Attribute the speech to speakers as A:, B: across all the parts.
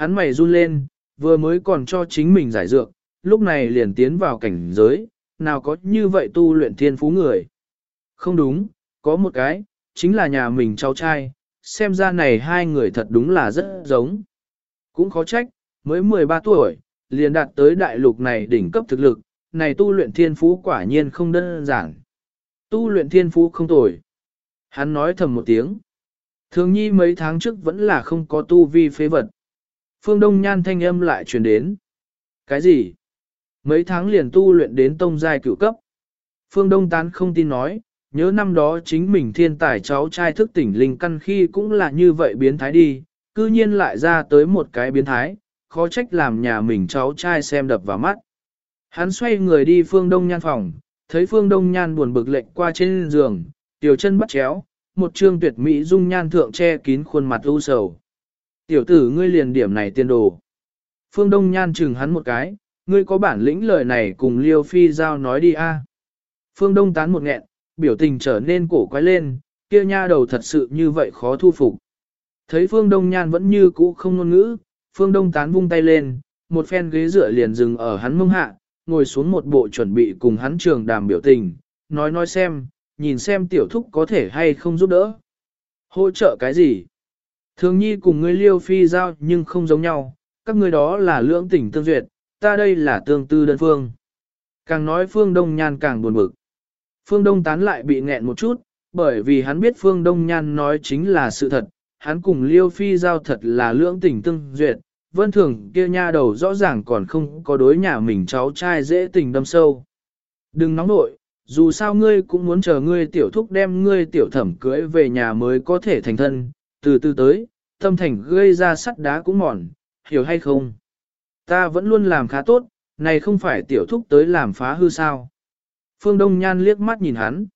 A: Hắn mày run lên, vừa mới còn cho chính mình giải dược, lúc này liền tiến vào cảnh giới, nào có như vậy tu luyện thiên phú người. Không đúng, có một cái, chính là nhà mình cháu trai, xem ra này hai người thật đúng là rất giống. Cũng khó trách, mới 13 tuổi, liền đạt tới đại lục này đỉnh cấp thực lực, này tu luyện thiên phú quả nhiên không đơn giản. Tu luyện thiên phú không tồi. Hắn nói thầm một tiếng. Thường nhi mấy tháng trước vẫn là không có tu vi phế vật. Phương Đông Nhan thanh âm lại truyền đến. Cái gì? Mấy tháng liền tu luyện đến tông giai cửu cấp. Phương Đông Tán không tin nói, nhớ năm đó chính mình thiên tài cháu trai thức tỉnh linh căn khi cũng là như vậy biến thái đi, cư nhiên lại ra tới một cái biến thái, khó trách làm nhà mình cháu trai xem đập vào mắt. Hắn xoay người đi phương đông nhan phòng, thấy phương đông nhan buồn bực lệnh qua trên giường, tiểu chân bắt chéo, một trương tuyệt mỹ dung nhan thượng che kín khuôn mặt u sầu. Tiểu tử ngươi liền điểm này tiên đồ. Phương Đông Nhan chừng hắn một cái, ngươi có bản lĩnh lời này cùng Liêu Phi Giao nói đi a. Phương Đông tán một nghẹn, biểu tình trở nên cổ quái lên, kia nha đầu thật sự như vậy khó thu phục. Thấy Phương Đông Nhan vẫn như cũ không ngôn ngữ, Phương Đông tán vung tay lên, một phen ghế dựa liền dừng ở hắn mông hạ, ngồi xuống một bộ chuẩn bị cùng hắn trường đàm biểu tình, nói nói xem, nhìn xem tiểu thúc có thể hay không giúp đỡ. Hỗ trợ cái gì? Thường nhi cùng ngươi liêu phi giao nhưng không giống nhau, các ngươi đó là lưỡng tỉnh tương duyệt, ta đây là tương tư đơn phương. Càng nói phương đông nhan càng buồn bực. Phương đông tán lại bị nghẹn một chút, bởi vì hắn biết phương đông nhan nói chính là sự thật, hắn cùng liêu phi giao thật là lưỡng tỉnh tương duyệt, vân thường kia nha đầu rõ ràng còn không có đối nhà mình cháu trai dễ tình đâm sâu. Đừng nóng nội, dù sao ngươi cũng muốn chờ ngươi tiểu thúc đem ngươi tiểu thẩm cưới về nhà mới có thể thành thân, từ từ tới, tâm thành gây ra sắt đá cũng mòn, hiểu hay không? Ta vẫn luôn làm khá tốt, này không phải tiểu thúc tới làm phá hư sao? Phương Đông Nhan liếc mắt nhìn hắn.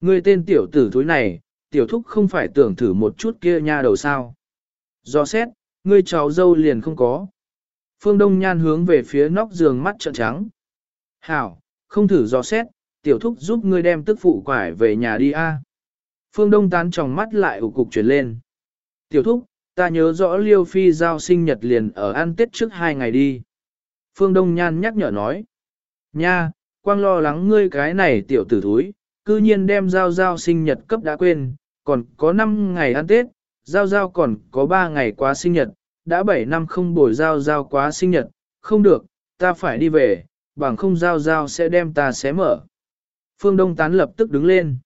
A: Ngươi tên tiểu tử thúi này, tiểu thúc không phải tưởng thử một chút kia nha đầu sao? Do xét, ngươi cháu dâu liền không có. Phương Đông Nhan hướng về phía nóc giường mắt trợn trắng. Hảo, không thử do xét, tiểu thúc giúp ngươi đem tức phụ quải về nhà đi a. Phương Đông tán tròng mắt lại ủ cục chuyển lên. Tiểu thúc, ta nhớ rõ Liêu Phi giao sinh nhật liền ở ăn tết trước hai ngày đi. Phương Đông Nhan nhắc nhở nói. Nha, quang lo lắng ngươi cái này tiểu tử thúi, cư nhiên đem giao giao sinh nhật cấp đã quên, còn có 5 ngày ăn tết, giao giao còn có 3 ngày quá sinh nhật, đã 7 năm không bồi giao giao quá sinh nhật, không được, ta phải đi về, bằng không giao giao sẽ đem ta xé mở. Phương Đông Tán lập tức đứng lên.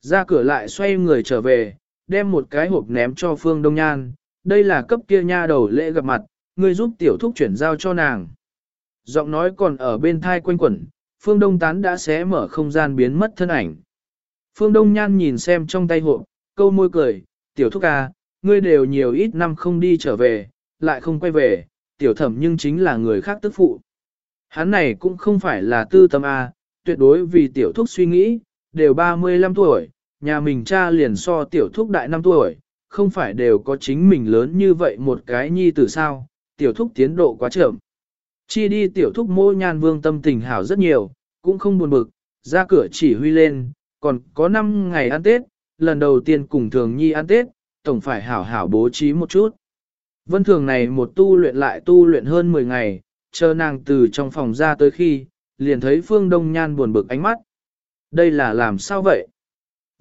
A: Ra cửa lại xoay người trở về, đem một cái hộp ném cho Phương Đông Nhan, đây là cấp kia nha đầu lễ gặp mặt, ngươi giúp tiểu thúc chuyển giao cho nàng. Giọng nói còn ở bên thai quanh quẩn, Phương Đông Tán đã xé mở không gian biến mất thân ảnh. Phương Đông Nhan nhìn xem trong tay hộp, câu môi cười, tiểu thúc à, ngươi đều nhiều ít năm không đi trở về, lại không quay về, tiểu thẩm nhưng chính là người khác tức phụ. Hắn này cũng không phải là tư tâm A, tuyệt đối vì tiểu thúc suy nghĩ, đều 35 tuổi, nhà mình cha liền so tiểu thúc đại 5 tuổi, không phải đều có chính mình lớn như vậy một cái nhi tử sao, tiểu thúc tiến độ quá chậm. Chi đi tiểu thúc mô nhan vương tâm tình hảo rất nhiều, cũng không buồn bực, ra cửa chỉ huy lên, còn có 5 ngày ăn Tết, lần đầu tiên cùng thường nhi ăn Tết, tổng phải hảo hảo bố trí một chút. Vân thường này một tu luyện lại tu luyện hơn 10 ngày, chờ nàng từ trong phòng ra tới khi, liền thấy Phương Đông Nhan buồn bực ánh mắt. Đây là làm sao vậy?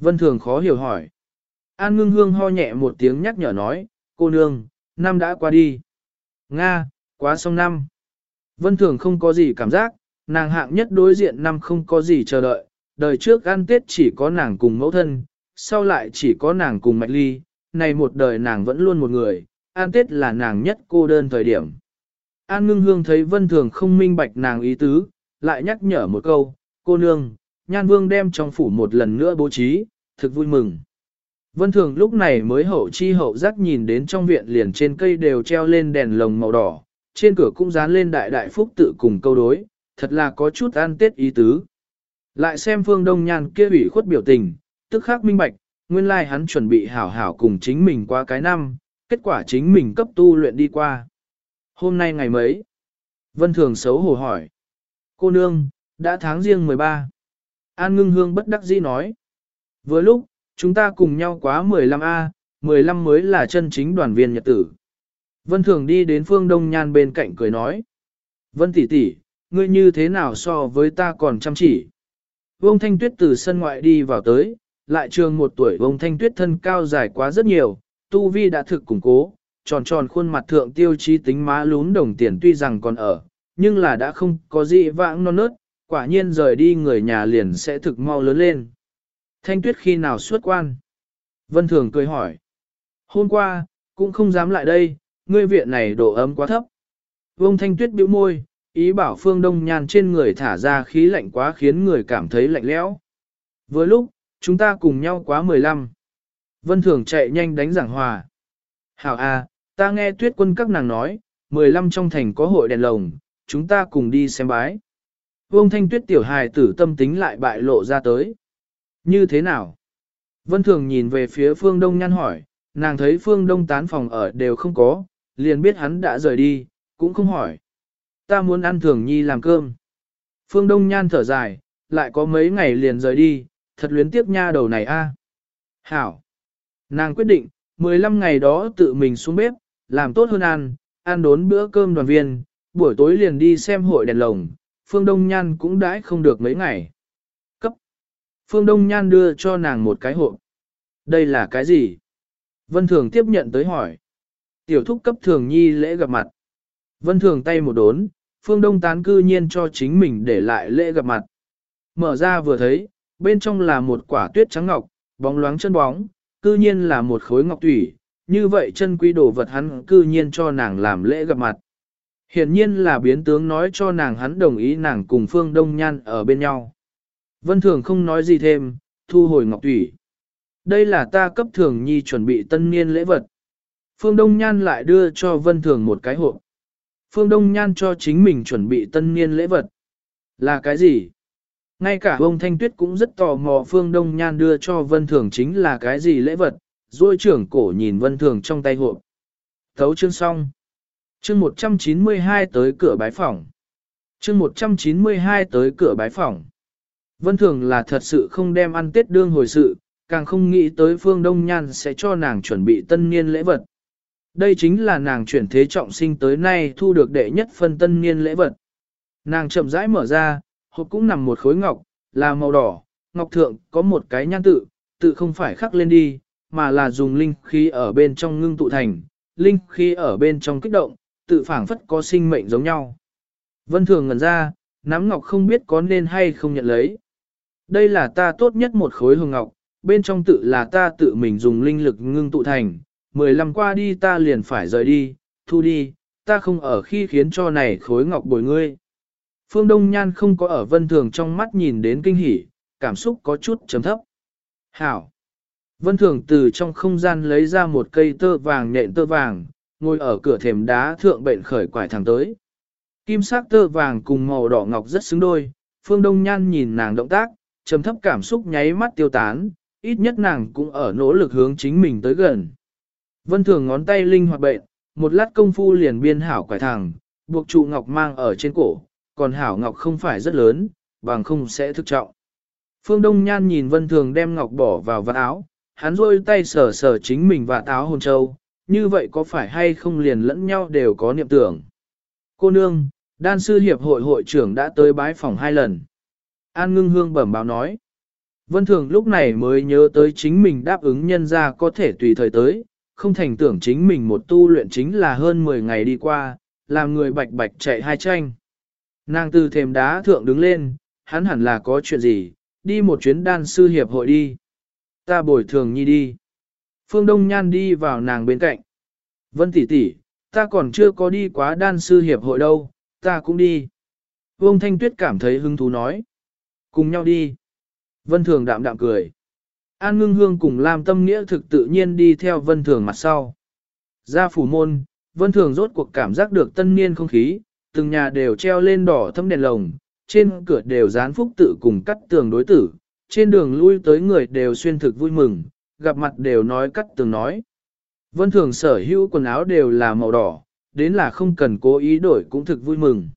A: Vân thường khó hiểu hỏi. An ngưng hương ho nhẹ một tiếng nhắc nhở nói, cô nương, năm đã qua đi. Nga, quá xong năm. Vân thường không có gì cảm giác, nàng hạng nhất đối diện năm không có gì chờ đợi, đời trước ăn tết chỉ có nàng cùng mẫu thân, sau lại chỉ có nàng cùng mạch ly, này một đời nàng vẫn luôn một người, an tết là nàng nhất cô đơn thời điểm. An ngưng hương thấy vân thường không minh bạch nàng ý tứ, lại nhắc nhở một câu, cô nương, nhan vương đem trong phủ một lần nữa bố trí, thực vui mừng. Vân thường lúc này mới hậu chi hậu giác nhìn đến trong viện liền trên cây đều treo lên đèn lồng màu đỏ, trên cửa cũng dán lên đại đại phúc tự cùng câu đối, thật là có chút an tết ý tứ. Lại xem phương đông nhan kia ủy khuất biểu tình, tức khắc minh bạch, nguyên lai like hắn chuẩn bị hảo hảo cùng chính mình qua cái năm, kết quả chính mình cấp tu luyện đi qua. Hôm nay ngày mấy? Vân Thường xấu hổ hỏi. Cô nương, đã tháng riêng 13. An ngưng hương bất đắc dĩ nói. Vừa lúc, chúng ta cùng nhau quá 15A, 15 mới là chân chính đoàn viên nhật tử. Vân Thường đi đến Phương Đông Nhan bên cạnh cười nói. Vân tỷ tỷ, ngươi như thế nào so với ta còn chăm chỉ. Vông Thanh Tuyết từ sân ngoại đi vào tới, lại trường một tuổi Vông Thanh Tuyết thân cao dài quá rất nhiều, tu vi đã thực củng cố, tròn tròn khuôn mặt thượng tiêu chí tính má lún đồng tiền tuy rằng còn ở, nhưng là đã không có gì vãng non nớt, quả nhiên rời đi người nhà liền sẽ thực mau lớn lên. Thanh Tuyết khi nào xuất quan? Vân Thường cười hỏi. Hôm qua, cũng không dám lại đây, ngươi viện này độ ấm quá thấp. Vông Thanh Tuyết bĩu môi, ý bảo Phương Đông Nhan trên người thả ra khí lạnh quá khiến người cảm thấy lạnh lẽo. Vừa lúc, chúng ta cùng nhau quá 15. Vân Thường chạy nhanh đánh giảng hòa. Hảo à, ta nghe tuyết quân các nàng nói, 15 trong thành có hội đèn lồng, chúng ta cùng đi xem bái. Vương Thanh Tuyết tiểu hài tử tâm tính lại bại lộ ra tới. Như thế nào? Vân Thường nhìn về phía phương Đông Nhan hỏi, nàng thấy phương Đông tán phòng ở đều không có, liền biết hắn đã rời đi, cũng không hỏi. Ta muốn ăn Thường Nhi làm cơm. Phương Đông Nhan thở dài, lại có mấy ngày liền rời đi, thật luyến tiếc nha đầu này a. Hảo. Nàng quyết định, 15 ngày đó tự mình xuống bếp, làm tốt hơn ăn, ăn đốn bữa cơm đoàn viên, buổi tối liền đi xem hội đèn lồng, Phương Đông Nhan cũng đãi không được mấy ngày. Phương Đông Nhan đưa cho nàng một cái hộp. Đây là cái gì? Vân Thường tiếp nhận tới hỏi. Tiểu thúc cấp Thường Nhi lễ gặp mặt. Vân Thường tay một đốn, Phương Đông tán cư nhiên cho chính mình để lại lễ gặp mặt. Mở ra vừa thấy, bên trong là một quả tuyết trắng ngọc, bóng loáng chân bóng, cư nhiên là một khối ngọc thủy, như vậy chân quý đồ vật hắn cư nhiên cho nàng làm lễ gặp mặt. Hiển nhiên là biến tướng nói cho nàng hắn đồng ý nàng cùng Phương Đông Nhan ở bên nhau. Vân Thường không nói gì thêm, thu hồi ngọc thủy. Đây là ta cấp thường nhi chuẩn bị tân niên lễ vật. Phương Đông Nhan lại đưa cho Vân Thường một cái hộp. Phương Đông Nhan cho chính mình chuẩn bị tân niên lễ vật. Là cái gì? Ngay cả ông Thanh Tuyết cũng rất tò mò Phương Đông Nhan đưa cho Vân Thường chính là cái gì lễ vật, rồi trưởng cổ nhìn Vân Thường trong tay hộp. Thấu chương xong. Chương 192 tới cửa bái phòng. Chương 192 tới cửa bái phòng. Vân Thường là thật sự không đem ăn tết đương hồi sự, càng không nghĩ tới Phương Đông Nhan sẽ cho nàng chuẩn bị tân niên lễ vật. Đây chính là nàng chuyển thế trọng sinh tới nay thu được đệ nhất phân tân niên lễ vật. Nàng chậm rãi mở ra, hộp cũng nằm một khối ngọc, là màu đỏ, ngọc thượng có một cái nhan tự, tự không phải khắc lên đi, mà là dùng linh khí ở bên trong ngưng tụ thành, linh khí ở bên trong kích động, tự phảng phất có sinh mệnh giống nhau. Vân Thường ngẩn ra, nắm ngọc không biết có nên hay không nhận lấy. Đây là ta tốt nhất một khối hồng ngọc, bên trong tự là ta tự mình dùng linh lực ngưng tụ thành, mười lăm qua đi ta liền phải rời đi, thu đi, ta không ở khi khiến cho này khối ngọc bồi ngươi. Phương Đông Nhan không có ở Vân Thường trong mắt nhìn đến kinh hỉ, cảm xúc có chút chấm thấp. Hảo! Vân Thường từ trong không gian lấy ra một cây tơ vàng nện tơ vàng, ngồi ở cửa thềm đá thượng bệnh khởi quải thẳng tới. Kim sắc tơ vàng cùng màu đỏ ngọc rất xứng đôi, Phương Đông Nhan nhìn nàng động tác, trầm thấp cảm xúc nháy mắt tiêu tán, ít nhất nàng cũng ở nỗ lực hướng chính mình tới gần. Vân Thường ngón tay linh hoạt bệnh, một lát công phu liền biên hảo quải thẳng, buộc trụ ngọc mang ở trên cổ, còn hảo ngọc không phải rất lớn, bằng không sẽ thức trọng. Phương Đông Nhan nhìn Vân Thường đem ngọc bỏ vào vạt áo, hắn rôi tay sờ sờ chính mình vạt áo hồn châu, như vậy có phải hay không liền lẫn nhau đều có niệm tưởng. Cô nương, đan sư hiệp hội hội trưởng đã tới bái phòng hai lần. An ngưng hương bẩm báo nói. Vân Thường lúc này mới nhớ tới chính mình đáp ứng nhân ra có thể tùy thời tới, không thành tưởng chính mình một tu luyện chính là hơn 10 ngày đi qua, làm người bạch bạch chạy hai tranh. Nàng từ thềm đá thượng đứng lên, hắn hẳn là có chuyện gì, đi một chuyến đan sư hiệp hội đi. Ta bồi thường nhi đi. Phương Đông Nhan đi vào nàng bên cạnh. Vân tỷ tỷ, ta còn chưa có đi quá đan sư hiệp hội đâu, ta cũng đi. Vương Thanh Tuyết cảm thấy hứng thú nói. Cùng nhau đi. Vân Thường đạm đạm cười. An ngưng hương cùng Lam Tâm Nghĩa thực tự nhiên đi theo Vân Thường mặt sau. Ra phủ môn, Vân Thường rốt cuộc cảm giác được tân niên không khí, từng nhà đều treo lên đỏ thâm đèn lồng, trên cửa đều dán phúc tự cùng cắt tường đối tử, trên đường lui tới người đều xuyên thực vui mừng, gặp mặt đều nói cắt tường nói. Vân Thường sở hữu quần áo đều là màu đỏ, đến là không cần cố ý đổi cũng thực vui mừng.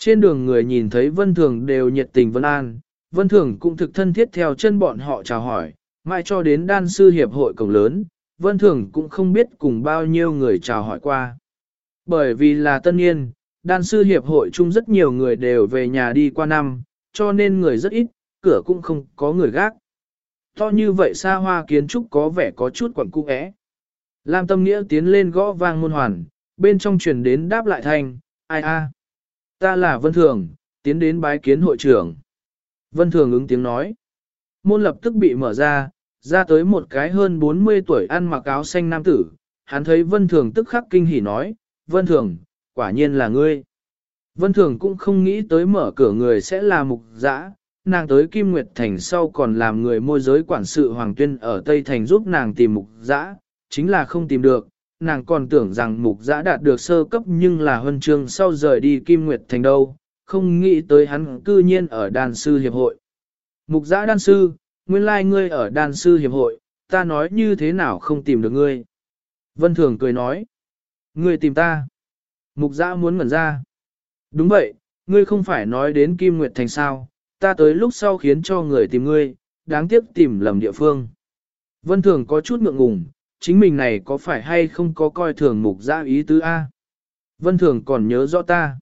A: Trên đường người nhìn thấy Vân Thường đều nhiệt tình vân an, Vân Thường cũng thực thân thiết theo chân bọn họ chào hỏi, mãi cho đến đan sư hiệp hội cổng lớn, Vân Thường cũng không biết cùng bao nhiêu người chào hỏi qua. Bởi vì là tân niên, đan sư hiệp hội chung rất nhiều người đều về nhà đi qua năm, cho nên người rất ít, cửa cũng không có người gác. To như vậy xa hoa kiến trúc có vẻ có chút quẩn cung ẽ. Lam Tâm Nghĩa tiến lên gõ vang môn hoàn, bên trong truyền đến đáp lại thành, ai a, Ta là Vân Thường, tiến đến bái kiến hội trưởng. Vân Thường ứng tiếng nói. Môn lập tức bị mở ra, ra tới một cái hơn 40 tuổi ăn mặc áo xanh nam tử. Hắn thấy Vân Thường tức khắc kinh hỉ nói, Vân Thường, quả nhiên là ngươi. Vân Thường cũng không nghĩ tới mở cửa người sẽ là mục dã, nàng tới Kim Nguyệt Thành sau còn làm người môi giới quản sự Hoàng Tuyên ở Tây Thành giúp nàng tìm mục dã, chính là không tìm được, nàng còn tưởng rằng mục giã đạt được sơ cấp nhưng là huân chương sau rời đi Kim Nguyệt Thành đâu, không nghĩ tới hắn cư nhiên ở đàn sư hiệp hội. Mục giã đan sư, nguyên lai like ngươi ở đàn sư hiệp hội, ta nói như thế nào không tìm được ngươi. Vân Thường cười nói, ngươi tìm ta. Mục giã muốn ngẩn ra. Đúng vậy, ngươi không phải nói đến Kim Nguyệt Thành sao, ta tới lúc sau khiến cho người tìm ngươi, đáng tiếc tìm lầm địa phương. Vân Thường có chút ngượng ngùng, chính mình này có phải hay không có coi thường mục giã ý tứ A. Vân Thường còn nhớ rõ ta.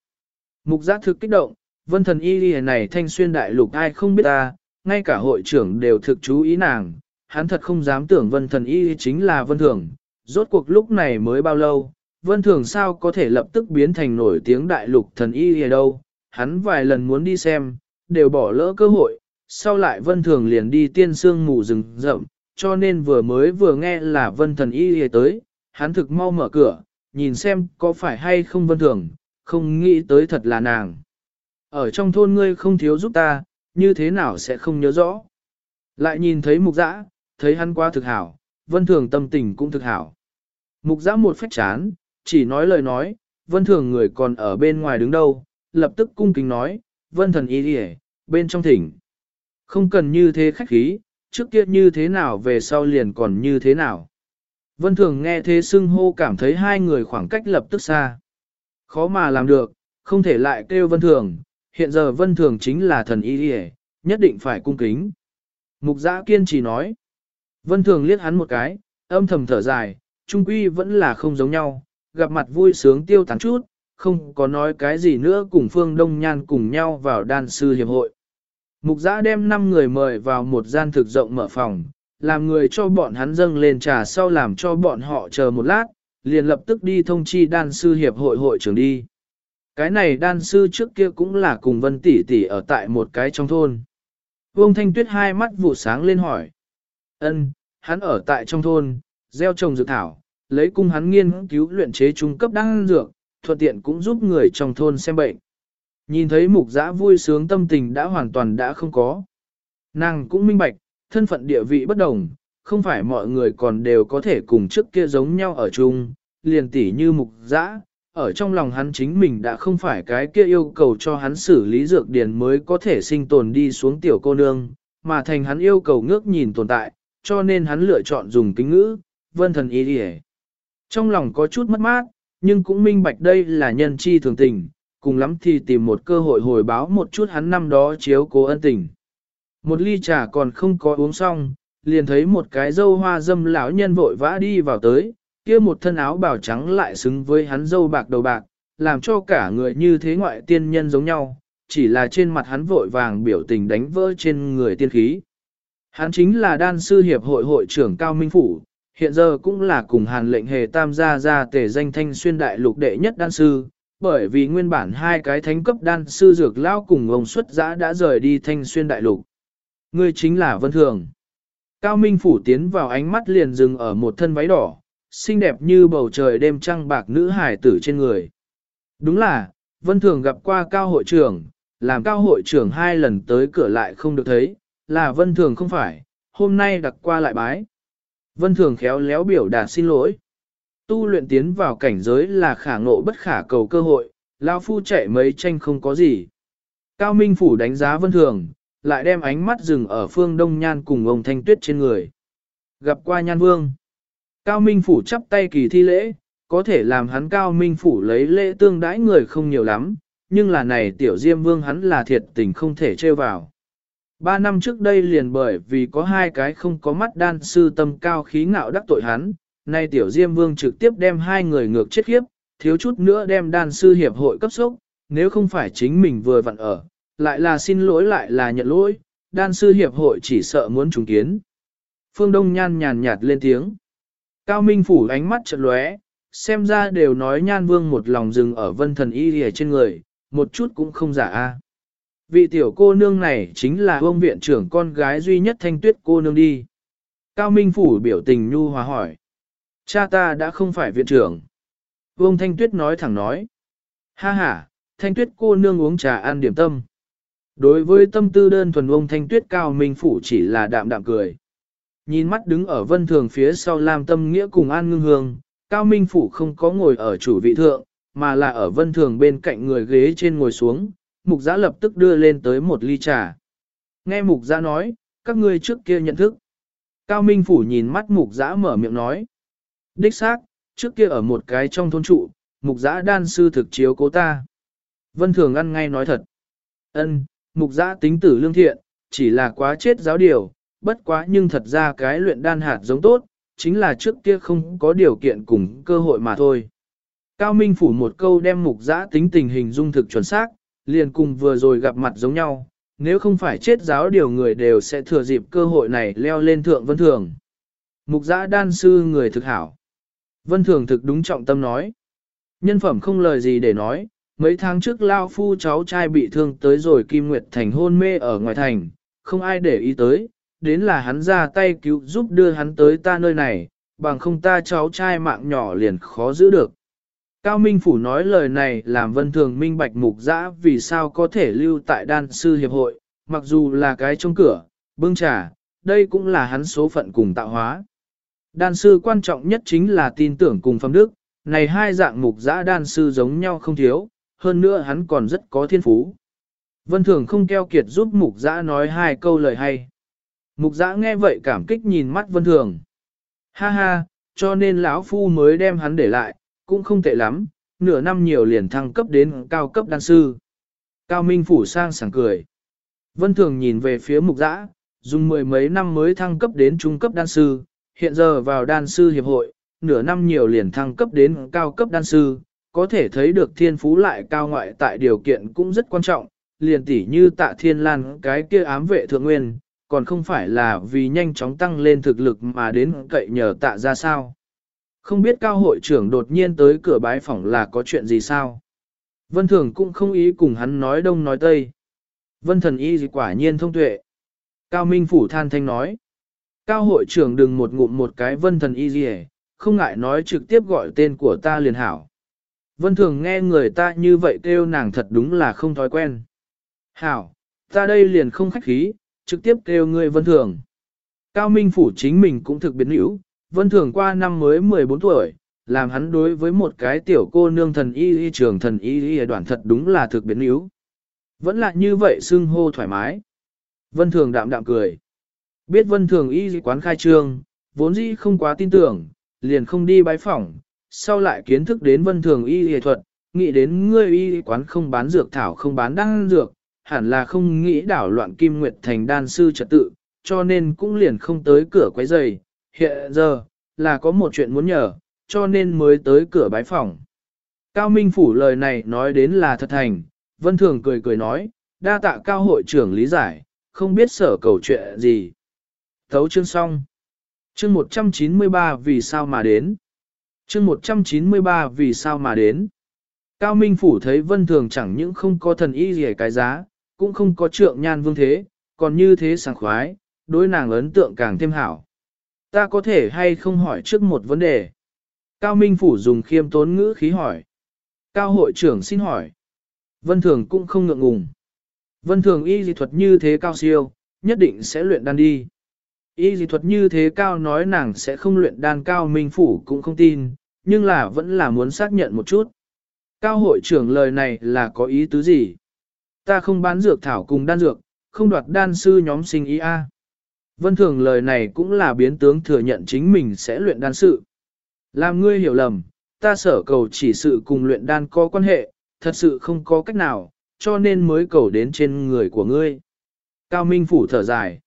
A: Mục giã thực kích động, vân thần y đi này thanh xuyên đại lục ai không biết ta, ngay cả hội trưởng đều thực chú ý nàng, hắn thật không dám tưởng vân thần y chính là vân thường. Rốt cuộc lúc này mới bao lâu, vân thường sao có thể lập tức biến thành nổi tiếng đại lục thần y ở đâu, hắn vài lần muốn đi xem, đều bỏ lỡ cơ hội, sau lại vân thường liền đi tiên sương mù rừng rậm, cho nên vừa mới vừa nghe là vân thần y hề tới, hắn thực mau mở cửa, nhìn xem có phải hay không vân thường, không nghĩ tới thật là nàng. Ở trong thôn ngươi không thiếu giúp ta, như thế nào sẽ không nhớ rõ. Lại nhìn thấy mục dã, thấy hắn quá thực hảo, vân thường tâm tình cũng thực hảo. Mục dã một phách chán, chỉ nói lời nói, vân thường người còn ở bên ngoài đứng đâu, lập tức cung kính nói, vân thần y hề, bên trong thỉnh. Không cần như thế khách khí, trước kia như thế nào về sau liền còn như thế nào. Vân Thường nghe thế xưng hô cảm thấy hai người khoảng cách lập tức xa. Khó mà làm được, không thể lại kêu Vân Thường, hiện giờ Vân Thường chính là thần y đi nhất định phải cung kính. Mục giã kiên trì nói. Vân Thường liếc hắn một cái, âm thầm thở dài, trung quy vẫn là không giống nhau, gặp mặt vui sướng tiêu tán chút, không có nói cái gì nữa cùng Phương Đông Nhan cùng nhau vào đan sư hiệp hội. Mục giã đem 5 người mời vào một gian thực rộng mở phòng, làm người cho bọn hắn dâng lên trà sau làm cho bọn họ chờ một lát, liền lập tức đi thông chi đan sư hiệp hội hội trưởng đi. Cái này đan sư trước kia cũng là cùng vân tỷ tỷ ở tại một cái trong thôn. Vương Thanh Tuyết hai mắt vụ sáng lên hỏi. ân hắn ở tại trong thôn, gieo trồng dược thảo, lấy cung hắn nghiên cứu luyện chế trung cấp đan dược, thuận tiện cũng giúp người trong thôn xem bệnh. Nhìn thấy mục giã vui sướng tâm tình đã hoàn toàn đã không có. Nàng cũng minh bạch, thân phận địa vị bất đồng, không phải mọi người còn đều có thể cùng trước kia giống nhau ở chung, liền tỉ như mục giã, ở trong lòng hắn chính mình đã không phải cái kia yêu cầu cho hắn xử lý dược điển mới có thể sinh tồn đi xuống tiểu cô nương, mà thành hắn yêu cầu ngước nhìn tồn tại, cho nên hắn lựa chọn dùng kính ngữ, vân thần ý đi Trong lòng có chút mất mát, nhưng cũng minh bạch đây là nhân chi thường tình, cùng lắm thì tìm một cơ hội hồi báo một chút hắn năm đó chiếu cố ân tình. Một ly trà còn không có uống xong, liền thấy một cái dâu hoa dâm lão nhân vội vã đi vào tới, kia một thân áo bào trắng lại xứng với hắn dâu bạc đầu bạc, làm cho cả người như thế ngoại tiên nhân giống nhau, chỉ là trên mặt hắn vội vàng biểu tình đánh vỡ trên người tiên khí. Hắn chính là đan sư hiệp hội hội trưởng Cao Minh Phủ, hiện giờ cũng là cùng hàn lệnh hề tam gia gia tể danh thanh xuyên đại lục đệ nhất đan sư, bởi vì nguyên bản hai cái thánh cấp đan sư dược lao cùng ông xuất giã đã rời đi thanh xuyên đại lục. Ngươi chính là Vân Thường. Cao Minh Phủ tiến vào ánh mắt liền dừng ở một thân váy đỏ, xinh đẹp như bầu trời đêm trăng bạc nữ hải tử trên người. Đúng là, Vân Thường gặp qua Cao hội trưởng, làm Cao hội trưởng hai lần tới cửa lại không được thấy, là Vân Thường không phải, hôm nay đặc qua lại bái. Vân Thường khéo léo biểu đạt xin lỗi. Tu luyện tiến vào cảnh giới là khả ngộ bất khả cầu cơ hội, lão phu chạy mấy tranh không có gì. Cao Minh Phủ đánh giá vân thường, lại đem ánh mắt dừng ở phương Đông Nhan cùng ông Thanh Tuyết trên người. Gặp qua Nhan Vương. Cao Minh Phủ chắp tay kỳ thi lễ, có thể làm hắn Cao Minh Phủ lấy lễ tương đãi người không nhiều lắm, nhưng là này tiểu Diêm Vương hắn là thiệt tình không thể trêu vào. Ba năm trước đây liền bởi vì có hai cái không có mắt đan sư tâm cao khí ngạo đắc tội hắn, nay tiểu Diêm Vương trực tiếp đem hai người ngược chết khiếp, thiếu chút nữa đem đan sư hiệp hội cấp sốc, nếu không phải chính mình vừa vặn ở, lại là xin lỗi lại là nhận lỗi, đan sư hiệp hội chỉ sợ muốn trùng kiến. Phương Đông Nhan nhàn nhạt lên tiếng. Cao Minh Phủ ánh mắt chợt lóe, xem ra đều nói Nhan Vương một lòng dừng ở vân thần y lìa trên người, một chút cũng không giả a. Vị tiểu cô nương này chính là ông viện trưởng con gái duy nhất thanh tuyết cô nương đi. Cao Minh Phủ biểu tình nhu hòa hỏi. Cha ta đã không phải viện trưởng. Vương Thanh Tuyết nói thẳng nói. Ha ha, Thanh Tuyết cô nương uống trà ăn điểm tâm. Đối với tâm tư đơn thuần ông Thanh Tuyết Cao Minh Phủ chỉ là đạm đạm cười. Nhìn mắt đứng ở vân thường phía sau làm Tâm Nghĩa cùng An Ngưng Hương, Cao Minh Phủ không có ngồi ở chủ vị thượng, mà là ở vân thường bên cạnh người ghế trên ngồi xuống, mục giã lập tức đưa lên tới một ly trà. Nghe mục giã nói, các ngươi trước kia nhận thức. Cao Minh Phủ nhìn mắt mục giã mở miệng nói. Đích xác, trước kia ở một cái trong thôn trụ, mục giã đan sư thực chiếu cố ta. Vân Thường ăn ngay nói thật. ân mục giã tính tử lương thiện, chỉ là quá chết giáo điều, bất quá nhưng thật ra cái luyện đan hạt giống tốt, chính là trước kia không có điều kiện cùng cơ hội mà thôi. Cao Minh phủ một câu đem mục giã tính tình hình dung thực chuẩn xác, liền cùng vừa rồi gặp mặt giống nhau, nếu không phải chết giáo điều người đều sẽ thừa dịp cơ hội này leo lên thượng vân thường. Mục giã đan sư người thực hảo. Vân thường thực đúng trọng tâm nói. Nhân phẩm không lời gì để nói, mấy tháng trước Lao Phu cháu trai bị thương tới rồi Kim Nguyệt Thành hôn mê ở ngoài thành, không ai để ý tới, đến là hắn ra tay cứu giúp đưa hắn tới ta nơi này, bằng không ta cháu trai mạng nhỏ liền khó giữ được. Cao Minh Phủ nói lời này làm vân thường minh bạch mục dã vì sao có thể lưu tại đan sư hiệp hội, mặc dù là cái trong cửa, bưng trà, đây cũng là hắn số phận cùng tạo hóa. Đan sư quan trọng nhất chính là tin tưởng cùng phẩm đức, này hai dạng mục giã đan sư giống nhau không thiếu, hơn nữa hắn còn rất có thiên phú. Vân Thường không keo kiệt giúp mục giã nói hai câu lời hay. Mục giã nghe vậy cảm kích nhìn mắt Vân Thường. Ha ha, cho nên lão phu mới đem hắn để lại, cũng không tệ lắm, nửa năm nhiều liền thăng cấp đến cao cấp đan sư. Cao Minh Phủ sang sảng cười. Vân Thường nhìn về phía mục giã, dùng mười mấy năm mới thăng cấp đến trung cấp đan sư, hiện giờ vào đan sư hiệp hội, nửa năm nhiều liền thăng cấp đến cao cấp đan sư, có thể thấy được thiên phú lại cao ngoại tại điều kiện cũng rất quan trọng, liền tỉ như tạ thiên lan cái kia ám vệ thượng nguyên, còn không phải là vì nhanh chóng tăng lên thực lực mà đến cậy nhờ tạ ra sao. Không biết cao hội trưởng đột nhiên tới cửa bái phỏng là có chuyện gì sao? Vân Thường cũng không ý cùng hắn nói đông nói tây. Vân thần y quả nhiên thông tuệ. Cao Minh Phủ than thanh nói. Cao hội trưởng đừng một ngụm một cái vân thần y gì không ngại nói trực tiếp gọi tên của ta liền hảo. Vân thường nghe người ta như vậy kêu nàng thật đúng là không thói quen. Hảo, ta đây liền không khách khí, trực tiếp kêu ngươi vân thường. Cao Minh Phủ chính mình cũng thực biến hữu, vân thường qua năm mới 14 tuổi, làm hắn đối với một cái tiểu cô nương thần y y trường thần y y đoạn thật đúng là thực biến hữu. Vẫn là như vậy xưng hô thoải mái. Vân thường đạm đạm cười. Biết vân thường y quán khai trương, vốn dĩ không quá tin tưởng, liền không đi bái phỏng, sau lại kiến thức đến vân thường y y thuật, nghĩ đến ngươi y quán không bán dược thảo không bán đan dược, hẳn là không nghĩ đảo loạn kim nguyệt thành đan sư trật tự, cho nên cũng liền không tới cửa quấy giày. Hiện giờ, là có một chuyện muốn nhờ, cho nên mới tới cửa bái phỏng. Cao Minh Phủ lời này nói đến là thật thành, Vân Thường cười cười nói, đa tạ cao hội trưởng lý giải, không biết sở cầu chuyện gì. Thấu chương xong. Chương 193 vì sao mà đến. Chương 193 vì sao mà đến. Cao Minh Phủ thấy Vân Thường chẳng những không có thần y gì cái giá, cũng không có trượng nhan vương thế, còn như thế sảng khoái, đối nàng ấn tượng càng thêm hảo. Ta có thể hay không hỏi trước một vấn đề? Cao Minh Phủ dùng khiêm tốn ngữ khí hỏi. Cao hội trưởng xin hỏi. Vân Thường cũng không ngượng ngùng. Vân Thường y dị thuật như thế cao siêu, nhất định sẽ luyện đan đi. Y dị thuật như thế cao nói nàng sẽ không luyện đan cao minh phủ cũng không tin, nhưng là vẫn là muốn xác nhận một chút. Cao hội trưởng lời này là có ý tứ gì? Ta không bán dược thảo cùng đan dược, không đoạt đan sư nhóm sinh ý a. Vân thường lời này cũng là biến tướng thừa nhận chính mình sẽ luyện đan sự. Làm ngươi hiểu lầm, ta sở cầu chỉ sự cùng luyện đan có quan hệ, thật sự không có cách nào, cho nên mới cầu đến trên người của ngươi. Cao Minh Phủ thở dài.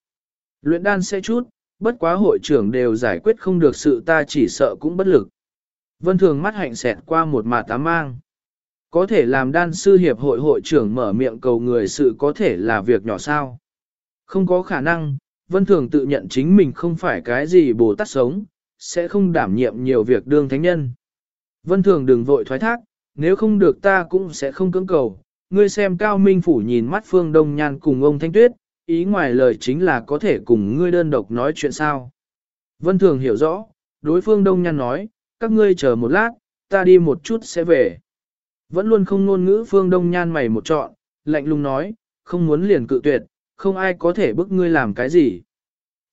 A: Luyện đan sẽ chút, bất quá hội trưởng đều giải quyết không được sự ta chỉ sợ cũng bất lực. Vân thường mắt hạnh xẹt qua một mà tám mang. Có thể làm đan sư hiệp hội hội trưởng mở miệng cầu người sự có thể là việc nhỏ sao. Không có khả năng, vân thường tự nhận chính mình không phải cái gì bồ tát sống, sẽ không đảm nhiệm nhiều việc đương thánh nhân. Vân thường đừng vội thoái thác, nếu không được ta cũng sẽ không cưỡng cầu. Ngươi xem Cao Minh Phủ nhìn mắt Phương Đông Nhan cùng ông Thanh Tuyết, ý ngoài lời chính là có thể cùng ngươi đơn độc nói chuyện sao. Vân Thường hiểu rõ, đối phương Đông Nhan nói, các ngươi chờ một lát, ta đi một chút sẽ về. Vẫn luôn không ngôn ngữ Phương Đông Nhan mày một trọn, lạnh lùng nói, không muốn liền cự tuyệt, không ai có thể bức ngươi làm cái gì.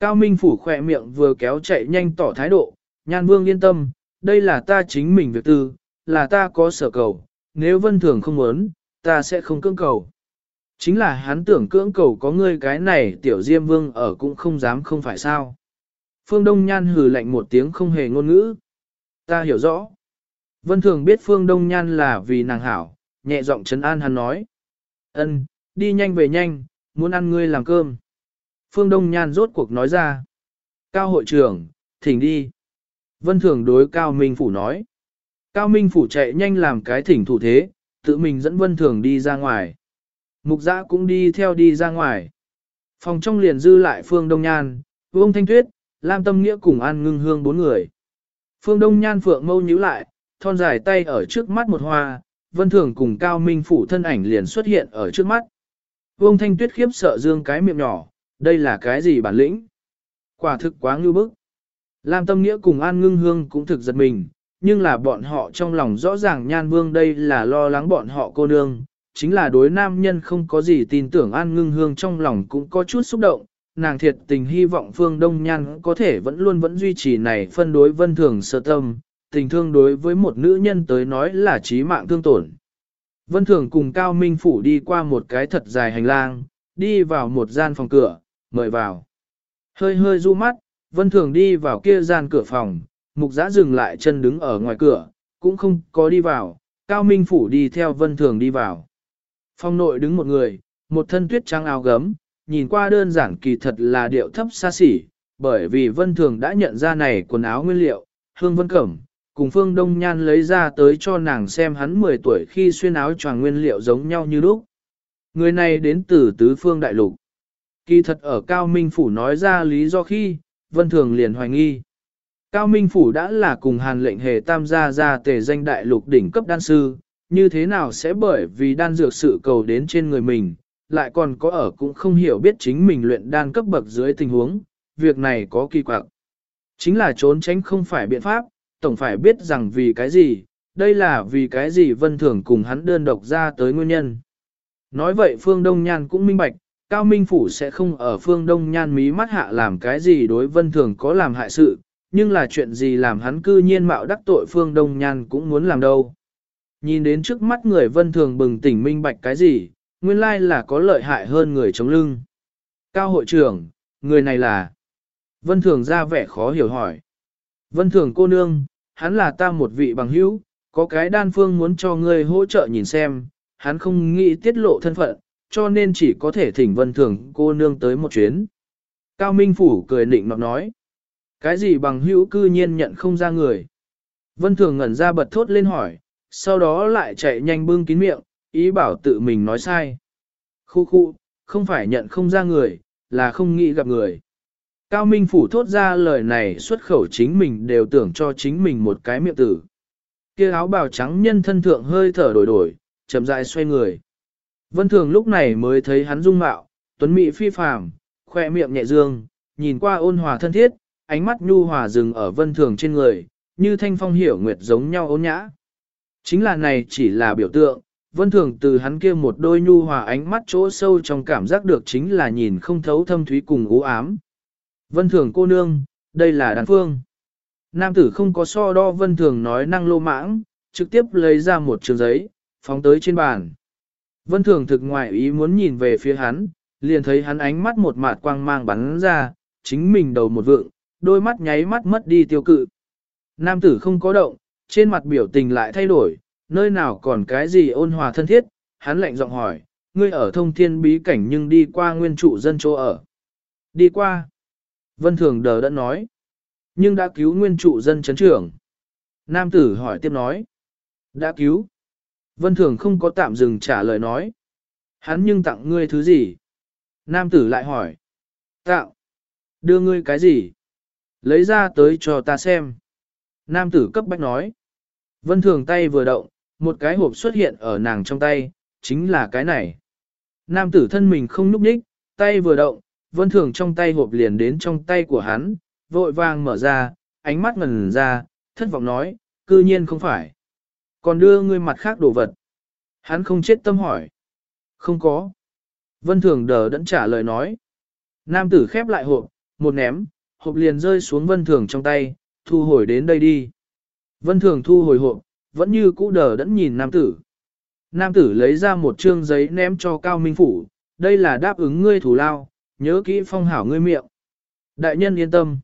A: Cao Minh Phủ khỏe miệng vừa kéo chạy nhanh tỏ thái độ, Nhan Vương yên tâm, đây là ta chính mình việc tư, là ta có sở cầu, nếu vân thường không muốn, ta sẽ không cưỡng cầu. Chính là hắn tưởng cưỡng cầu có ngươi cái này tiểu diêm vương ở cũng không dám không phải sao. Phương Đông Nhan hừ lạnh một tiếng không hề ngôn ngữ. Ta hiểu rõ. Vân thường biết Phương Đông Nhan là vì nàng hảo, nhẹ giọng trấn an hắn nói. ân, đi nhanh về nhanh, muốn ăn ngươi làm cơm. Phương Đông Nhan rốt cuộc nói ra. Cao hội trưởng, thỉnh đi. Vân thường đối Cao Minh Phủ nói. Cao Minh Phủ chạy nhanh làm cái thỉnh thủ thế, tự mình dẫn Vân Thường đi ra ngoài. Mục giã cũng đi theo đi ra ngoài. Phòng trong liền dư lại Phương Đông Nhan, Vương Thanh Tuyết, Lam Tâm Nghĩa cùng An Ngưng Hương bốn người. Phương Đông Nhan phượng mâu nhíu lại, thon dài tay ở trước mắt một hoa, Vân Thường cùng Cao Minh Phủ thân ảnh liền xuất hiện ở trước mắt. Vương Thanh Tuyết khiếp sợ dương cái miệng nhỏ, đây là cái gì bản lĩnh? Quả thực quá ngưu bức. Lam Tâm Nghĩa cùng An Ngưng Hương cũng thực giật mình, nhưng là bọn họ trong lòng rõ ràng Nhan Vương đây là lo lắng bọn họ cô nương, chính là đối nam nhân không có gì tin tưởng An Ngưng Hương trong lòng cũng có chút xúc động, nàng thiệt tình hy vọng Phương Đông Nhan có thể vẫn luôn vẫn duy trì này phân đối vân thường sơ tâm, tình thương đối với một nữ nhân tới nói là chí mạng thương tổn. Vân Thường cùng Cao Minh Phủ đi qua một cái thật dài hành lang, đi vào một gian phòng cửa, mời vào. Hơi hơi du mắt, Vân Thường đi vào kia gian cửa phòng, mục giã dừng lại chân đứng ở ngoài cửa, cũng không có đi vào, Cao Minh Phủ đi theo Vân Thường đi vào. Phong nội đứng một người, một thân tuyết trắng áo gấm, nhìn qua đơn giản kỳ thật là điệu thấp xa xỉ, bởi vì Vân Thường đã nhận ra này quần áo nguyên liệu, hương vân cẩm, cùng Phương Đông Nhan lấy ra tới cho nàng xem hắn 10 tuổi khi xuyên áo choàng nguyên liệu giống nhau như lúc. Người này đến từ tứ phương đại lục. Kỳ thật ở Cao Minh Phủ nói ra lý do khi, Vân Thường liền hoài nghi. Cao Minh Phủ đã là cùng hàn lệnh hề tam gia ra tề danh đại lục đỉnh cấp đan sư, như thế nào sẽ bởi vì đan dược sự cầu đến trên người mình, lại còn có ở cũng không hiểu biết chính mình luyện đan cấp bậc dưới tình huống, việc này có kỳ quặc. Chính là trốn tránh không phải biện pháp, tổng phải biết rằng vì cái gì, đây là vì cái gì vân thường cùng hắn đơn độc ra tới nguyên nhân. Nói vậy Phương Đông Nhan cũng minh bạch, Cao Minh Phủ sẽ không ở Phương Đông Nhan mí mắt hạ làm cái gì đối vân thường có làm hại sự, nhưng là chuyện gì làm hắn cư nhiên mạo đắc tội Phương Đông Nhan cũng muốn làm đâu. Nhìn đến trước mắt người vân thường bừng tỉnh minh bạch cái gì, nguyên lai là có lợi hại hơn người chống lưng. Cao hội trưởng, người này là... Vân thường ra vẻ khó hiểu hỏi. Vân thường cô nương, hắn là ta một vị bằng hữu, có cái đan phương muốn cho ngươi hỗ trợ nhìn xem, hắn không nghĩ tiết lộ thân phận, cho nên chỉ có thể thỉnh vân thường cô nương tới một chuyến. Cao Minh Phủ cười nịnh nọt nói. Cái gì bằng hữu cư nhiên nhận không ra người. Vân thường ngẩn ra bật thốt lên hỏi, sau đó lại chạy nhanh bưng kín miệng, ý bảo tự mình nói sai. Khu khu, không phải nhận không ra người, là không nghĩ gặp người. Cao Minh Phủ thốt ra lời này xuất khẩu chính mình đều tưởng cho chính mình một cái miệng tử. kia áo bào trắng nhân thân thượng hơi thở đổi đổi, chậm rãi xoay người. Vân Thường lúc này mới thấy hắn dung mạo, tuấn mỹ phi phàm, khoe miệng nhẹ dương, nhìn qua ôn hòa thân thiết, ánh mắt nhu hòa dừng ở Vân Thường trên người, như thanh phong hiểu nguyệt giống nhau ôn nhã. Chính là này chỉ là biểu tượng, Vân Thường từ hắn kia một đôi nhu hòa ánh mắt chỗ sâu trong cảm giác được chính là nhìn không thấu thâm thúy cùng u ám. Vân Thường cô nương, đây là đàn phương. Nam tử không có so đo Vân Thường nói năng lô mãng, trực tiếp lấy ra một trường giấy, phóng tới trên bàn. Vân Thường thực ngoại ý muốn nhìn về phía hắn, liền thấy hắn ánh mắt một mạt quang mang bắn ra, chính mình đầu một vượng, đôi mắt nháy mắt mất đi tiêu cự. Nam tử không có động, trên mặt biểu tình lại thay đổi, nơi nào còn cái gì ôn hòa thân thiết, hắn lạnh giọng hỏi, ngươi ở thông thiên bí cảnh nhưng đi qua nguyên trụ dân chỗ ở. Đi qua. Vân Thường đờ đã nói. Nhưng đã cứu nguyên trụ dân chấn trưởng. Nam tử hỏi tiếp nói. Đã cứu. Vân Thường không có tạm dừng trả lời nói. Hắn nhưng tặng ngươi thứ gì? Nam tử lại hỏi. Tặng. Đưa ngươi cái gì? Lấy ra tới cho ta xem. Nam tử cấp bách nói. Vân Thường tay vừa động, một cái hộp xuất hiện ở nàng trong tay, chính là cái này. Nam tử thân mình không núp nhích, tay vừa động, Vân Thường trong tay hộp liền đến trong tay của hắn, vội vàng mở ra, ánh mắt ngần ra, thất vọng nói, cư nhiên không phải. Còn đưa ngươi mặt khác đồ vật. Hắn không chết tâm hỏi. Không có. Vân Thường đờ đẫn trả lời nói. Nam tử khép lại hộp, một ném, hộp liền rơi xuống Vân Thường trong tay, thu hồi đến đây đi. Vân Thường thu hồi hộp, vẫn như cũ đờ đẫn nhìn nam tử. Nam tử lấy ra một trương giấy ném cho Cao Minh Phủ, đây là đáp ứng ngươi thủ lao, nhớ kỹ phong hảo ngươi miệng. Đại nhân yên tâm.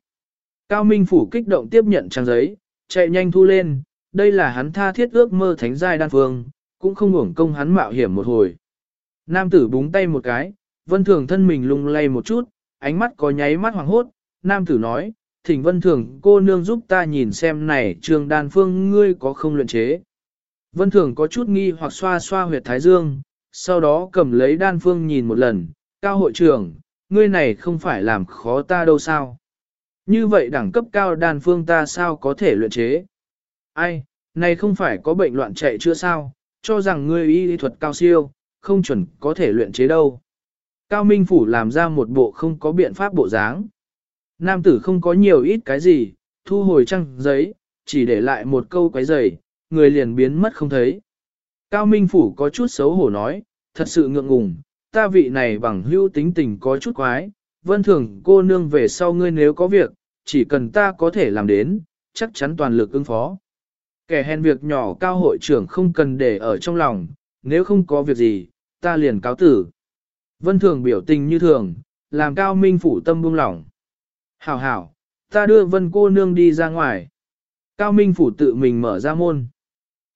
A: Cao Minh Phủ kích động tiếp nhận trang giấy, chạy nhanh thu lên, đây là hắn tha thiết ước mơ thánh giai đan phương, cũng không uổng công hắn mạo hiểm một hồi. Nam tử búng tay một cái, vân thường thân mình lung lay một chút, ánh mắt có nháy mắt hoàng hốt, nam tử nói, thỉnh vân thường cô nương giúp ta nhìn xem này trường đàn phương ngươi có không luyện chế. Vân thường có chút nghi hoặc xoa xoa huyệt thái dương, sau đó cầm lấy đan phương nhìn một lần, cao hội trưởng, ngươi này không phải làm khó ta đâu sao. Như vậy đẳng cấp cao đan phương ta sao có thể luyện chế? Ai, này không phải có bệnh loạn chạy chưa sao, cho rằng ngươi y lý thuật cao siêu, không chuẩn có thể luyện chế đâu. Cao Minh Phủ làm ra một bộ không có biện pháp bộ dáng. Nam tử không có nhiều ít cái gì, thu hồi trăng giấy, chỉ để lại một câu quấy giày, người liền biến mất không thấy. Cao Minh Phủ có chút xấu hổ nói, thật sự ngượng ngùng, ta vị này bằng hữu tính tình có chút quái, vân thường cô nương về sau ngươi nếu có việc, chỉ cần ta có thể làm đến, chắc chắn toàn lực ứng phó. Kẻ hèn việc nhỏ cao hội trưởng không cần để ở trong lòng, nếu không có việc gì, ta liền cáo tử. Vân thường biểu tình như thường, làm cao minh phủ tâm buông lỏng. Hảo hảo, ta đưa vân cô nương đi ra ngoài. Cao minh phủ tự mình mở ra môn.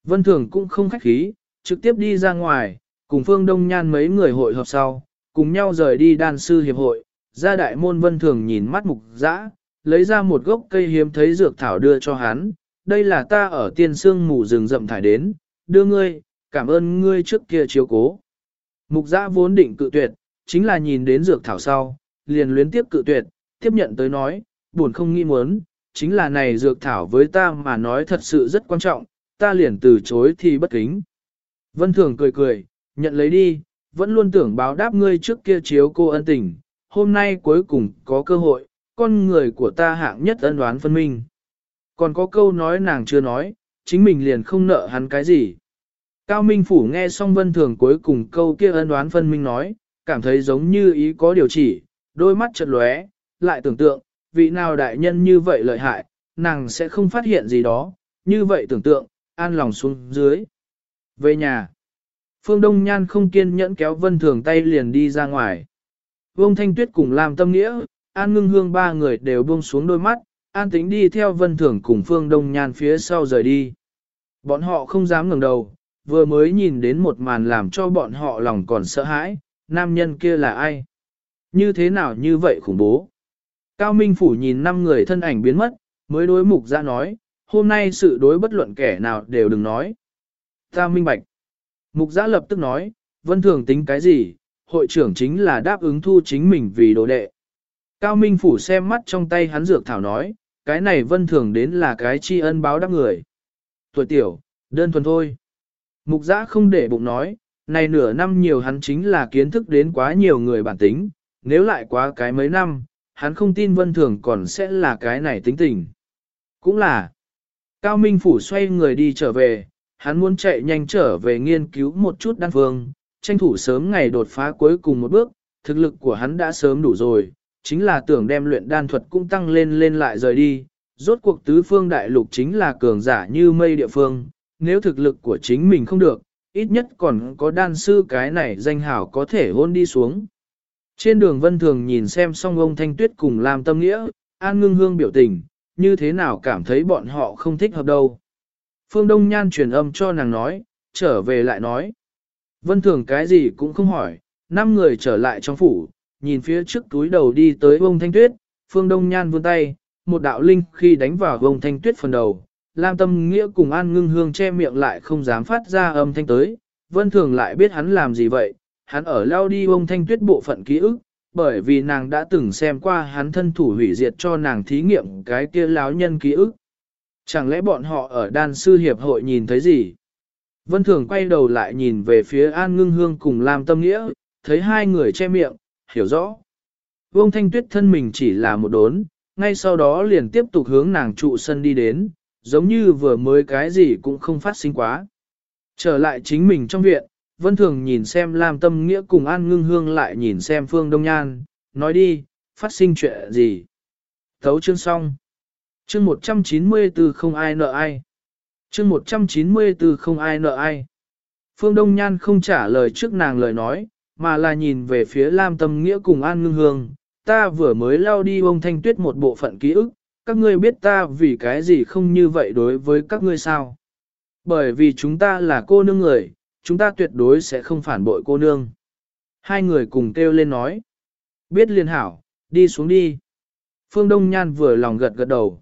A: Vân thường cũng không khách khí, trực tiếp đi ra ngoài, cùng phương đông nhan mấy người hội họp sau, cùng nhau rời đi đan sư hiệp hội, ra đại môn vân thường nhìn mắt mục dã, lấy ra một gốc cây hiếm thấy dược thảo đưa cho hắn, đây là ta ở tiên sương mù rừng rậm thải đến, đưa ngươi, cảm ơn ngươi trước kia chiếu cố. Mục giã vốn định cự tuyệt, chính là nhìn đến dược thảo sau, liền luyến tiếp cự tuyệt, tiếp nhận tới nói, buồn không nghĩ muốn, chính là này dược thảo với ta mà nói thật sự rất quan trọng, ta liền từ chối thì bất kính. Vân Thường cười cười, nhận lấy đi, vẫn luôn tưởng báo đáp ngươi trước kia chiếu cô ân tình, hôm nay cuối cùng có cơ hội, con người của ta hạng nhất ân đoán phân minh. Còn có câu nói nàng chưa nói, chính mình liền không nợ hắn cái gì. Cao Minh Phủ nghe xong vân thường cuối cùng câu kia ân đoán phân minh nói, cảm thấy giống như ý có điều chỉ, đôi mắt chợt lóe, lại tưởng tượng, vị nào đại nhân như vậy lợi hại, nàng sẽ không phát hiện gì đó, như vậy tưởng tượng, an lòng xuống dưới. Về nhà, Phương Đông Nhan không kiên nhẫn kéo vân thường tay liền đi ra ngoài. Vương Thanh Tuyết cùng làm tâm nghĩa, An ngưng hương ba người đều buông xuống đôi mắt, an tính đi theo vân thường cùng phương đông nhan phía sau rời đi. Bọn họ không dám ngẩng đầu, vừa mới nhìn đến một màn làm cho bọn họ lòng còn sợ hãi, nam nhân kia là ai? Như thế nào như vậy khủng bố? Cao Minh Phủ nhìn năm người thân ảnh biến mất, mới đối mục ra nói, hôm nay sự đối bất luận kẻ nào đều đừng nói. Ta minh bạch. Mục giã lập tức nói, vân thường tính cái gì, hội trưởng chính là đáp ứng thu chính mình vì đồ đệ. Cao Minh Phủ xem mắt trong tay hắn dược thảo nói, cái này vân thường đến là cái tri ân báo đáp người. Tuổi tiểu, đơn thuần thôi. Mục giã không để bụng nói, này nửa năm nhiều hắn chính là kiến thức đến quá nhiều người bản tính, nếu lại quá cái mấy năm, hắn không tin vân thường còn sẽ là cái này tính tình. Cũng là, Cao Minh Phủ xoay người đi trở về, hắn muốn chạy nhanh trở về nghiên cứu một chút đan phương, tranh thủ sớm ngày đột phá cuối cùng một bước, thực lực của hắn đã sớm đủ rồi, chính là tưởng đem luyện đan thuật cũng tăng lên lên lại rời đi. Rốt cuộc tứ phương đại lục chính là cường giả như mây địa phương, nếu thực lực của chính mình không được, ít nhất còn có đan sư cái này danh hảo có thể hôn đi xuống. Trên đường vân thường nhìn xem song ông Thanh Tuyết cùng lam tâm nghĩa, an ngưng hương biểu tình, như thế nào cảm thấy bọn họ không thích hợp đâu. Phương Đông Nhan truyền âm cho nàng nói, trở về lại nói. Vân thường cái gì cũng không hỏi, năm người trở lại trong phủ, nhìn phía trước túi đầu đi tới ông thanh tuyết, phương đông nhan vươn tay, một đạo linh khi đánh vào ông thanh tuyết phần đầu, Lam Tâm Nghĩa cùng An Ngưng Hương che miệng lại không dám phát ra âm thanh tới, Vân Thường lại biết hắn làm gì vậy, hắn ở lao đi ông thanh tuyết bộ phận ký ức, bởi vì nàng đã từng xem qua hắn thân thủ hủy diệt cho nàng thí nghiệm cái kia láo nhân ký ức. Chẳng lẽ bọn họ ở đan sư hiệp hội nhìn thấy gì? Vân Thường quay đầu lại nhìn về phía An Ngưng Hương cùng Lam Tâm Nghĩa, thấy hai người che miệng, hiểu rõ. Vương Thanh Tuyết thân mình chỉ là một đốn, ngay sau đó liền tiếp tục hướng nàng trụ sân đi đến, giống như vừa mới cái gì cũng không phát sinh quá. Trở lại chính mình trong viện, Vân Thường nhìn xem Lam Tâm Nghĩa cùng An Ngưng Hương lại nhìn xem Phương Đông Nhan, nói đi, phát sinh chuyện gì. Thấu chương xong. Chương 194 không ai nợ ai. Chương 194 không ai nợ ai. Phương Đông Nhan không trả lời trước nàng lời nói, mà là nhìn về phía Lam Tâm Nghĩa cùng An Ngưng Hương. Ta vừa mới lao đi bông thanh tuyết một bộ phận ký ức, các ngươi biết ta vì cái gì không như vậy đối với các ngươi sao? Bởi vì chúng ta là cô nương người, chúng ta tuyệt đối sẽ không phản bội cô nương. Hai người cùng kêu lên nói. Biết liên hảo, đi xuống đi. Phương Đông Nhan vừa lòng gật gật đầu.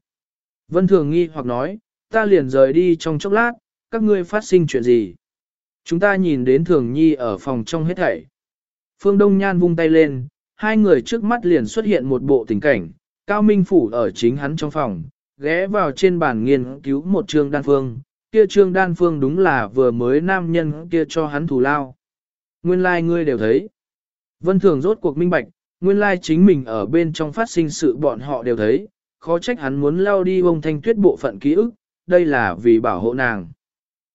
A: Vân Thường nghi hoặc nói, ta liền rời đi trong chốc lát, các ngươi phát sinh chuyện gì? Chúng ta nhìn đến Thường Nhi ở phòng trong hết thảy. Phương Đông Nhan vung tay lên, hai người trước mắt liền xuất hiện một bộ tình cảnh, Cao Minh Phủ ở chính hắn trong phòng, ghé vào trên bàn nghiên cứu một chương đan phương, kia trương đan phương đúng là vừa mới nam nhân kia cho hắn thù lao. Nguyên lai like ngươi đều thấy. Vân Thường rốt cuộc minh bạch, nguyên lai like chính mình ở bên trong phát sinh sự bọn họ đều thấy, khó trách hắn muốn lao đi bông thanh tuyết bộ phận ký ức, đây là vì bảo hộ nàng.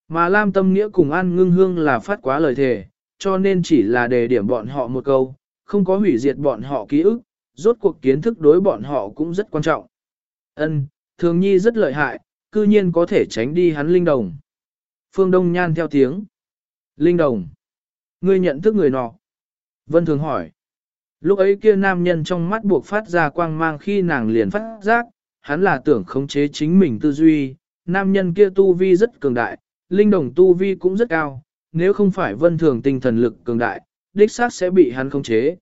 A: Mà Lam Tâm Nghĩa cùng An Ngưng Hương là phát quá lời thề, cho nên chỉ là đề điểm bọn họ một câu, không có hủy diệt bọn họ ký ức, rốt cuộc kiến thức đối bọn họ cũng rất quan trọng. Ân, Thường Nhi rất lợi hại, cư nhiên có thể tránh đi hắn linh đồng. Phương Đông Nhan theo tiếng. Linh đồng. Ngươi nhận thức người nọ. Vân Thường hỏi. Lúc ấy kia nam nhân trong mắt buộc phát ra quang mang khi nàng liền phát giác, hắn là tưởng khống chế chính mình tư duy, nam nhân kia tu vi rất cường đại, linh đồng tu vi cũng rất cao, nếu không phải vân thường tinh thần lực cường đại, đích xác sẽ bị hắn khống chế.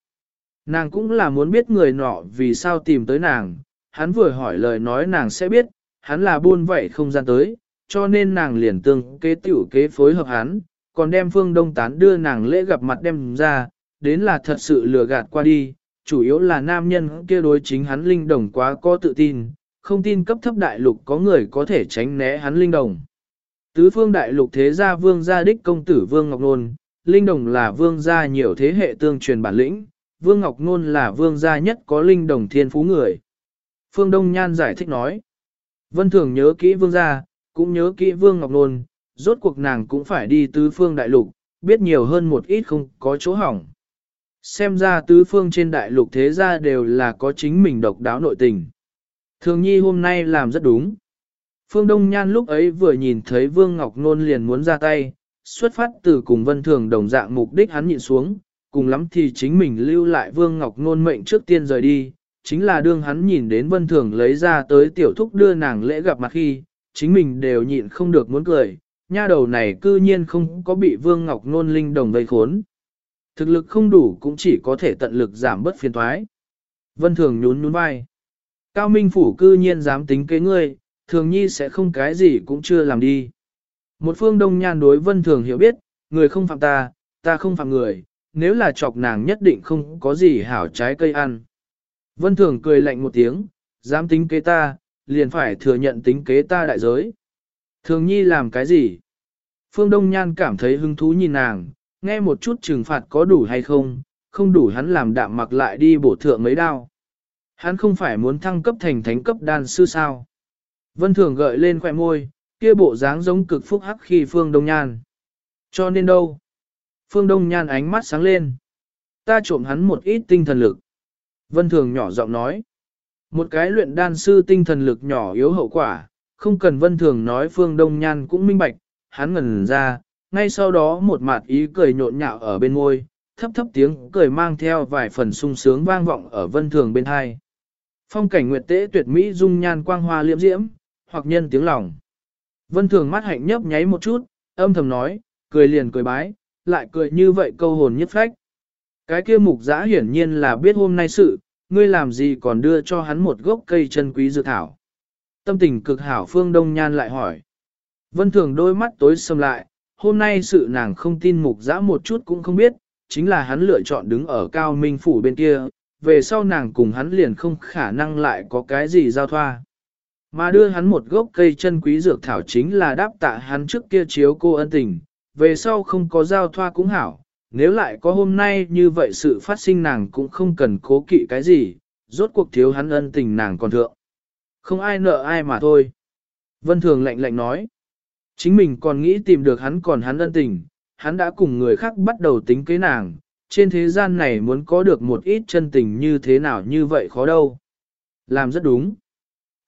A: Nàng cũng là muốn biết người nọ vì sao tìm tới nàng, hắn vừa hỏi lời nói nàng sẽ biết, hắn là buôn vậy không gian tới, cho nên nàng liền tương kế tiểu kế phối hợp hắn, còn đem phương đông tán đưa nàng lễ gặp mặt đem ra, đến là thật sự lừa gạt qua đi, chủ yếu là nam nhân kia đối chính hắn linh đồng quá có tự tin, không tin cấp thấp đại lục có người có thể tránh né hắn linh đồng. Tứ phương đại lục thế gia vương gia đích công tử vương Ngọc Nôn, linh đồng là vương gia nhiều thế hệ tương truyền bản lĩnh, vương Ngọc Nôn là vương gia nhất có linh đồng thiên phú người. Phương Đông Nhan giải thích nói, Vân Thường nhớ kỹ vương gia, cũng nhớ kỹ vương Ngọc Nôn, rốt cuộc nàng cũng phải đi tứ phương đại lục, biết nhiều hơn một ít không có chỗ hỏng. Xem ra tứ phương trên đại lục thế gia đều là có chính mình độc đáo nội tình. Thường nhi hôm nay làm rất đúng. Phương Đông Nhan lúc ấy vừa nhìn thấy Vương Ngọc Nôn liền muốn ra tay, xuất phát từ cùng Vân Thường đồng dạng mục đích hắn nhịn xuống, cùng lắm thì chính mình lưu lại Vương Ngọc Nôn mệnh trước tiên rời đi, chính là đương hắn nhìn đến Vân Thường lấy ra tới tiểu thúc đưa nàng lễ gặp mặt khi, chính mình đều nhịn không được muốn cười, nha đầu này cư nhiên không có bị Vương Ngọc Nôn linh đồng vây khốn. Thực lực không đủ cũng chỉ có thể tận lực giảm bớt phiền thoái. Vân Thường nhún nhún vai. Cao Minh Phủ cư nhiên dám tính kế ngươi, thường nhi sẽ không cái gì cũng chưa làm đi. Một phương đông nhan đối Vân Thường hiểu biết, người không phạm ta, ta không phạm người, nếu là chọc nàng nhất định không có gì hảo trái cây ăn. Vân Thường cười lạnh một tiếng, dám tính kế ta, liền phải thừa nhận tính kế ta đại giới. Thường nhi làm cái gì? Phương Đông Nhan cảm thấy hứng thú nhìn nàng, nghe một chút trừng phạt có đủ hay không, không đủ hắn làm đạm mặc lại đi bổ thượng mấy đao. Hắn không phải muốn thăng cấp thành thánh cấp đan sư sao. Vân Thường gợi lên khỏe môi, kia bộ dáng giống cực phúc hắc khi Phương Đông Nhan. Cho nên đâu? Phương Đông Nhan ánh mắt sáng lên. Ta trộm hắn một ít tinh thần lực. Vân Thường nhỏ giọng nói. Một cái luyện đan sư tinh thần lực nhỏ yếu hậu quả, không cần Vân Thường nói Phương Đông Nhan cũng minh bạch, hắn ngẩn ra, ngay sau đó một mặt ý cười nhộn nhạo ở bên môi, thấp thấp tiếng cười mang theo vài phần sung sướng vang vọng ở Vân Thường bên hai. Phong cảnh nguyệt tế tuyệt mỹ dung nhan quang hoa liễm diễm, hoặc nhân tiếng lòng. Vân thường mắt hạnh nhấp nháy một chút, âm thầm nói, cười liền cười bái, lại cười như vậy câu hồn nhất phách. Cái kia mục giã hiển nhiên là biết hôm nay sự, ngươi làm gì còn đưa cho hắn một gốc cây chân quý dược thảo. Tâm tình cực hảo Phương Đông Nhan lại hỏi. Vân Thường đôi mắt tối sầm lại, hôm nay sự nàng không tin mục giã một chút cũng không biết, chính là hắn lựa chọn đứng ở cao minh phủ bên kia, về sau nàng cùng hắn liền không khả năng lại có cái gì giao thoa. Mà đưa hắn một gốc cây chân quý dược thảo chính là đáp tạ hắn trước kia chiếu cô ân tình, về sau không có giao thoa cũng hảo, nếu lại có hôm nay như vậy sự phát sinh nàng cũng không cần cố kỵ cái gì, rốt cuộc thiếu hắn ân tình nàng còn thượng. Không ai nợ ai mà thôi. Vân Thường lạnh lạnh nói. Chính mình còn nghĩ tìm được hắn còn hắn ân tình, hắn đã cùng người khác bắt đầu tính kế nàng, trên thế gian này muốn có được một ít chân tình như thế nào như vậy khó đâu. Làm rất đúng.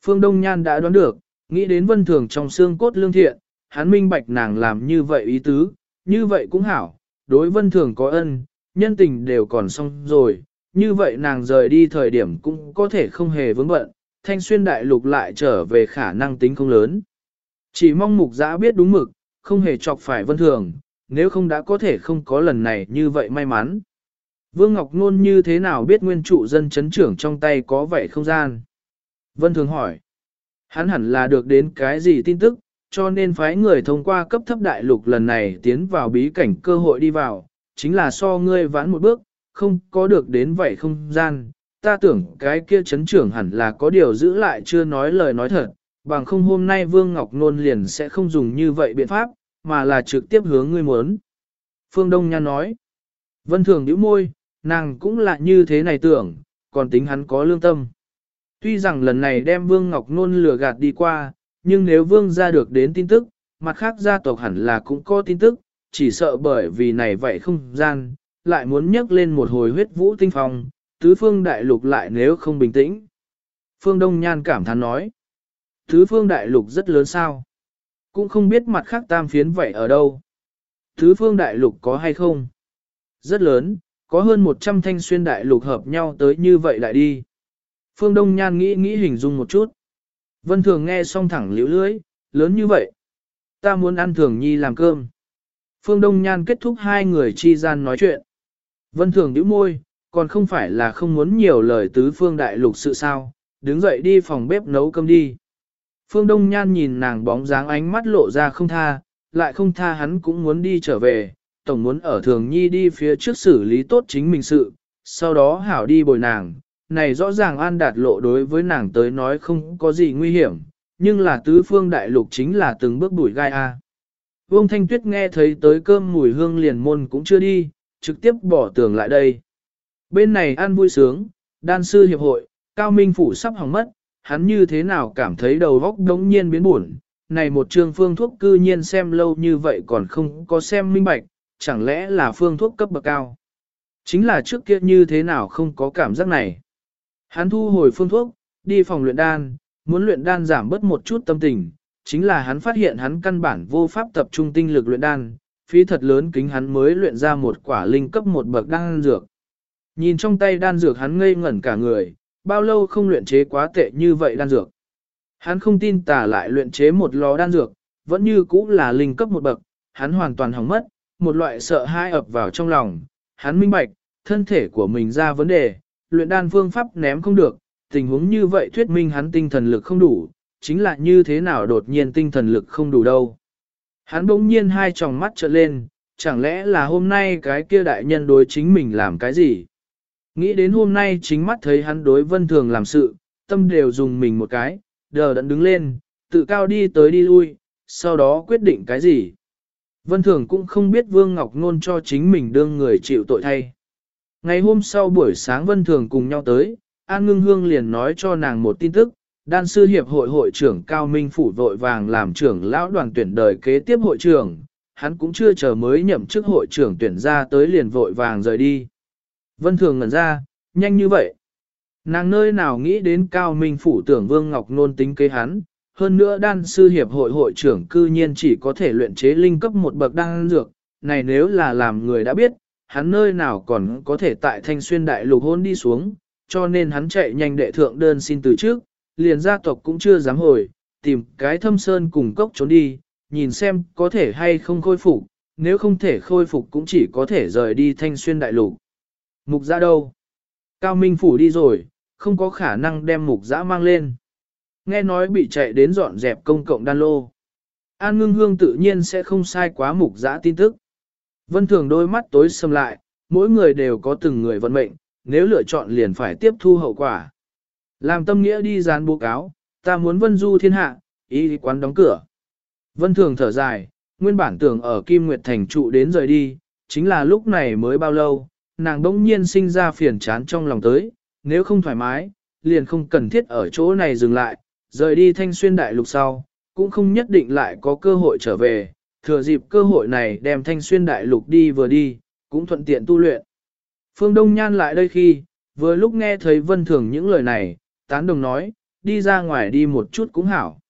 A: Phương Đông Nhan đã đoán được, nghĩ đến vân thường trong xương cốt lương thiện, hắn minh bạch nàng làm như vậy ý tứ, như vậy cũng hảo, đối vân thường có ân, nhân tình đều còn xong rồi, như vậy nàng rời đi thời điểm cũng có thể không hề vướng bận, thanh xuyên đại lục lại trở về khả năng tính không lớn. Chỉ mong mục giã biết đúng mực, không hề chọc phải vân thường, nếu không đã có thể không có lần này như vậy may mắn. Vương Ngọc Nôn như thế nào biết nguyên trụ dân chấn trưởng trong tay có vậy không gian? Vân Thường hỏi. Hắn hẳn là được đến cái gì tin tức, cho nên phái người thông qua cấp thấp đại lục lần này tiến vào bí cảnh cơ hội đi vào, chính là so ngươi vãn một bước, không có được đến vậy không gian. Ta tưởng cái kia chấn trưởng hẳn là có điều giữ lại chưa nói lời nói thật, bằng không hôm nay Vương Ngọc Nôn liền sẽ không dùng như vậy biện pháp, mà là trực tiếp hướng ngươi muốn. Phương Đông Nhan nói, Vân Thường nhíu môi, nàng cũng là như thế này tưởng, còn tính hắn có lương tâm. Tuy rằng lần này đem Vương Ngọc Nôn lừa gạt đi qua, nhưng nếu Vương gia được đến tin tức, mặt khác gia tộc hẳn là cũng có tin tức, chỉ sợ bởi vì này vậy không gian, lại muốn nhắc lên một hồi huyết vũ tinh phong, tứ phương đại lục lại nếu không bình tĩnh. Phương Đông Nhan cảm thán nói, tứ phương đại lục rất lớn sao? Cũng không biết mặt khác tam phiến vậy ở đâu. Tứ phương đại lục có hay không? Rất lớn, có hơn 100 thanh xuyên đại lục hợp nhau tới như vậy lại đi. Phương Đông Nhan nghĩ nghĩ hình dung một chút. Vân Thường nghe xong thẳng liễu lưới, lớn như vậy. Ta muốn ăn Thường Nhi làm cơm. Phương Đông Nhan kết thúc hai người chi gian nói chuyện. Vân Thường nhíu môi, còn không phải là không muốn nhiều lời tứ phương đại lục sự sao, đứng dậy đi phòng bếp nấu cơm đi. Phương Đông Nhan nhìn nàng bóng dáng ánh mắt lộ ra không tha, lại không tha hắn cũng muốn đi trở về, tổng muốn ở Thường Nhi đi phía trước xử lý tốt chính mình sự, sau đó hảo đi bồi nàng, này rõ ràng an đạt lộ đối với nàng tới nói không có gì nguy hiểm, nhưng là tứ phương đại lục chính là từng bước đuổi gai a. Vương Thanh Tuyết nghe thấy tới cơm mùi hương liền môn cũng chưa đi, trực tiếp bỏ tường lại đây. Bên này ăn vui sướng, đan sư hiệp hội, cao minh phủ sắp hỏng mất, hắn như thế nào cảm thấy đầu góc đống nhiên biến buồn. Này một trường phương thuốc cư nhiên xem lâu như vậy còn không có xem minh bạch, chẳng lẽ là phương thuốc cấp bậc cao. Chính là trước kia như thế nào không có cảm giác này. Hắn thu hồi phương thuốc, đi phòng luyện đan, muốn luyện đan giảm bớt một chút tâm tình, chính là hắn phát hiện hắn căn bản vô pháp tập trung tinh lực luyện đan, phí thật lớn kính hắn mới luyện ra một quả linh cấp một bậc đan dược. Nhìn trong tay đan dược hắn ngây ngẩn cả người, bao lâu không luyện chế quá tệ như vậy đan dược. Hắn không tin tả lại luyện chế một lò đan dược, vẫn như cũ là linh cấp một bậc, hắn hoàn toàn hỏng mất, một loại sợ hãi ập vào trong lòng, hắn minh bạch, thân thể của mình ra vấn đề, luyện đan phương pháp ném không được, tình huống như vậy thuyết minh hắn tinh thần lực không đủ, chính là như thế nào đột nhiên tinh thần lực không đủ đâu. Hắn bỗng nhiên hai tròng mắt trợn lên, chẳng lẽ là hôm nay cái kia đại nhân đối chính mình làm cái gì? Nghĩ đến hôm nay chính mắt thấy hắn đối vân thường làm sự, tâm đều dùng mình một cái, đờ đẫn đứng lên, tự cao đi tới đi lui, sau đó quyết định cái gì. Vân thường cũng không biết Vương Ngọc Nôn cho chính mình đương người chịu tội thay. Ngày hôm sau buổi sáng Vân Thường cùng nhau tới, An Ngưng Hương liền nói cho nàng một tin tức, đan sư hiệp hội hội trưởng Cao Minh Phủ vội vàng làm trưởng lão đoàn tuyển đời kế tiếp hội trưởng, hắn cũng chưa chờ mới nhậm chức hội trưởng tuyển ra tới liền vội vàng rời đi. Vân Thường ngẩn ra, nhanh như vậy. Nàng nơi nào nghĩ đến Cao Minh Phủ tưởng Vương Ngọc Nôn tính kế hắn, hơn nữa đan sư hiệp hội hội trưởng cư nhiên chỉ có thể luyện chế linh cấp một bậc đan dược, này nếu là làm người đã biết, hắn nơi nào còn có thể tại thanh xuyên đại lục hôn đi xuống, cho nên hắn chạy nhanh đệ thượng đơn xin từ trước, liền gia tộc cũng chưa dám hồi, tìm cái thâm sơn cùng cốc trốn đi, nhìn xem có thể hay không khôi phục, nếu không thể khôi phục cũng chỉ có thể rời đi thanh xuyên đại lục. Mục giã đâu? Cao Minh Phủ đi rồi, không có khả năng đem mục giã mang lên. nghe nói bị chạy đến dọn dẹp công cộng đan lô. An ngưng hương tự nhiên sẽ không sai quá mục giã tin tức. Vân thường đôi mắt tối sầm lại, mỗi người đều có từng người vận mệnh, nếu lựa chọn liền phải tiếp thu hậu quả. Làm tâm nghĩa đi dán bố cáo, ta muốn vân du thiên hạ, ý quán đóng cửa. Vân thường thở dài, nguyên bản tưởng ở Kim Nguyệt Thành trụ đến rời đi, chính là lúc này mới bao lâu, nàng đông nhiên sinh ra phiền chán trong lòng tới, nếu không thoải mái, liền không cần thiết ở chỗ này dừng lại, rời đi thanh xuyên đại lục sau, cũng không nhất định lại có cơ hội trở về, thừa dịp cơ hội này đem thanh xuyên đại lục đi vừa đi, cũng thuận tiện tu luyện. Phương Đông Nhan lại đây khi, vừa lúc nghe thấy Vân Thường những lời này, tán đồng nói, đi ra ngoài đi một chút cũng hảo.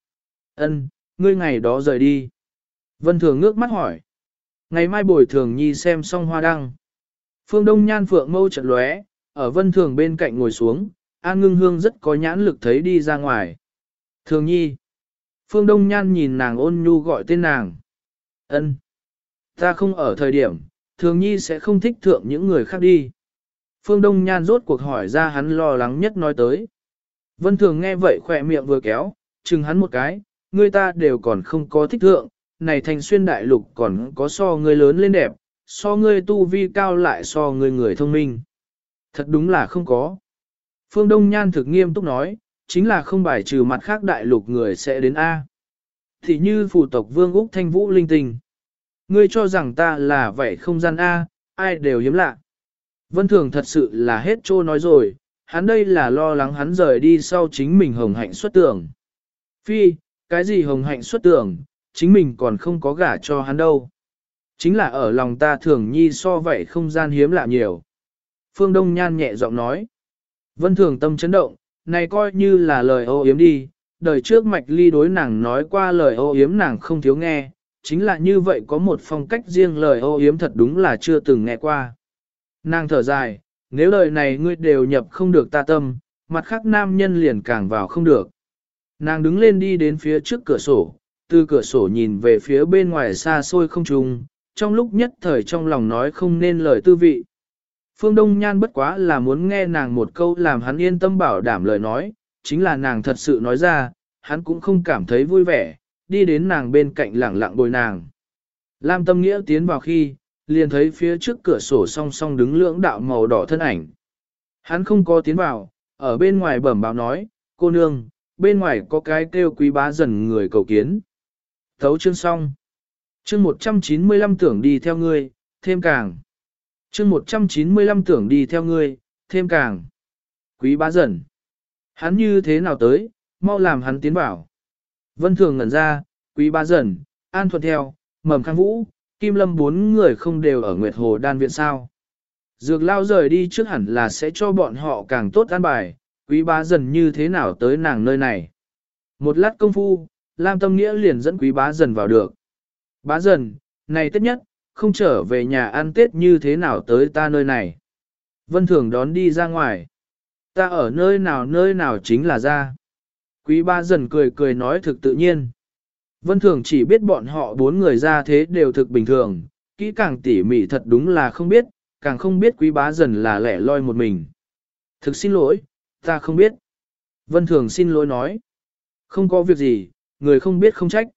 A: Ân, ngươi ngày đó rời đi. Vân Thường ngước mắt hỏi. Ngày mai bồi thường nhi xem xong hoa đăng. Phương Đông Nhan phượng mâu trận lóe, ở Vân Thường bên cạnh ngồi xuống, An Ngưng Hương rất có nhãn lực thấy đi ra ngoài. Thường nhi. Phương Đông Nhan nhìn nàng ôn nhu gọi tên nàng. Ân, Ta không ở thời điểm, thường nhi sẽ không thích thượng những người khác đi. Phương Đông Nhan rốt cuộc hỏi ra hắn lo lắng nhất nói tới. Vân Thường nghe vậy khỏe miệng vừa kéo, chừng hắn một cái, người ta đều còn không có thích thượng, này thành xuyên đại lục còn có so người lớn lên đẹp, so ngươi tu vi cao lại so người người thông minh. Thật đúng là không có. Phương Đông Nhan thực nghiêm túc nói, chính là không bài trừ mặt khác đại lục người sẽ đến A. Thì như phủ tộc vương Úc Thanh Vũ linh tình. Ngươi cho rằng ta là vậy không gian A, ai đều hiếm lạ. Vân Thường thật sự là hết trô nói rồi, hắn đây là lo lắng hắn rời đi sau chính mình hồng hạnh xuất tưởng. Phi, cái gì hồng hạnh xuất tưởng, chính mình còn không có gả cho hắn đâu. Chính là ở lòng ta thường nhi so vậy không gian hiếm lạ nhiều. Phương Đông Nhan nhẹ giọng nói. Vân Thường tâm chấn động, này coi như là lời ô yếm đi, đời trước mạch ly đối nàng nói qua lời ô yếm nàng không thiếu nghe, chính là như vậy có một phong cách riêng lời ô yếm thật đúng là chưa từng nghe qua. Nàng thở dài, nếu lời này ngươi đều nhập không được ta tâm, mặt khác nam nhân liền càng vào không được. Nàng đứng lên đi đến phía trước cửa sổ, từ cửa sổ nhìn về phía bên ngoài xa xôi không trùng, trong lúc nhất thời trong lòng nói không nên lời tư vị. Phương Đông Nhan bất quá là muốn nghe nàng một câu làm hắn yên tâm bảo đảm lời nói, chính là nàng thật sự nói ra, hắn cũng không cảm thấy vui vẻ, đi đến nàng bên cạnh lẳng lặng bồi nàng. Lam Tâm Nghĩa tiến vào khi, liền thấy phía trước cửa sổ song song đứng lưỡng đạo màu đỏ thân ảnh. Hắn không có tiến vào, ở bên ngoài bẩm báo nói, cô nương, bên ngoài có cái kêu quý bá dần người cầu kiến. Thấu chương xong. Chương 195 tưởng đi theo ngươi, thêm càng chương 195 tưởng đi theo ngươi, thêm càng. Quý bá dần. Hắn như thế nào tới, mau làm hắn tiến bảo. Vân thường ngẩn ra, quý bá dần, an thuận theo, mầm khang vũ, kim lâm bốn người không đều ở Nguyệt Hồ đan viện sao. Dược lao rời đi trước hẳn là sẽ cho bọn họ càng tốt an bài, quý bá dần như thế nào tới nàng nơi này. Một lát công phu, Lam Tâm Nghĩa liền dẫn quý bá dần vào được. Bá dần, này tất nhất, không trở về nhà ăn Tết như thế nào tới ta nơi này. Vân Thường đón đi ra ngoài. Ta ở nơi nào nơi nào chính là ra. Quý ba dần cười cười nói thực tự nhiên. Vân Thường chỉ biết bọn họ bốn người ra thế đều thực bình thường, kỹ càng tỉ mỉ thật đúng là không biết, càng không biết quý bá dần là lẻ loi một mình. Thực xin lỗi, ta không biết. Vân Thường xin lỗi nói. Không có việc gì, người không biết không trách.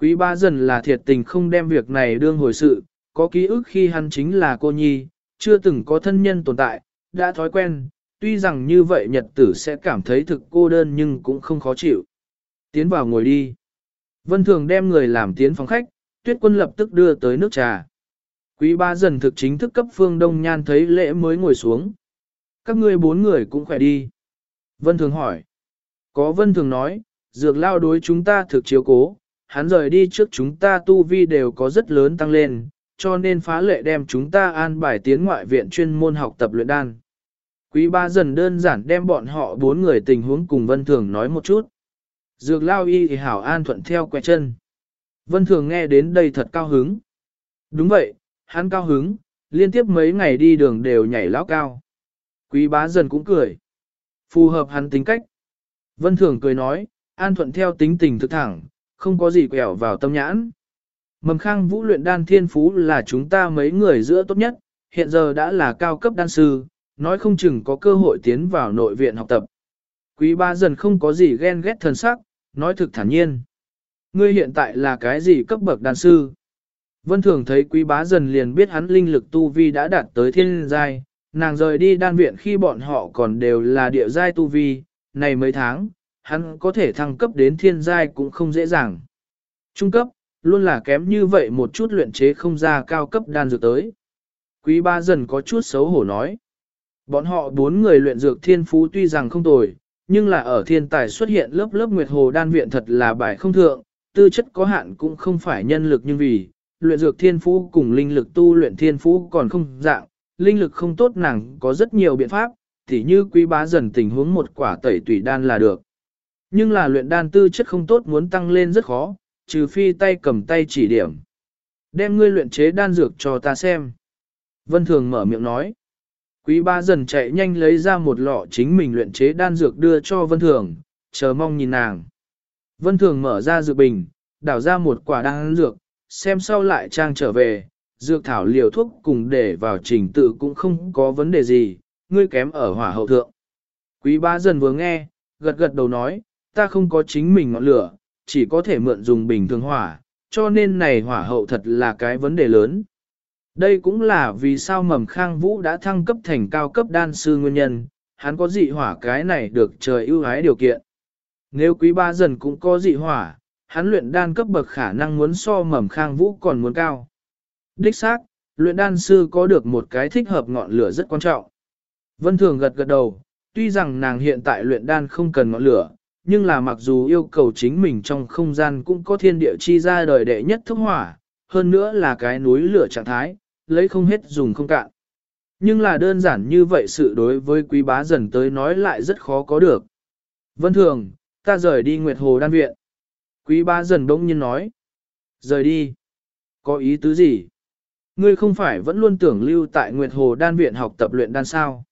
A: Quý ba dần là thiệt tình không đem việc này đương hồi sự, có ký ức khi hắn chính là cô nhi, chưa từng có thân nhân tồn tại, đã thói quen, tuy rằng như vậy nhật tử sẽ cảm thấy thực cô đơn nhưng cũng không khó chịu. Tiến vào ngồi đi. Vân Thường đem người làm tiến phòng khách, tuyết quân lập tức đưa tới nước trà. Quý ba dần thực chính thức cấp phương đông nhan thấy lễ mới ngồi xuống. Các ngươi bốn người cũng khỏe đi. Vân Thường hỏi. Có Vân Thường nói, dược lao đối chúng ta thực chiếu cố, hắn rời đi trước chúng ta tu vi đều có rất lớn tăng lên, cho nên phá lệ đem chúng ta an bài tiến ngoại viện chuyên môn học tập luyện đan. Quý ba dần đơn giản đem bọn họ bốn người tình huống cùng Vân Thường nói một chút. Dược lao y thì hảo an thuận theo quẹ chân. Vân Thường nghe đến đây thật cao hứng. Đúng vậy, hắn cao hứng, liên tiếp mấy ngày đi đường đều nhảy lão cao. Quý bá dần cũng cười. Phù hợp hắn tính cách. Vân Thường cười nói, an thuận theo tính tình thực thẳng, không có gì quẹo vào tâm nhãn. Mầm khang vũ luyện đan thiên phú là chúng ta mấy người giữa tốt nhất, hiện giờ đã là cao cấp đan sư, nói không chừng có cơ hội tiến vào nội viện học tập. Quý ba dần không có gì ghen ghét thần sắc, nói thực thản nhiên. Ngươi hiện tại là cái gì cấp bậc đàn sư? Vân thường thấy quý bá dần liền biết hắn linh lực tu vi đã đạt tới thiên giai, nàng rời đi đan viện khi bọn họ còn đều là địa giai tu vi, này mấy tháng, hắn có thể thăng cấp đến thiên giai cũng không dễ dàng. Trung cấp, luôn là kém như vậy một chút luyện chế không ra cao cấp đan dược tới. Quý ba dần có chút xấu hổ nói. Bọn họ bốn người luyện dược thiên phú tuy rằng không tồi, nhưng là ở thiên tài xuất hiện lớp lớp nguyệt hồ đan viện thật là bài không thượng, tư chất có hạn cũng không phải nhân lực nhưng vì, luyện dược thiên phú cùng linh lực tu luyện thiên phú còn không dạng, linh lực không tốt nàng có rất nhiều biện pháp, tỉ như quý bá dần tình huống một quả tẩy tủy đan là được. Nhưng là luyện đan tư chất không tốt muốn tăng lên rất khó, trừ phi tay cầm tay chỉ điểm. Đem ngươi luyện chế đan dược cho ta xem. Vân Thường mở miệng nói. Quý ba dần chạy nhanh lấy ra một lọ chính mình luyện chế đan dược đưa cho Vân Thường, chờ mong nhìn nàng. Vân Thường mở ra dược bình, đảo ra một quả đan dược, xem sau lại trang trở về, dược thảo liều thuốc cùng để vào trình tự cũng không có vấn đề gì, ngươi kém ở hỏa hậu thượng. Quý ba dần vừa nghe, gật gật đầu nói, ta không có chính mình ngọn lửa, chỉ có thể mượn dùng bình thường hỏa, cho nên này hỏa hậu thật là cái vấn đề lớn. Đây cũng là vì sao mầm khang vũ đã thăng cấp thành cao cấp đan sư nguyên nhân, hắn có dị hỏa cái này được trời ưu ái điều kiện. Nếu quý ba dần cũng có dị hỏa, hắn luyện đan cấp bậc khả năng muốn so mầm khang vũ còn muốn cao. Đích xác, luyện đan sư có được một cái thích hợp ngọn lửa rất quan trọng. Vân Thường gật gật đầu, tuy rằng nàng hiện tại luyện đan không cần ngọn lửa, nhưng là mặc dù yêu cầu chính mình trong không gian cũng có thiên địa chi ra đời đệ nhất thức hỏa, hơn nữa là cái núi lửa trạng thái, lấy không hết dùng không cạn. Nhưng là đơn giản như vậy sự đối với quý bá dần tới nói lại rất khó có được. Vân thường, ta rời đi Nguyệt Hồ đan viện. Quý bá dần đông nhiên nói. Rời đi. Có ý tứ gì? Ngươi không phải vẫn luôn tưởng lưu tại Nguyệt Hồ đan viện học tập luyện đan sao?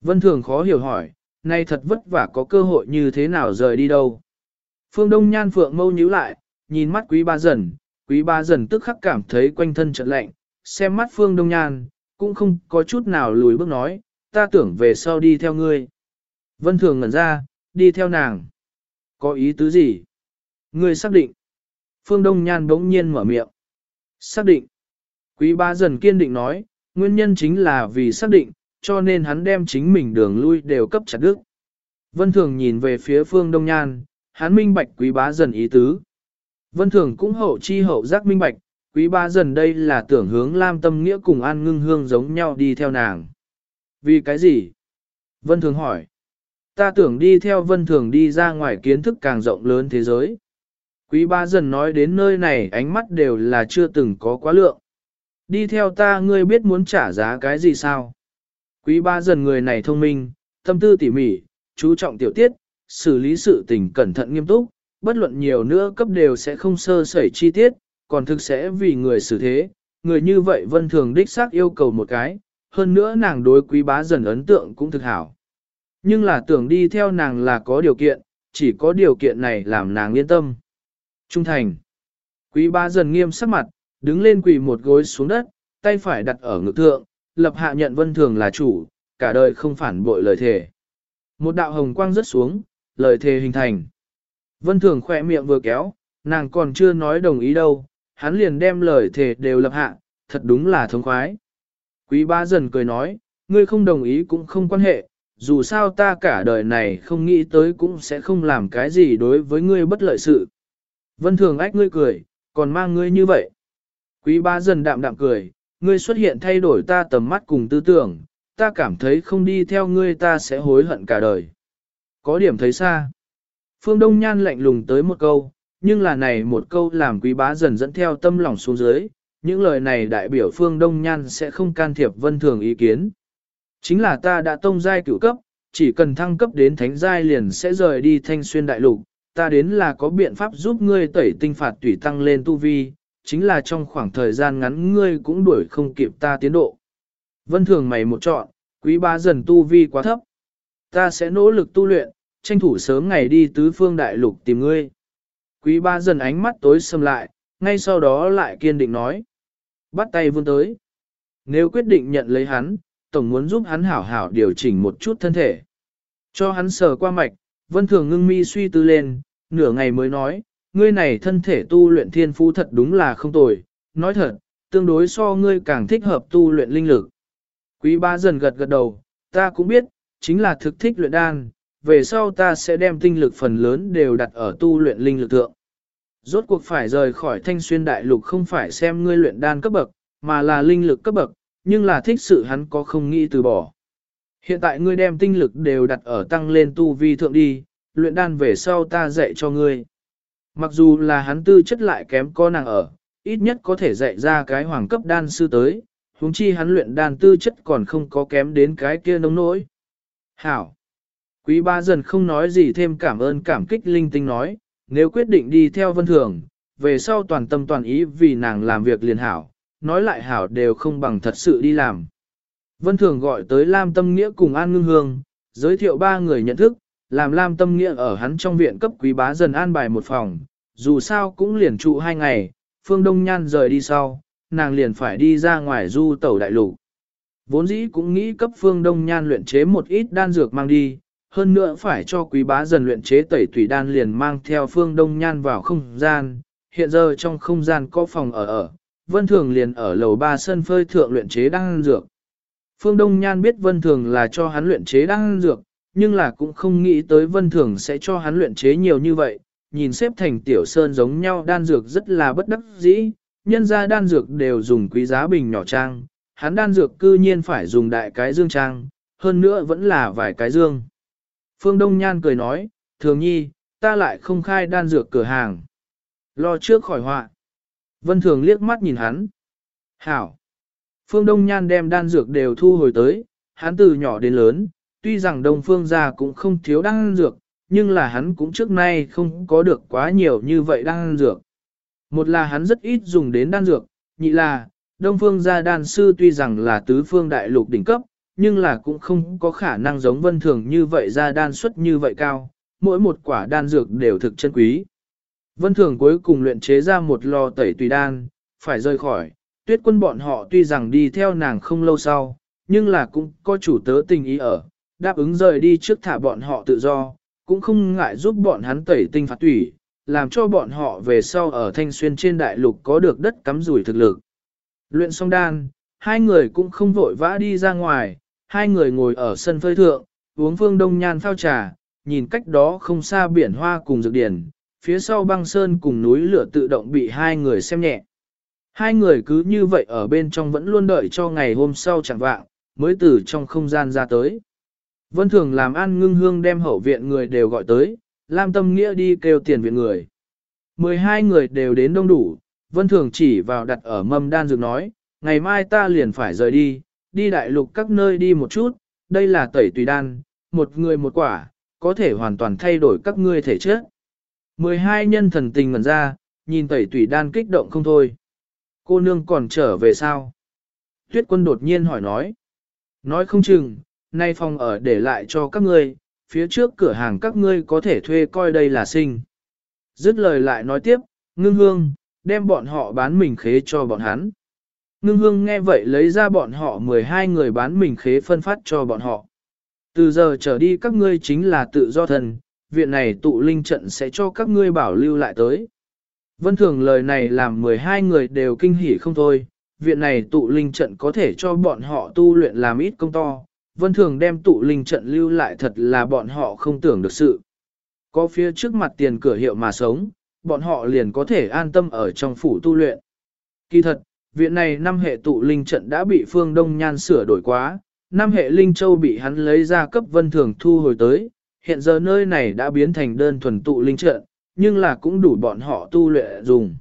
A: Vân thường khó hiểu hỏi, nay thật vất vả có cơ hội như thế nào rời đi đâu. Phương Đông Nhan Phượng mâu nhíu lại, nhìn mắt quý ba dần, quý ba dần tức khắc cảm thấy quanh thân trận lạnh, xem mắt Phương Đông Nhan, cũng không có chút nào lùi bước nói, ta tưởng về sau đi theo ngươi. Vân Thường ngẩn ra, đi theo nàng. Có ý tứ gì? Ngươi xác định. Phương Đông Nhan bỗng nhiên mở miệng. Xác định. Quý ba dần kiên định nói, nguyên nhân chính là vì xác định, cho nên hắn đem chính mình đường lui đều cấp chặt đứt. Vân Thường nhìn về phía Phương Đông Nhan, hắn minh bạch quý bá dần ý tứ. Vân Thường cũng hậu chi hậu giác minh bạch, quý ba dần đây là tưởng hướng Lam Tâm Nghĩa cùng An Ngưng Hương giống nhau đi theo nàng. Vì cái gì? Vân Thường hỏi. Ta tưởng đi theo Vân Thường đi ra ngoài kiến thức càng rộng lớn thế giới. Quý ba dần nói đến nơi này ánh mắt đều là chưa từng có quá lượng. Đi theo ta ngươi biết muốn trả giá cái gì sao? Quý ba dần người này thông minh, tâm tư tỉ mỉ, chú trọng tiểu tiết, xử lý sự tình cẩn thận nghiêm túc, bất luận nhiều nữa cấp đều sẽ không sơ sẩy chi tiết, còn thực sẽ vì người xử thế, người như vậy vân thường đích xác yêu cầu một cái, hơn nữa nàng đối quý bá dần ấn tượng cũng thực hảo. Nhưng là tưởng đi theo nàng là có điều kiện, chỉ có điều kiện này làm nàng yên tâm. Trung thành. Quý bá dần nghiêm sắc mặt, đứng lên quỳ một gối xuống đất, tay phải đặt ở ngực thượng, lập hạ nhận vân thường là chủ, cả đời không phản bội lời thề. Một đạo hồng quang rớt xuống, lời thề hình thành. Vân thường khỏe miệng vừa kéo, nàng còn chưa nói đồng ý đâu, hắn liền đem lời thề đều lập hạ, thật đúng là thống khoái. Quý ba dần cười nói, ngươi không đồng ý cũng không quan hệ, dù sao ta cả đời này không nghĩ tới cũng sẽ không làm cái gì đối với ngươi bất lợi sự. Vân thường ách ngươi cười, còn mang ngươi như vậy. Quý ba dần đạm đạm cười, ngươi xuất hiện thay đổi ta tầm mắt cùng tư tưởng, ta cảm thấy không đi theo ngươi ta sẽ hối hận cả đời. Có điểm thấy xa. Phương Đông Nhan lạnh lùng tới một câu, nhưng là này một câu làm quý bá dần dẫn theo tâm lòng xuống dưới, những lời này đại biểu Phương Đông Nhan sẽ không can thiệp vân thường ý kiến. Chính là ta đã tông giai cửu cấp, chỉ cần thăng cấp đến thánh giai liền sẽ rời đi thanh xuyên đại lục, ta đến là có biện pháp giúp ngươi tẩy tinh phạt tùy tăng lên tu vi, chính là trong khoảng thời gian ngắn ngươi cũng đuổi không kịp ta tiến độ. Vân thường mày một chọn, quý bá dần tu vi quá thấp. Ta sẽ nỗ lực tu luyện, tranh thủ sớm ngày đi tứ phương đại lục tìm ngươi. Quý ba dần ánh mắt tối sầm lại, ngay sau đó lại kiên định nói. Bắt tay vươn tới. Nếu quyết định nhận lấy hắn, tổng muốn giúp hắn hảo hảo điều chỉnh một chút thân thể. Cho hắn sờ qua mạch, Vân Thường ngưng mi suy tư lên, nửa ngày mới nói, ngươi này thân thể tu luyện thiên phú thật đúng là không tồi, nói thật, tương đối so ngươi càng thích hợp tu luyện linh lực. Quý ba dần gật gật đầu, ta cũng biết, chính là thực thích luyện đan, về sau ta sẽ đem tinh lực phần lớn đều đặt ở tu luyện linh lực thượng. Rốt cuộc phải rời khỏi thanh xuyên đại lục không phải xem ngươi luyện đan cấp bậc, mà là linh lực cấp bậc, nhưng là thích sự hắn có không nghĩ từ bỏ. Hiện tại ngươi đem tinh lực đều đặt ở tăng lên tu vi thượng đi, luyện đan về sau ta dạy cho ngươi. Mặc dù là hắn tư chất lại kém có nàng ở, ít nhất có thể dạy ra cái hoàng cấp đan sư tới, huống chi hắn luyện đan tư chất còn không có kém đến cái kia nông nỗi. Hảo! Quý ba dần không nói gì thêm cảm ơn cảm kích linh tinh nói, nếu quyết định đi theo vân thường, về sau toàn tâm toàn ý vì nàng làm việc liền hảo, nói lại hảo đều không bằng thật sự đi làm. Vân thường gọi tới Lam Tâm Nghĩa cùng An Ngưng Hương, giới thiệu ba người nhận thức, làm Lam Tâm Nghĩa ở hắn trong viện cấp quý bá dần an bài một phòng, dù sao cũng liền trụ hai ngày, Phương Đông Nhan rời đi sau, nàng liền phải đi ra ngoài du tẩu đại lục. Vốn dĩ cũng nghĩ cấp Phương Đông Nhan luyện chế một ít đan dược mang đi, hơn nữa phải cho quý bá dần luyện chế tẩy thủy đan liền mang theo Phương Đông Nhan vào không gian, hiện giờ trong không gian có phòng ở ở, Vân Thường liền ở lầu ba sân phơi thượng luyện chế đan dược. Phương Đông Nhan biết Vân Thường là cho hắn luyện chế đan dược, nhưng là cũng không nghĩ tới Vân Thường sẽ cho hắn luyện chế nhiều như vậy, nhìn xếp thành tiểu sơn giống nhau đan dược rất là bất đắc dĩ, nhân ra đan dược đều dùng quý giá bình nhỏ trang, hắn đan dược cư nhiên phải dùng đại cái dương trang, hơn nữa vẫn là vài cái dương. Phương Đông Nhan cười nói, thường nhi, ta lại không khai đan dược cửa hàng. Lo trước khỏi họa. Vân Thường liếc mắt nhìn hắn. Hảo. Phương Đông Nhan đem đan dược đều thu hồi tới, hắn từ nhỏ đến lớn, tuy rằng Đông Phương gia cũng không thiếu đan dược, nhưng là hắn cũng trước nay không có được quá nhiều như vậy đan dược. Một là hắn rất ít dùng đến đan dược, nhị là, Đông Phương gia đan sư tuy rằng là tứ phương đại lục đỉnh cấp, nhưng là cũng không có khả năng giống vân thường như vậy ra đan suất như vậy cao, mỗi một quả đan dược đều thực chân quý. Vân thường cuối cùng luyện chế ra một lò tẩy tùy đan, phải rời khỏi, tuyết quân bọn họ tuy rằng đi theo nàng không lâu sau, nhưng là cũng có chủ tớ tình ý ở, đáp ứng rời đi trước thả bọn họ tự do, cũng không ngại giúp bọn hắn tẩy tinh phạt tủy, làm cho bọn họ về sau ở thanh xuyên trên đại lục có được đất cắm rủi thực lực. Luyện xong đan, hai người cũng không vội vã đi ra ngoài, hai người ngồi ở sân phơi thượng, uống phương đông nhan phao trà, nhìn cách đó không xa biển hoa cùng dược điển, phía sau băng sơn cùng núi lửa tự động bị hai người xem nhẹ. Hai người cứ như vậy ở bên trong vẫn luôn đợi cho ngày hôm sau chẳng vạng, mới từ trong không gian ra tới. Vân Thường làm ăn ngưng hương đem hậu viện người đều gọi tới, Lam Tâm Nghĩa đi kêu tiền viện người. 12 người đều đến đông đủ, Vân Thường chỉ vào đặt ở mâm đan dược nói, ngày mai ta liền phải rời đi, đi đại lục các nơi đi một chút, đây là tẩy tùy đan, một người một quả, có thể hoàn toàn thay đổi các ngươi thể chất. 12 nhân thần tình ngẩn ra, nhìn tẩy tùy đan kích động không thôi. Cô nương còn trở về sao? Tuyết quân đột nhiên hỏi nói. Nói không chừng, nay phòng ở để lại cho các ngươi, phía trước cửa hàng các ngươi có thể thuê coi đây là sinh. Dứt lời lại nói tiếp, ngưng hương, đem bọn họ bán mình khế cho bọn hắn. Ngưng hương nghe vậy lấy ra bọn họ 12 người bán mình khế phân phát cho bọn họ. Từ giờ trở đi các ngươi chính là tự do thần, viện này tụ linh trận sẽ cho các ngươi bảo lưu lại tới. Vân thường lời này làm 12 người đều kinh hỉ không thôi, viện này tụ linh trận có thể cho bọn họ tu luyện làm ít công to, vân thường đem tụ linh trận lưu lại thật là bọn họ không tưởng được sự. Có phía trước mặt tiền cửa hiệu mà sống, bọn họ liền có thể an tâm ở trong phủ tu luyện. Kỳ thật, viện này năm hệ tụ linh trận đã bị phương Đông Nhan sửa đổi quá, năm hệ linh châu bị hắn lấy ra cấp vân thường thu hồi tới, hiện giờ nơi này đã biến thành đơn thuần tụ linh trận, nhưng là cũng đủ bọn họ tu luyện dùng.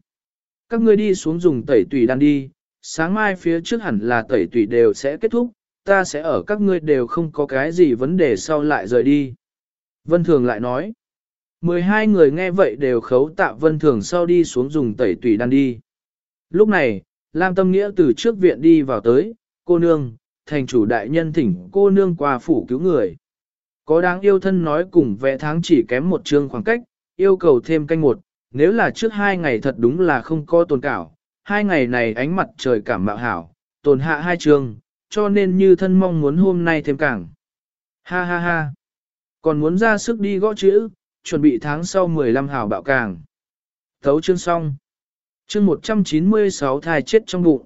A: Các ngươi đi xuống dùng tẩy tùy đan đi, sáng mai phía trước hẳn là tẩy tùy đều sẽ kết thúc, ta sẽ ở các ngươi đều không có cái gì vấn đề sau lại rời đi. Vân Thường lại nói, 12 người nghe vậy đều khấu tạ Vân Thường sau đi xuống dùng tẩy tùy đan đi. Lúc này, Lam Tâm Nghĩa từ trước viện đi vào tới, cô nương, thành chủ đại nhân thỉnh cô nương qua phủ cứu người. Có đáng yêu thân nói cùng vẽ tháng chỉ kém một chương khoảng cách, yêu cầu thêm canh một, nếu là trước hai ngày thật đúng là không có tồn cảo, hai ngày này ánh mặt trời cảm mạo hảo, tồn hạ hai chương, cho nên như thân mong muốn hôm nay thêm càng. Ha ha ha. Còn muốn ra sức đi gõ chữ, chuẩn bị tháng sau 15 hảo bạo càng. Thấu chương xong. Chương 196 thai chết trong bụng.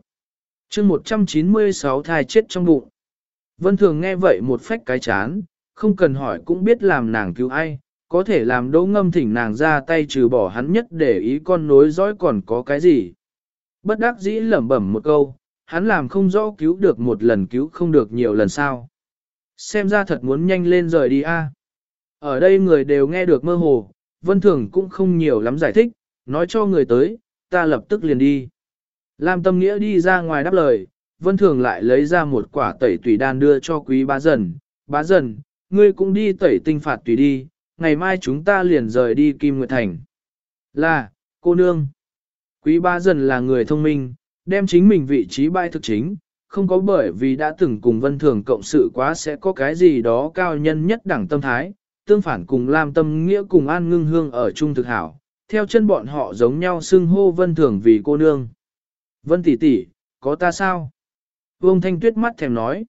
A: Chương 196 thai chết trong bụng. Vân Thường nghe vậy một phách cái chán, không cần hỏi cũng biết làm nàng cứu ai, có thể làm đỗ ngâm thỉnh nàng ra tay trừ bỏ hắn nhất để ý con nối dõi còn có cái gì. Bất đắc dĩ lẩm bẩm một câu, hắn làm không rõ cứu được một lần cứu không được nhiều lần sao. Xem ra thật muốn nhanh lên rời đi a. Ở đây người đều nghe được mơ hồ, Vân Thường cũng không nhiều lắm giải thích, nói cho người tới, ta lập tức liền đi. Lam Tâm Nghĩa đi ra ngoài đáp lời, Vân Thường lại lấy ra một quả tẩy tùy đan đưa cho quý bá dần. Bá dần, ngươi cũng đi tẩy tinh phạt tùy đi, ngày mai chúng ta liền rời đi Kim Nguyệt Thành. Là, cô nương. Quý bá dần là người thông minh, đem chính mình vị trí bai thực chính, không có bởi vì đã từng cùng Vân Thường cộng sự quá sẽ có cái gì đó cao nhân nhất đẳng tâm thái, tương phản cùng Lam Tâm Nghĩa cùng An Ngưng Hương ở chung thực hảo, theo chân bọn họ giống nhau xưng hô Vân Thường vì cô nương. Vân tỷ tỷ, có ta sao? Vương Thanh Tuyết mắt thèm nói.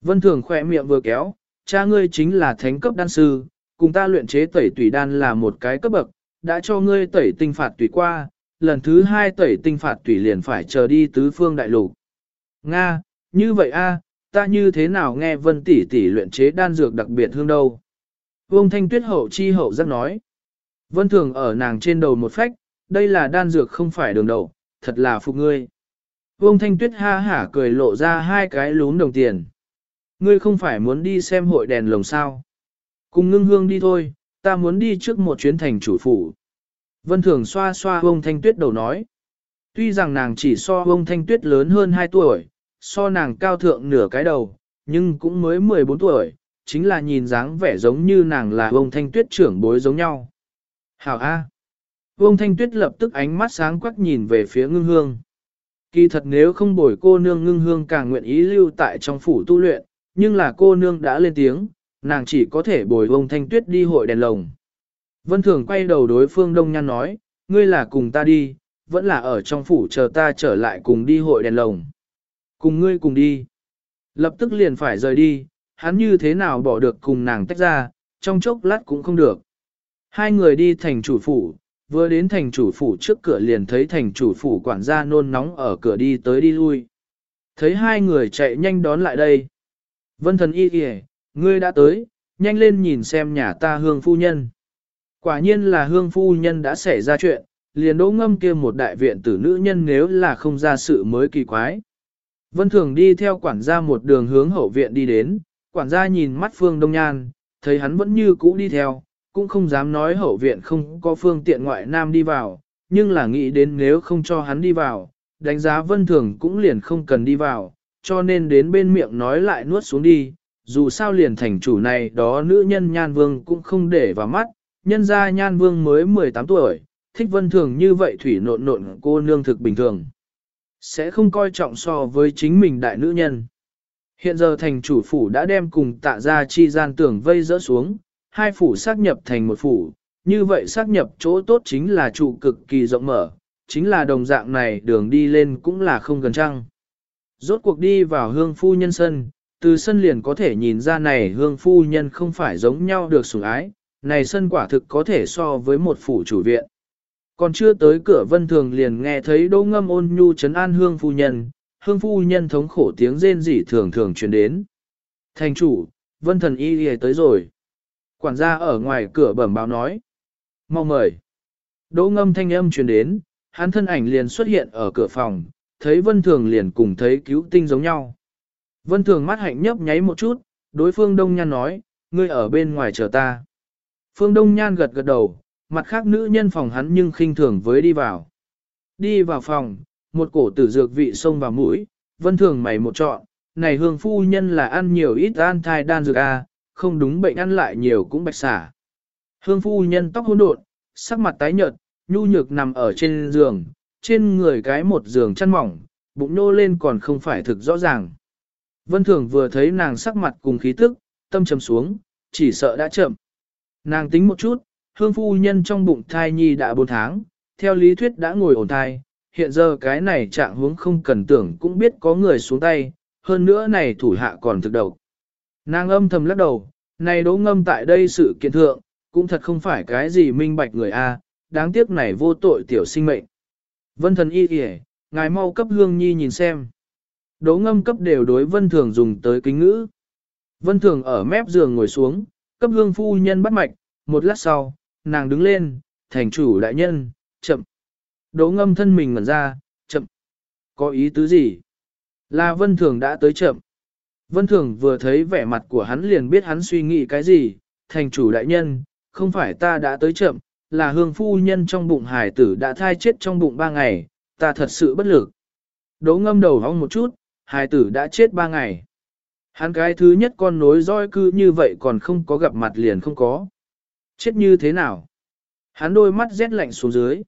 A: Vân Thường khỏe miệng vừa kéo, cha ngươi chính là thánh cấp đan sư, cùng ta luyện chế tẩy tùy đan là một cái cấp bậc, đã cho ngươi tẩy tinh phạt tùy qua, lần thứ hai tẩy tinh phạt tùy liền phải chờ đi tứ phương đại lục. Nga, như vậy a, ta như thế nào nghe Vân tỷ tỷ luyện chế đan dược đặc biệt hương đâu? Vương Thanh Tuyết hậu chi hậu giác nói. Vân Thường ở nàng trên đầu một phách, đây là đan dược không phải đường đầu, thật là phục ngươi. Vương Thanh Tuyết ha hả cười lộ ra hai cái lún đồng tiền. Ngươi không phải muốn đi xem hội đèn lồng sao. Cùng ngưng hương đi thôi, ta muốn đi trước một chuyến thành chủ phủ. Vân Thường xoa xoa Vương Thanh Tuyết đầu nói. Tuy rằng nàng chỉ so Vương Thanh Tuyết lớn hơn 2 tuổi, so nàng cao thượng nửa cái đầu, nhưng cũng mới 14 tuổi, chính là nhìn dáng vẻ giống như nàng là Vương Thanh Tuyết trưởng bối giống nhau. Hảo A. Vương Thanh Tuyết lập tức ánh mắt sáng quắc nhìn về phía ngưng hương. Kỳ thật nếu không bồi cô nương ngưng hương càng nguyện ý lưu tại trong phủ tu luyện, nhưng là cô nương đã lên tiếng, nàng chỉ có thể bồi Vương Thanh Tuyết đi hội đèn lồng. Vân Thường quay đầu đối phương Đông Nhan nói, ngươi là cùng ta đi, vẫn là ở trong phủ chờ ta trở lại cùng đi hội đèn lồng. Cùng ngươi cùng đi. Lập tức liền phải rời đi, hắn như thế nào bỏ được cùng nàng tách ra, trong chốc lát cũng không được. Hai người đi thành chủ phủ, vừa đến thành chủ phủ trước cửa liền thấy thành chủ phủ quản gia nôn nóng ở cửa đi tới đi lui. Thấy hai người chạy nhanh đón lại đây. Vân thần y kìa, ngươi đã tới, nhanh lên nhìn xem nhà ta hương phu nhân. Quả nhiên là hương phu nhân đã xảy ra chuyện, liền đỗ ngâm kia một đại viện tử nữ nhân nếu là không ra sự mới kỳ quái. Vân thường đi theo quản gia một đường hướng hậu viện đi đến, quản gia nhìn mắt phương đông nhan, thấy hắn vẫn như cũ đi theo, cũng không dám nói hậu viện không có phương tiện ngoại nam đi vào, nhưng là nghĩ đến nếu không cho hắn đi vào, đánh giá vân thường cũng liền không cần đi vào, cho nên đến bên miệng nói lại nuốt xuống đi, dù sao liền thành chủ này đó nữ nhân nhan vương cũng không để vào mắt, nhân ra nhan vương mới 18 tuổi, thích vân thường như vậy thủy nộn nộn cô nương thực bình thường. Sẽ không coi trọng so với chính mình đại nữ nhân. Hiện giờ thành chủ phủ đã đem cùng tạ ra chi gian tưởng vây rỡ xuống, hai phủ xác nhập thành một phủ, như vậy xác nhập chỗ tốt chính là trụ cực kỳ rộng mở, chính là đồng dạng này đường đi lên cũng là không gần trăng. Rốt cuộc đi vào hương phu nhân sân, từ sân liền có thể nhìn ra này hương phu nhân không phải giống nhau được sủng ái, này sân quả thực có thể so với một phủ chủ viện. Còn chưa tới cửa vân thường liền nghe thấy đỗ ngâm ôn nhu trấn an hương phu nhân, hương phu nhân thống khổ tiếng rên rỉ thường thường truyền đến. Thành chủ, vân thần y y tới rồi. Quản gia ở ngoài cửa bẩm báo nói. Mau mời. Đỗ ngâm thanh âm truyền đến, hắn thân ảnh liền xuất hiện ở cửa phòng, thấy vân thường liền cùng thấy cứu tinh giống nhau. Vân thường mắt hạnh nhấp nháy một chút, đối phương đông nhan nói, ngươi ở bên ngoài chờ ta. Phương đông nhan gật gật đầu, mặt khác nữ nhân phòng hắn nhưng khinh thường với đi vào. Đi vào phòng, một cổ tử dược vị xông vào mũi, vân thường mày một trọn, này hương phu nhân là ăn nhiều ít an thai đan dược a, à, không đúng bệnh ăn lại nhiều cũng bạch xả. Hương phu nhân tóc hỗn độn, sắc mặt tái nhợt, nhu nhược nằm ở trên giường, trên người cái một giường chăn mỏng, bụng nô lên còn không phải thực rõ ràng. Vân Thường vừa thấy nàng sắc mặt cùng khí tức, tâm trầm xuống, chỉ sợ đã chậm. Nàng tính một chút, hương phu nhân trong bụng thai nhi đã 4 tháng, theo lý thuyết đã ngồi ổn thai, hiện giờ cái này trạng huống không cần tưởng cũng biết có người xuống tay, hơn nữa này thủ hạ còn thực đầu. Nàng âm thầm lắc đầu, Này đỗ ngâm tại đây sự kiện thượng, cũng thật không phải cái gì minh bạch người A, đáng tiếc này vô tội tiểu sinh mệnh. Vân thần y kìa, ngài mau cấp hương nhi nhìn xem. Đỗ ngâm cấp đều đối vân thường dùng tới kính ngữ. Vân thường ở mép giường ngồi xuống, cấp hương phu nhân bắt mạch, một lát sau, nàng đứng lên, thành chủ đại nhân, chậm. Đỗ ngâm thân mình ngẩn ra, chậm. Có ý tứ gì? Là vân thường đã tới chậm. Vân thường vừa thấy vẻ mặt của hắn liền biết hắn suy nghĩ cái gì, thành chủ đại nhân, không phải ta đã tới chậm, là hương phu nhân trong bụng hải tử đã thai chết trong bụng ba ngày, ta thật sự bất lực. Đỗ ngâm đầu hóng một chút, hải tử đã chết ba ngày. Hắn cái thứ nhất con nối roi cư như vậy còn không có gặp mặt liền không có. Chết như thế nào? Hắn đôi mắt rét lạnh xuống dưới.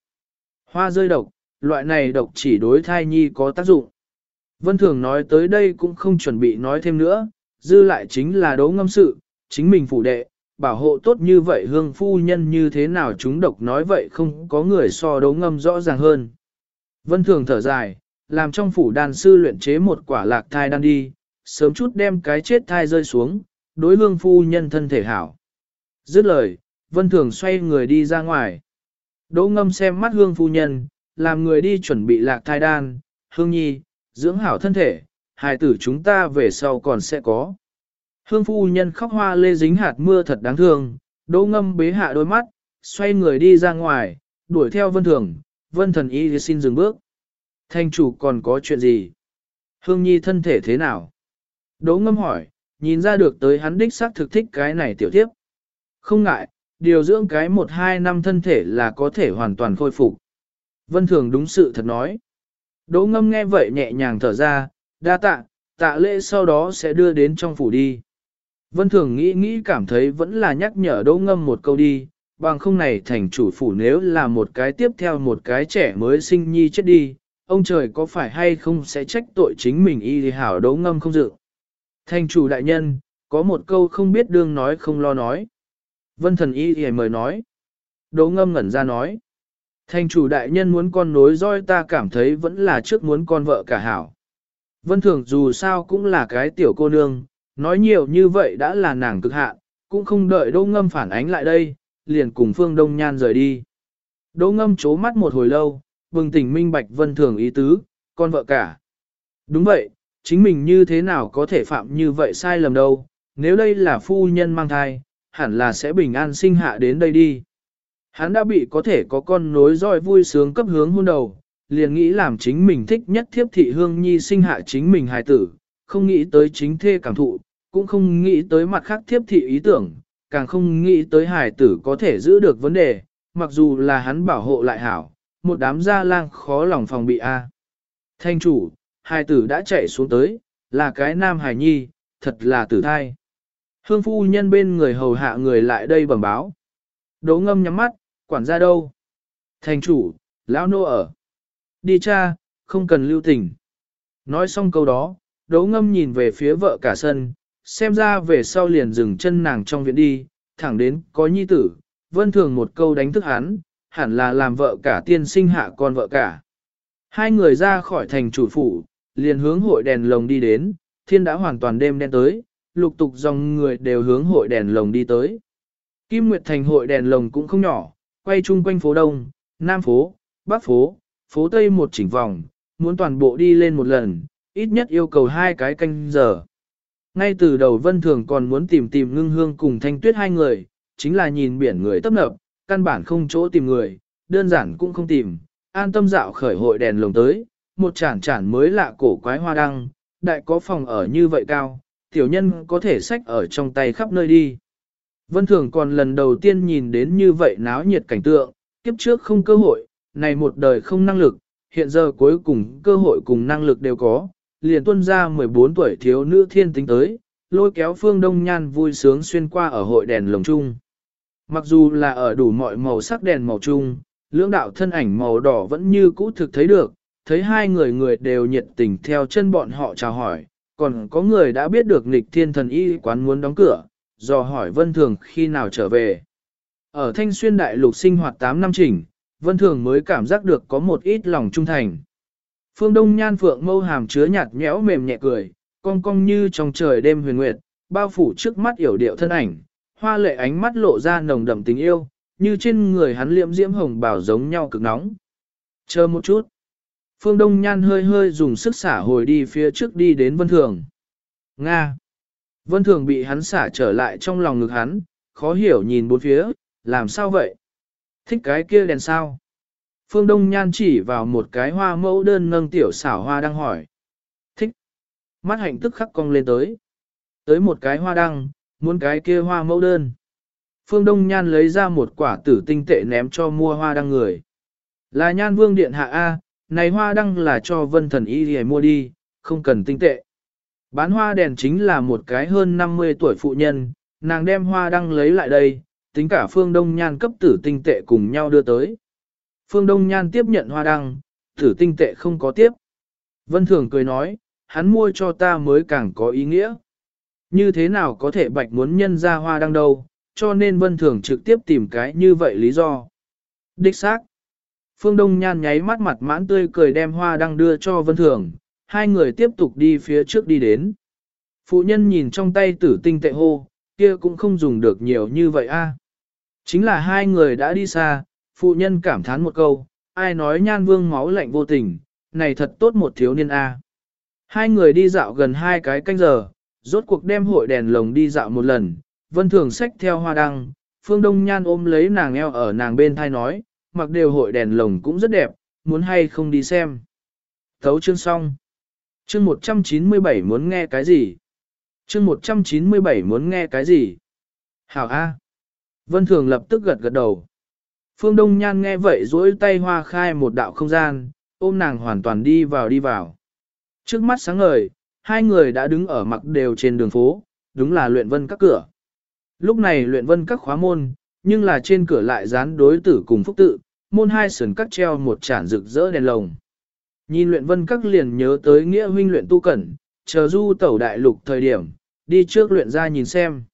A: Hoa rơi độc, loại này độc chỉ đối thai nhi có tác dụng. Vân Thường nói tới đây cũng không chuẩn bị nói thêm nữa, dư lại chính là đấu ngâm sự, chính mình phủ đệ, bảo hộ tốt như vậy hương phu nhân như thế nào chúng độc nói vậy không có người so đấu ngâm rõ ràng hơn. Vân Thường thở dài, làm trong phủ đàn sư luyện chế một quả lạc thai đan đi, sớm chút đem cái chết thai rơi xuống, đối hương phu nhân thân thể hảo. Dứt lời, Vân Thường xoay người đi ra ngoài. Đỗ ngâm xem mắt hương phu nhân, làm người đi chuẩn bị lạc thai đan, hương nhi, dưỡng hảo thân thể, hài tử chúng ta về sau còn sẽ có. Hương phu nhân khóc hoa lê dính hạt mưa thật đáng thương, đỗ ngâm bế hạ đôi mắt, xoay người đi ra ngoài, đuổi theo vân thường, vân thần y xin dừng bước. Thanh chủ còn có chuyện gì? Hương nhi thân thể thế nào? Đỗ ngâm hỏi, nhìn ra được tới hắn đích xác thực thích cái này tiểu tiếp. Không ngại, điều dưỡng cái một hai năm thân thể là có thể hoàn toàn khôi phục. Vân thường đúng sự thật nói. Đỗ ngâm nghe vậy nhẹ nhàng thở ra, đa tạ, tạ lễ sau đó sẽ đưa đến trong phủ đi. Vân thường nghĩ nghĩ cảm thấy vẫn là nhắc nhở đỗ ngâm một câu đi, bằng không này thành chủ phủ nếu là một cái tiếp theo một cái trẻ mới sinh nhi chết đi, ông trời có phải hay không sẽ trách tội chính mình y thì hảo đỗ ngâm không dự. Thành chủ đại nhân, có một câu không biết đương nói không lo nói. Vân thần y thì mời nói. Đỗ ngâm ngẩn ra nói. Thành chủ đại nhân muốn con nối roi ta cảm thấy vẫn là trước muốn con vợ cả hảo. Vân thường dù sao cũng là cái tiểu cô nương, nói nhiều như vậy đã là nàng cực hạn, cũng không đợi Đỗ Ngâm phản ánh lại đây, liền cùng Phương Đông Nhan rời đi. Đỗ Ngâm chố mắt một hồi lâu, bừng tỉnh minh bạch Vân Thường ý tứ, con vợ cả. Đúng vậy, chính mình như thế nào có thể phạm như vậy sai lầm đâu, nếu đây là phu nhân mang thai, hẳn là sẽ bình an sinh hạ đến đây đi. Hắn đã bị có thể có con nối roi vui sướng cấp hướng hôn đầu, liền nghĩ làm chính mình thích nhất thiếp thị hương nhi sinh hạ chính mình hài tử, không nghĩ tới chính thê cảm thụ, cũng không nghĩ tới mặt khác thiếp thị ý tưởng, càng không nghĩ tới hài tử có thể giữ được vấn đề, mặc dù là hắn bảo hộ lại hảo, một đám gia lang khó lòng phòng bị a. Thanh chủ, hài tử đã chạy xuống tới, là cái nam hài nhi, thật là tử thai. Hương phu nhân bên người hầu hạ người lại đây bẩm báo. Đỗ ngâm nhắm mắt, quản gia đâu? Thành chủ, lão nô ở. Đi cha, không cần lưu tình. Nói xong câu đó, đỗ ngâm nhìn về phía vợ cả sân, xem ra về sau liền dừng chân nàng trong viện đi, thẳng đến có nhi tử, vân thường một câu đánh thức hắn, hẳn là làm vợ cả tiên sinh hạ con vợ cả. Hai người ra khỏi thành chủ phủ, liền hướng hội đèn lồng đi đến, thiên đã hoàn toàn đêm đen tới, lục tục dòng người đều hướng hội đèn lồng đi tới. Kim Nguyệt Thành hội đèn lồng cũng không nhỏ, quay chung quanh phố Đông, Nam phố, Bắc phố, phố Tây một chỉnh vòng, muốn toàn bộ đi lên một lần, ít nhất yêu cầu hai cái canh giờ. Ngay từ đầu Vân Thường còn muốn tìm tìm ngưng hương cùng thanh tuyết hai người, chính là nhìn biển người tấp nập, căn bản không chỗ tìm người, đơn giản cũng không tìm, an tâm dạo khởi hội đèn lồng tới, một chản chản mới lạ cổ quái hoa đăng, đại có phòng ở như vậy cao, tiểu nhân có thể xách ở trong tay khắp nơi đi. Vân Thường còn lần đầu tiên nhìn đến như vậy náo nhiệt cảnh tượng, kiếp trước không cơ hội, này một đời không năng lực, hiện giờ cuối cùng cơ hội cùng năng lực đều có, liền tuân ra 14 tuổi thiếu nữ thiên tính tới, lôi kéo phương đông nhan vui sướng xuyên qua ở hội đèn lồng chung. Mặc dù là ở đủ mọi màu sắc đèn màu chung, lưỡng đạo thân ảnh màu đỏ vẫn như cũ thực thấy được, thấy hai người người đều nhiệt tình theo chân bọn họ chào hỏi, còn có người đã biết được nghịch thiên thần y quán muốn đóng cửa, dò hỏi Vân Thường khi nào trở về. Ở Thanh Xuyên Đại Lục sinh hoạt 8 năm chỉnh, Vân Thường mới cảm giác được có một ít lòng trung thành. Phương Đông Nhan Phượng mâu hàm chứa nhạt nhẽo mềm nhẹ cười, cong cong như trong trời đêm huyền nguyệt, bao phủ trước mắt yểu điệu thân ảnh, hoa lệ ánh mắt lộ ra nồng đậm tình yêu, như trên người hắn liễm diễm hồng bảo giống nhau cực nóng. Chờ một chút. Phương Đông Nhan hơi hơi dùng sức xả hồi đi phía trước đi đến Vân Thường. Nga. Vân Thường bị hắn xả trở lại trong lòng ngực hắn, khó hiểu nhìn bốn phía, làm sao vậy? Thích cái kia đèn sao? Phương Đông Nhan chỉ vào một cái hoa mẫu đơn nâng tiểu xảo hoa đang hỏi. Thích. Mắt hạnh tức khắc cong lên tới. Tới một cái hoa đăng, muốn cái kia hoa mẫu đơn. Phương Đông Nhan lấy ra một quả tử tinh tệ ném cho mua hoa đăng người. Là Nhan Vương Điện Hạ A, này hoa đăng là cho vân thần y để mua đi, không cần tinh tệ. Bán hoa đèn chính là một cái hơn 50 tuổi phụ nhân, nàng đem hoa đăng lấy lại đây, tính cả Phương Đông Nhan cấp tử tinh tệ cùng nhau đưa tới. Phương Đông Nhan tiếp nhận hoa đăng, tử tinh tệ không có tiếp. Vân Thường cười nói, hắn mua cho ta mới càng có ý nghĩa. Như thế nào có thể bạch muốn nhân ra hoa đăng đâu, cho nên Vân Thường trực tiếp tìm cái như vậy lý do. Đích xác. Phương Đông Nhan nháy mắt mặt mãn tươi cười đem hoa đăng đưa cho Vân Thường, hai người tiếp tục đi phía trước đi đến. Phụ nhân nhìn trong tay tử tinh tệ hô, kia cũng không dùng được nhiều như vậy a. Chính là hai người đã đi xa, phụ nhân cảm thán một câu, ai nói nhan vương máu lạnh vô tình, này thật tốt một thiếu niên a. Hai người đi dạo gần hai cái canh giờ, rốt cuộc đem hội đèn lồng đi dạo một lần, vân thường xách theo hoa đăng, phương đông nhan ôm lấy nàng eo ở nàng bên thai nói, mặc đều hội đèn lồng cũng rất đẹp, muốn hay không đi xem. Thấu chương xong. Chương 197 muốn nghe cái gì? Chương 197 muốn nghe cái gì? Hảo A. Vân Thường lập tức gật gật đầu. Phương Đông Nhan nghe vậy duỗi tay hoa khai một đạo không gian, ôm nàng hoàn toàn đi vào đi vào. Trước mắt sáng ngời, hai người đã đứng ở mặt đều trên đường phố, đúng là luyện vân các cửa. Lúc này luyện vân các khóa môn, nhưng là trên cửa lại dán đối tử cùng phúc tự, môn hai sườn cắt treo một chản rực rỡ đèn lồng. Nhìn luyện vân các liền nhớ tới nghĩa huynh luyện tu cẩn, chờ du tẩu đại lục thời điểm, đi trước luyện ra nhìn xem.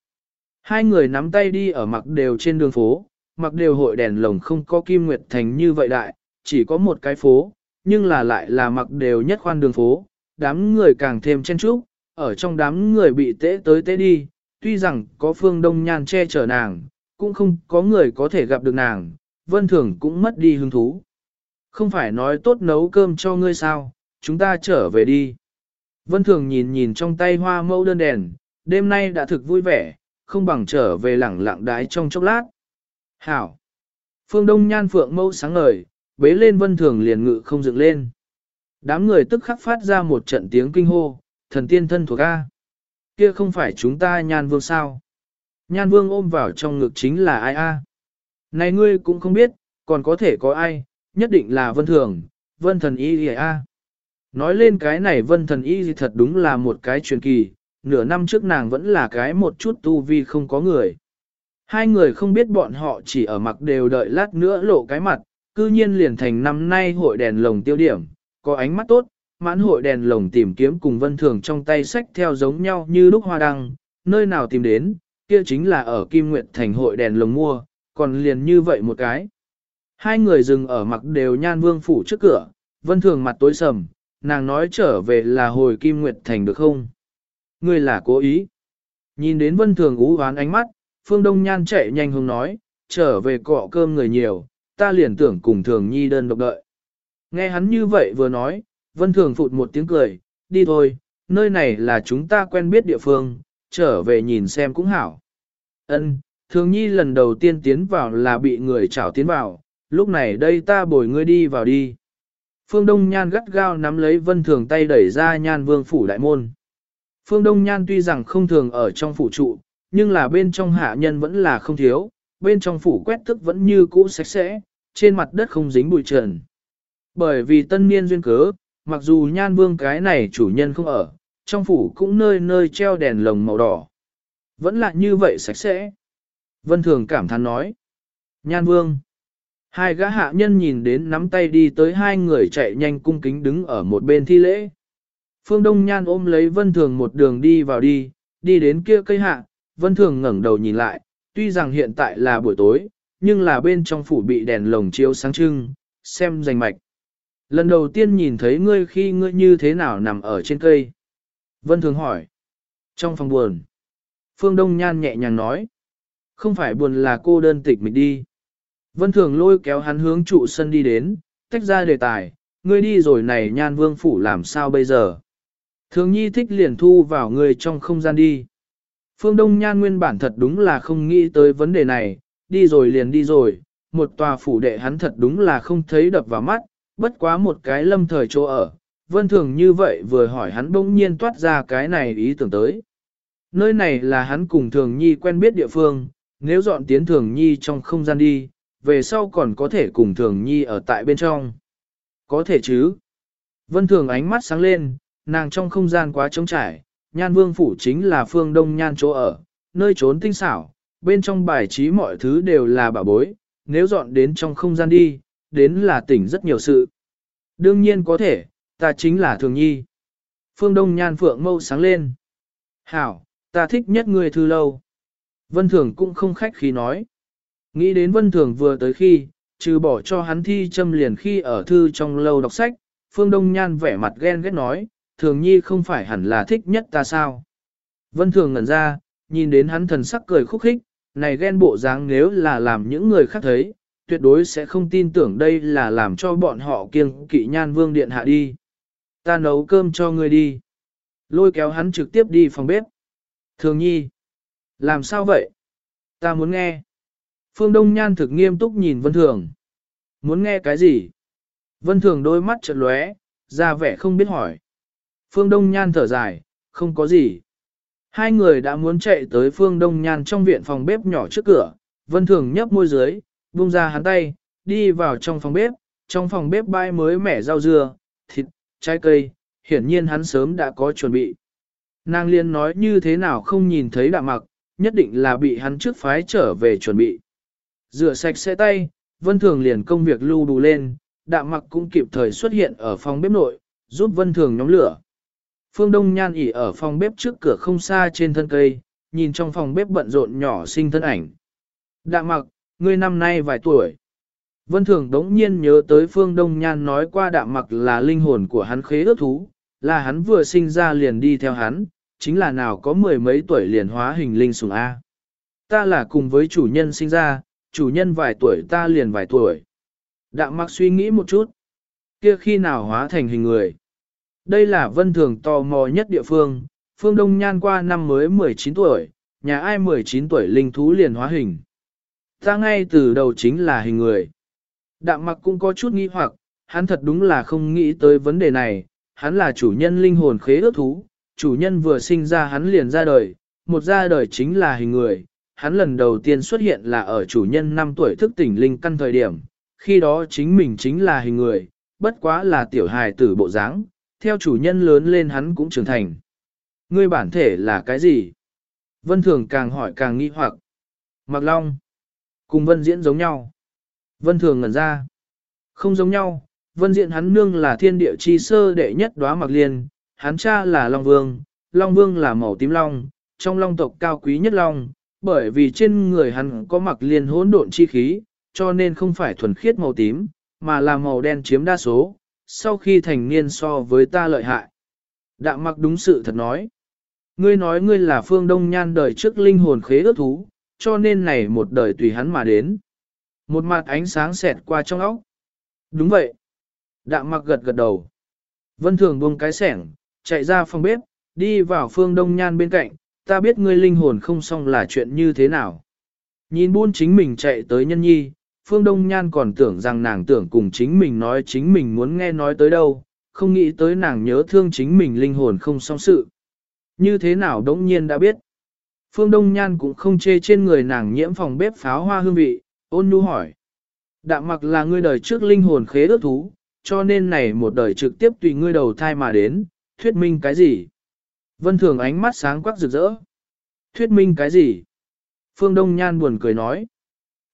A: Hai người nắm tay đi ở mặc đều trên đường phố, mặc đều hội đèn lồng không có kim nguyệt thành như vậy đại, chỉ có một cái phố, nhưng là lại là mặc đều nhất khoan đường phố, đám người càng thêm chen trúc, ở trong đám người bị tễ tới tễ đi, tuy rằng có phương đông nhan che chở nàng, cũng không có người có thể gặp được nàng, vân thường cũng mất đi hứng thú. Không phải nói tốt nấu cơm cho ngươi sao, chúng ta trở về đi. Vân thường nhìn nhìn trong tay hoa mẫu đơn đèn, đêm nay đã thực vui vẻ, không bằng trở về lẳng lặng đái trong chốc lát. Hảo! Phương Đông nhan phượng mẫu sáng ngời, bế lên vân thường liền ngự không dựng lên. Đám người tức khắc phát ra một trận tiếng kinh hô, thần tiên thân thuộc A. Kia không phải chúng ta nhan vương sao? Nhan vương ôm vào trong ngực chính là ai A? Này ngươi cũng không biết, còn có thể có ai, nhất định là vân thường, vân thần y A. Nói lên cái này vân thần y thật đúng là một cái truyền kỳ, nửa năm trước nàng vẫn là cái một chút tu vi không có người. Hai người không biết bọn họ chỉ ở mặt đều đợi lát nữa lộ cái mặt, cư nhiên liền thành năm nay hội đèn lồng tiêu điểm, có ánh mắt tốt, mãn hội đèn lồng tìm kiếm cùng vân thường trong tay sách theo giống nhau như lúc hoa đăng, nơi nào tìm đến, kia chính là ở Kim Nguyệt thành hội đèn lồng mua, còn liền như vậy một cái. Hai người dừng ở mặt đều nhan vương phủ trước cửa, vân thường mặt tối sầm, nàng nói trở về là hồi Kim Nguyệt thành được không? Ngươi là cố ý. Nhìn đến vân thường ú hoán ánh mắt, phương đông nhan chạy nhanh hướng nói, trở về cọ cơm người nhiều, ta liền tưởng cùng thường nhi đơn độc đợi. Nghe hắn như vậy vừa nói, vân thường phụt một tiếng cười, đi thôi, nơi này là chúng ta quen biết địa phương, trở về nhìn xem cũng hảo. Ân, thường nhi lần đầu tiên tiến vào là bị người chảo tiến vào, lúc này đây ta bồi ngươi đi vào đi. Phương Đông Nhan gắt gao nắm lấy vân thường tay đẩy ra nhan vương phủ đại môn. Phương Đông Nhan tuy rằng không thường ở trong phủ trụ, nhưng là bên trong hạ nhân vẫn là không thiếu, bên trong phủ quét tức vẫn như cũ sạch sẽ, trên mặt đất không dính bụi trần. Bởi vì tân niên duyên cớ, mặc dù nhan vương cái này chủ nhân không ở, trong phủ cũng nơi nơi treo đèn lồng màu đỏ. Vẫn là như vậy sạch sẽ. Vân Thường cảm thán nói. Nhan vương. Hai gã hạ nhân nhìn đến nắm tay đi tới hai người chạy nhanh cung kính đứng ở một bên thi lễ. Phương Đông Nhan ôm lấy Vân Thường một đường đi vào đi, đi đến kia cây hạ, Vân Thường ngẩng đầu nhìn lại, tuy rằng hiện tại là buổi tối, nhưng là bên trong phủ bị đèn lồng chiếu sáng trưng, xem rành mạch. Lần đầu tiên nhìn thấy ngươi khi ngươi như thế nào nằm ở trên cây. Vân Thường hỏi. Trong phòng buồn. Phương Đông Nhan nhẹ nhàng nói. Không phải buồn là cô đơn tịch mình đi. Vân Thường lôi kéo hắn hướng trụ sân đi đến, tách ra đề tài, ngươi đi rồi này nhan vương phủ làm sao bây giờ. Thường nhi thích liền thu vào ngươi trong không gian đi. Phương Đông Nhan nguyên bản thật đúng là không nghĩ tới vấn đề này, đi rồi liền đi rồi, một tòa phủ đệ hắn thật đúng là không thấy đập vào mắt, bất quá một cái lâm thời chỗ ở. Vân Thường như vậy vừa hỏi hắn bỗng nhiên toát ra cái này ý tưởng tới. Nơi này là hắn cùng Thường Nhi quen biết địa phương, nếu dọn tiến Thường Nhi trong không gian đi, về sau còn có thể cùng Thường Nhi ở tại bên trong. Có thể chứ. Vân Thường ánh mắt sáng lên, nàng trong không gian quá trống trải, nhan vương phủ chính là phương đông nhan chỗ ở, nơi trốn tinh xảo, bên trong bài trí mọi thứ đều là bảo bối, nếu dọn đến trong không gian đi, đến là tỉnh rất nhiều sự. Đương nhiên có thể, ta chính là Thường Nhi. Phương Đông Nhan Phượng mâu sáng lên. Hảo, ta thích nhất người thư lâu. Vân Thường cũng không khách khí nói. Nghĩ đến Vân Thường vừa tới khi, trừ bỏ cho hắn thi châm liền khi ở thư trong lâu đọc sách, Phương Đông Nhan vẻ mặt ghen ghét nói, Thường Nhi không phải hẳn là thích nhất ta sao. Vân Thường ngẩn ra, nhìn đến hắn thần sắc cười khúc khích, này ghen bộ dáng nếu là làm những người khác thấy, tuyệt đối sẽ không tin tưởng đây là làm cho bọn họ kiêng kỵ nhan vương điện hạ đi. Ta nấu cơm cho ngươi đi. Lôi kéo hắn trực tiếp đi phòng bếp. Thường nhi. Làm sao vậy? Ta muốn nghe. Phương Đông Nhan thực nghiêm túc nhìn Vân Thường. Muốn nghe cái gì? Vân Thường đôi mắt chợt lóe, ra vẻ không biết hỏi. Phương Đông Nhan thở dài, không có gì. Hai người đã muốn chạy tới Phương Đông Nhan trong viện phòng bếp nhỏ trước cửa. Vân Thường nhấp môi dưới, buông ra hắn tay, đi vào trong phòng bếp. Trong phòng bếp bay mới mẻ rau dưa, thịt, trái cây, hiển nhiên hắn sớm đã có chuẩn bị. Nàng liên nói như thế nào không nhìn thấy đạm mặc, nhất định là bị hắn trước phái trở về chuẩn bị. Rửa sạch sẽ tay, Vân Thường liền công việc lưu đủ lên, đạm mặc cũng kịp thời xuất hiện ở phòng bếp nội, giúp Vân Thường nhóm lửa. Phương Đông Nhan ỉ ở phòng bếp trước cửa không xa trên thân cây, nhìn trong phòng bếp bận rộn nhỏ sinh thân ảnh. Đạm mặc, ngươi năm nay vài tuổi. Vân Thường đống nhiên nhớ tới Phương Đông Nhan nói qua đạm mặc là linh hồn của hắn khế ước thú, là hắn vừa sinh ra liền đi theo hắn, chính là nào có mười mấy tuổi liền hóa hình linh sùng A. Ta là cùng với chủ nhân sinh ra, chủ nhân vài tuổi ta liền vài tuổi. Đạm mặc suy nghĩ một chút. Kia khi nào hóa thành hình người. Đây là vân thường tò mò nhất địa phương, phương Đông Nhan qua năm mới 19 tuổi, nhà ai 19 tuổi linh thú liền hóa hình. Ta ngay từ đầu chính là hình người. Đạm mặc cũng có chút nghi hoặc, hắn thật đúng là không nghĩ tới vấn đề này, hắn là chủ nhân linh hồn khế ước thú, chủ nhân vừa sinh ra hắn liền ra đời, một ra đời chính là hình người, hắn lần đầu tiên xuất hiện là ở chủ nhân 5 tuổi thức tỉnh linh căn thời điểm, khi đó chính mình chính là hình người, bất quá là tiểu hài tử bộ dáng, theo chủ nhân lớn lên hắn cũng trưởng thành. Ngươi bản thể là cái gì? Vân Thường càng hỏi càng nghi hoặc. Mặc Long. Cùng Vân Diễn giống nhau. Vân Thường ngẩn ra. Không giống nhau, Vân Diễn hắn nương là thiên địa chi sơ đệ nhất đóa Mặc Liên, hắn cha là Long Vương, Long Vương là màu tím long, trong long tộc cao quý nhất long, bởi vì trên người hắn có Mặc Liên hỗn độn chi khí, cho nên không phải thuần khiết màu tím, mà là màu đen chiếm đa số, sau khi thành niên so với ta lợi hại. Đạm mặc đúng sự thật nói. Ngươi nói ngươi là phương đông nhan đời trước linh hồn khế ước thú, cho nên này một đời tùy hắn mà đến. Một mặt ánh sáng xẹt qua trong óc. Đúng vậy. Đạm mặc gật gật đầu. Vân thường buông cái sẻng, chạy ra phòng bếp, đi vào phương đông nhan bên cạnh, ta biết ngươi linh hồn không xong là chuyện như thế nào. Nhìn buôn chính mình chạy tới nhân nhi, Phương Đông Nhan còn tưởng rằng nàng tưởng cùng chính mình nói chính mình muốn nghe nói tới đâu, không nghĩ tới nàng nhớ thương chính mình linh hồn không song sự. Như thế nào đống nhiên đã biết. Phương Đông Nhan cũng không chê trên người nàng nhiễm phòng bếp pháo hoa hương vị, ôn nhu hỏi. Đạm mặc là ngươi đời trước linh hồn khế ước thú, cho nên này một đời trực tiếp tùy ngươi đầu thai mà đến, thuyết minh cái gì? Vân Thường ánh mắt sáng quắc rực rỡ. Thuyết minh cái gì? Phương Đông Nhan buồn cười nói.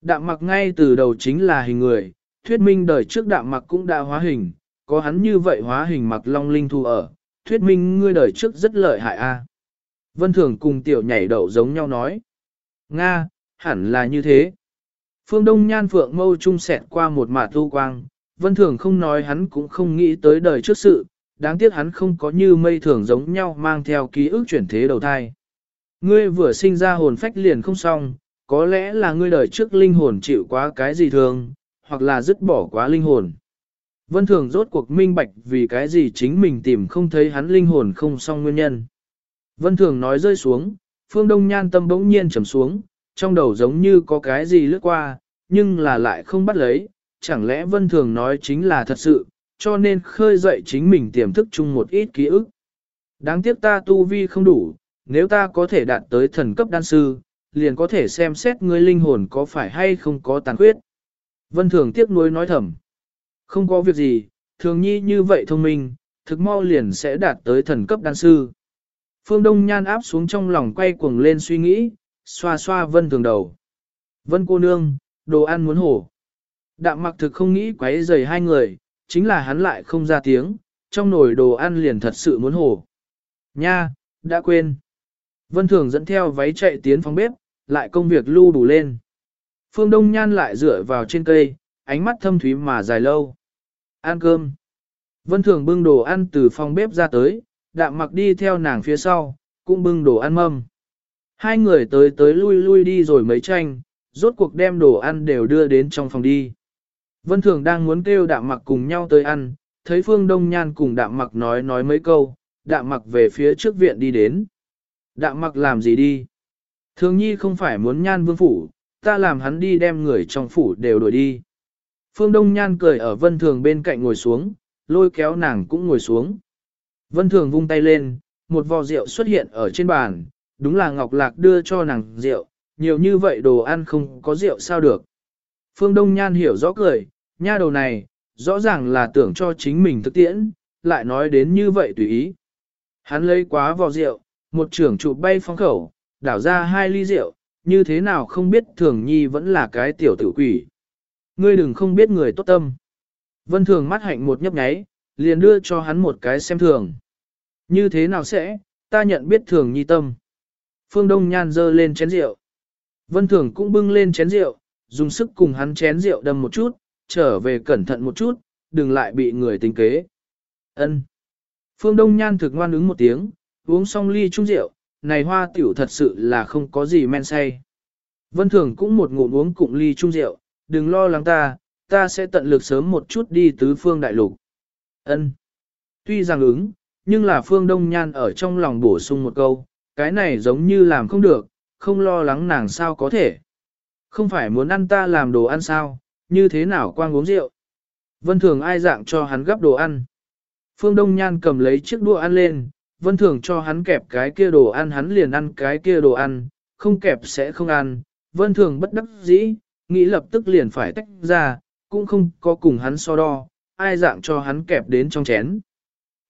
A: Đạm mặc ngay từ đầu chính là hình người, thuyết minh đời trước đạm mặc cũng đã hóa hình, có hắn như vậy hóa hình mặc long linh thu ở, thuyết minh ngươi đời trước rất lợi hại a. Vân Thường cùng tiểu nhảy đậu giống nhau nói. Nga, hẳn là như thế. Phương Đông Nhan Phượng mâu trung sẹt qua một mạt tu quang, Vân Thường không nói hắn cũng không nghĩ tới đời trước sự, đáng tiếc hắn không có như mây thường giống nhau mang theo ký ức chuyển thế đầu thai. Ngươi vừa sinh ra hồn phách liền không xong, có lẽ là ngươi đời trước linh hồn chịu quá cái gì thường, hoặc là dứt bỏ quá linh hồn. Vân Thường rốt cuộc minh bạch vì cái gì chính mình tìm không thấy hắn linh hồn không xong nguyên nhân. Vân Thường nói rơi xuống, Phương Đông Nhan tâm bỗng nhiên trầm xuống, trong đầu giống như có cái gì lướt qua, nhưng là lại không bắt lấy, chẳng lẽ Vân Thường nói chính là thật sự, cho nên khơi dậy chính mình tiềm thức chung một ít ký ức. Đáng tiếc ta tu vi không đủ, nếu ta có thể đạt tới thần cấp đan sư, liền có thể xem xét ngươi linh hồn có phải hay không có tàn khuyết. Vân Thường tiếc nuối nói thầm. Không có việc gì, thường nhi như vậy thông minh, thực mau liền sẽ đạt tới thần cấp đan sư. Phương Đông Nhan áp xuống trong lòng quay cuồng lên suy nghĩ, xoa xoa Vân Thường đầu. Vân cô nương, đồ ăn muốn hổ. Đạm mặc thực không nghĩ quấy rầy hai người, chính là hắn lại không ra tiếng, trong nồi đồ ăn liền thật sự muốn hổ. Nha, đã quên. Vân Thường dẫn theo váy chạy tiến phòng bếp, lại công việc lưu đủ lên. Phương Đông Nhan lại dựa vào trên cây, ánh mắt thâm thúy mà dài lâu. Ăn cơm. Vân Thường bưng đồ ăn từ phòng bếp ra tới, đạm mặc đi theo nàng phía sau, cũng bưng đồ ăn mâm. Hai người tới tới lui lui đi rồi mấy tranh, rốt cuộc đem đồ ăn đều đưa đến trong phòng đi. Vân Thường đang muốn kêu đạm mặc cùng nhau tới ăn, thấy Phương Đông Nhan cùng đạm mặc nói nói mấy câu, đạm mặc về phía trước viện đi đến. Đạm mặc làm gì đi? Thường nhi không phải muốn nhan vương phủ, ta làm hắn đi đem người trong phủ đều đuổi đi. Phương Đông Nhan cười ở Vân Thường bên cạnh ngồi xuống, lôi kéo nàng cũng ngồi xuống. Vân Thường vung tay lên, một vò rượu xuất hiện ở trên bàn, đúng là Ngọc Lạc đưa cho nàng rượu, nhiều như vậy đồ ăn không có rượu sao được. Phương Đông Nhan hiểu rõ cười, nha đầu này, rõ ràng là tưởng cho chính mình thực tiễn, lại nói đến như vậy tùy ý. Hắn lấy quá vò rượu, một trưởng trụ bay phong khẩu, đảo ra hai ly rượu, như thế nào không biết thường nhi vẫn là cái tiểu tử quỷ. Ngươi đừng không biết người tốt tâm. Vân thường mắt hạnh một nhấp nháy, liền đưa cho hắn một cái xem thường. Như thế nào sẽ, ta nhận biết thường nhi tâm. Phương Đông Nhan dơ lên chén rượu. Vân thường cũng bưng lên chén rượu, dùng sức cùng hắn chén rượu đâm một chút, trở về cẩn thận một chút, đừng lại bị người tính kế. Ân. Phương Đông Nhan thực ngoan ứng một tiếng, uống xong ly chung rượu, này hoa tiểu thật sự là không có gì men say. Vân Thường cũng một ngụm uống cụm ly chung rượu, đừng lo lắng ta, ta sẽ tận lực sớm một chút đi tứ phương đại lục. Ân. Tuy rằng ứng, nhưng là Phương Đông Nhan ở trong lòng bổ sung một câu, cái này giống như làm không được, không lo lắng nàng sao có thể. Không phải muốn ăn ta làm đồ ăn sao, như thế nào quang uống rượu. Vân Thường ai dạng cho hắn gấp đồ ăn. Phương Đông Nhan cầm lấy chiếc đũa ăn lên, Vân Thường cho hắn kẹp cái kia đồ ăn hắn liền ăn cái kia đồ ăn, không kẹp sẽ không ăn. Vân Thường bất đắc dĩ, nghĩ lập tức liền phải tách ra, cũng không có cùng hắn so đo, ai dạng cho hắn kẹp đến trong chén.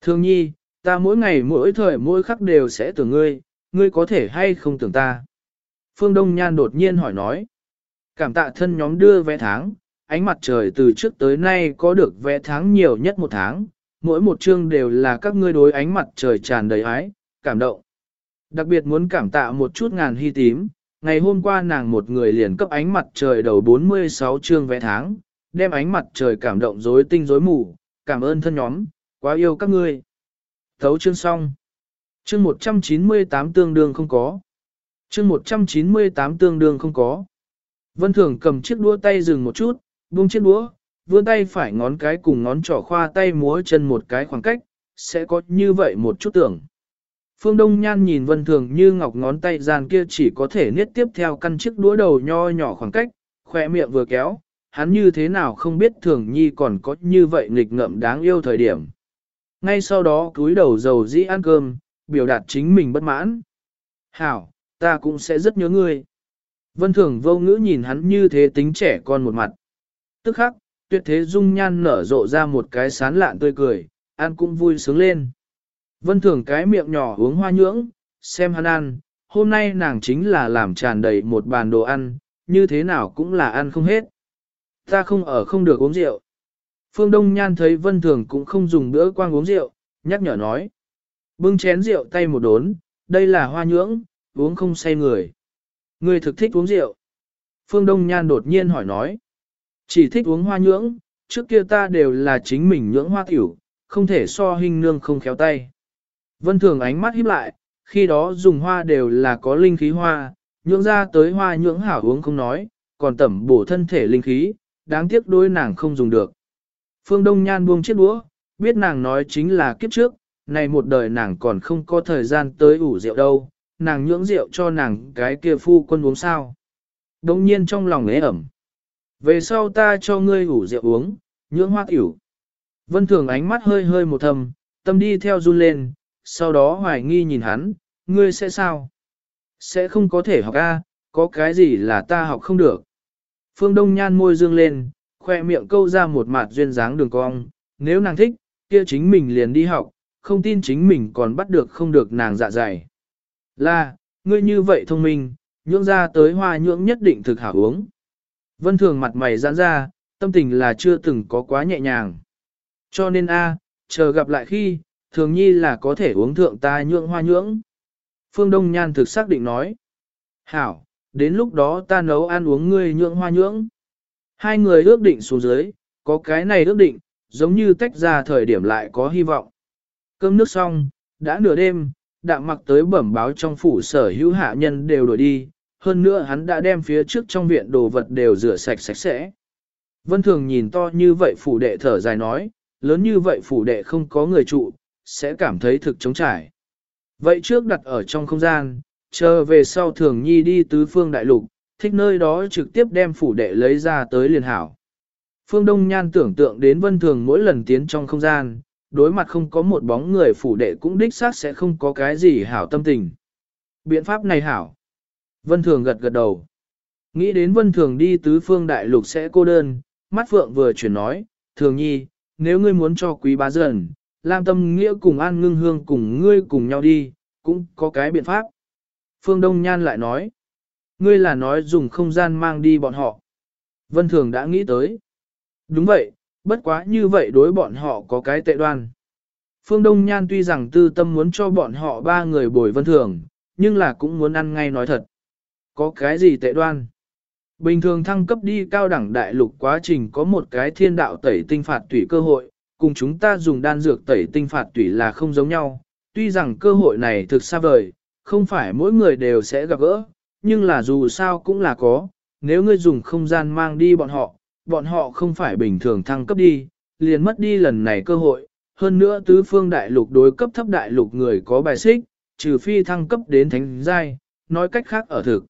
A: Thường nhi, ta mỗi ngày mỗi thời mỗi khắc đều sẽ tưởng ngươi, ngươi có thể hay không tưởng ta. Phương Đông Nhan đột nhiên hỏi nói. Cảm tạ thân nhóm đưa vé tháng, ánh mặt trời từ trước tới nay có được vẽ tháng nhiều nhất một tháng, mỗi một chương đều là các ngươi đối ánh mặt trời tràn đầy ái, cảm động. Đặc biệt muốn cảm tạ một chút ngàn hy tím, ngày hôm qua nàng một người liền cấp ánh mặt trời đầu 46 chương vẽ tháng, đem ánh mặt trời cảm động rối tinh rối mù, cảm ơn thân nhóm, quá yêu các ngươi. Thấu chương xong. Chương 198 tương đương không có. Chương 198 tương đương không có. Vân Thường cầm chiếc đua tay dừng một chút, buông chiếc đũa, vươn tay phải ngón cái cùng ngón trỏ khoa tay múa chân một cái khoảng cách, sẽ có như vậy một chút tưởng. Phương Đông Nhan nhìn Vân Thường như ngọc ngón tay gian kia chỉ có thể niết tiếp theo căn chiếc đũa đầu nho nhỏ khoảng cách, khỏe miệng vừa kéo, hắn như thế nào không biết Thường Nhi còn có như vậy nghịch ngợm đáng yêu thời điểm. Ngay sau đó cúi đầu dầu dĩ ăn cơm, biểu đạt chính mình bất mãn. Hảo, ta cũng sẽ rất nhớ ngươi. Vân Thường vô ngữ nhìn hắn như thế tính trẻ con một mặt. Tức khắc, tuyệt thế dung nhan nở rộ ra một cái sán lạn tươi cười, ăn cũng vui sướng lên. Vân thường cái miệng nhỏ uống hoa nhưỡng, xem hắn ăn, hôm nay nàng chính là làm tràn đầy một bàn đồ ăn, như thế nào cũng là ăn không hết. Ta không ở không được uống rượu. Phương Đông Nhan thấy Vân Thường cũng không dùng bữa quang uống rượu, nhắc nhở nói. Bưng chén rượu tay một đốn, đây là hoa nhưỡng, uống không say người. Người thực thích uống rượu. Phương Đông Nhan đột nhiên hỏi nói. Chỉ thích uống hoa nhưỡng, trước kia ta đều là chính mình nhưỡng hoa tiểu, không thể so hình nương không khéo tay. Vân Thường ánh mắt híp lại, khi đó dùng hoa đều là có linh khí hoa, nhưỡng ra tới hoa nhưỡng hảo uống không nói, còn tẩm bổ thân thể linh khí, đáng tiếc đôi nàng không dùng được. Phương Đông Nhan buông chiếc đũa, biết nàng nói chính là kiếp trước, này một đời nàng còn không có thời gian tới ủ rượu đâu, nàng nhưỡng rượu cho nàng cái kia phu quân uống sao. Đông nhiên trong lòng ế ẩm. Về sau ta cho ngươi ủ rượu uống, nhưỡng hoa tiểu. Vân Thường ánh mắt hơi hơi một thầm, tâm đi theo run lên, sau đó hoài nghi nhìn hắn, ngươi sẽ sao? Sẽ không có thể học A, có cái gì là ta học không được. Phương Đông nhan môi dương lên, khoe miệng câu ra một mặt duyên dáng đường cong, nếu nàng thích, kia chính mình liền đi học, không tin chính mình còn bắt được không được nàng dạ dày. Là, ngươi như vậy thông minh, nhưỡng ra tới hoa nhưỡng nhất định thực hảo uống. Vân thường mặt mày giãn ra, tâm tình là chưa từng có quá nhẹ nhàng. Cho nên a, chờ gặp lại khi, thường nhi là có thể uống thượng ta nhượng hoa nhưỡng. Phương Đông Nhan thực xác định nói. Hảo, đến lúc đó ta nấu ăn uống ngươi nhượng hoa nhưỡng. Hai người ước định xuống dưới, có cái này ước định, giống như tách ra thời điểm lại có hy vọng. Cơm nước xong, đã nửa đêm, đạm mặc tới bẩm báo trong phủ sở hữu hạ nhân đều đổi đi, hơn nữa hắn đã đem phía trước trong viện đồ vật đều rửa sạch sạch sẽ. Vân Thường nhìn to như vậy phủ đệ thở dài nói, lớn như vậy phủ đệ không có người trụ, sẽ cảm thấy thực trống trải. Vậy trước đặt ở trong không gian, chờ về sau thường nhi đi tứ phương đại lục, thích nơi đó trực tiếp đem phủ đệ lấy ra tới liền hảo. Phương Đông Nhan tưởng tượng đến vân thường mỗi lần tiến trong không gian, đối mặt không có một bóng người phủ đệ cũng đích xác sẽ không có cái gì hảo tâm tình. Biện pháp này hảo. Vân thường gật gật đầu. Nghĩ đến vân thường đi tứ phương đại lục sẽ cô đơn, mắt phượng vừa chuyển nói, thường nhi, nếu ngươi muốn cho quý bá dần, Lam Tâm Nghĩa cùng An Ngưng Hương cùng ngươi cùng nhau đi, cũng có cái biện pháp. Phương Đông Nhan lại nói, ngươi là nói dùng không gian mang đi bọn họ. Vân Thường đã nghĩ tới. Đúng vậy, bất quá như vậy đối bọn họ có cái tệ đoan. Phương Đông Nhan tuy rằng tư tâm muốn cho bọn họ ba người bồi Vân Thường, nhưng là cũng muốn ăn ngay nói thật. Có cái gì tệ đoan? Bình thường thăng cấp đi cao đẳng đại lục quá trình có một cái thiên đạo tẩy tinh phạt tủy cơ hội, cùng chúng ta dùng đan dược tẩy tinh phạt tủy là không giống nhau. Tuy rằng cơ hội này thực xa vời, không phải mỗi người đều sẽ gặp gỡ, nhưng là dù sao cũng là có, nếu ngươi dùng không gian mang đi bọn họ, bọn họ không phải bình thường thăng cấp đi, liền mất đi lần này cơ hội. Hơn nữa tứ phương đại lục đối cấp thấp đại lục người có bài xích, trừ phi thăng cấp đến thánh giai, nói cách khác ở thực.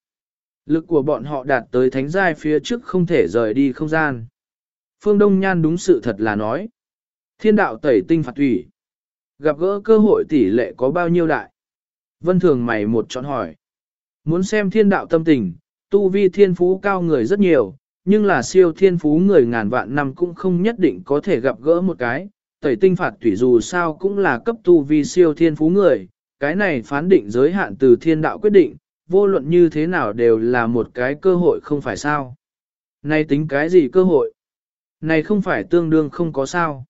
A: Lực của bọn họ đạt tới thánh giai phía trước không thể rời đi không gian. Phương Đông Nhan đúng sự thật là nói. Thiên đạo tẩy tinh phạt thủy. Gặp gỡ cơ hội tỷ lệ có bao nhiêu đại? Vân thường mày một chọn hỏi. Muốn xem thiên đạo tâm tình, tu vi thiên phú cao người rất nhiều, nhưng là siêu thiên phú người ngàn vạn năm cũng không nhất định có thể gặp gỡ một cái. Tẩy tinh phạt thủy dù sao cũng là cấp tu vi siêu thiên phú người, cái này phán định giới hạn từ thiên đạo quyết định, vô luận như thế nào đều là một cái cơ hội không phải sao. Này tính cái gì cơ hội? Này không phải tương đương không có sao.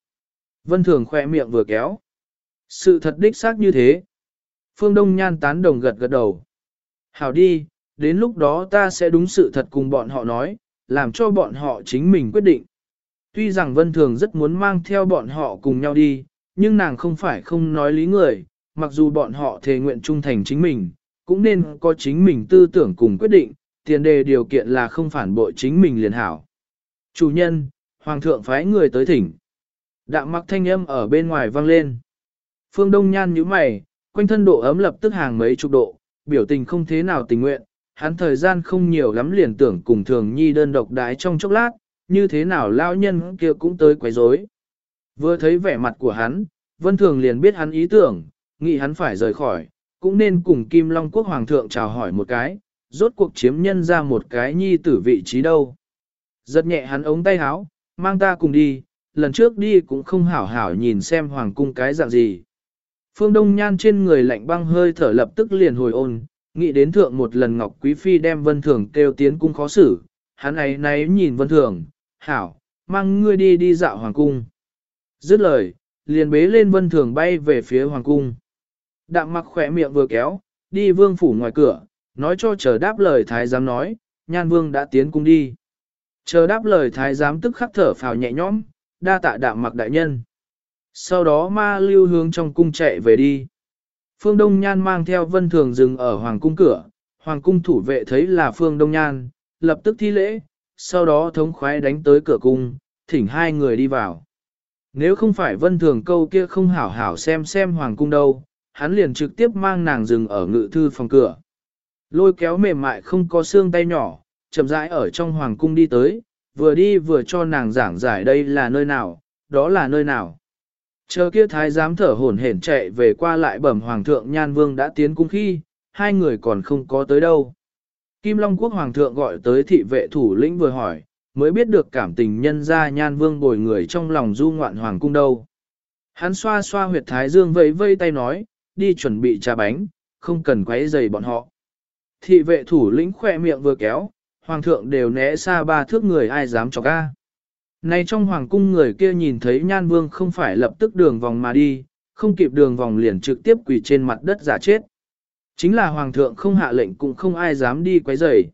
A: Vân Thường khỏe miệng vừa kéo. Sự thật đích xác như thế. Phương Đông Nhan tán đồng gật gật đầu. Hảo đi, đến lúc đó ta sẽ đúng sự thật cùng bọn họ nói, làm cho bọn họ chính mình quyết định. Tuy rằng Vân Thường rất muốn mang theo bọn họ cùng nhau đi, nhưng nàng không phải không nói lý người, mặc dù bọn họ thề nguyện trung thành chính mình, cũng nên có chính mình tư tưởng cùng quyết định, tiền đề điều kiện là không phản bội chính mình liền hảo. Chủ nhân, Hoàng thượng phái người tới thỉnh. Đạm mặc thanh âm ở bên ngoài vang lên. Phương Đông Nhan nhíu mày, quanh thân độ ấm lập tức hàng mấy chục độ, biểu tình không thế nào tình nguyện, hắn thời gian không nhiều lắm liền tưởng cùng thường nhi đơn độc đái trong chốc lát, như thế nào lao nhân kia cũng tới quấy rối. Vừa thấy vẻ mặt của hắn, Vân Thường liền biết hắn ý tưởng, nghĩ hắn phải rời khỏi, cũng nên cùng Kim Long Quốc Hoàng thượng chào hỏi một cái, rốt cuộc chiếm nhân ra một cái nhi tử vị trí đâu. Giật nhẹ hắn ống tay háo, mang ta cùng đi, lần trước đi cũng không hảo hảo nhìn xem hoàng cung cái dạng gì. Phương Đông Nhan trên người lạnh băng hơi thở lập tức liền hồi ôn, nghĩ đến thượng một lần Ngọc Quý Phi đem Vân Thường kêu tiến cung khó xử, hắn ấy náy nhìn Vân Thường, hảo, mang ngươi đi đi dạo hoàng cung. Dứt lời, liền bế lên Vân Thường bay về phía hoàng cung. Đạm mặc khỏe miệng vừa kéo, đi vương phủ ngoài cửa, nói cho chờ đáp lời thái giám nói, nhan vương đã tiến cung đi. Chờ đáp lời thái giám tức khắc thở phào nhẹ nhõm, đa tạ đạm mặc đại nhân. Sau đó ma lưu hướng trong cung chạy về đi. Phương Đông Nhan mang theo vân thường dừng ở hoàng cung cửa, hoàng cung thủ vệ thấy là Phương Đông Nhan, lập tức thi lễ, sau đó thống khoái đánh tới cửa cung, thỉnh hai người đi vào. Nếu không phải vân thường câu kia không hảo hảo xem xem hoàng cung đâu, hắn liền trực tiếp mang nàng dừng ở ngự thư phòng cửa. Lôi kéo mềm mại không có xương tay nhỏ, chậm rãi ở trong hoàng cung đi tới, vừa đi vừa cho nàng giảng giải đây là nơi nào, đó là nơi nào. Chờ kia thái giám thở hổn hển chạy về qua lại bẩm hoàng thượng nhan vương đã tiến cung khi, hai người còn không có tới đâu. Kim Long Quốc hoàng thượng gọi tới thị vệ thủ lĩnh vừa hỏi, mới biết được cảm tình nhân ra nhan vương bồi người trong lòng du ngoạn hoàng cung đâu. Hắn xoa xoa huyệt thái dương vẫy vây tay nói, đi chuẩn bị trà bánh, không cần quấy rầy bọn họ. Thị vệ thủ lĩnh khỏe miệng vừa kéo, hoàng thượng đều né xa ba thước người ai dám cho ca. Này trong hoàng cung người kia nhìn thấy nhan vương không phải lập tức đường vòng mà đi, không kịp đường vòng liền trực tiếp quỳ trên mặt đất giả chết. Chính là hoàng thượng không hạ lệnh cũng không ai dám đi quấy rầy.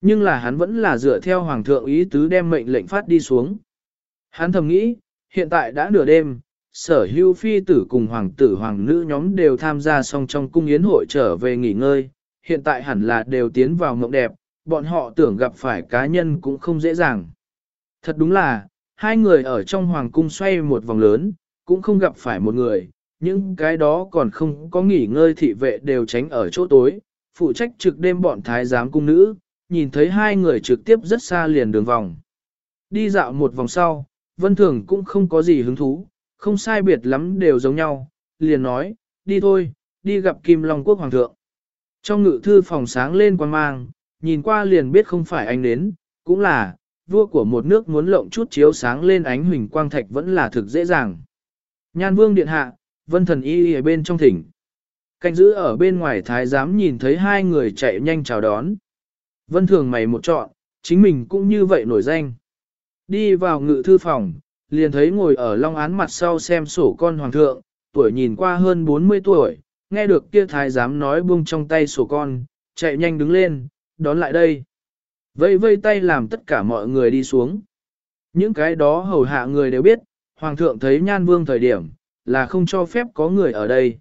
A: Nhưng là hắn vẫn là dựa theo hoàng thượng ý tứ đem mệnh lệnh phát đi xuống. Hắn thầm nghĩ, hiện tại đã nửa đêm, sở hưu phi tử cùng hoàng tử hoàng nữ nhóm đều tham gia xong trong cung yến hội trở về nghỉ ngơi, hiện tại hẳn là đều tiến vào mộng đẹp, bọn họ tưởng gặp phải cá nhân cũng không dễ dàng. Thật đúng là, hai người ở trong hoàng cung xoay một vòng lớn, cũng không gặp phải một người, những cái đó còn không có nghỉ ngơi thị vệ đều tránh ở chỗ tối, phụ trách trực đêm bọn thái giám cung nữ, nhìn thấy hai người trực tiếp rất xa liền đường vòng. Đi dạo một vòng sau, Vân Thường cũng không có gì hứng thú, không sai biệt lắm đều giống nhau, liền nói, đi thôi, đi gặp Kim Long Quốc Hoàng thượng. Trong ngự thư phòng sáng lên quan mang, nhìn qua liền biết không phải anh đến, cũng là, vua của một nước muốn lộng chút chiếu sáng lên ánh huỳnh quang thạch vẫn là thực dễ dàng. Nhan vương điện hạ, vân thần y ở bên trong thỉnh. Canh giữ ở bên ngoài thái giám nhìn thấy hai người chạy nhanh chào đón. Vân thường mày một trọn, chính mình cũng như vậy nổi danh. Đi vào ngự thư phòng, liền thấy ngồi ở long án mặt sau xem sổ con hoàng thượng, tuổi nhìn qua hơn 40 tuổi, nghe được kia thái giám nói buông trong tay sổ con, chạy nhanh đứng lên, đón lại đây. Vây vây tay làm tất cả mọi người đi xuống. Những cái đó hầu hạ người đều biết, hoàng thượng thấy nhan vương thời điểm, là không cho phép có người ở đây.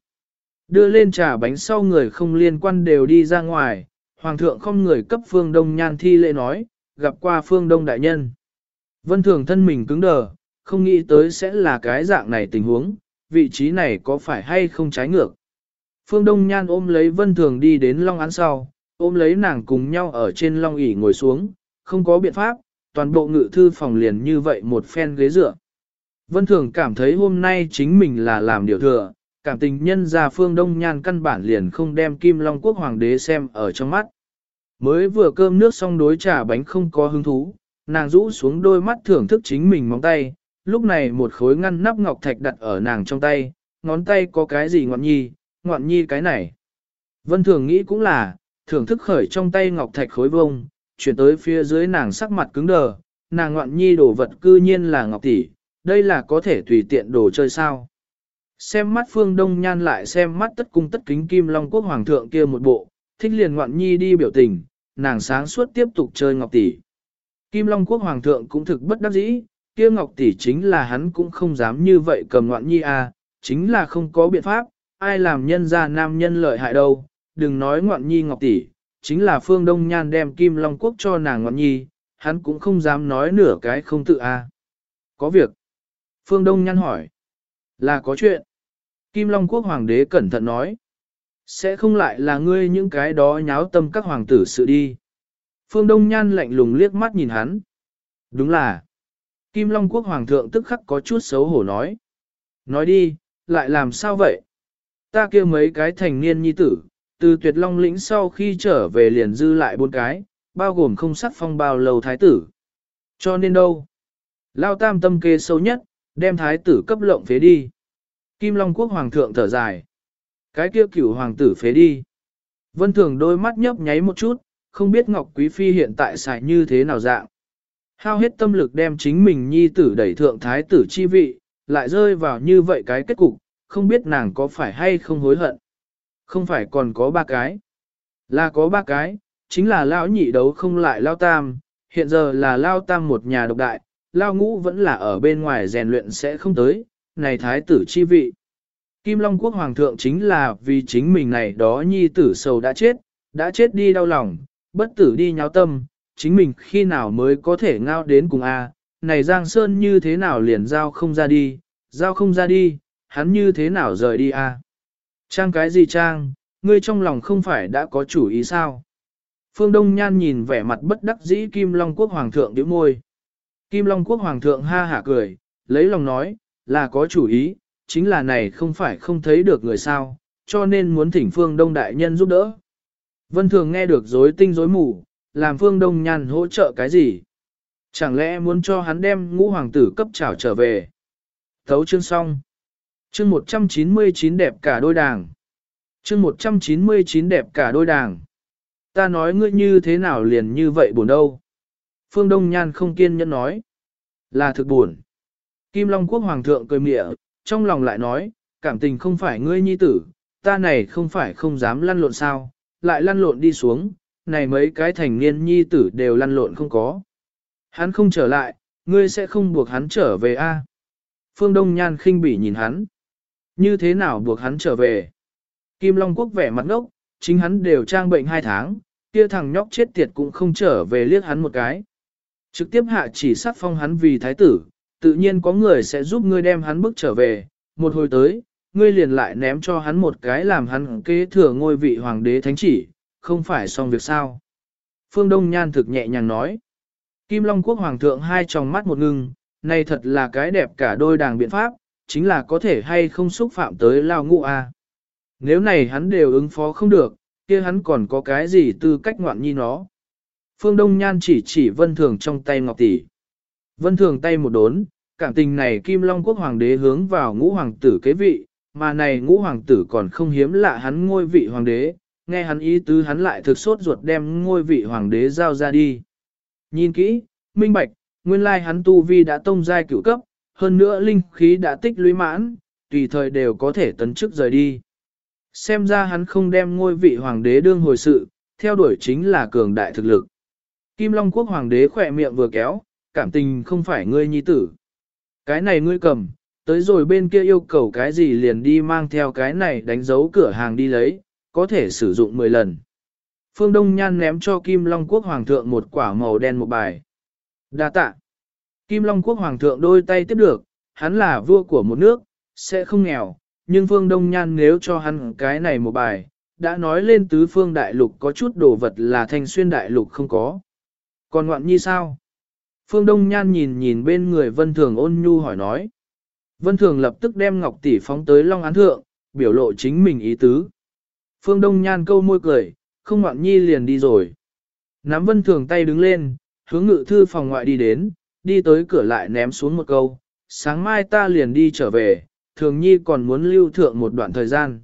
A: Đưa lên trà bánh sau người không liên quan đều đi ra ngoài, hoàng thượng không người cấp phương đông nhan thi lễ nói, gặp qua phương đông đại nhân. Vân thường thân mình cứng đờ, không nghĩ tới sẽ là cái dạng này tình huống, vị trí này có phải hay không trái ngược. Phương Đông Nhan ôm lấy Vân Thường đi đến Long Án sau, ôm lấy nàng cùng nhau ở trên Long ỉ ngồi xuống, không có biện pháp, toàn bộ ngự thư phòng liền như vậy một phen ghế dựa. Vân Thường cảm thấy hôm nay chính mình là làm điều thừa, cảm tình nhân ra Phương Đông Nhan căn bản liền không đem Kim Long Quốc Hoàng đế xem ở trong mắt. Mới vừa cơm nước xong đối trà bánh không có hứng thú, nàng rũ xuống đôi mắt thưởng thức chính mình móng tay, lúc này một khối ngăn nắp ngọc thạch đặt ở nàng trong tay, ngón tay có cái gì ngọn nhi, ngọn nhi cái này. Vân thường nghĩ cũng là, thưởng thức khởi trong tay ngọc thạch khối vông, chuyển tới phía dưới nàng sắc mặt cứng đờ, nàng ngọn nhi đồ vật cư nhiên là ngọc tỷ, đây là có thể tùy tiện đồ chơi sao. Xem mắt phương đông nhan lại xem mắt tất cung tất kính kim long quốc hoàng thượng kia một bộ, thích liền ngoạn nhi đi biểu tình, nàng sáng suốt tiếp tục chơi ngọc tỷ. Kim long quốc hoàng thượng cũng thực bất đắc dĩ, kia ngọc tỷ chính là hắn cũng không dám như vậy cầm ngoạn nhi à, chính là không có biện pháp, ai làm nhân ra nam nhân lợi hại đâu, đừng nói ngoạn nhi ngọc tỷ, chính là phương đông nhan đem kim long quốc cho nàng ngoạn nhi, hắn cũng không dám nói nửa cái không tự a. À. Có việc. Phương Đông Nhan hỏi. Là có chuyện. Kim Long Quốc Hoàng đế cẩn thận nói. Sẽ không lại là ngươi những cái đó nháo tâm các hoàng tử sự đi. Phương Đông Nhan lạnh lùng liếc mắt nhìn hắn. Đúng là. Kim Long Quốc Hoàng thượng tức khắc có chút xấu hổ nói. Nói đi, lại làm sao vậy? Ta kêu mấy cái thành niên nhi tử, từ tuyệt long lĩnh sau khi trở về liền dư lại bốn cái, bao gồm không sắc phong bao lâu thái tử. Cho nên đâu? Lao tam tâm kê sâu nhất, đem thái tử cấp lộng phế đi. Kim Long Quốc Hoàng thượng thở dài. Cái kia cửu hoàng tử phế đi. Vân Thường đôi mắt nhấp nháy một chút, không biết Ngọc Quý Phi hiện tại xài như thế nào dạng. Hao hết tâm lực đem chính mình nhi tử đẩy thượng thái tử chi vị, lại rơi vào như vậy cái kết cục, không biết nàng có phải hay không hối hận. Không phải còn có ba cái. Là có ba cái, chính là lão nhị đấu không lại lao tam, hiện giờ là lao tam một nhà độc đại, lao ngũ vẫn là ở bên ngoài rèn luyện sẽ không tới, này thái tử chi vị. Kim Long Quốc Hoàng thượng chính là vì chính mình này đó nhi tử sầu đã chết, đã chết đi đau lòng, bất tử đi nháo tâm, chính mình khi nào mới có thể ngao đến cùng A, này Giang Sơn như thế nào liền giao không ra đi, giao không ra đi, hắn như thế nào rời đi A. Trang cái gì Trang, ngươi trong lòng không phải đã có chủ ý sao? Phương Đông Nhan nhìn vẻ mặt bất đắc dĩ Kim Long Quốc Hoàng thượng điếu môi. Kim Long Quốc Hoàng thượng ha hả cười, lấy lòng nói, là có chủ ý, chính là này không phải không thấy được người sao, cho nên muốn thỉnh Phương Đông Đại Nhân giúp đỡ. Vân Thường nghe được rối tinh rối mù, làm Phương Đông Nhan hỗ trợ cái gì? Chẳng lẽ muốn cho hắn đem ngũ hoàng tử cấp trảo trở về? Thấu chương xong. Chương 199 đẹp cả đôi đàng. Chương 199 đẹp cả đôi đàng. Ta nói ngươi như thế nào liền như vậy buồn đâu? Phương Đông Nhan không kiên nhẫn nói. Là thực buồn. Kim Long Quốc Hoàng thượng cười mịa, trong lòng lại nói, cảm tình không phải ngươi nhi tử, ta này không phải không dám lăn lộn sao, lại lăn lộn đi xuống, này mấy cái thành niên nhi tử đều lăn lộn không có. Hắn không trở lại, ngươi sẽ không buộc hắn trở về a? Phương Đông Nhan khinh bỉ nhìn hắn. Như thế nào buộc hắn trở về? Kim Long Quốc vẻ mặt ngốc, chính hắn đều trang bệnh hai tháng, kia thằng nhóc chết tiệt cũng không trở về liếc hắn một cái. Trực tiếp hạ chỉ sát phong hắn vì thái tử, tự nhiên có người sẽ giúp ngươi đem hắn bước trở về, một hồi tới, ngươi liền lại ném cho hắn một cái làm hắn kế thừa ngôi vị hoàng đế thánh chỉ, không phải xong việc sao. Phương Đông Nhan thực nhẹ nhàng nói. Kim Long Quốc Hoàng thượng hai tròng mắt một ngưng, này thật là cái đẹp cả đôi đàng biện pháp, chính là có thể hay không xúc phạm tới lao ngụ a. Nếu này hắn đều ứng phó không được, kia hắn còn có cái gì tư cách ngoạn nhi nó. Phương Đông Nhan chỉ chỉ vân thường trong tay ngọc tỷ. Vân thường tay một đốn, cảm tình này Kim Long Quốc Hoàng đế hướng vào ngũ hoàng tử kế vị, mà này ngũ hoàng tử còn không hiếm lạ hắn ngôi vị hoàng đế, nghe hắn ý tứ hắn lại thực sốt ruột đem ngôi vị hoàng đế giao ra đi. Nhìn kỹ, minh bạch, nguyên lai hắn tu vi đã tông giai cửu cấp, hơn nữa linh khí đã tích lũy mãn, tùy thời đều có thể tấn chức rời đi. Xem ra hắn không đem ngôi vị hoàng đế đương hồi sự, theo đuổi chính là cường đại thực lực. Kim Long Quốc hoàng đế khỏe miệng vừa kéo, cảm tình không phải ngươi nhi tử. Cái này ngươi cầm, tới rồi bên kia yêu cầu cái gì liền đi mang theo cái này đánh dấu cửa hàng đi lấy, có thể sử dụng 10 lần. Phương Đông Nhan ném cho Kim Long Quốc Hoàng thượng một quả màu đen một bài. Đa tạ. Kim Long Quốc Hoàng thượng đôi tay tiếp được, hắn là vua của một nước, sẽ không nghèo, nhưng Phương Đông Nhan nếu cho hắn cái này một bài, đã nói lên tứ phương đại lục có chút đồ vật là thanh xuyên đại lục không có. Còn ngoạn nhi sao? Phương Đông Nhan nhìn nhìn bên người Vân Thường ôn nhu hỏi nói. Vân Thường lập tức đem Ngọc Tỷ phóng tới Long Án Thượng, biểu lộ chính mình ý tứ. Phương Đông Nhan câu môi cười, không ngoạn nhi liền đi rồi. Nắm Vân Thường tay đứng lên, hướng ngự thư phòng ngoại đi đến, đi tới cửa lại ném xuống một câu. Sáng mai ta liền đi trở về, Thường Nhi còn muốn lưu thượng một đoạn thời gian.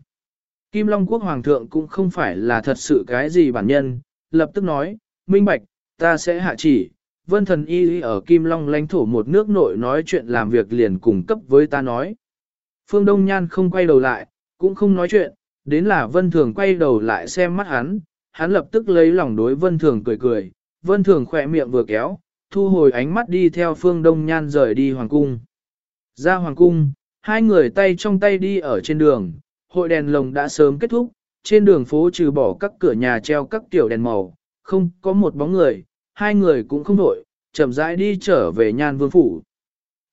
A: Kim Long Quốc Hoàng thượng cũng không phải là thật sự cái gì bản nhân, lập tức nói, minh bạch, ta sẽ hạ chỉ, vân thần y ở Kim Long lãnh thổ một nước nội nói chuyện làm việc liền cùng cấp với ta nói. Phương Đông Nhan không quay đầu lại, cũng không nói chuyện, đến là vân thường quay đầu lại xem mắt hắn, hắn lập tức lấy lòng đối vân thường cười cười, vân thường khỏe miệng vừa kéo, thu hồi ánh mắt đi theo phương Đông Nhan rời đi Hoàng Cung. Ra Hoàng Cung, hai người tay trong tay đi ở trên đường, hội đèn lồng đã sớm kết thúc, trên đường phố trừ bỏ các cửa nhà treo các tiểu đèn màu, không có một bóng người, hai người cũng không đổi, chậm rãi đi trở về nhan vương phủ.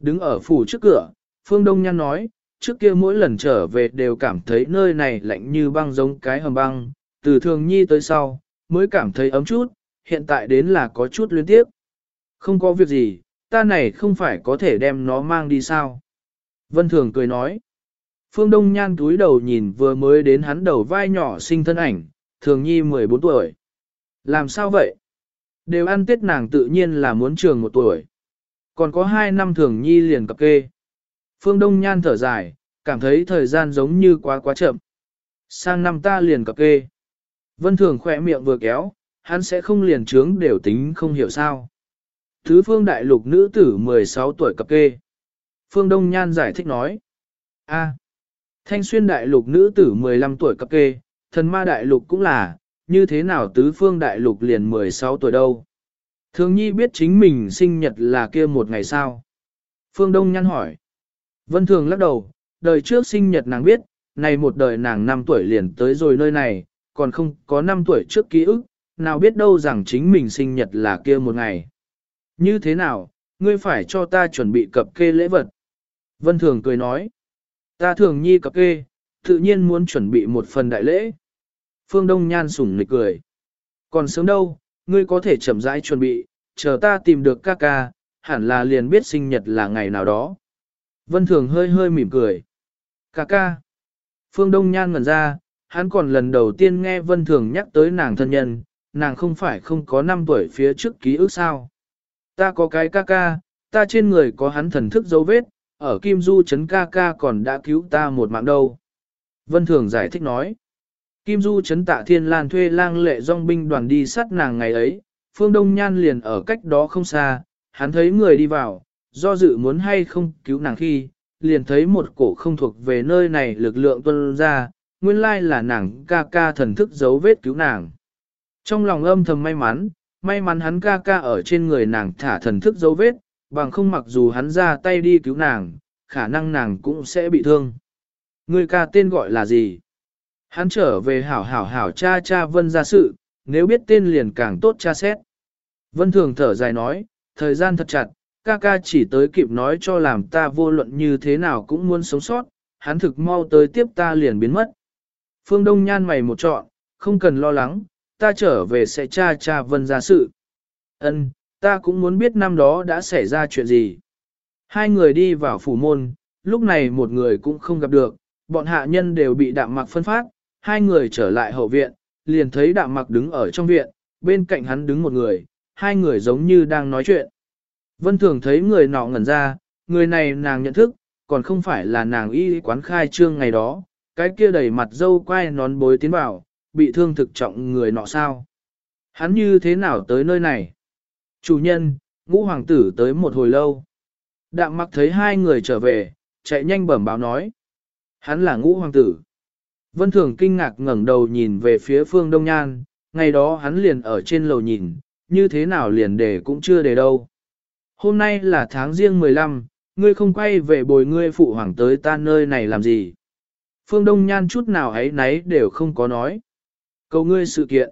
A: Đứng ở phủ trước cửa, Phương Đông Nhan nói, trước kia mỗi lần trở về đều cảm thấy nơi này lạnh như băng giống cái hầm băng, từ thường nhi tới sau, mới cảm thấy ấm chút, hiện tại đến là có chút liên tiếp. Không có việc gì, ta này không phải có thể đem nó mang đi sao. Vân Thường cười nói. Phương Đông Nhan túi đầu nhìn vừa mới đến hắn đầu vai nhỏ sinh thân ảnh, thường nhi 14 tuổi. Làm sao vậy? Đều ăn tết nàng tự nhiên là muốn trường một tuổi. Còn có hai năm thường nhi liền cập kê. Phương Đông Nhan thở dài, cảm thấy thời gian giống như quá quá chậm. Sang năm ta liền cập kê. Vân Thường khỏe miệng vừa kéo, hắn sẽ không liền trướng đều tính không hiểu sao. Thứ phương đại lục nữ tử 16 tuổi cập kê. Phương Đông Nhan giải thích nói. a thanh xuyên đại lục nữ tử 15 tuổi cập kê, thần ma đại lục cũng là, như thế nào tứ phương đại lục liền 16 tuổi đâu. Thường nhi biết chính mình sinh nhật là kia một ngày sao. Phương Đông Nhan hỏi. Vân Thường lắc đầu, đời trước sinh nhật nàng biết, này một đời nàng 5 tuổi liền tới rồi nơi này, còn không có 5 tuổi trước ký ức, nào biết đâu rằng chính mình sinh nhật là kia một ngày. Như thế nào, ngươi phải cho ta chuẩn bị cập kê lễ vật. Vân Thường cười nói, ta thường nhi cập kê, tự nhiên muốn chuẩn bị một phần đại lễ. Phương Đông Nhan sủng nịch cười. Còn sớm đâu, ngươi có thể chậm rãi chuẩn bị, chờ ta tìm được ca ca, hẳn là liền biết sinh nhật là ngày nào đó. Vân Thường hơi hơi mỉm cười. Cà ca. Phương Đông Nhan ngẩn ra, hắn còn lần đầu tiên nghe Vân Thường nhắc tới nàng thân nhân, nàng không phải không có 5 tuổi phía trước ký ức sao. Ta có cái ca ca, ta trên người có hắn thần thức dấu vết, ở Kim Du Trấn ca ca còn đã cứu ta một mạng đâu. Vân Thường giải thích nói. Kim Du Trấn tạ thiên lan thuê lang lệ dòng binh đoàn đi sát nàng ngày ấy, Phương Đông Nhan liền ở cách đó không xa, hắn thấy người đi vào, do dự muốn hay không cứu nàng khi, liền thấy một cổ không thuộc về nơi này lực lượng tuân ra, nguyên lai là nàng ca ca thần thức dấu vết cứu nàng. Trong lòng âm thầm may mắn, may mắn hắn ca ca ở trên người nàng thả thần thức dấu vết, bằng không mặc dù hắn ra tay đi cứu nàng, khả năng nàng cũng sẽ bị thương. Người ca tên gọi là gì? Hắn trở về hảo hảo hảo cha cha vân ra sự, nếu biết tên liền càng tốt cha xét. Vân thường thở dài nói, thời gian thật chặt, ca ca chỉ tới kịp nói cho làm ta vô luận như thế nào cũng muốn sống sót, hắn thực mau tới tiếp ta liền biến mất. Phương Đông nhan mày một trọn, không cần lo lắng, ta trở về sẽ tra tra vân ra sự. Ân, ta cũng muốn biết năm đó đã xảy ra chuyện gì. Hai người đi vào phủ môn, lúc này một người cũng không gặp được, bọn hạ nhân đều bị đạm mặc phân phát, hai người trở lại hậu viện, liền thấy đạm mặc đứng ở trong viện, bên cạnh hắn đứng một người, hai người giống như đang nói chuyện. Vân Thường thấy người nọ ngẩn ra, người này nàng nhận thức, còn không phải là nàng y quán khai trương ngày đó, cái kia đầy mặt dâu quay nón bối tiến vào, bị thương thực trọng người nọ sao. Hắn như thế nào tới nơi này? Chủ nhân, ngũ hoàng tử tới một hồi lâu. Đạm mặc thấy hai người trở về, chạy nhanh bẩm báo nói. Hắn là ngũ hoàng tử. Vân Thường kinh ngạc ngẩng đầu nhìn về phía phương Đông Nhan, ngày đó hắn liền ở trên lầu nhìn, như thế nào liền để cũng chưa để đâu. Hôm nay là tháng riêng 15, ngươi không quay về bồi ngươi phụ hoàng tới ta nơi này làm gì. Phương Đông Nhan chút nào ấy nấy đều không có nói. Cầu ngươi sự kiện.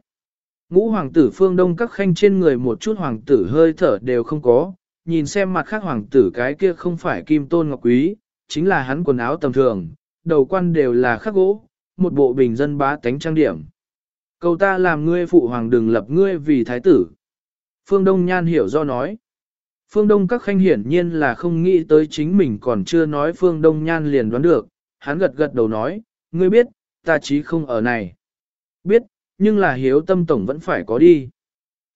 A: Ngũ hoàng tử Phương Đông các khanh trên người một chút hoàng tử hơi thở đều không có, nhìn xem mặt khác hoàng tử cái kia không phải kim tôn ngọc quý, chính là hắn quần áo tầm thường, đầu quan đều là khắc gỗ, một bộ bình dân bá tánh trang điểm. Cầu ta làm ngươi phụ hoàng đừng lập ngươi vì thái tử. Phương Đông Nhan hiểu do nói. Phương Đông các khanh hiển nhiên là không nghĩ tới chính mình còn chưa nói Phương Đông Nhan liền đoán được, hắn gật gật đầu nói, ngươi biết, ta chí không ở này. Biết, nhưng là hiếu tâm tổng vẫn phải có đi.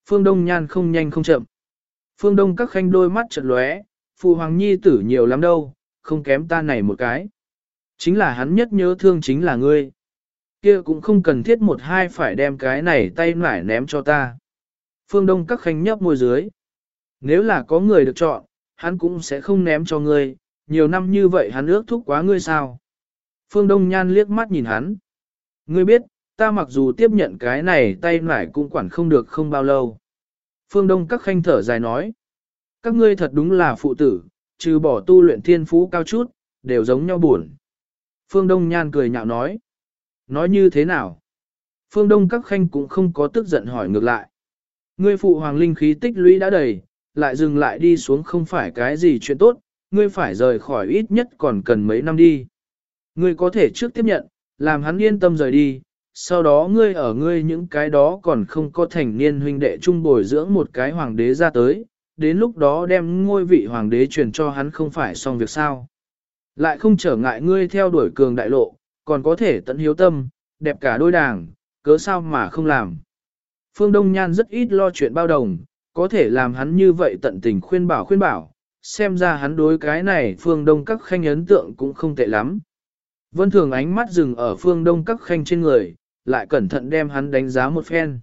A: Phương Đông Nhan không nhanh không chậm. Phương Đông các khanh đôi mắt chợt lóe, phụ hoàng nhi tử nhiều lắm đâu, không kém ta này một cái. Chính là hắn nhất nhớ thương chính là ngươi. Kia cũng không cần thiết một hai phải đem cái này tay nải ném cho ta. Phương Đông các khanh nhấp môi dưới. Nếu là có người được chọn, hắn cũng sẽ không ném cho ngươi, nhiều năm như vậy hắn ước thúc quá ngươi sao. Phương Đông Nhan liếc mắt nhìn hắn. Ngươi biết, ta mặc dù tiếp nhận cái này tay nải cũng quản không được không bao lâu. Phương Đông các khanh thở dài nói. Các ngươi thật đúng là phụ tử, trừ bỏ tu luyện thiên phú cao chút, đều giống nhau buồn. Phương Đông Nhan cười nhạo nói. Nói như thế nào? Phương Đông các khanh cũng không có tức giận hỏi ngược lại. Ngươi phụ hoàng linh khí tích lũy đã đầy, lại dừng lại đi xuống không phải cái gì chuyện tốt, ngươi phải rời khỏi ít nhất còn cần mấy năm đi. Ngươi có thể trước tiếp nhận, làm hắn yên tâm rời đi, sau đó ngươi ở ngươi những cái đó còn không có thành niên huynh đệ trung bồi dưỡng một cái hoàng đế ra tới, đến lúc đó đem ngôi vị hoàng đế truyền cho hắn không phải xong việc sao. Lại không trở ngại ngươi theo đuổi cường đại lộ, còn có thể tận hiếu tâm, đẹp cả đôi đảng, cớ sao mà không làm. Phương Đông Nhan rất ít lo chuyện bao đồng, có thể làm hắn như vậy tận tình khuyên bảo khuyên bảo, xem ra hắn đối cái này phương đông các khanh ấn tượng cũng không tệ lắm. Vân thường ánh mắt dừng ở phương đông các khanh trên người, lại cẩn thận đem hắn đánh giá một phen.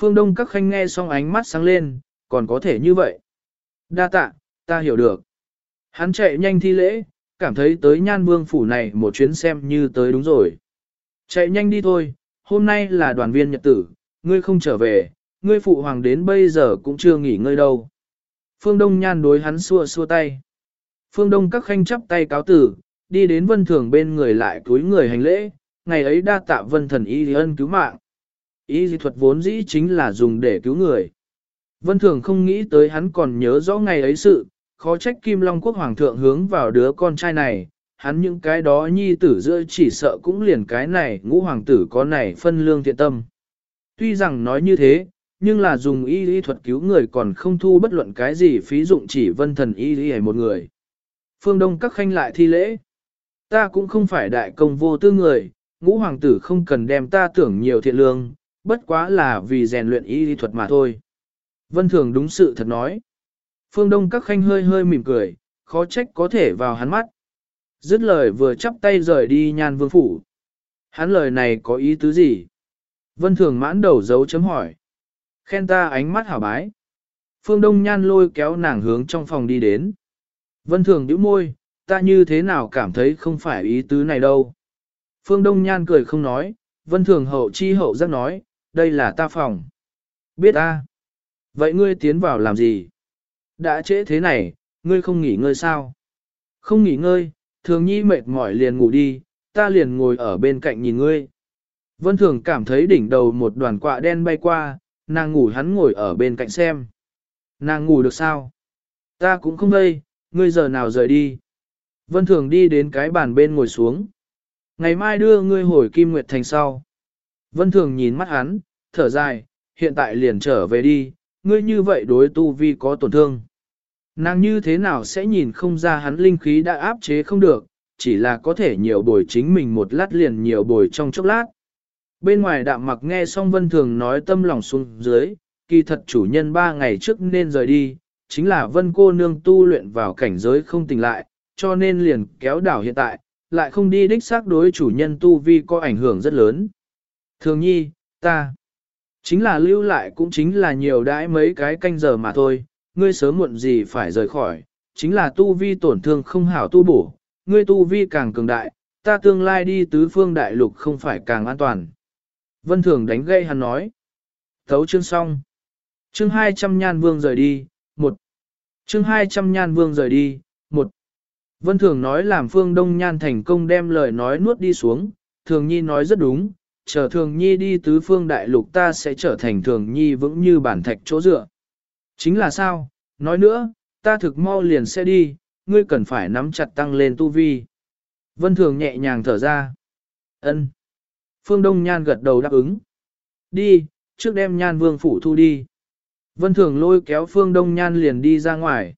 A: Phương đông các khanh nghe xong ánh mắt sáng lên, còn có thể như vậy. Đa tạ, ta hiểu được. Hắn chạy nhanh thi lễ, cảm thấy tới nhan vương phủ này một chuyến xem như tới đúng rồi. Chạy nhanh đi thôi, hôm nay là đoàn viên nhật tử, ngươi không trở về, ngươi phụ hoàng đến bây giờ cũng chưa nghỉ ngơi đâu. Phương Đông Nhan đối hắn xua xua tay. Phương Đông các khanh chắp tay cáo tử, đi đến vân thường bên người lại túi người hành lễ, ngày ấy đa tạ vân thần y ân cứu mạng. Y dị thuật vốn dĩ chính là dùng để cứu người. Vân thường không nghĩ tới hắn còn nhớ rõ ngày ấy sự, khó trách Kim Long Quốc Hoàng thượng hướng vào đứa con trai này, hắn những cái đó nhi tử giữa chỉ sợ cũng liền cái này ngũ hoàng tử có này phân lương thiện tâm. Tuy rằng nói như thế, nhưng là dùng y lý thuật cứu người còn không thu bất luận cái gì phí dụng chỉ vân thần y lý một người. Phương Đông các khanh lại thi lễ. Ta cũng không phải đại công vô tư người, ngũ hoàng tử không cần đem ta tưởng nhiều thiện lương, bất quá là vì rèn luyện y lý thuật mà thôi. Vân Thường đúng sự thật nói. Phương Đông các khanh hơi hơi mỉm cười, khó trách có thể vào hắn mắt. Dứt lời vừa chắp tay rời đi nhan vương phủ. Hắn lời này có ý tứ gì? Vân Thường mãn đầu dấu chấm hỏi. Khen ta ánh mắt hảo bái. Phương Đông Nhan lôi kéo nàng hướng trong phòng đi đến. Vân Thường nhíu môi, ta như thế nào cảm thấy không phải ý tứ này đâu. Phương Đông Nhan cười không nói, Vân Thường hậu chi hậu giác nói, đây là ta phòng. Biết ta. Vậy ngươi tiến vào làm gì? Đã trễ thế này, ngươi không nghỉ ngơi sao? Không nghỉ ngơi, thường nhi mệt mỏi liền ngủ đi, ta liền ngồi ở bên cạnh nhìn ngươi. Vân Thường cảm thấy đỉnh đầu một đoàn quạ đen bay qua, nàng ngủ hắn ngồi ở bên cạnh xem. Nàng ngủ được sao? Ta cũng không đây, ngươi giờ nào rời đi? Vân Thường đi đến cái bàn bên ngồi xuống. Ngày mai đưa ngươi hồi Kim Nguyệt Thành sau. Vân Thường nhìn mắt hắn, thở dài, hiện tại liền trở về đi, ngươi như vậy đối tu vi có tổn thương. Nàng như thế nào sẽ nhìn không ra hắn linh khí đã áp chế không được, chỉ là có thể nhiều bồi chính mình một lát liền nhiều bồi trong chốc lát. Bên ngoài đạm mặc nghe xong vân thường nói tâm lòng xuống dưới, kỳ thật chủ nhân ba ngày trước nên rời đi, chính là vân cô nương tu luyện vào cảnh giới không tỉnh lại, cho nên liền kéo đảo hiện tại, lại không đi đích xác đối chủ nhân tu vi có ảnh hưởng rất lớn. Thường nhi, ta, chính là lưu lại cũng chính là nhiều đãi mấy cái canh giờ mà thôi, ngươi sớm muộn gì phải rời khỏi, chính là tu vi tổn thương không hảo tu bổ, ngươi tu vi càng cường đại, ta tương lai đi tứ phương đại lục không phải càng an toàn. Vân Thường đánh gây hắn nói. Thấu chương xong. Chương 200 nhan vương rời đi, một. Chương 200 nhan vương rời đi, một. Vân Thường nói làm phương đông nhan thành công đem lời nói nuốt đi xuống, Thường Nhi nói rất đúng, chờ Thường Nhi đi tứ phương đại lục ta sẽ trở thành Thường Nhi vững như bản thạch chỗ dựa. Chính là sao, nói nữa, ta thực mau liền sẽ đi, ngươi cần phải nắm chặt tăng lên tu vi. Vân Thường nhẹ nhàng thở ra. ân Phương Đông Nhan gật đầu đáp ứng. Đi, trước đem Nhan Vương phủ thu đi. Vân Thường lôi kéo Phương Đông Nhan liền đi ra ngoài.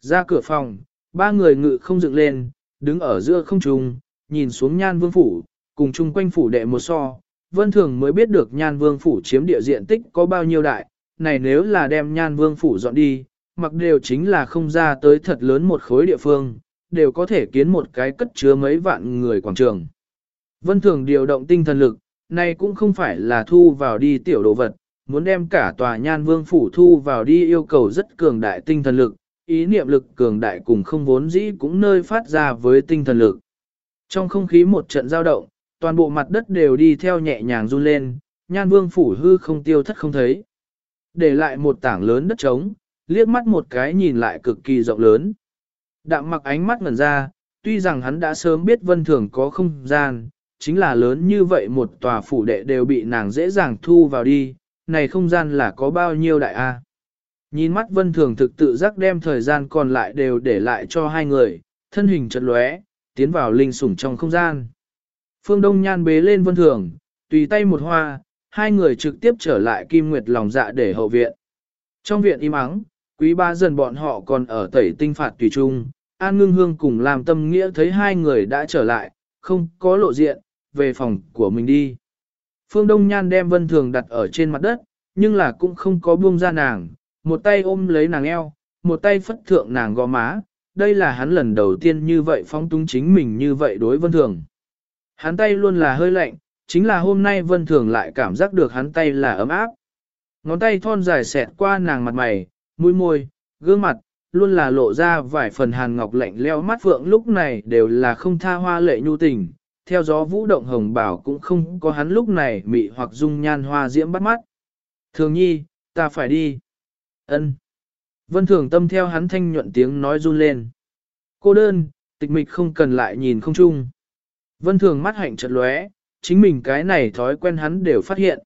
A: Ra cửa phòng, ba người ngự không dựng lên, đứng ở giữa không trung, nhìn xuống Nhan Vương phủ, cùng chung quanh phủ đệ một so. Vân Thường mới biết được Nhan Vương phủ chiếm địa diện tích có bao nhiêu đại, này nếu là đem Nhan Vương phủ dọn đi, mặc đều chính là không ra tới thật lớn một khối địa phương, đều có thể kiến một cái cất chứa mấy vạn người quảng trường. Vân Thường điều động tinh thần lực, này cũng không phải là thu vào đi tiểu đồ vật, muốn đem cả tòa nhan vương phủ thu vào đi yêu cầu rất cường đại tinh thần lực, ý niệm lực cường đại cùng không vốn dĩ cũng nơi phát ra với tinh thần lực. Trong không khí một trận giao động, toàn bộ mặt đất đều đi theo nhẹ nhàng run lên, nhan vương phủ hư không tiêu thất không thấy. Để lại một tảng lớn đất trống, liếc mắt một cái nhìn lại cực kỳ rộng lớn. Đạm mặc ánh mắt ngẩn ra, tuy rằng hắn đã sớm biết vân thường có không gian, chính là lớn như vậy một tòa phủ đệ đều bị nàng dễ dàng thu vào đi, này không gian là có bao nhiêu đại a? Nhìn mắt vân thường thực tự giác đem thời gian còn lại đều để lại cho hai người, thân hình chật lóe, tiến vào linh sủng trong không gian. Phương Đông Nhan bế lên vân thường, tùy tay một hoa, hai người trực tiếp trở lại Kim Nguyệt lòng dạ để hậu viện. Trong viện im ắng, quý ba dần bọn họ còn ở tẩy tinh phạt tùy trung, An Ngưng Hương cùng làm tâm nghĩa thấy hai người đã trở lại, không có lộ diện, về phòng của mình đi. Phương Đông Nhan đem Vân Thường đặt ở trên mặt đất, nhưng là cũng không có buông ra nàng, một tay ôm lấy nàng eo, một tay phất thượng nàng gò má, đây là hắn lần đầu tiên như vậy phóng túng chính mình như vậy đối Vân Thường. Hắn tay luôn là hơi lạnh, chính là hôm nay Vân Thường lại cảm giác được hắn tay là ấm áp. Ngón tay thon dài xẹt qua nàng mặt mày, mũi môi, gương mặt, luôn là lộ ra vài phần hàn ngọc lạnh leo mắt phượng lúc này đều là không tha hoa lệ nhu tình, theo gió vũ động hồng bảo cũng không có hắn lúc này mị hoặc dung nhan hoa diễm bắt mắt. Thường nhi, ta phải đi. ân Vân thường tâm theo hắn thanh nhuận tiếng nói run lên. Cô đơn, tịch mịch không cần lại nhìn không chung. Vân thường mắt hạnh chợt lóe, chính mình cái này thói quen hắn đều phát hiện.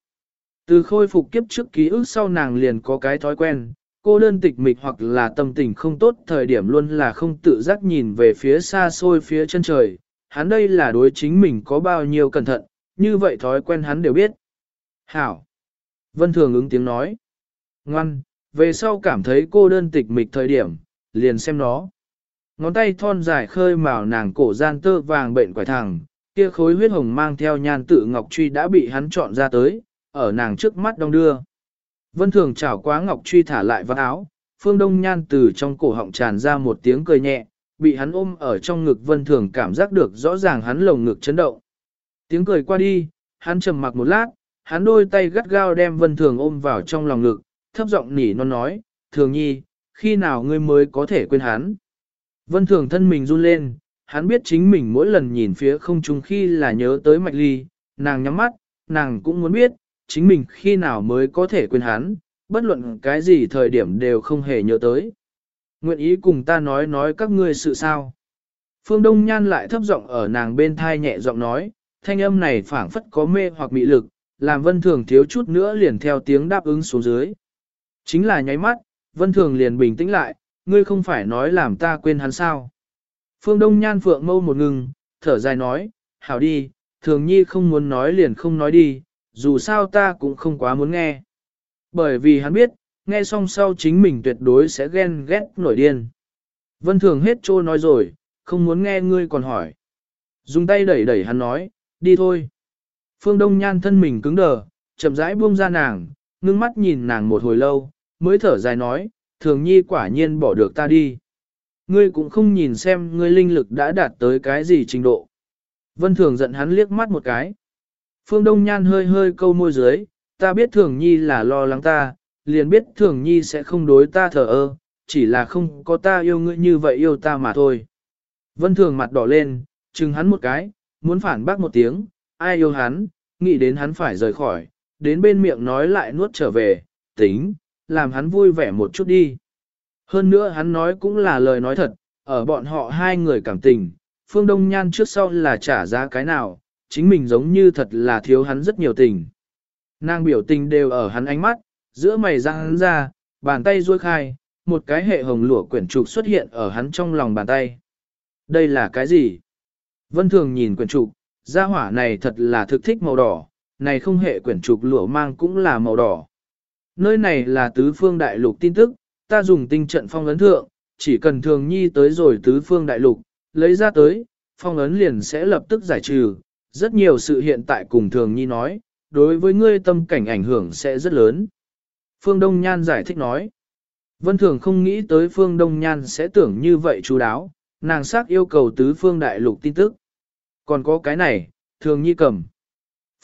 A: Từ khôi phục kiếp trước ký ức sau nàng liền có cái thói quen, cô đơn tịch mịch hoặc là tâm tình không tốt thời điểm luôn là không tự giác nhìn về phía xa xôi phía chân trời, hắn đây là đối chính mình có bao nhiêu cẩn thận, như vậy thói quen hắn đều biết. Hảo! Vân Thường ứng tiếng nói. Ngoan, về sau cảm thấy cô đơn tịch mịch thời điểm, liền xem nó. Ngón tay thon dài khơi màu nàng cổ gian tơ vàng bệnh quải thẳng, kia khối huyết hồng mang theo nhan tự ngọc truy đã bị hắn chọn ra tới, ở nàng trước mắt đông đưa. Vân Thường chảo quá ngọc truy thả lại vào áo, phương đông nhan từ trong cổ họng tràn ra một tiếng cười nhẹ, bị hắn ôm ở trong ngực Vân Thường cảm giác được rõ ràng hắn lồng ngực chấn động. Tiếng cười qua đi, hắn trầm mặc một lát, hắn đôi tay gắt gao đem Vân Thường ôm vào trong lòng ngực, thấp giọng nỉ non nói, Thường nhi, khi nào ngươi mới có thể quên hắn. Vân Thường thân mình run lên, hắn biết chính mình mỗi lần nhìn phía không trung khi là nhớ tới mạch ly, nàng nhắm mắt, nàng cũng muốn biết, chính mình khi nào mới có thể quên hắn, bất luận cái gì thời điểm đều không hề nhớ tới. Nguyện ý cùng ta nói nói các ngươi sự sao. Phương Đông Nhan lại thấp giọng ở nàng bên thai nhẹ giọng nói, thanh âm này phảng phất có mê hoặc mị lực, làm Vân Thường thiếu chút nữa liền theo tiếng đáp ứng xuống dưới. Chính là nháy mắt, Vân Thường liền bình tĩnh lại, ngươi không phải nói làm ta quên hắn sao. Phương Đông Nhan phượng mâu một ngừng, thở dài nói, hảo đi, Thường Nhi không muốn nói liền không nói đi, dù sao ta cũng không quá muốn nghe. Bởi vì hắn biết, nghe xong sau chính mình tuyệt đối sẽ ghen ghét nổi điên. Vân Thường hết trôi nói rồi, không muốn nghe ngươi còn hỏi. Dùng tay đẩy đẩy hắn nói, đi thôi. Phương Đông Nhan thân mình cứng đờ, chậm rãi buông ra nàng, ngưng mắt nhìn nàng một hồi lâu, mới thở dài nói, thường nhi quả nhiên bỏ được ta đi. Ngươi cũng không nhìn xem ngươi linh lực đã đạt tới cái gì trình độ. Vân Thường giận hắn liếc mắt một cái. Phương Đông Nhan hơi hơi câu môi dưới, ta biết Thường Nhi là lo lắng ta, liền biết Thường Nhi sẽ không đối ta thờ ơ, chỉ là không có ta yêu ngươi như vậy yêu ta mà thôi. Vân Thường mặt đỏ lên, chừng hắn một cái, muốn phản bác một tiếng, ai yêu hắn, nghĩ đến hắn phải rời khỏi, đến bên miệng nói lại nuốt trở về, tính, làm hắn vui vẻ một chút đi. Hơn nữa hắn nói cũng là lời nói thật, ở bọn họ hai người cảm tình, Phương Đông Nhan trước sau là trả giá cái nào, chính mình giống như thật là thiếu hắn rất nhiều tình. Nàng biểu tình đều ở hắn ánh mắt, giữa mày răng hắn ra, bàn tay duỗi khai, một cái hệ hồng lụa quyển trục xuất hiện ở hắn trong lòng bàn tay. Đây là cái gì? Vân Thường nhìn quyển trục, gia hỏa này thật là thực thích màu đỏ, này không hệ quyển trục lụa mang cũng là màu đỏ. Nơi này là tứ phương đại lục tin tức, ta dùng tinh trận phong ấn thượng, chỉ cần thường nhi tới rồi tứ phương đại lục, lấy ra tới, phong ấn liền sẽ lập tức giải trừ. Rất nhiều sự hiện tại cùng thường nhi nói, đối với ngươi tâm cảnh ảnh hưởng sẽ rất lớn. Phương Đông Nhan giải thích nói. Vân Thường không nghĩ tới Phương Đông Nhan sẽ tưởng như vậy chú đáo, nàng xác yêu cầu tứ phương đại lục tin tức. Còn có cái này, thường nhi cầm.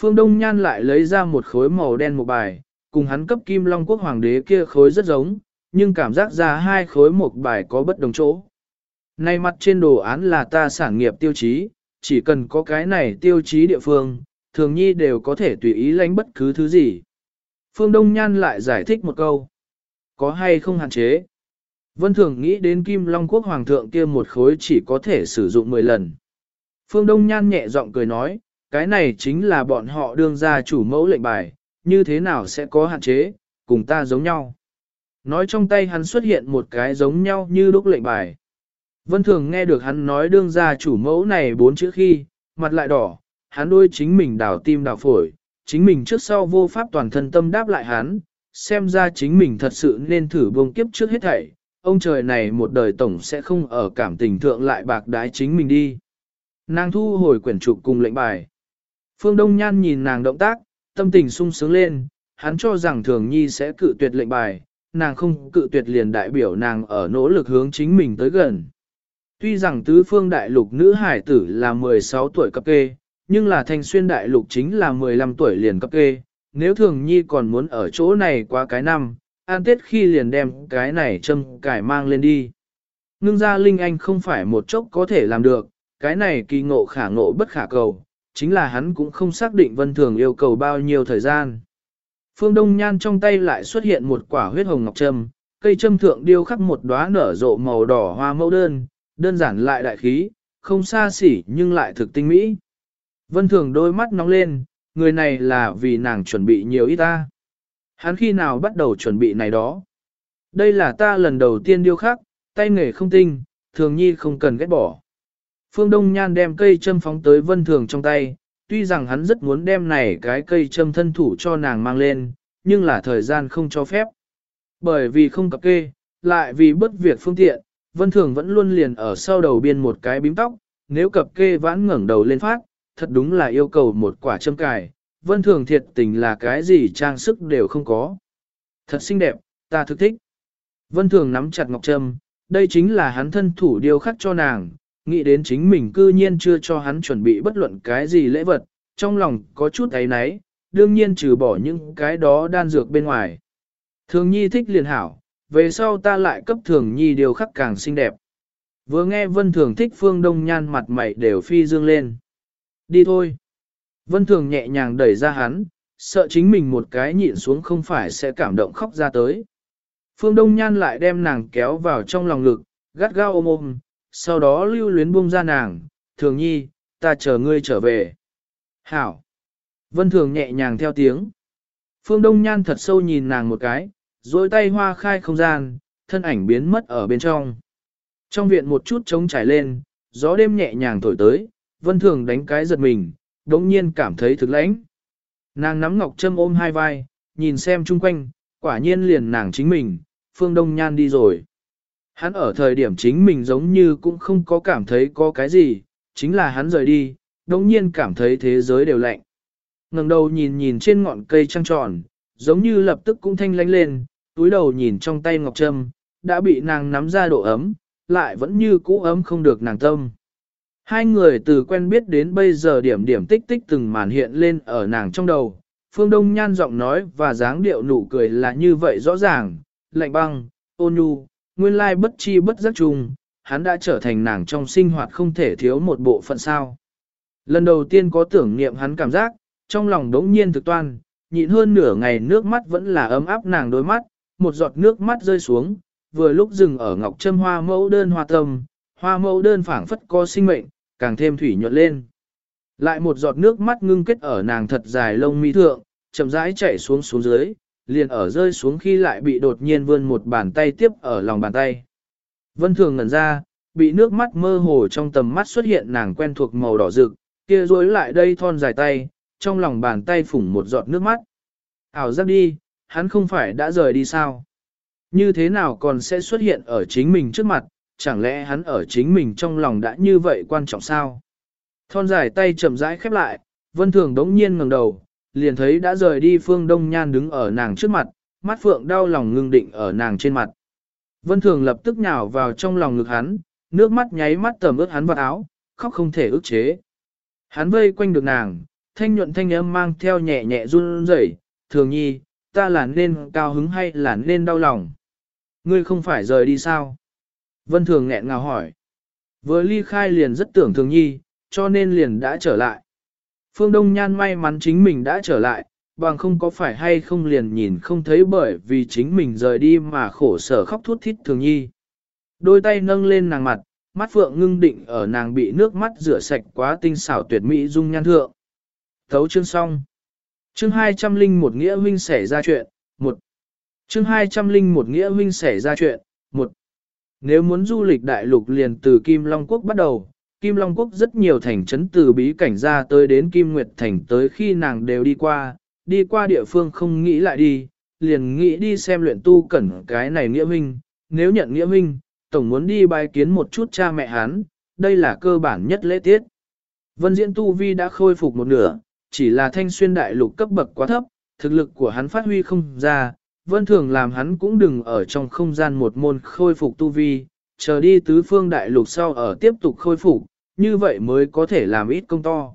A: Phương Đông Nhan lại lấy ra một khối màu đen một bài, cùng hắn cấp kim long quốc hoàng đế kia khối rất giống, nhưng cảm giác ra hai khối một bài có bất đồng chỗ. Nay mặt trên đồ án là ta sản nghiệp tiêu chí, chỉ cần có cái này tiêu chí địa phương, thường nhi đều có thể tùy ý lãnh bất cứ thứ gì. Phương Đông Nhan lại giải thích một câu. Có hay không hạn chế? Vân Thường nghĩ đến Kim Long Quốc Hoàng thượng kia một khối chỉ có thể sử dụng 10 lần. Phương Đông Nhan nhẹ giọng cười nói, cái này chính là bọn họ đương ra chủ mẫu lệnh bài, như thế nào sẽ có hạn chế, cùng ta giống nhau. Nói trong tay hắn xuất hiện một cái giống nhau như đúc lệnh bài. Vân Thường nghe được hắn nói đương ra chủ mẫu này bốn chữ khi, mặt lại đỏ, hắn đôi chính mình đảo tim đảo phổi, chính mình trước sau vô pháp toàn thân tâm đáp lại hắn, xem ra chính mình thật sự nên thử buông kiếp trước hết thảy, ông trời này một đời tổng sẽ không ở cảm tình thượng lại bạc đái chính mình đi. Nàng thu hồi quyển trục cùng lệnh bài. Phương Đông Nhan nhìn nàng động tác, tâm tình sung sướng lên, hắn cho rằng thường nhi sẽ cự tuyệt lệnh bài, nàng không cự tuyệt liền đại biểu nàng ở nỗ lực hướng chính mình tới gần. Tuy rằng tứ phương đại lục nữ hải tử là 16 tuổi cấp kê, nhưng là thanh xuyên đại lục chính là 15 tuổi liền cấp kê, nếu thường nhi còn muốn ở chỗ này qua cái năm, an tết khi liền đem cái này châm cải mang lên đi. Ngưng ra Linh Anh không phải một chốc có thể làm được, cái này kỳ ngộ khả ngộ bất khả cầu, chính là hắn cũng không xác định vân thường yêu cầu bao nhiêu thời gian. Phương Đông Nhan trong tay lại xuất hiện một quả huyết hồng ngọc trâm, cây trâm thượng điêu khắc một đóa nở rộ màu đỏ hoa mẫu đơn, đơn giản lại đại khí, không xa xỉ nhưng lại thực tinh mỹ. Vân Thường đôi mắt nóng lên, người này là vì nàng chuẩn bị nhiều ít ta. Hắn khi nào bắt đầu chuẩn bị này đó? Đây là ta lần đầu tiên điêu khắc, tay nghề không tinh, thường nhi không cần ghét bỏ. Phương Đông Nhan đem cây châm phóng tới Vân Thường trong tay, tuy rằng hắn rất muốn đem này cái cây châm thân thủ cho nàng mang lên, nhưng là thời gian không cho phép. Bởi vì không cập kê, lại vì bất việc phương tiện, Vân Thường vẫn luôn liền ở sau đầu biên một cái bím tóc, nếu cập kê vãn ngẩng đầu lên phát, thật đúng là yêu cầu một quả châm cài. Vân Thường thiệt tình là cái gì trang sức đều không có. Thật xinh đẹp, ta thực thích. Vân Thường nắm chặt ngọc trâm, đây chính là hắn thân thủ điêu khắc cho nàng, nghĩ đến chính mình cư nhiên chưa cho hắn chuẩn bị bất luận cái gì lễ vật, trong lòng có chút ấy náy, đương nhiên trừ bỏ những cái đó đan dược bên ngoài. Thường nhi thích liền hảo, về sau ta lại cấp thường nhi điều khắc càng xinh đẹp. Vừa nghe vân thường thích phương đông nhan mặt mày đều phi dương lên. Đi thôi. Vân thường nhẹ nhàng đẩy ra hắn, sợ chính mình một cái nhịn xuống không phải sẽ cảm động khóc ra tới. Phương Đông Nhan lại đem nàng kéo vào trong lòng ngực, gắt gao ôm ôm, sau đó lưu luyến buông ra nàng, thường nhi, ta chờ ngươi trở về. Hảo. Vân thường nhẹ nhàng theo tiếng. Phương Đông Nhan thật sâu nhìn nàng một cái, rồi tay hoa khai không gian, thân ảnh biến mất ở bên trong. Trong viện một chút trống trải lên, gió đêm nhẹ nhàng thổi tới, vân thường đánh cái giật mình, đống nhiên cảm thấy thực lãnh. Nàng nắm ngọc trâm ôm hai vai, nhìn xem chung quanh, quả nhiên liền nàng chính mình, phương đông nhan đi rồi. Hắn ở thời điểm chính mình giống như cũng không có cảm thấy có cái gì, chính là hắn rời đi, đống nhiên cảm thấy thế giới đều lạnh. ngẩng đầu nhìn nhìn trên ngọn cây trăng tròn, giống như lập tức cũng thanh lánh lên, túi đầu nhìn trong tay ngọc trâm, đã bị nàng nắm ra độ ấm, lại vẫn như cũ ấm không được nàng tâm. Hai người từ quen biết đến bây giờ điểm điểm tích tích từng màn hiện lên ở nàng trong đầu, phương đông nhan giọng nói và dáng điệu nụ cười là như vậy rõ ràng, lạnh băng, ôn nhu, nguyên lai bất chi bất giác chung, hắn đã trở thành nàng trong sinh hoạt không thể thiếu một bộ phận sao. Lần đầu tiên có tưởng niệm hắn cảm giác, trong lòng đống nhiên thực toan, nhịn hơn nửa ngày nước mắt vẫn là ấm áp nàng đôi mắt, một giọt nước mắt rơi xuống, vừa lúc dừng ở ngọc châm hoa mẫu đơn hoa tâm, hoa mẫu đơn phảng phất có sinh mệnh, càng thêm thủy nhuận lên. Lại một giọt nước mắt ngưng kết ở nàng thật dài lông mi thượng, chậm rãi chảy xuống xuống dưới, liền ở rơi xuống khi lại bị đột nhiên vươn một bàn tay tiếp ở lòng bàn tay. Vân thường ngẩn ra, bị nước mắt mơ hồ trong tầm mắt xuất hiện nàng quen thuộc màu đỏ rực, kia rối lại đây thon dài tay, trong lòng bàn tay phủng một giọt nước mắt. Ảo giác đi, hắn không phải đã rời đi sao? Như thế nào còn sẽ xuất hiện ở chính mình trước mặt, chẳng lẽ hắn ở chính mình trong lòng đã như vậy quan trọng sao? Thon dài tay chậm rãi khép lại, vân thường đống nhiên ngẩng đầu, liền thấy đã rời đi phương đông nhan đứng ở nàng trước mặt, mắt phượng đau lòng ngưng định ở nàng trên mặt. Vân thường lập tức nhào vào trong lòng ngực hắn, nước mắt nháy mắt tầm ướt hắn vào áo, khóc không thể ức chế. Hắn vây quanh được nàng, thanh nhuận thanh âm mang theo nhẹ nhẹ run rẩy, thường nhi, ta là nên cao hứng hay là nên đau lòng? Ngươi không phải rời đi sao? Vân thường nghẹn ngào hỏi. Vừa ly khai liền rất tưởng thường nhi, cho nên liền đã trở lại. Phương Đông Nhan may mắn chính mình đã trở lại, bằng không có phải hay không liền nhìn không thấy bởi vì chính mình rời đi mà khổ sở khóc thút thít thường nhi. Đôi tay nâng lên nàng mặt, mắt phượng ngưng định ở nàng bị nước mắt rửa sạch quá tinh xảo tuyệt mỹ dung nhan thượng. Thấu chương xong. Chương 201 nghĩa huynh xảy ra chuyện, một. Chương 201 nghĩa huynh xảy ra chuyện, một. Nếu muốn du lịch đại lục liền từ Kim Long Quốc bắt đầu, Kim Long Quốc rất nhiều thành trấn từ bí cảnh ra tới đến Kim Nguyệt Thành tới khi nàng đều đi qua, đi qua địa phương không nghĩ lại đi, liền nghĩ đi xem luyện tu cẩn cái này nghĩa huynh, nếu nhận nghĩa huynh, tổng muốn đi bài kiến một chút cha mẹ hắn, đây là cơ bản nhất lễ tiết. Vân diễn tu vi đã khôi phục một nửa, chỉ là thanh xuyên đại lục cấp bậc quá thấp, thực lực của hắn phát huy không ra, vân thường làm hắn cũng đừng ở trong không gian một môn khôi phục tu vi, chờ đi tứ phương đại lục sau ở tiếp tục khôi phục, như vậy mới có thể làm ít công to.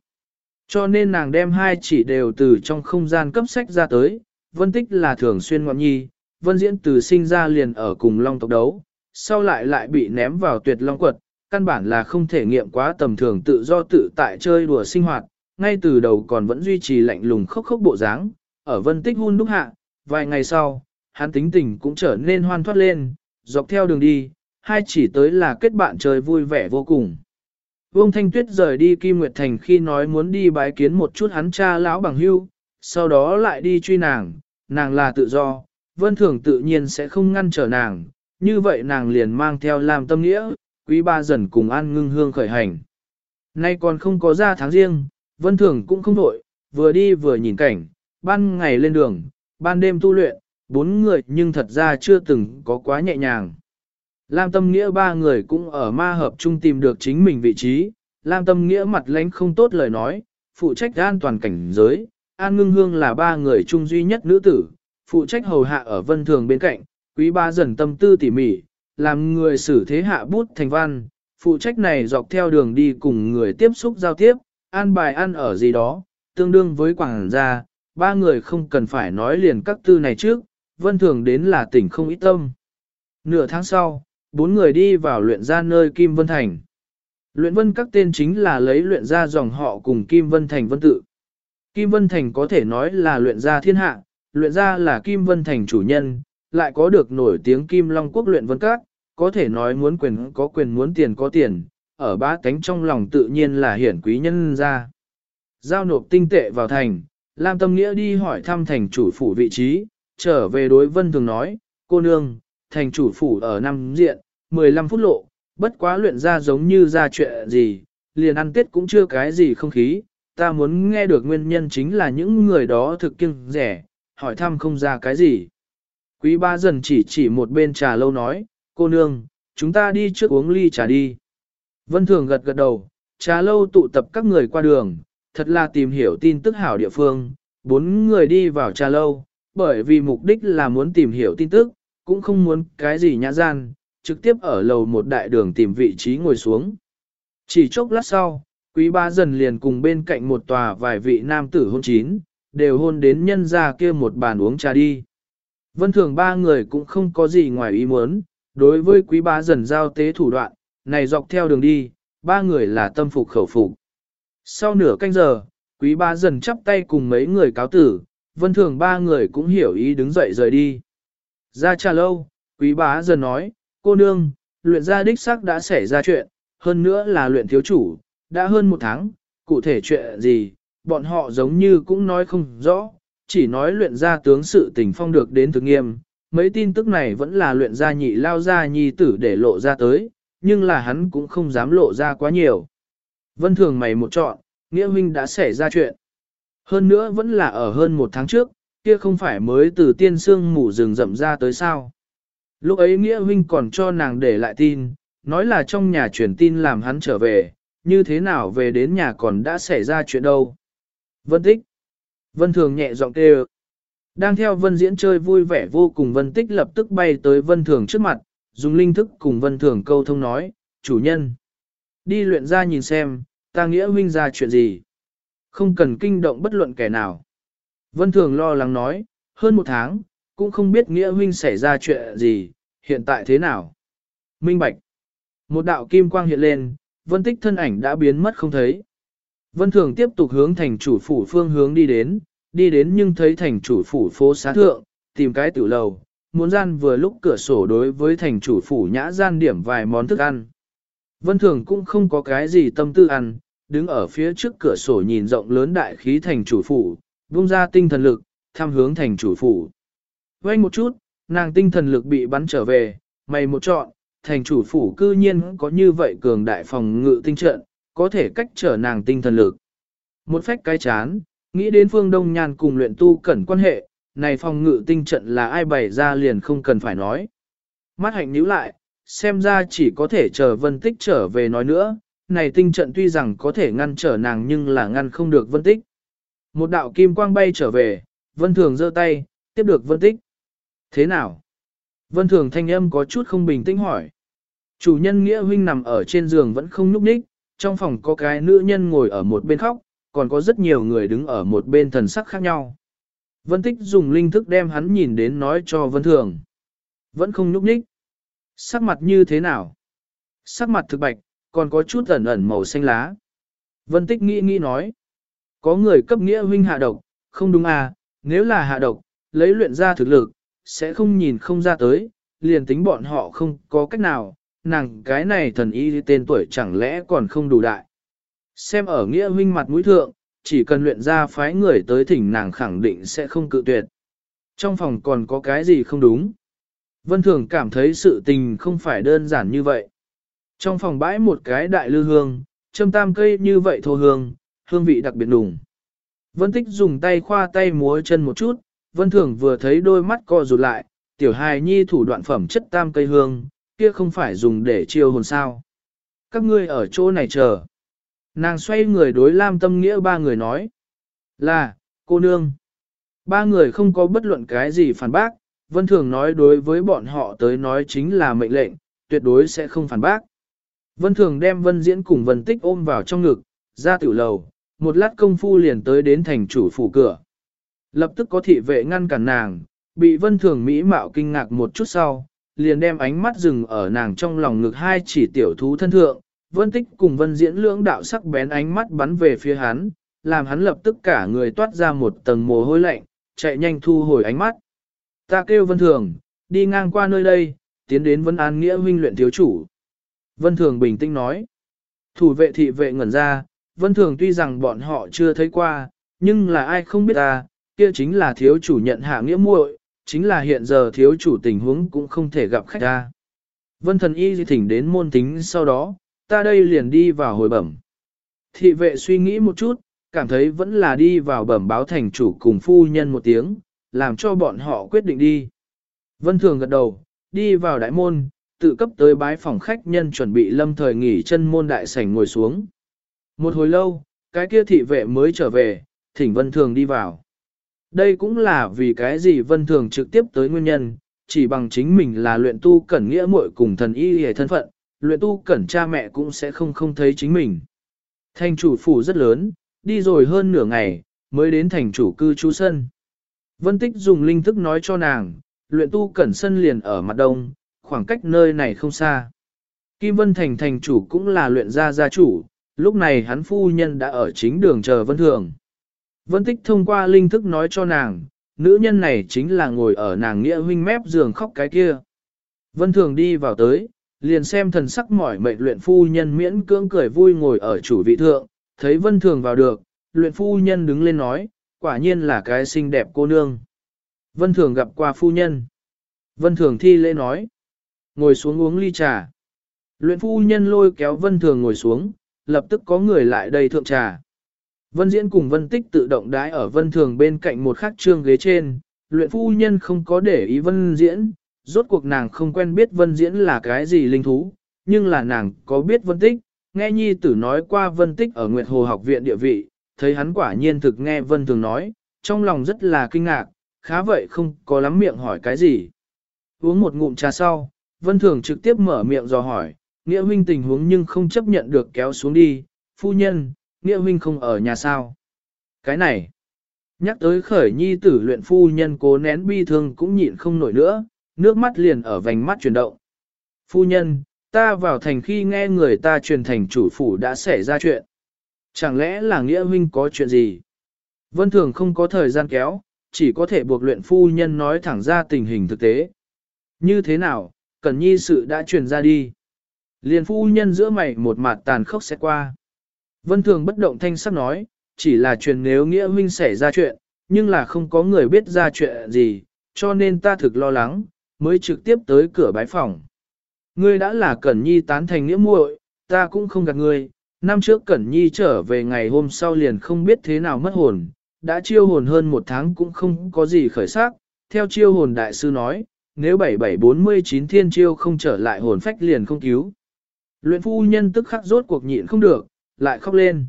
A: Cho nên nàng đem hai chỉ đều từ trong không gian cấp sách ra tới, vân tích là thường xuyên ngoạn nhi, vân diễn từ sinh ra liền ở cùng long tộc đấu, sau lại lại bị ném vào tuyệt long quật, căn bản là không thể nghiệm quá tầm thường tự do tự tại chơi đùa sinh hoạt, ngay từ đầu còn vẫn duy trì lạnh lùng khốc khốc bộ dáng, ở vân tích hun đúc hạ, vài ngày sau, hắn tính tình cũng trở nên hoan thoát lên, dọc theo đường đi, hai chỉ tới là kết bạn trời vui vẻ vô cùng. Vương Thanh Tuyết rời đi Kim Nguyệt Thành khi nói muốn đi bái kiến một chút hắn cha lão bằng hưu, sau đó lại đi truy nàng, nàng là tự do, vân thường tự nhiên sẽ không ngăn trở nàng, như vậy nàng liền mang theo làm tâm nghĩa, quý ba dần cùng an ngưng hương khởi hành. Nay còn không có ra tháng riêng, vân thường cũng không đổi, vừa đi vừa nhìn cảnh, ban ngày lên đường, ban đêm tu luyện, bốn người nhưng thật ra chưa từng có quá nhẹ nhàng. Lam Tâm Nghĩa ba người cũng ở ma hợp chung tìm được chính mình vị trí, Lam Tâm Nghĩa mặt lánh không tốt lời nói, phụ trách an toàn cảnh giới, An Ngưng Hương là ba người chung duy nhất nữ tử, phụ trách hầu hạ ở vân thường bên cạnh, quý ba dần tâm tư tỉ mỉ, làm người xử thế hạ bút thành văn, phụ trách này dọc theo đường đi cùng người tiếp xúc giao tiếp, an bài ăn ở gì đó, tương đương với quảng gia, ba người không cần phải nói liền các tư này trước, vân thường đến là tỉnh không ít tâm. Nửa tháng sau, bốn người đi vào luyện ra nơi Kim Vân Thành. Luyện vân các tên chính là lấy luyện ra dòng họ cùng Kim Vân Thành vân tự. Kim Vân Thành có thể nói là luyện ra thiên hạ, luyện ra là Kim Vân Thành chủ nhân, lại có được nổi tiếng Kim Long Quốc luyện vân các, có thể nói muốn quyền có quyền muốn tiền có tiền, ở ba tánh trong lòng tự nhiên là hiển quý nhân ra. Giao nộp tinh tệ vào thành, Lam Tâm Nghĩa đi hỏi thăm thành chủ phủ vị trí, trở về đối vân thường nói, cô nương, thành chủ phủ ở năm diện, 15 phút lộ, bất quá luyện ra giống như ra chuyện gì, liền ăn tết cũng chưa cái gì không khí, ta muốn nghe được nguyên nhân chính là những người đó thực kiêng rẻ, hỏi thăm không ra cái gì. Quý ba dần chỉ chỉ một bên trà lâu nói, cô nương, chúng ta đi trước uống ly trà đi. Vân Thường gật gật đầu, trà lâu tụ tập các người qua đường, thật là tìm hiểu tin tức hảo địa phương, bốn người đi vào trà lâu, bởi vì mục đích là muốn tìm hiểu tin tức, cũng không muốn cái gì nhã gian, trực tiếp ở lầu một đại đường tìm vị trí ngồi xuống. Chỉ chốc lát sau, quý ba dần liền cùng bên cạnh một tòa vài vị nam tử hôn chín, đều hôn đến nhân ra kia một bàn uống trà đi. Vân thường ba người cũng không có gì ngoài ý muốn, đối với quý bá dần giao tế thủ đoạn, này dọc theo đường đi, ba người là tâm phục khẩu phục. Sau nửa canh giờ, quý ba dần chắp tay cùng mấy người cáo tử, vân thường ba người cũng hiểu ý đứng dậy rời đi. Ra trà lâu, quý bá dần nói, cô nương, luyện gia đích xác đã xảy ra chuyện, hơn nữa là luyện thiếu chủ, đã hơn một tháng, cụ thể chuyện gì, bọn họ giống như cũng nói không rõ, chỉ nói luyện gia tướng sự tình phong được đến thực nghiêm. Mấy tin tức này vẫn là luyện gia nhị lao ra nhi tử để lộ ra tới, nhưng là hắn cũng không dám lộ ra quá nhiều. Vân thường mày một chọn, nghĩa huynh đã xảy ra chuyện. Hơn nữa vẫn là ở hơn một tháng trước, kia không phải mới từ tiên sương mù rừng rậm ra tới sao. Lúc ấy nghĩa huynh còn cho nàng để lại tin, nói là trong nhà truyền tin làm hắn trở về, như thế nào về đến nhà còn đã xảy ra chuyện đâu. Vân tích. Vân thường nhẹ giọng kêu. Đang theo vân diễn chơi vui vẻ vô cùng vân tích lập tức bay tới vân thường trước mặt, dùng linh thức cùng vân thường câu thông nói, chủ nhân. Đi luyện ra nhìn xem, ta nghĩa huynh ra chuyện gì. Không cần kinh động bất luận kẻ nào. Vân thường lo lắng nói, hơn một tháng, cũng không biết nghĩa huynh xảy ra chuyện gì, hiện tại thế nào. Minh bạch. Một đạo kim quang hiện lên, vân tích thân ảnh đã biến mất không thấy. Vân Thường tiếp tục hướng thành chủ phủ phương hướng đi đến, đi đến nhưng thấy thành chủ phủ phố xá thượng, tìm cái tử lầu, muốn gian vừa lúc cửa sổ đối với thành chủ phủ nhã gian điểm vài món thức ăn. Vân Thường cũng không có cái gì tâm tư ăn, đứng ở phía trước cửa sổ nhìn rộng lớn đại khí thành chủ phủ, buông ra tinh thần lực, tham hướng thành chủ phủ. Quay một chút, nàng tinh thần lực bị bắn trở về, mày một chọn, thành chủ phủ cư nhiên có như vậy cường đại phòng ngự tinh trận, có thể cách trở nàng tinh thần lực. Một phách cái chán, nghĩ đến phương Đông Nhan cùng luyện tu cẩn quan hệ, này phòng ngự tinh trận là ai bày ra liền không cần phải nói. Mắt hạnh nhíu lại, xem ra chỉ có thể chờ vân tích trở về nói nữa, này tinh trận tuy rằng có thể ngăn trở nàng nhưng là ngăn không được vân tích. Một đạo kim quang bay trở về, vân thường giơ tay, tiếp được vân tích. Thế nào? Vân thường thanh âm có chút không bình tĩnh hỏi. Chủ nhân nghĩa huynh nằm ở trên giường vẫn không nhúc nhích, trong phòng có cái nữ nhân ngồi ở một bên khóc, còn có rất nhiều người đứng ở một bên thần sắc khác nhau. Vân Tích dùng linh thức đem hắn nhìn đến nói cho Vân Thường. Vẫn không nhúc nhích. Sắc mặt như thế nào? Sắc mặt thực bạch, còn có chút ẩn ẩn màu xanh lá. Vân Tích nghĩ nghĩ nói. Có người cấp nghĩa huynh hạ độc, không đúng à, nếu là hạ độc, lấy luyện ra thực lực, sẽ không nhìn không ra tới, liền tính bọn họ không có cách nào, nàng cái này thần y tên tuổi chẳng lẽ còn không đủ đại. Xem ở nghĩa huynh mặt mũi thượng, chỉ cần luyện ra phái người tới thỉnh nàng khẳng định sẽ không cự tuyệt. Trong phòng còn có cái gì không đúng? Vân Thường cảm thấy sự tình không phải đơn giản như vậy. Trong phòng bãi một cái đại lư hương, châm tam cây như vậy thô hương, hương vị đặc biệt đủng. Vân Tích dùng tay khoa tay múa chân một chút, Vân Thường vừa thấy đôi mắt co rụt lại, tiểu hài nhi thủ đoạn phẩm chất tam cây hương, kia không phải dùng để chiêu hồn sao. Các ngươi ở chỗ này chờ. Nàng xoay người đối Lam Tâm Nghĩa ba người nói. Là, cô nương. Ba người không có bất luận cái gì phản bác, Vân Thường nói đối với bọn họ tới nói chính là mệnh lệnh, tuyệt đối sẽ không phản bác. Vân Thường đem Vân Diễn cùng Vân Tích ôm vào trong ngực, ra tiểu lầu, một lát công phu liền tới đến thành chủ phủ cửa. Lập tức có thị vệ ngăn cản nàng, bị Vân Thường Mỹ mạo kinh ngạc một chút sau, liền đem ánh mắt dừng ở nàng trong lòng ngực hai chỉ tiểu thú thân thượng, Vân Tích cùng Vân Diễn lưỡng đạo sắc bén ánh mắt bắn về phía hắn, làm hắn lập tức cả người toát ra một tầng mồ hôi lạnh, chạy nhanh thu hồi ánh mắt. Ta kêu Vân Thường, đi ngang qua nơi đây, tiến đến Vân An Nghĩa huynh luyện thiếu chủ. Vân Thường bình tĩnh nói. Thủ vệ thị vệ ngẩn ra, Vân Thường tuy rằng bọn họ chưa thấy qua, nhưng là ai không biết ta, kia chính là thiếu chủ nhận hạ nghĩa muội, chính là hiện giờ thiếu chủ tình huống cũng không thể gặp khách ta. Vân Thần Y thỉnh đến môn tính sau đó, ta đây liền đi vào hồi bẩm. Thị vệ suy nghĩ một chút, cảm thấy vẫn là đi vào bẩm báo thành chủ cùng phu nhân một tiếng, làm cho bọn họ quyết định đi. Vân Thường gật đầu, đi vào đại môn, tự cấp tới bái phòng khách nhân chuẩn bị lâm thời nghỉ chân môn đại sảnh ngồi xuống. Một hồi lâu, cái kia thị vệ mới trở về, thỉnh Vân Thường đi vào. Đây cũng là vì cái gì Vân Thường trực tiếp tới nguyên nhân, chỉ bằng chính mình là luyện tu cẩn nghĩa muội cùng thần y hề thân phận, luyện tu cẩn cha mẹ cũng sẽ không không thấy chính mình. Thành chủ phủ rất lớn, đi rồi hơn nửa ngày, mới đến thành chủ cư trú sân. Vân Tích dùng linh thức nói cho nàng, luyện tu cẩn sân liền ở mặt đông, khoảng cách nơi này không xa. Kim Vân Thành thành chủ cũng là luyện gia gia chủ, lúc này hắn phu nhân đã ở chính đường chờ Vân Thường. Vân Tích thông qua linh thức nói cho nàng, nữ nhân này chính là ngồi ở nàng nghĩa huynh mép giường khóc cái kia. Vân Thường đi vào tới, liền xem thần sắc mỏi mệt luyện phu nhân miễn cưỡng cười vui ngồi ở chủ vị thượng, thấy Vân Thường vào được, luyện phu nhân đứng lên nói, quả nhiên là cái xinh đẹp cô nương. Vân Thường gặp qua phu nhân. Vân Thường thi lễ nói, ngồi xuống uống ly trà. Luyện phu nhân lôi kéo Vân Thường ngồi xuống, lập tức có người lại đây thượng trà. Vân Diễn cùng Vân Tích tự động đái ở Vân Thường bên cạnh một khắc trương ghế trên, luyện phu nhân không có để ý Vân Diễn, rốt cuộc nàng không quen biết Vân Diễn là cái gì linh thú, nhưng là nàng có biết Vân Tích, nghe nhi tử nói qua Vân Tích ở Nguyệt Hồ học viện địa vị, thấy hắn quả nhiên thực nghe Vân Thường nói, trong lòng rất là kinh ngạc, khá vậy không có lắm miệng hỏi cái gì. Uống một ngụm trà sau, Vân Thường trực tiếp mở miệng dò hỏi, nghĩa huynh tình huống nhưng không chấp nhận được kéo xuống đi, phu nhân, nghĩa huynh không ở nhà sao. Cái này, nhắc tới khởi nhi tử luyện phu nhân cố nén bi thương cũng nhịn không nổi nữa, nước mắt liền ở vành mắt chuyển động. Phu nhân, ta vào thành khi nghe người ta truyền thành chủ phủ đã xảy ra chuyện. Chẳng lẽ là nghĩa huynh có chuyện gì? Vân Thường không có thời gian kéo, chỉ có thể buộc luyện phu nhân nói thẳng ra tình hình thực tế. Như thế nào, Cẩn Nhi sự đã truyền ra đi. Liền phu nhân giữa mày một mặt tàn khốc sẽ qua. Vân Thường bất động thanh sắc nói, chỉ là truyền nếu nghĩa huynh xảy ra chuyện, nhưng là không có người biết ra chuyện gì, cho nên ta thực lo lắng, mới trực tiếp tới cửa bái phòng. Ngươi đã là Cẩn Nhi tán thành nghĩa muội, ta cũng không gạt ngươi, năm trước Cẩn Nhi trở về ngày hôm sau liền không biết thế nào mất hồn, đã chiêu hồn hơn một tháng cũng không có gì khởi sắc, theo chiêu hồn đại sư nói, nếu 7749 thiên chiêu không trở lại hồn phách liền không cứu. Luyện phu nhân tức khắc rốt cuộc nhịn không được, lại khóc lên.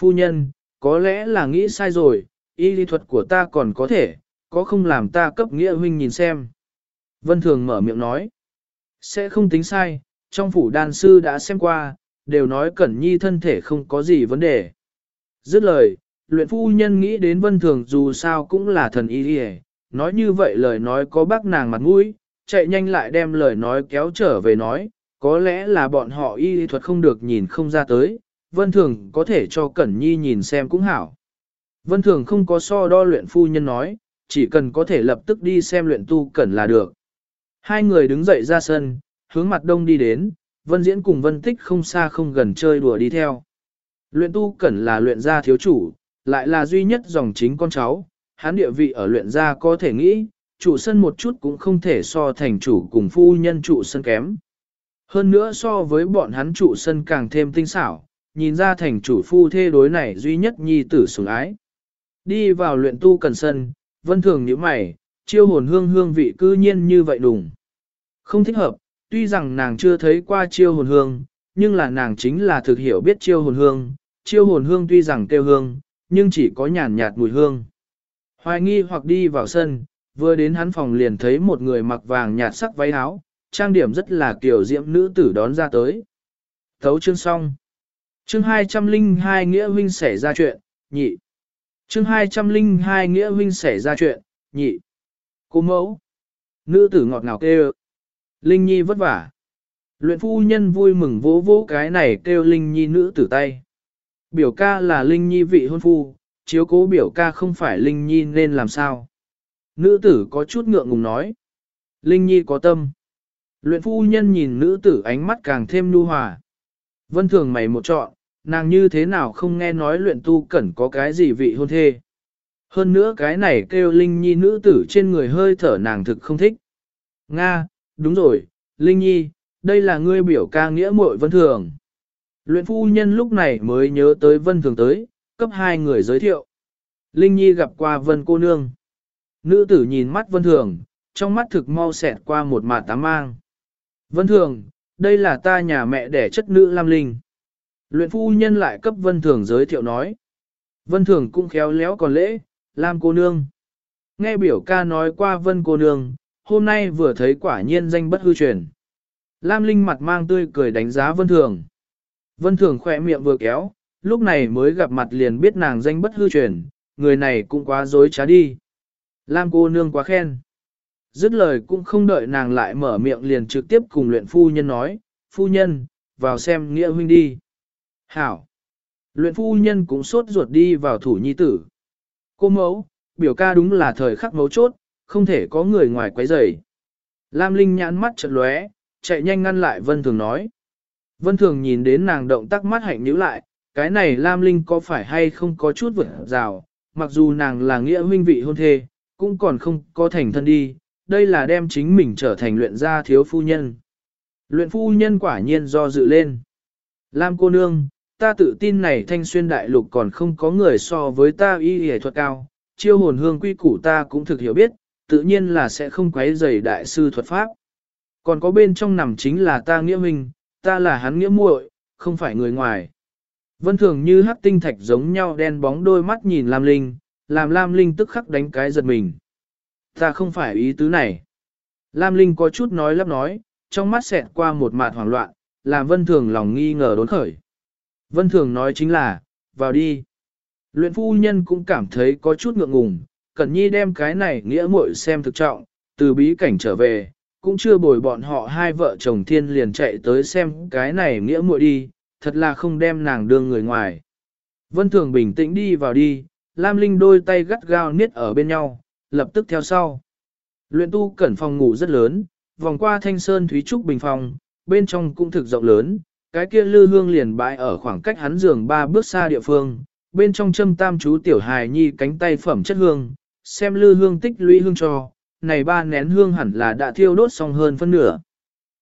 A: Phu nhân, có lẽ là nghĩ sai rồi, y lý thuật của ta còn có thể, có không làm ta cấp nghĩa huynh nhìn xem. Vân Thường mở miệng nói, sẽ không tính sai, trong phủ đàn sư đã xem qua, đều nói Cẩn Nhi thân thể không có gì vấn đề. Dứt lời, luyện phu nhân nghĩ đến Vân Thường dù sao cũng là thần y đi nói như vậy lời nói có bác nàng mặt mũi, chạy nhanh lại đem lời nói kéo trở về nói, có lẽ là bọn họ y thuật không được nhìn không ra tới, Vân Thường có thể cho Cẩn Nhi nhìn xem cũng hảo. Vân Thường không có so đo luyện phu nhân nói, chỉ cần có thể lập tức đi xem luyện tu Cẩn là được. Hai người đứng dậy ra sân, hướng mặt đông đi đến, Vân Diễn cùng Vân Tích không xa không gần chơi đùa đi theo. Luyện tu cẩn là luyện gia thiếu chủ, lại là duy nhất dòng chính con cháu, hắn địa vị ở luyện gia có thể nghĩ, chủ sân một chút cũng không thể so thành chủ cùng phu nhân trụ sân kém. Hơn nữa so với bọn hắn trụ sân càng thêm tinh xảo, nhìn ra thành chủ phu thê đối này duy nhất nhi tử sủng ái. Đi vào luyện tu cần sân, vân thường nhíu mày, chiêu hồn hương hương vị cư nhiên như vậy đùng. Không thích hợp, tuy rằng nàng chưa thấy qua chiêu hồn hương, nhưng là nàng chính là thực hiểu biết chiêu hồn hương, chiêu hồn hương tuy rằng kêu hương, nhưng chỉ có nhàn nhạt mùi hương. Hoài nghi hoặc đi vào sân, vừa đến hắn phòng liền thấy một người mặc vàng nhạt sắc váy áo, trang điểm rất là kiểu diễm nữ tử đón ra tới. Thấu chương xong. Chương 202 Nghĩa huynh xảy ra chuyện, nhị. Chương 202 Nghĩa huynh xảy ra chuyện, nhị. Cô mẫu. Nữ tử ngọt ngào kêu. Linh Nhi vất vả. Luyện phu nhân vui mừng vỗ vỗ cái này kêu Linh Nhi nữ tử tay. Biểu ca là Linh Nhi vị hôn phu, chiếu cố biểu ca không phải Linh Nhi nên làm sao. Nữ tử có chút ngượng ngùng nói. Linh Nhi có tâm. Luyện phu nhân nhìn nữ tử ánh mắt càng thêm nu hòa. Vân thường mày một chọn, nàng như thế nào không nghe nói luyện tu cẩn có cái gì vị hôn thê. Hơn nữa cái này kêu Linh Nhi nữ tử trên người hơi thở nàng thực không thích. Nga, đúng rồi, Linh Nhi, đây là ngươi biểu ca nghĩa muội Vân Thường. Luyện phu nhân lúc này mới nhớ tới Vân Thường tới, cấp hai người giới thiệu. Linh Nhi gặp qua Vân cô nương. Nữ tử nhìn mắt Vân Thường, trong mắt thực mau xẹt qua một mạt tám mang. Vân Thường, đây là ta nhà mẹ đẻ chất nữ Lam Linh. Luyện phu nhân lại cấp Vân Thường giới thiệu nói. Vân Thường cũng khéo léo còn lễ, Lam cô nương. Nghe biểu ca nói qua Vân cô nương, hôm nay vừa thấy quả nhiên danh bất hư truyền. Lam Linh mặt mang tươi cười đánh giá Vân Thường. Vân Thường khỏe miệng vừa kéo, lúc này mới gặp mặt liền biết nàng danh bất hư truyền, người này cũng quá dối trá đi. Lam cô nương quá khen. Dứt lời cũng không đợi nàng lại mở miệng liền trực tiếp cùng luyện phu nhân nói, phu nhân, vào xem nghĩa huynh đi. Hảo. Luyện phu nhân cũng sốt ruột đi vào thủ nhi tử. Cô mẫu, biểu ca đúng là thời khắc mấu chốt, không thể có người ngoài quấy rầy. Lam Linh nhãn mắt chợt lóe, chạy nhanh ngăn lại Vân Thường nói. Vân Thường nhìn đến nàng động tác mắt hạnh nhíu lại, cái này Lam Linh có phải hay không có chút vượt rào, mặc dù nàng là nghĩa huynh vị hôn thê, cũng còn không có thành thân đi, đây là đem chính mình trở thành luyện gia thiếu phu nhân. Luyện phu nhân quả nhiên do dự lên. Lam cô nương, ta tự tin này thanh xuyên đại lục còn không có người so với ta y y thuật cao, chiêu hồn hương quy củ ta cũng thực hiểu biết, tự nhiên là sẽ không quấy rầy đại sư thuật pháp. Còn có bên trong nằm chính là ta nghĩa minh, ta là hắn nghĩa muội, không phải người ngoài. Vân thường như hắc tinh thạch giống nhau đen bóng đôi mắt nhìn Lam Linh, làm Lam Linh tức khắc đánh cái giật mình. Ta không phải ý tứ này. Lam Linh có chút nói lắp nói, trong mắt xẹt qua một mạt hoảng loạn, làm Vân Thường lòng nghi ngờ đốn khởi. Vân Thường nói chính là, vào đi. Luyện phu nhân cũng cảm thấy có chút ngượng ngùng, Cẩn Nhi đem cái này nghĩa muội xem thực trọng, từ bí cảnh trở về, cũng chưa bồi bọn họ hai vợ chồng thiên liền chạy tới xem cái này nghĩa muội đi, thật là không đem nàng đương người ngoài. Vân Thường bình tĩnh đi vào đi, Lam Linh đôi tay gắt gao niết ở bên nhau, lập tức theo sau. Luyện tu cẩn phòng ngủ rất lớn, vòng qua thanh sơn thúy trúc bình phòng, bên trong cũng thực rộng lớn, cái kia lư hương liền bãi ở khoảng cách hắn giường ba bước xa địa phương, bên trong châm tam chú tiểu hài nhi cánh tay phẩm chất hương, xem lư hương tích lũy hương cho, này ba nén hương hẳn là đã thiêu đốt xong hơn phân nửa.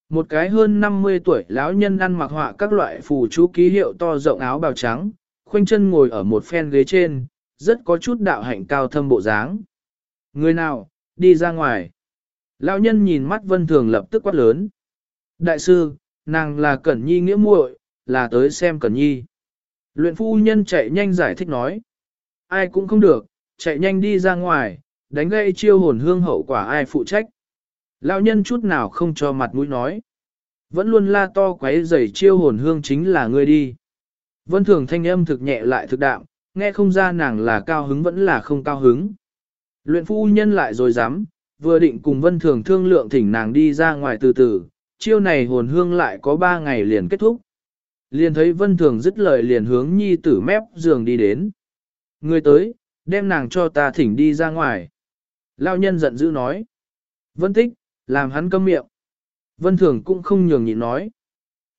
A: Một cái hơn 50 tuổi lão nhân ăn mặc họa các loại phù chú ký hiệu to rộng áo bào trắng, khoanh chân ngồi ở một phen ghế trên, rất có chút đạo hạnh cao thâm bộ dáng. Người nào, đi ra ngoài. Lão nhân nhìn mắt vân thường lập tức quát lớn. Đại sư, nàng là Cẩn Nhi nghĩa muội, là tới xem Cẩn Nhi. Luyện phu nhân chạy nhanh giải thích nói. Ai cũng không được, chạy nhanh đi ra ngoài, đánh gây chiêu hồn hương hậu quả ai phụ trách. Lão nhân chút nào không cho mặt mũi nói. Vẫn luôn la to quấy rầy chiêu hồn hương chính là ngươi đi. Vân thường thanh âm thực nhẹ lại thực đạm, nghe không ra nàng là cao hứng vẫn là không cao hứng. Luyện phu nhân lại rồi dám, vừa định cùng vân thường thương lượng thỉnh nàng đi ra ngoài từ từ, chiêu này hồn hương lại có ba ngày liền kết thúc. Liền thấy vân thường dứt lời liền hướng nhi tử mép giường đi đến. Người tới, đem nàng cho ta thỉnh đi ra ngoài. Lao nhân giận dữ nói. Vân tích, làm hắn câm miệng. Vân Thường cũng không nhường nhịn nói.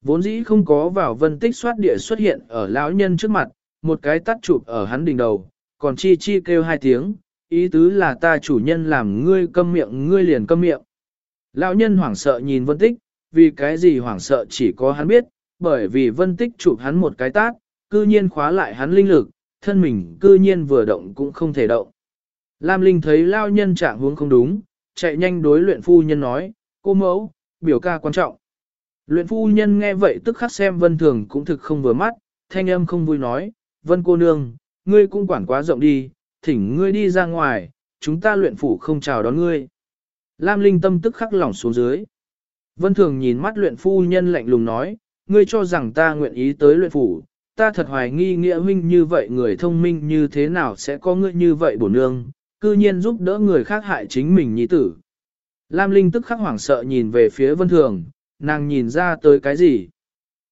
A: Vốn dĩ không có vào vân tích soát địa xuất hiện ở lão nhân trước mặt, một cái tắt chụp ở hắn đỉnh đầu, còn chi chi kêu hai tiếng, ý tứ là ta chủ nhân làm ngươi câm miệng ngươi liền câm miệng. Lão nhân hoảng sợ nhìn vân tích, vì cái gì hoảng sợ chỉ có hắn biết, bởi vì vân tích chụp hắn một cái tát, cư nhiên khóa lại hắn linh lực, thân mình cư nhiên vừa động cũng không thể động. Lam Linh thấy lao nhân trạng hướng không đúng, chạy nhanh đối luyện phu nhân nói, cô mẫu, biểu ca quan trọng. Luyện phu nhân nghe vậy tức khắc xem vân thường cũng thực không vừa mắt, thanh âm không vui nói, vân cô nương, ngươi cũng quản quá rộng đi, thỉnh ngươi đi ra ngoài, chúng ta luyện phủ không chào đón ngươi. Lam Linh tâm tức khắc lỏng xuống dưới. Vân thường nhìn mắt luyện phu nhân lạnh lùng nói, ngươi cho rằng ta nguyện ý tới luyện phủ, ta thật hoài nghi nghĩa huynh như vậy người thông minh như thế nào sẽ có ngươi như vậy bổn nương, cư nhiên giúp đỡ người khác hại chính mình nhi tử. Lam Linh tức khắc hoảng sợ nhìn về phía vân thường, nàng nhìn ra tới cái gì?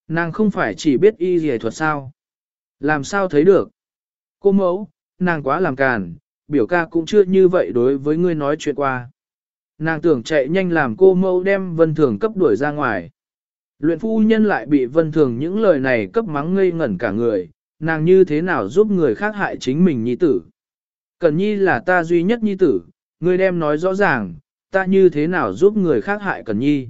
A: Nàng không phải chỉ biết y gì thuật sao? Làm sao thấy được? Cô mẫu, nàng quá làm càn, biểu ca cũng chưa như vậy đối với ngươi nói chuyện qua. Nàng tưởng chạy nhanh làm cô mẫu đem vân thường cấp đuổi ra ngoài. Luyện phu nhân lại bị vân thường những lời này cấp mắng ngây ngẩn cả người, nàng như thế nào giúp người khác hại chính mình nhi tử. Cần nhi là ta duy nhất nhi tử, ngươi đem nói rõ ràng, ta như thế nào giúp người khác hại Cần nhi.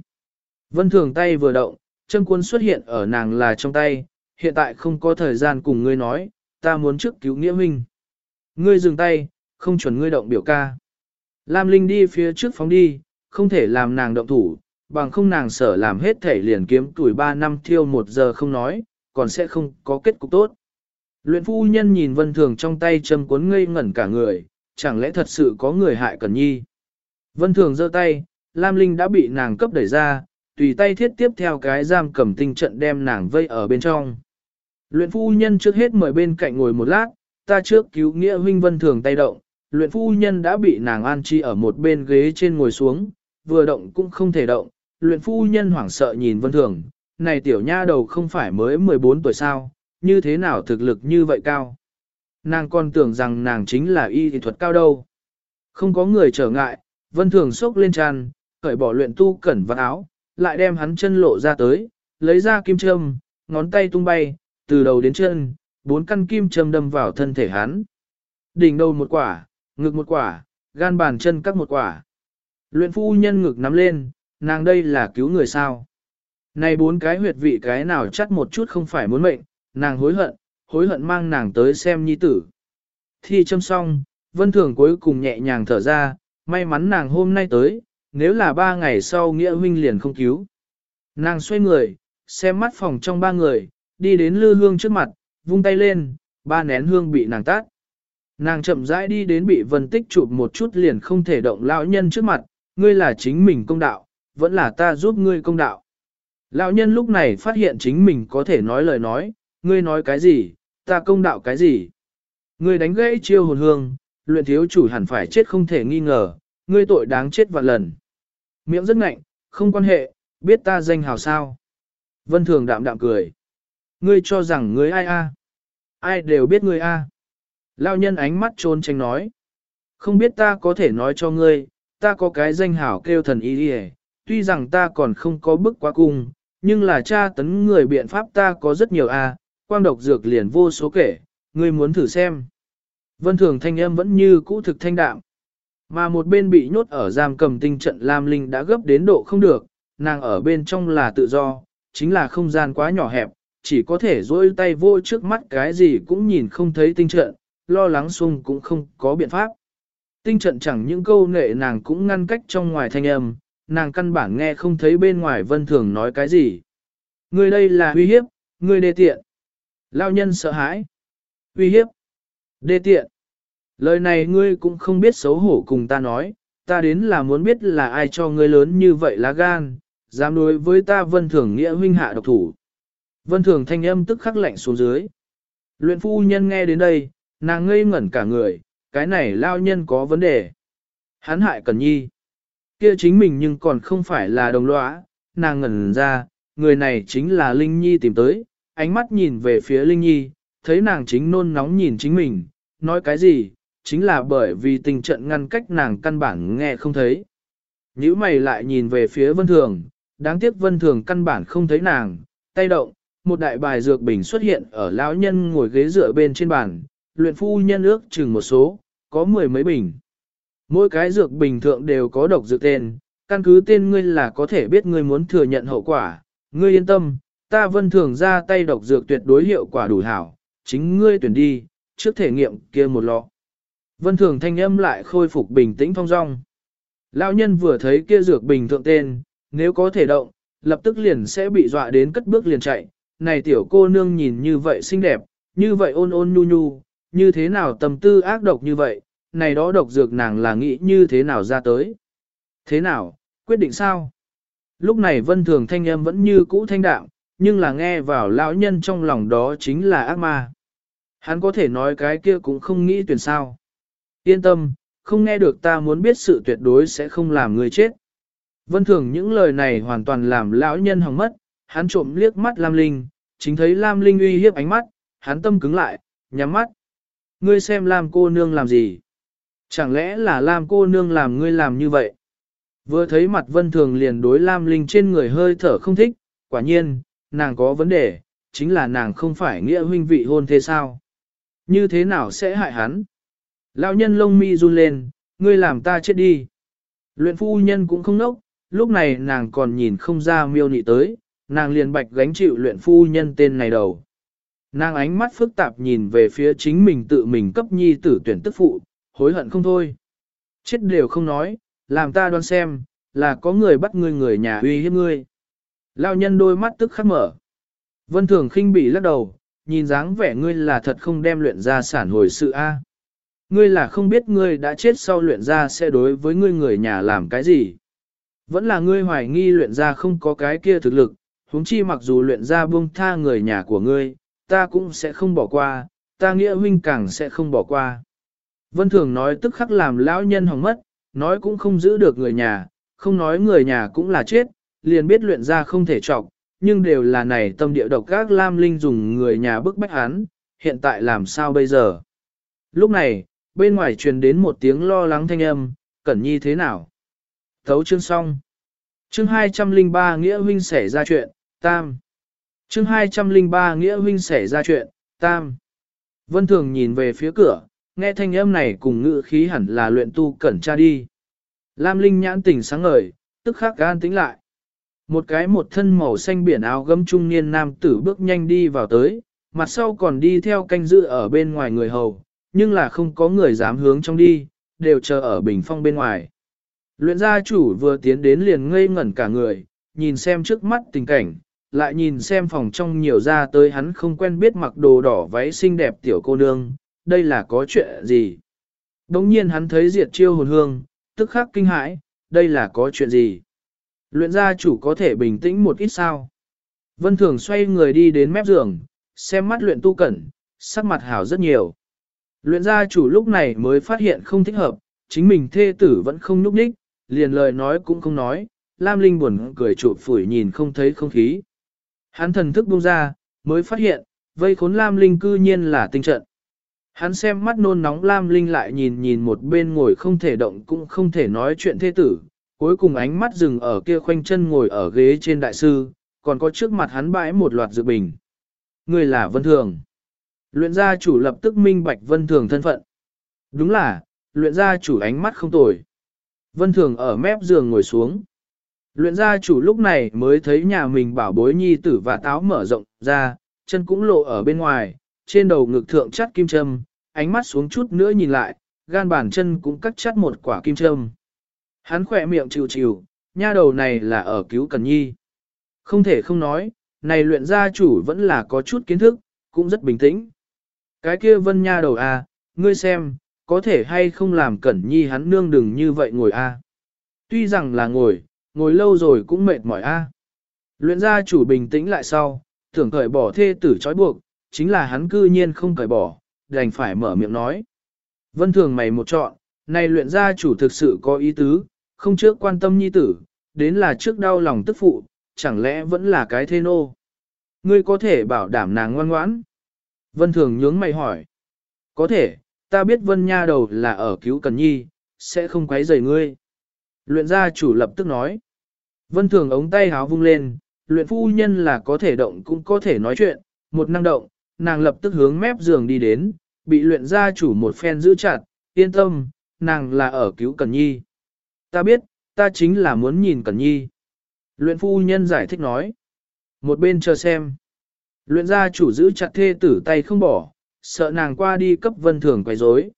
A: Vân thường tay vừa động, chân cuốn xuất hiện ở nàng là trong tay, hiện tại không có thời gian cùng ngươi nói, ta muốn trước cứu nghĩa huynh. Ngươi dừng tay, không chuẩn ngươi động biểu ca. Lam Linh đi phía trước phóng đi, không thể làm nàng động thủ, bằng không nàng sở làm hết thể liền kiếm tuổi 3 năm thiêu 1 giờ không nói, còn sẽ không có kết cục tốt. Luyện phu nhân nhìn vân thường trong tay châm cuốn ngây ngẩn cả người, chẳng lẽ thật sự có người hại Cẩn Nhi. Vân thường giơ tay, Lam Linh đã bị nàng cấp đẩy ra, tùy tay thiết tiếp theo cái giam cầm tinh trận đem nàng vây ở bên trong. Luyện phu nhân trước hết mời bên cạnh ngồi một lát, ta trước cứu nghĩa huynh vân thường tay động, luyện phu nhân đã bị nàng an chi ở một bên ghế trên ngồi xuống, vừa động cũng không thể động, luyện phu nhân hoảng sợ nhìn vân thường, này tiểu nha đầu không phải mới 14 tuổi sao, như thế nào thực lực như vậy cao. Nàng còn tưởng rằng nàng chính là y thị thuật cao đâu. Không có người trở ngại, vân thường sốc lên tràn, cởi bỏ luyện tu cẩn vật áo, lại đem hắn chân lộ ra tới, lấy ra kim châm, ngón tay tung bay, từ đầu đến chân, bốn căn kim châm đâm vào thân thể hắn. Đỉnh đầu một quả, ngực một quả, gan bàn chân các một quả. Luyện phu nhân ngực nắm lên, nàng đây là cứu người sao. Này bốn cái huyệt vị cái nào chắc một chút không phải muốn mệnh, nàng hối hận, hối hận mang nàng tới xem nhi tử. Thi châm xong, vân thường cuối cùng nhẹ nhàng thở ra, may mắn nàng hôm nay tới, nếu là ba ngày sau nghĩa huynh liền không cứu. Nàng xoay người, xem mắt phòng trong ba người, đi đến lư hương trước mặt, vung tay lên, ba nén hương bị nàng tát. Nàng chậm rãi đi đến bị vân tích chụp một chút liền không thể động lão nhân trước mặt, ngươi là chính mình công đạo, vẫn là ta giúp ngươi công đạo. Lão nhân lúc này phát hiện chính mình có thể nói lời nói, ngươi nói cái gì, ta công đạo cái gì. Ngươi đánh gãy chiêu hồn hương, luyện thiếu chủ hẳn phải chết không thể nghi ngờ, ngươi tội đáng chết vạn lần. Miệng rất ngạnh, không quan hệ, biết ta danh hào sao. Vân Thường đạm đạm cười. Ngươi cho rằng ngươi ai a? Ai đều biết ngươi a. Lão nhân ánh mắt trôn tranh nói. Không biết ta có thể nói cho ngươi, ta có cái danh hảo kêu thần y đi tuy rằng ta còn không có bức quá cung, nhưng là cha tấn người biện pháp ta có rất nhiều a, quang độc dược liền vô số kể, ngươi muốn thử xem. Vân thường thanh âm vẫn như cũ thực thanh đạm. Mà một bên bị nhốt ở giam cầm tinh trận Lam Linh đã gấp đến độ không được, nàng ở bên trong là tự do, chính là không gian quá nhỏ hẹp, chỉ có thể dỗi tay vô trước mắt cái gì cũng nhìn không thấy tinh trận, lo lắng xung cũng không có biện pháp. Tinh trận chẳng những câu nệ nàng cũng ngăn cách trong ngoài thanh âm, nàng căn bản nghe không thấy bên ngoài vân thường nói cái gì. Người đây là uy hiếp, người đê tiện. Lao nhân sợ hãi. Uy hiếp. Đê tiện. Lời này ngươi cũng không biết xấu hổ cùng ta nói, ta đến là muốn biết là ai cho ngươi lớn như vậy lá gan, dám đối với ta vân thường nghĩa huynh hạ độc thủ. Vân thường thanh âm tức khắc lạnh xuống dưới. Luyện phu nhân nghe đến đây, nàng ngây ngẩn cả người, cái này lao nhân có vấn đề. Hắn hại Cần Nhi. Kia chính mình nhưng còn không phải là đồng lõa, nàng ngẩn ra, người này chính là Linh Nhi tìm tới, ánh mắt nhìn về phía Linh Nhi, thấy nàng chính nôn nóng nhìn chính mình, nói cái gì, chính là bởi vì tình trận ngăn cách nàng căn bản nghe không thấy. Nhữ mày lại nhìn về phía vân thường, đáng tiếc vân thường căn bản không thấy nàng, tay động, một đại bài dược bình xuất hiện ở lão nhân ngồi ghế dựa bên trên bàn, luyện phu nhân ước chừng một số, có mười mấy bình. Mỗi cái dược bình thượng đều có độc dược tên, căn cứ tên ngươi là có thể biết ngươi muốn thừa nhận hậu quả, ngươi yên tâm, ta vân thường ra tay độc dược tuyệt đối hiệu quả đủ hảo, chính ngươi tuyển đi, trước thể nghiệm kia một lọ. Vân thường thanh âm lại khôi phục bình tĩnh phong dong. Lão nhân vừa thấy kia dược bình thượng tên, nếu có thể động, lập tức liền sẽ bị dọa đến cất bước liền chạy. Này tiểu cô nương nhìn như vậy xinh đẹp, như vậy ôn ôn nhu nhu, như thế nào tâm tư ác độc như vậy, này đó độc dược nàng là nghĩ như thế nào ra tới. Thế nào, quyết định sao? Lúc này vân thường thanh âm vẫn như cũ thanh đạm, nhưng là nghe vào lão nhân trong lòng đó chính là ác ma. Hắn có thể nói cái kia cũng không nghĩ tuyển sao. Yên tâm, không nghe được ta muốn biết sự tuyệt đối sẽ không làm người chết. Vân thường những lời này hoàn toàn làm lão nhân hỏng mất, hắn trộm liếc mắt Lam Linh, chính thấy Lam Linh uy hiếp ánh mắt, hắn tâm cứng lại, nhắm mắt. Ngươi xem Lam cô nương làm gì? Chẳng lẽ là Lam cô nương làm ngươi làm như vậy? Vừa thấy mặt vân thường liền đối Lam Linh trên người hơi thở không thích, quả nhiên, nàng có vấn đề, chính là nàng không phải nghĩa huynh vị hôn thế sao? Như thế nào sẽ hại hắn? Lão nhân lông mi run lên, ngươi làm ta chết đi. Luyện phu nhân cũng không nốc, lúc này nàng còn nhìn không ra miêu nị tới, nàng liền bạch gánh chịu luyện phu nhân tên này đầu. Nàng ánh mắt phức tạp nhìn về phía chính mình tự mình cấp nhi tử tuyển tức phụ, hối hận không thôi. Chết đều không nói, làm ta đoán xem, là có người bắt ngươi người nhà uy hiếp ngươi. Lao nhân đôi mắt tức khắc mở. Vân thường khinh bị lắc đầu, nhìn dáng vẻ ngươi là thật không đem luyện ra sản hồi sự A. Ngươi là không biết ngươi đã chết sau luyện ra sẽ đối với ngươi người nhà làm cái gì. Vẫn là ngươi hoài nghi luyện ra không có cái kia thực lực, huống chi mặc dù luyện ra buông tha người nhà của ngươi, ta cũng sẽ không bỏ qua, ta nghĩa huynh càng sẽ không bỏ qua. Vân Thường nói tức khắc làm lão nhân hỏng mất, nói cũng không giữ được người nhà, không nói người nhà cũng là chết, liền biết luyện ra không thể trọc, nhưng đều là này tâm địa độc các Lam Linh dùng người nhà bức bách hắn, hiện tại làm sao bây giờ? Lúc này, bên ngoài truyền đến một tiếng lo lắng thanh âm, Cẩn Nhi thế nào? Thấu chương xong. Chương 203 Nghĩa huynh xảy ra chuyện, Tam. Chương 203 Nghĩa huynh xảy ra chuyện, Tam. Vân Thường nhìn về phía cửa, nghe thanh âm này cùng ngữ khí hẳn là luyện tu cẩn tra đi. Lam Linh nhãn tỉnh sáng ngời, tức khắc gan tính lại. Một cái một thân màu xanh biển áo gấm trung niên nam tử bước nhanh đi vào tới, mặt sau còn đi theo canh giữ ở bên ngoài người hầu, nhưng là không có người dám hướng trong đi, đều chờ ở bình phong bên ngoài. Luyện gia chủ vừa tiến đến liền ngây ngẩn cả người, nhìn xem trước mắt tình cảnh, lại nhìn xem phòng trong nhiều ra tới hắn không quen biết mặc đồ đỏ váy xinh đẹp tiểu cô nương, đây là có chuyện gì? Đống nhiên hắn thấy diệt chiêu hồn hương, tức khắc kinh hãi, đây là có chuyện gì? Luyện gia chủ có thể bình tĩnh một ít sao? Vân Thường xoay người đi đến mép giường, xem mắt luyện tu cẩn, sắc mặt hảo rất nhiều. Luyện gia chủ lúc này mới phát hiện không thích hợp, chính mình thê tử vẫn không nhúc nhích, liền lời nói cũng không nói, Lam Linh buồn cười chụp phủi nhìn không thấy không khí. Hắn thần thức buông ra, mới phát hiện, vây khốn Lam Linh cư nhiên là tinh trận. Hắn xem mắt nôn nóng Lam Linh lại nhìn nhìn một bên ngồi không thể động cũng không thể nói chuyện thế tử, cuối cùng ánh mắt dừng ở kia khoanh chân ngồi ở ghế trên đại sư, còn có trước mặt hắn bãi một loạt dự bình. Người là Vân Thường. Luyện gia chủ lập tức minh bạch Vân Thường thân phận. Đúng là, luyện gia chủ ánh mắt không tồi. Vân Thường ở mép giường ngồi xuống. Luyện gia chủ lúc này mới thấy nhà mình bảo bối nhi tử và táo mở rộng ra, chân cũng lộ ở bên ngoài, trên đầu ngực thượng chắt kim châm, ánh mắt xuống chút nữa nhìn lại, gan bàn chân cũng cắt chắt một quả kim châm. Hắn khỏe miệng chịu chịu, nha đầu này là ở cứu Cần Nhi. Không thể không nói, này luyện gia chủ vẫn là có chút kiến thức, cũng rất bình tĩnh. Cái kia vân nha đầu à, ngươi xem, có thể hay không làm Cẩn Nhi hắn nương đừng như vậy ngồi a. À. Tuy rằng là ngồi, ngồi lâu rồi cũng mệt mỏi a. À. Luyện gia chủ bình tĩnh lại sau, tưởng cởi bỏ thê tử trói buộc, chính là hắn cư nhiên không cởi bỏ, đành phải mở miệng nói. Vân thường mày một chọn, này luyện gia chủ thực sự có ý tứ, không trước quan tâm nhi tử, đến là trước đau lòng tức phụ, chẳng lẽ vẫn là cái thê nô. Ngươi có thể bảo đảm nàng ngoan ngoãn. Vân thường nhướng mày hỏi. Có thể, ta biết vân nha đầu là ở cứu cần nhi, sẽ không quấy rầy ngươi. Luyện gia chủ lập tức nói. Vân thường ống tay háo vung lên, luyện phu nhân là có thể động cũng có thể nói chuyện, một năng động, nàng lập tức hướng mép giường đi đến, bị luyện gia chủ một phen giữ chặt, yên tâm, nàng là ở cứu Cẩn Nhi. Ta biết, ta chính là muốn nhìn Cẩn Nhi. Luyện phu nhân giải thích nói. Một bên chờ xem. Luyện gia chủ giữ chặt thê tử tay không bỏ, sợ nàng qua đi cấp vân thường quay rối.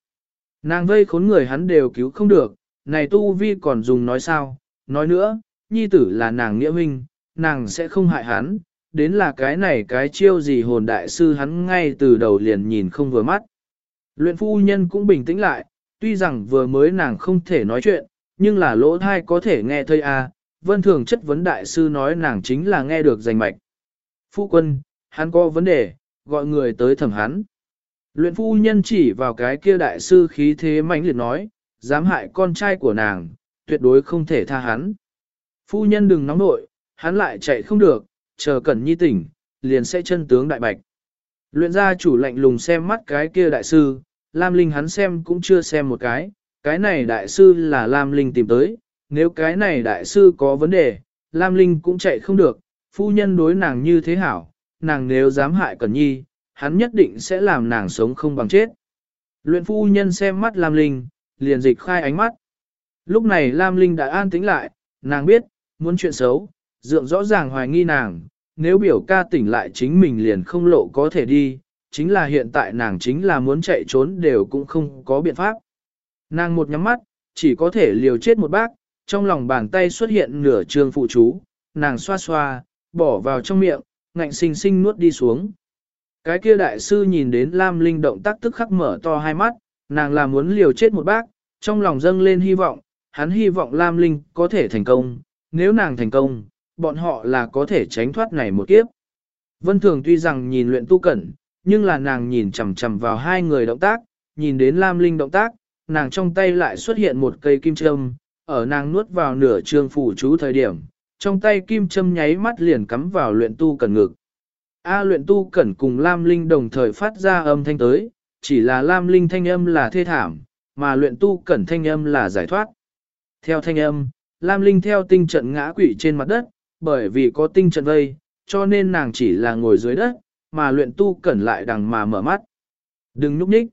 A: Nàng vây khốn người hắn đều cứu không được, này tu vi còn dùng nói sao, nói nữa, nhi tử là nàng nghĩa huynh, nàng sẽ không hại hắn, đến là cái này cái chiêu gì hồn đại sư hắn ngay từ đầu liền nhìn không vừa mắt. Luyện phu nhân cũng bình tĩnh lại, tuy rằng vừa mới nàng không thể nói chuyện, nhưng là lỗ thai có thể nghe thơi a. À, vân thường chất vấn đại sư nói nàng chính là nghe được danh mạch. Phu quân, hắn có vấn đề, gọi người tới thẩm hắn. Luyện phu nhân chỉ vào cái kia đại sư khí thế mãnh liệt nói, dám hại con trai của nàng, tuyệt đối không thể tha hắn. Phu nhân đừng nóng nội, hắn lại chạy không được, chờ cẩn nhi tỉnh, liền sẽ chân tướng đại bạch. Luyện gia chủ lạnh lùng xem mắt cái kia đại sư, Lam Linh hắn xem cũng chưa xem một cái, cái này đại sư là Lam Linh tìm tới, nếu cái này đại sư có vấn đề, Lam Linh cũng chạy không được, phu nhân đối nàng như thế hảo, nàng nếu dám hại Cẩn Nhi, hắn nhất định sẽ làm nàng sống không bằng chết. Luyện phu nhân xem mắt Lam Linh, liền dịch khai ánh mắt. Lúc này Lam Linh đã an tĩnh lại, nàng biết, muốn chuyện xấu, dượng rõ ràng hoài nghi nàng, nếu biểu ca tỉnh lại chính mình liền không lộ có thể đi, chính là hiện tại nàng chính là muốn chạy trốn đều cũng không có biện pháp. Nàng một nhắm mắt, chỉ có thể liều chết một bác, trong lòng bàn tay xuất hiện nửa trường phụ chú, nàng xoa xoa, bỏ vào trong miệng, ngạnh sinh sinh nuốt đi xuống. Cái kia đại sư nhìn đến Lam Linh động tác tức khắc mở to hai mắt, nàng là muốn liều chết một bác, trong lòng dâng lên hy vọng, hắn hy vọng Lam Linh có thể thành công, nếu nàng thành công, bọn họ là có thể tránh thoát này một kiếp. Vân Thường tuy rằng nhìn luyện tu cẩn, nhưng là nàng nhìn chằm chằm vào hai người động tác, nhìn đến Lam Linh động tác, nàng trong tay lại xuất hiện một cây kim châm, ở nàng nuốt vào nửa trương phủ chú thời điểm, trong tay kim châm nháy mắt liền cắm vào luyện tu cẩn ngực. A luyện tu cẩn cùng Lam Linh đồng thời phát ra âm thanh tới, chỉ là Lam Linh thanh âm là thê thảm, mà luyện tu cẩn thanh âm là giải thoát. Theo thanh âm, Lam Linh theo tinh trận ngã quỷ trên mặt đất, bởi vì có tinh trận vây, cho nên nàng chỉ là ngồi dưới đất, mà luyện tu cẩn lại đằng mà mở mắt. Đừng nhúc nhích.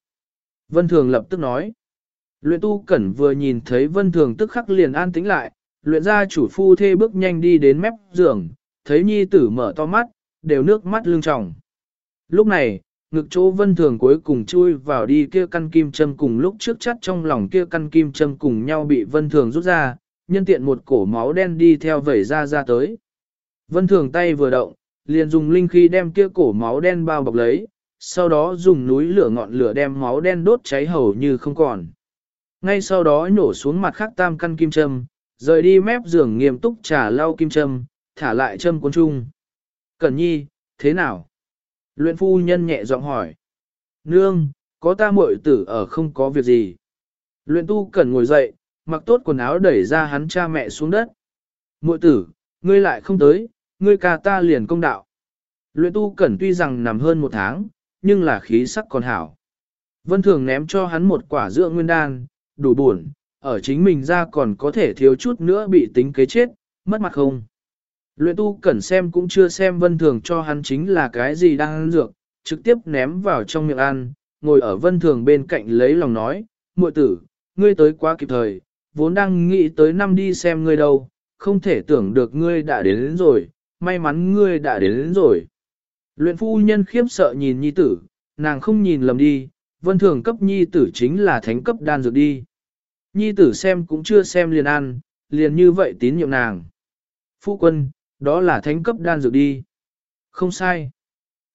A: Vân Thường lập tức nói. Luyện tu cẩn vừa nhìn thấy Vân Thường tức khắc liền an tĩnh lại, luyện ra chủ phu thê bước nhanh đi đến mép giường, thấy nhi tử mở to mắt, đều nước mắt lưng tròng. Lúc này, ngực chỗ Vân Thường cuối cùng chui vào đi kia căn kim châm cùng lúc trước chắt trong lòng kia căn kim châm cùng nhau bị Vân Thường rút ra, nhân tiện một cổ máu đen đi theo vẩy ra ra tới. Vân Thường tay vừa động, liền dùng linh khí đem kia cổ máu đen bao bọc lấy, sau đó dùng núi lửa ngọn lửa đem máu đen đốt cháy hầu như không còn. Ngay sau đó nổ xuống mặt khắc tam căn kim châm, rời đi mép giường nghiêm túc trả lau kim châm, thả lại châm cuốn chung. Cẩn nhi, thế nào? Luyện phu nhân nhẹ giọng hỏi. Nương, có ta muội tử ở không có việc gì. Luyện tu cần ngồi dậy, mặc tốt quần áo đẩy ra hắn cha mẹ xuống đất. Muội tử, ngươi lại không tới, ngươi ca ta liền công đạo. Luyện tu cẩn tuy rằng nằm hơn một tháng, nhưng là khí sắc còn hảo. Vân Thường ném cho hắn một quả dưỡng nguyên đan, đủ buồn, ở chính mình ra còn có thể thiếu chút nữa bị tính kế chết, mất mặt không. Luyện tu cẩn xem cũng chưa xem Vân Thường cho hắn chính là cái gì đang ăn dược, trực tiếp ném vào trong miệng ăn, ngồi ở Vân Thường bên cạnh lấy lòng nói, muội tử, ngươi tới quá kịp thời, vốn đang nghĩ tới năm đi xem ngươi đâu, không thể tưởng được ngươi đã đến, đến rồi, may mắn ngươi đã đến, đến rồi. Luyện phu nhân khiếp sợ nhìn nhi tử, nàng không nhìn lầm đi, vân thường cấp nhi tử chính là thánh cấp đan dược đi. Nhi tử xem cũng chưa xem liền ăn, liền như vậy tín nhiệm nàng. Phu quân, đó là thánh cấp đan dược đi. Không sai.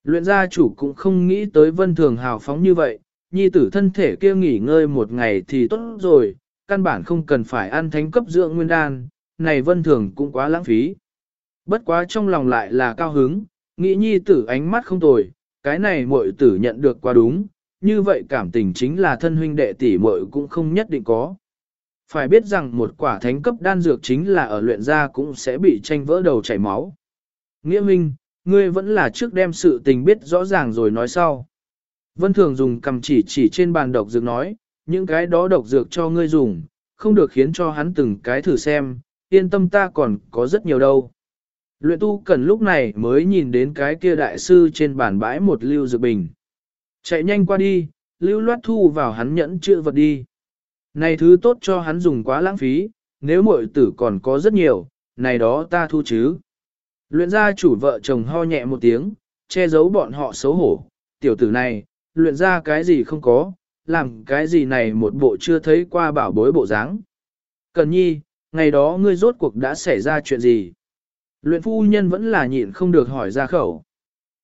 A: Luyện gia chủ cũng không nghĩ tới vân thường hào phóng như vậy, nhi tử thân thể kia nghỉ ngơi một ngày thì tốt rồi, căn bản không cần phải ăn thánh cấp dưỡng nguyên đan, này vân thường cũng quá lãng phí. Bất quá trong lòng lại là cao hứng, nghĩ nhi tử ánh mắt không tồi, cái này muội tử nhận được quá đúng, như vậy cảm tình chính là thân huynh đệ tỷ muội cũng không nhất định có. Phải biết rằng một quả thánh cấp đan dược chính là ở luyện ra cũng sẽ bị tranh vỡ đầu chảy máu. Nghĩa minh, ngươi vẫn là trước đem sự tình biết rõ ràng rồi nói sau. Vân Thường dùng cầm chỉ chỉ trên bàn độc dược nói, những cái đó độc dược cho ngươi dùng, không được khiến cho hắn từng cái thử xem, yên tâm ta còn có rất nhiều đâu. Luyện tu cần lúc này mới nhìn đến cái kia đại sư trên bàn bãi một lưu dược bình. Chạy nhanh qua đi, lưu loát thu vào hắn nhẫn chữ vật đi. Này thứ tốt cho hắn dùng quá lãng phí, nếu muội tử còn có rất nhiều, này đó ta thu chứ. Luyện gia chủ vợ chồng ho nhẹ một tiếng, che giấu bọn họ xấu hổ. Tiểu tử này, luyện ra cái gì không có, làm cái gì này một bộ chưa thấy qua bảo bối bộ dáng. Cần nhi, ngày đó ngươi rốt cuộc đã xảy ra chuyện gì? Luyện phu nhân vẫn là nhịn không được hỏi ra khẩu.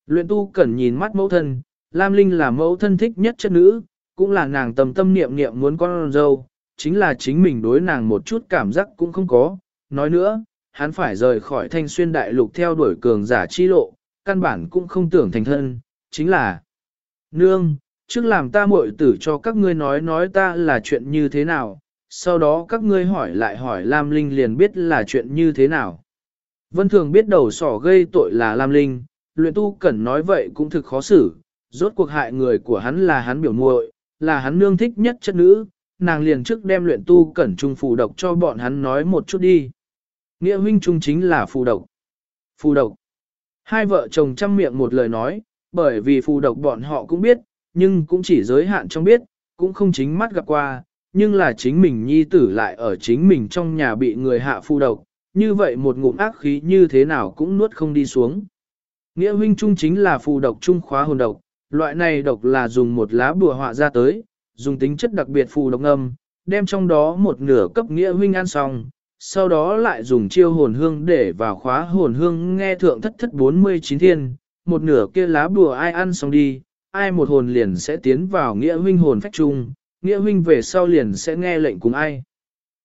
A: Luyện tu cần nhìn mắt mẫu thân, Lam Linh là mẫu thân thích nhất chất nữ, cũng là nàng tầm tâm niệm niệm muốn con dâu, chính là chính mình đối nàng một chút cảm giác cũng không có. Nói nữa, hắn phải rời khỏi thanh xuyên đại lục theo đuổi cường giả chi lộ, căn bản cũng không tưởng thành thân, chính là Nương, trước làm ta muội tử cho các ngươi nói nói ta là chuyện như thế nào, sau đó các ngươi hỏi lại hỏi Lam Linh liền biết là chuyện như thế nào. Vân Thường biết đầu sỏ gây tội là Lam Linh, luyện tu cẩn nói vậy cũng thực khó xử, rốt cuộc hại người của hắn là hắn biểu muội, là hắn nương thích nhất chất nữ, nàng liền trước đem luyện tu cẩn trung phù độc cho bọn hắn nói một chút đi. Nghĩa huynh trung chính là phù độc. Phù độc. Hai vợ chồng chăm miệng một lời nói, bởi vì phù độc bọn họ cũng biết, nhưng cũng chỉ giới hạn trong biết, cũng không chính mắt gặp qua, nhưng là chính mình nhi tử lại ở chính mình trong nhà bị người hạ phu độc, như vậy một ngụm ác khí như thế nào cũng nuốt không đi xuống. Nghĩa huynh trung chính là phù độc trung khóa hồn độc, loại này độc là dùng một lá bùa họa ra tới, dùng tính chất đặc biệt phù độc âm, đem trong đó một nửa cấp nghĩa huynh ăn xong, sau đó lại dùng chiêu hồn hương để vào khóa hồn hương nghe thượng thất thất 49 thiên, một nửa kia lá bùa ai ăn xong đi, ai một hồn liền sẽ tiến vào nghĩa huynh hồn phách chung, nghĩa huynh về sau liền sẽ nghe lệnh cùng ai.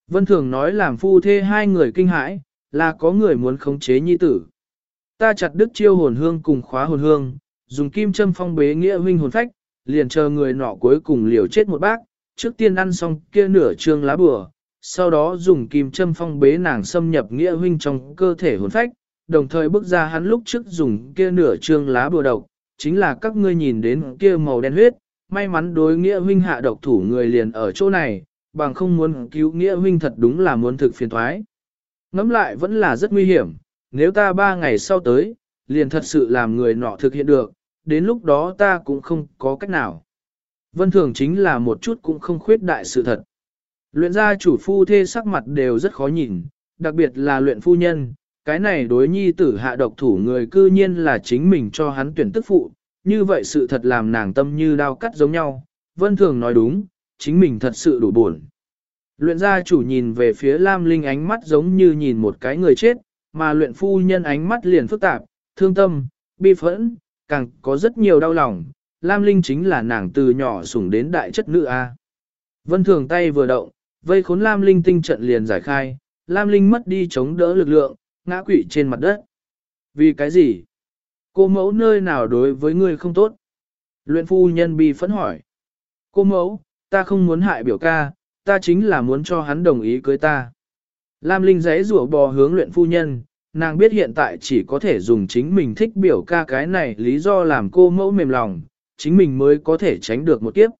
A: Vân Thường nói làm phu thê hai người kinh hãi, là có người muốn khống chế nhi tử. Ta chặt đức chiêu hồn hương cùng khóa hồn hương, dùng kim châm phong bế nghĩa huynh hồn phách, liền chờ người nọ cuối cùng liều chết một bác, trước tiên ăn xong kia nửa trương lá bừa, sau đó dùng kim châm phong bế nàng xâm nhập nghĩa huynh trong cơ thể hồn phách, đồng thời bước ra hắn lúc trước dùng kia nửa trương lá bừa độc, chính là các ngươi nhìn đến kia màu đen huyết, may mắn đối nghĩa huynh hạ độc thủ người liền ở chỗ này, bằng không muốn cứu nghĩa huynh thật đúng là muốn thực phiền thoái. Ngắm lại vẫn là rất nguy hiểm, nếu ta ba ngày sau tới, liền thật sự làm người nọ thực hiện được, đến lúc đó ta cũng không có cách nào. Vân thường chính là một chút cũng không khuyết đại sự thật. Luyện gia chủ phu thê sắc mặt đều rất khó nhìn, đặc biệt là luyện phu nhân, cái này đối nhi tử hạ độc thủ người cư nhiên là chính mình cho hắn tuyển tức phụ, như vậy sự thật làm nàng tâm như đao cắt giống nhau, vân thường nói đúng, chính mình thật sự đủ buồn. Luyện gia chủ nhìn về phía Lam Linh ánh mắt giống như nhìn một cái người chết, mà luyện phu nhân ánh mắt liền phức tạp, thương tâm, bi phẫn, càng có rất nhiều đau lòng. Lam Linh chính là nàng từ nhỏ sủng đến đại chất nữ A. Vân thường tay vừa động, vây khốn Lam Linh tinh trận liền giải khai, Lam Linh mất đi chống đỡ lực lượng, ngã quỵ trên mặt đất. Vì cái gì? Cô mẫu nơi nào đối với ngươi không tốt? Luyện phu nhân bi phẫn hỏi. Cô mẫu, ta không muốn hại biểu ca, ta chính là muốn cho hắn đồng ý cưới ta. Lam Linh giấy rủa bò hướng luyện phu nhân, nàng biết hiện tại chỉ có thể dùng chính mình thích biểu ca cái này lý do làm cô mẫu mềm lòng, chính mình mới có thể tránh được một kiếp.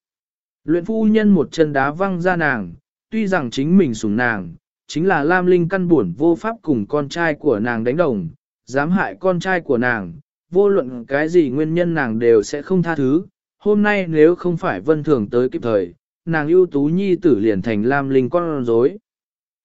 A: Luyện phu nhân một chân đá văng ra nàng, tuy rằng chính mình sủng nàng, chính là Lam Linh căn buồn vô pháp cùng con trai của nàng đánh đồng, dám hại con trai của nàng, vô luận cái gì nguyên nhân nàng đều sẽ không tha thứ. Hôm nay nếu không phải vân thường tới kịp thời, nàng ưu tú nhi tử liền thành Lam Linh con rối.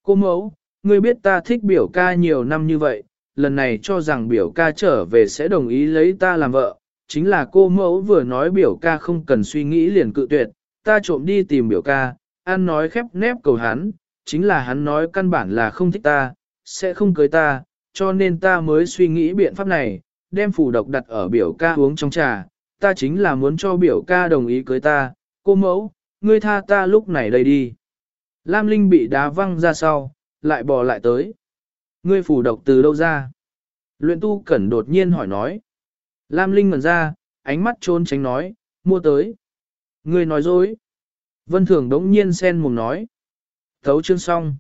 A: Cô mẫu, ngươi biết ta thích biểu ca nhiều năm như vậy, lần này cho rằng biểu ca trở về sẽ đồng ý lấy ta làm vợ, chính là cô mẫu vừa nói biểu ca không cần suy nghĩ liền cự tuyệt, ta trộm đi tìm biểu ca, ăn nói khép nép cầu hắn, chính là hắn nói căn bản là không thích ta, sẽ không cưới ta, cho nên ta mới suy nghĩ biện pháp này, đem phù độc đặt ở biểu ca uống trong trà, ta chính là muốn cho biểu ca đồng ý cưới ta, cô mẫu, ngươi tha ta lúc này đây đi. Lam Linh bị đá văng ra sau, lại bò lại tới. Ngươi phù độc từ đâu ra? Luyện tu cẩn đột nhiên hỏi nói. Lam Linh ngẩn ra, ánh mắt trôn tránh nói, mua tới. Ngươi nói dối. Vân Thường đống nhiên sen mồm nói. Thấu chương xong.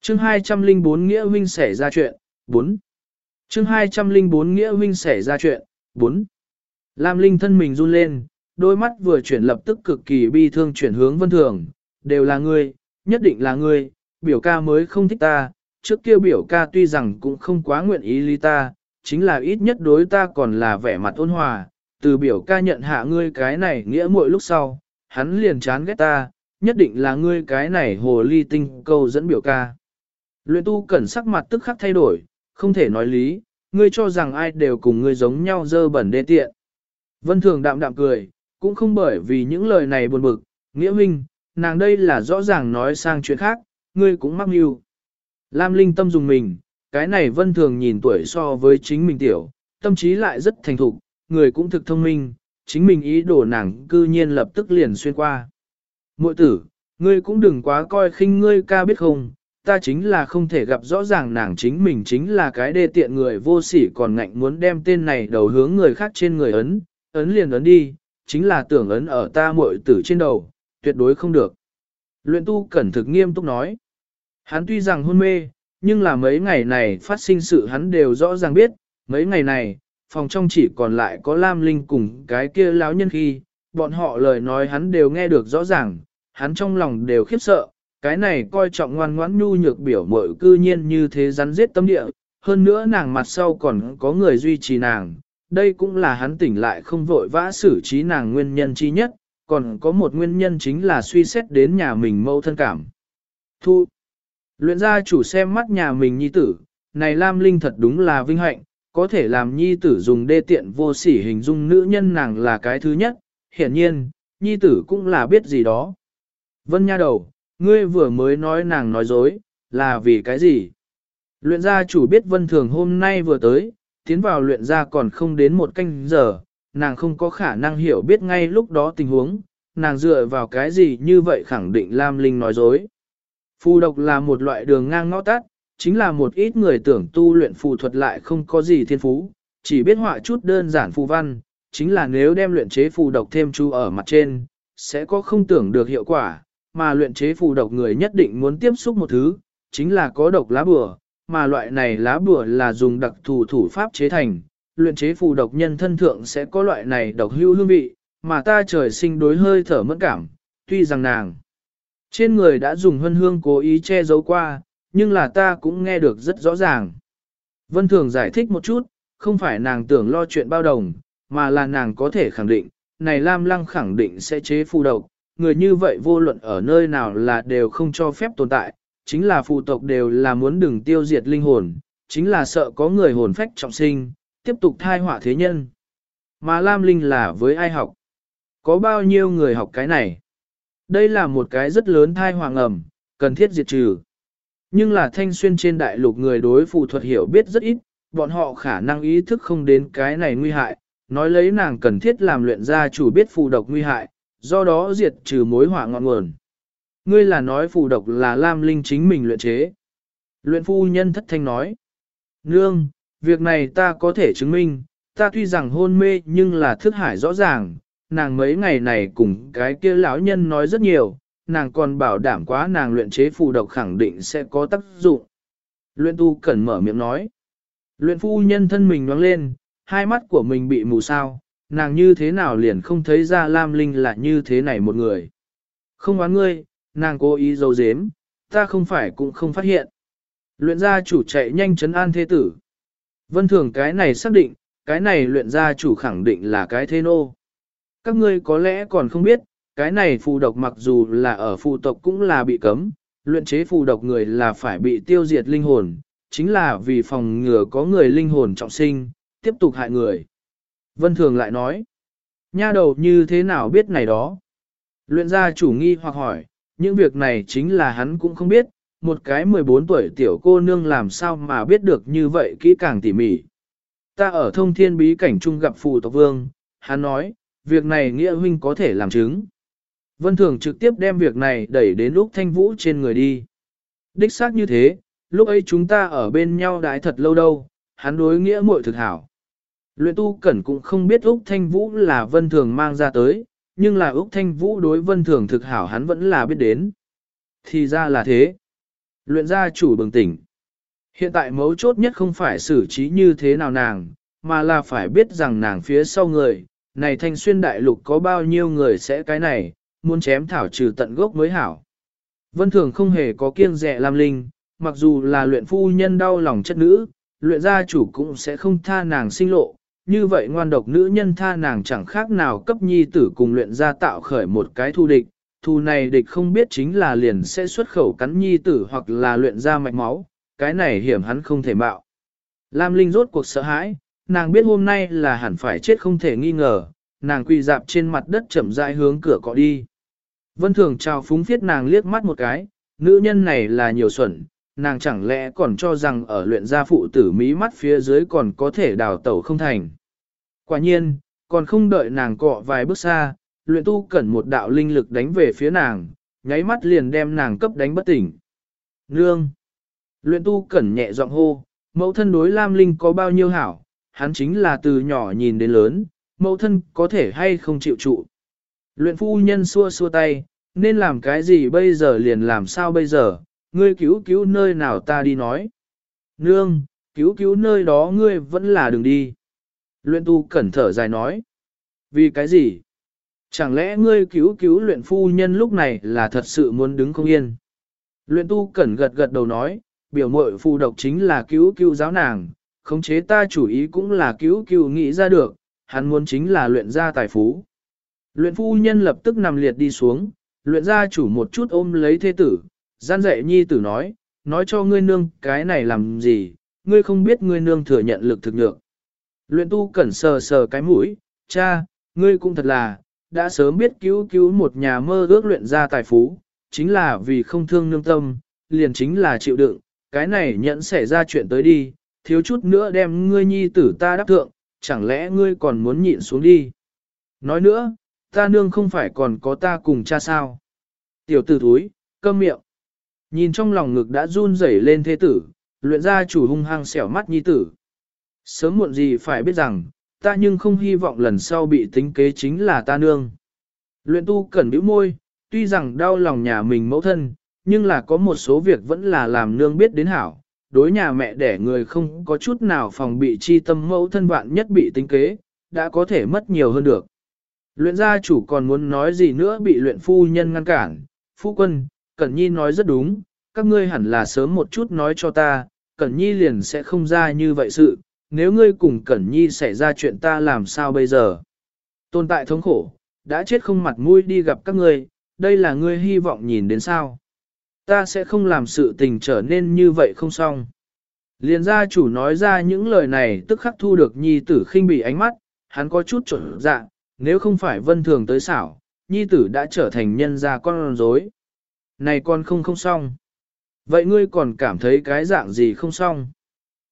A: Chương 204 Nghĩa huynh xảy ra chuyện, 4. Chương 204 Nghĩa huynh xảy ra chuyện, 4. Lam Linh thân mình run lên, đôi mắt vừa chuyển lập tức cực kỳ bi thương chuyển hướng vân thường, đều là ngươi, nhất định là ngươi, biểu ca mới không thích ta, trước kia biểu ca tuy rằng cũng không quá nguyện ý ly ta, chính là ít nhất đối ta còn là vẻ mặt ôn hòa, từ biểu ca nhận hạ ngươi cái này nghĩa muội lúc sau, hắn liền chán ghét ta, nhất định là ngươi cái này hồ ly tinh câu dẫn biểu ca. Luyện tu cẩn sắc mặt tức khắc thay đổi, không thể nói lý, ngươi cho rằng ai đều cùng ngươi giống nhau dơ bẩn đê tiện. Vân thường đạm đạm cười, cũng không bởi vì những lời này buồn bực, nghĩa minh, nàng đây là rõ ràng nói sang chuyện khác, ngươi cũng mắc mưu. Lam Linh tâm dùng mình, cái này vân thường nhìn tuổi so với chính mình tiểu, tâm trí lại rất thành thục, người cũng thực thông minh, chính mình ý đồ nàng cư nhiên lập tức liền xuyên qua. Mội tử, ngươi cũng đừng quá coi khinh ngươi ca biết không, ta chính là không thể gặp rõ ràng nàng chính mình chính là cái đê tiện người vô sỉ còn ngạnh muốn đem tên này đầu hướng người khác trên người ấn, ấn liền ấn đi, chính là tưởng ấn ở ta muội tử trên đầu, tuyệt đối không được. Luyện tu cẩn thực nghiêm túc nói. Hắn tuy rằng hôn mê, nhưng là mấy ngày này phát sinh sự hắn đều rõ ràng biết, mấy ngày này, phòng trong chỉ còn lại có Lam Linh cùng cái kia lão nhân khi, bọn họ lời nói hắn đều nghe được rõ ràng, hắn trong lòng đều khiếp sợ, cái này coi trọng ngoan ngoãn nhu nhược biểu mội cư nhiên như thế rắn giết tâm địa, hơn nữa nàng mặt sau còn có người duy trì nàng, đây cũng là hắn tỉnh lại không vội vã xử trí nàng nguyên nhân chi nhất, còn có một nguyên nhân chính là suy xét đến nhà mình mâu thân cảm. Thu Luyện gia chủ xem mắt nhà mình nhi tử, này Lam Linh thật đúng là vinh hạnh, có thể làm nhi tử dùng đê tiện vô sỉ hình dung nữ nhân nàng là cái thứ nhất, hiển nhiên, nhi tử cũng là biết gì đó. Vân nha đầu, ngươi vừa mới nói nàng nói dối, là vì cái gì? Luyện gia chủ biết vân thường hôm nay vừa tới, tiến vào luyện gia còn không đến một canh giờ, nàng không có khả năng hiểu biết ngay lúc đó tình huống, nàng dựa vào cái gì như vậy khẳng định Lam Linh nói dối. Phù độc là một loại đường ngang ngõ tắt, chính là một ít người tưởng tu luyện phù thuật lại không có gì thiên phú, chỉ biết họa chút đơn giản phù văn, chính là nếu đem luyện chế phù độc thêm chú ở mặt trên, sẽ có không tưởng được hiệu quả, mà luyện chế phù độc người nhất định muốn tiếp xúc một thứ, chính là có độc lá bùa, mà loại này lá bùa là dùng đặc thù thủ pháp chế thành, luyện chế phù độc nhân thân thượng sẽ có loại này độc hưu hương vị, mà ta trời sinh đối hơi thở mẫn cảm, tuy rằng nàng trên người đã dùng hân hương cố ý che giấu qua, nhưng là ta cũng nghe được rất rõ ràng. Vân Thường giải thích một chút, không phải nàng tưởng lo chuyện bao đồng, mà là nàng có thể khẳng định, này Lam Lăng khẳng định sẽ chế phù độc, người như vậy vô luận ở nơi nào là đều không cho phép tồn tại, chính là phụ tộc đều là muốn đừng tiêu diệt linh hồn, chính là sợ có người hồn phách trọng sinh, tiếp tục thai họa thế nhân. Mà Lam Linh là với ai học? Có bao nhiêu người học cái này? Đây là một cái rất lớn thai hoàng ẩm, cần thiết diệt trừ. Nhưng là thanh xuyên trên đại lục người đối phụ thuật hiểu biết rất ít, bọn họ khả năng ý thức không đến cái này nguy hại, nói lấy nàng cần thiết làm luyện ra chủ biết phù độc nguy hại, do đó diệt trừ mối họa ngọn nguồn. Ngươi là nói phù độc là Lam Linh chính mình luyện chế. Luyện phu nhân thất thanh nói. Nương, việc này ta có thể chứng minh, ta tuy rằng hôn mê nhưng là thức hải rõ ràng, nàng mấy ngày này cùng cái kia lão nhân nói rất nhiều, nàng còn bảo đảm quá nàng luyện chế phù độc khẳng định sẽ có tác dụng. Luyện tu cẩn mở miệng nói. Luyện phu nhân thân mình nhoáng lên, hai mắt của mình bị mù sao, nàng như thế nào liền không thấy ra Lam Linh là như thế này một người. Không oán ngươi, nàng cố ý dấu dếm, ta không phải cũng không phát hiện. Luyện gia chủ chạy nhanh chấn an thế tử. Vân thường cái này xác định, cái này luyện gia chủ khẳng định là cái thế nô. Các ngươi có lẽ còn không biết, cái này phù độc mặc dù là ở phù tộc cũng là bị cấm, luyện chế phù độc người là phải bị tiêu diệt linh hồn, chính là vì phòng ngừa có người linh hồn trọng sinh, tiếp tục hại người. Vân Thường lại nói, nha đầu như thế nào biết này đó? Luyện gia chủ nghi hoặc hỏi, những việc này chính là hắn cũng không biết, một cái 14 tuổi tiểu cô nương làm sao mà biết được như vậy kỹ càng tỉ mỉ. Ta ở thông thiên bí cảnh trung gặp phù tộc vương, hắn nói, việc này nghĩa huynh có thể làm chứng. Vân Thường trực tiếp đem việc này đẩy đến lúc thanh vũ trên người đi. Đích xác như thế, lúc ấy chúng ta ở bên nhau đái thật lâu đâu, hắn đối nghĩa muội thực hảo. Luyện tu cẩn cũng không biết Úc Thanh Vũ là Vân Thường mang ra tới, nhưng là Úc Thanh Vũ đối Vân Thường thực hảo hắn vẫn là biết đến. Thì ra là thế. Luyện gia chủ bừng tỉnh. Hiện tại mấu chốt nhất không phải xử trí như thế nào nàng, mà là phải biết rằng nàng phía sau người, này thanh xuyên đại lục có bao nhiêu người sẽ cái này, muốn chém thảo trừ tận gốc mới hảo. Vân Thường không hề có kiêng dè Lam Linh, mặc dù là luyện phu nhân đau lòng chất nữ, luyện gia chủ cũng sẽ không tha nàng sinh lộ, như vậy ngoan độc nữ nhân tha nàng chẳng khác nào cấp nhi tử cùng luyện ra tạo khởi một cái thu địch, thu này địch không biết chính là liền sẽ xuất khẩu cắn nhi tử hoặc là luyện ra mạch máu, cái này hiểm hắn không thể mạo. Lam Linh rốt cuộc sợ hãi, nàng biết hôm nay là hẳn phải chết không thể nghi ngờ, nàng quỳ dạp trên mặt đất chậm rãi hướng cửa cọ đi. Vân Thường chào phúng phiết nàng liếc mắt một cái, nữ nhân này là nhiều xuẩn, nàng chẳng lẽ còn cho rằng ở luyện gia phụ tử mí mắt phía dưới còn có thể đào tẩu không thành. Quả nhiên, còn không đợi nàng cọ vài bước xa, luyện tu cẩn một đạo linh lực đánh về phía nàng, nháy mắt liền đem nàng cấp đánh bất tỉnh. Nương! Luyện tu cẩn nhẹ giọng hô, mẫu thân đối Lam Linh có bao nhiêu hảo, hắn chính là từ nhỏ nhìn đến lớn, mẫu thân có thể hay không chịu trụ. Luyện phu nhân xua xua tay, nên làm cái gì bây giờ liền làm sao bây giờ, ngươi cứu cứu nơi nào ta đi nói. Nương, cứu cứu nơi đó ngươi vẫn là đừng đi. Luyện tu cẩn thở dài nói. Vì cái gì? Chẳng lẽ ngươi cứu cứu luyện phu nhân lúc này là thật sự muốn đứng không yên? Luyện tu cẩn gật gật đầu nói, biểu mội phù độc chính là cứu cứu giáo nàng, khống chế ta chủ ý cũng là cứu cứu nghĩ ra được, hắn muốn chính là luyện ra tài phú. Luyện phu nhân lập tức nằm liệt đi xuống, luyện ra chủ một chút ôm lấy thế tử, gian dạy nhi tử nói, nói cho ngươi nương cái này làm gì, ngươi không biết ngươi nương thừa nhận lực thực nhược. Luyện tu cẩn sờ sờ cái mũi, cha, ngươi cũng thật là, đã sớm biết cứu cứu một nhà mơ ước luyện ra tài phú, chính là vì không thương nương tâm, liền chính là chịu đựng, cái này nhận xảy ra chuyện tới đi, thiếu chút nữa đem ngươi nhi tử ta đắc thượng, chẳng lẽ ngươi còn muốn nhịn xuống đi. Nói nữa, ta nương không phải còn có ta cùng cha sao. Tiểu tử thúi, câm miệng. Nhìn trong lòng ngực đã run rẩy lên thế tử, luyện ra chủ hung hăng xẻo mắt nhi tử. Sớm muộn gì phải biết rằng, ta nhưng không hy vọng lần sau bị tính kế chính là ta nương. Luyện tu cẩn bĩu môi, tuy rằng đau lòng nhà mình mẫu thân, nhưng là có một số việc vẫn là làm nương biết đến hảo. Đối nhà mẹ đẻ người không có chút nào phòng bị chi tâm mẫu thân vạn nhất bị tính kế, đã có thể mất nhiều hơn được. Luyện gia chủ còn muốn nói gì nữa bị luyện phu nhân ngăn cản. Phu quân, Cẩn Nhi nói rất đúng, các ngươi hẳn là sớm một chút nói cho ta, Cẩn Nhi liền sẽ không ra như vậy sự, nếu ngươi cùng Cẩn Nhi xảy ra chuyện ta làm sao bây giờ? Tồn tại thống khổ, đã chết không mặt mũi đi gặp các ngươi, đây là ngươi hy vọng nhìn đến sao? Ta sẽ không làm sự tình trở nên như vậy không xong. Liên gia chủ nói ra những lời này tức khắc thu được nhi tử khinh bị ánh mắt, hắn có chút trở dạ, nếu không phải vân thường tới xảo, nhi tử đã trở thành nhân gia con rối. Này con không không xong. Vậy ngươi còn cảm thấy cái dạng gì không xong?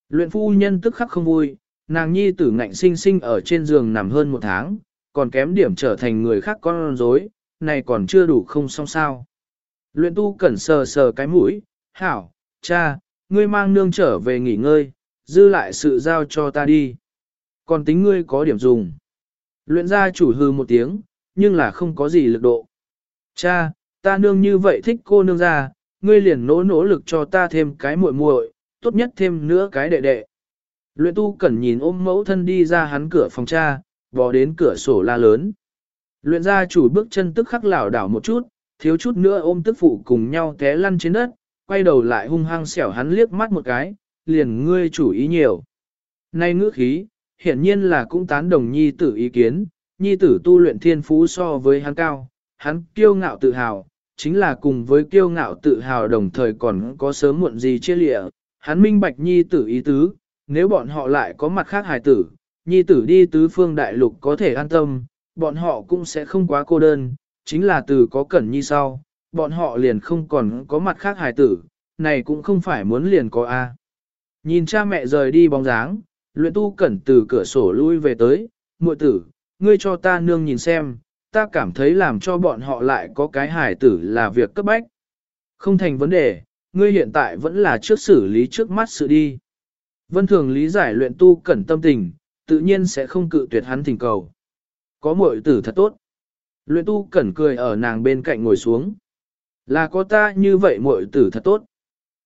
A: Luyện phu nhân tức khắc không vui, nàng nhi tử ngạnh sinh sinh ở trên giường nằm hơn một tháng, còn kém điểm trở thành người khác con rối, này còn chưa đủ không xong sao. Luyện tu cẩn sờ sờ cái mũi, hảo, cha, ngươi mang nương trở về nghỉ ngơi, dư lại sự giao cho ta đi. Còn tính ngươi có điểm dùng. Luyện gia chủ hư một tiếng, nhưng là không có gì lực độ. Cha, ta nương như vậy thích cô nương ra, ngươi liền nỗ nỗ lực cho ta thêm cái muội muội, tốt nhất thêm nữa cái đệ đệ. Luyện tu cẩn nhìn ôm mẫu thân đi ra hắn cửa phòng cha, bò đến cửa sổ la lớn. Luyện gia chủ bước chân tức khắc lảo đảo một chút, thiếu chút nữa ôm tức phụ cùng nhau té lăn trên đất, quay đầu lại hung hăng xẻo hắn liếc mắt một cái, liền ngươi chủ ý nhiều. Nay ngữ khí, hiển nhiên là cũng tán đồng nhi tử ý kiến, nhi tử tu luyện thiên phú so với hắn cao, hắn kiêu ngạo tự hào, chính là cùng với kiêu ngạo tự hào đồng thời còn có sớm muộn gì chia lịa, hắn minh bạch nhi tử ý tứ, nếu bọn họ lại có mặt khác hài tử, nhi tử đi tứ phương đại lục có thể an tâm, bọn họ cũng sẽ không quá cô đơn, chính là từ có cẩn nhi sau, bọn họ liền không còn có mặt khác hài tử, này cũng không phải muốn liền có A. Nhìn cha mẹ rời đi bóng dáng, luyện tu cẩn từ cửa sổ lui về tới, muội tử, ngươi cho ta nương nhìn xem, ta cảm thấy làm cho bọn họ lại có cái hài tử là việc cấp bách. Không thành vấn đề, ngươi hiện tại vẫn là trước xử lý trước mắt sự đi. Vân thường lý giải luyện tu cẩn tâm tình, tự nhiên sẽ không cự tuyệt hắn thỉnh cầu. Có muội tử thật tốt. Luyện tu cẩn cười ở nàng bên cạnh ngồi xuống. Là có ta như vậy muội tử thật tốt.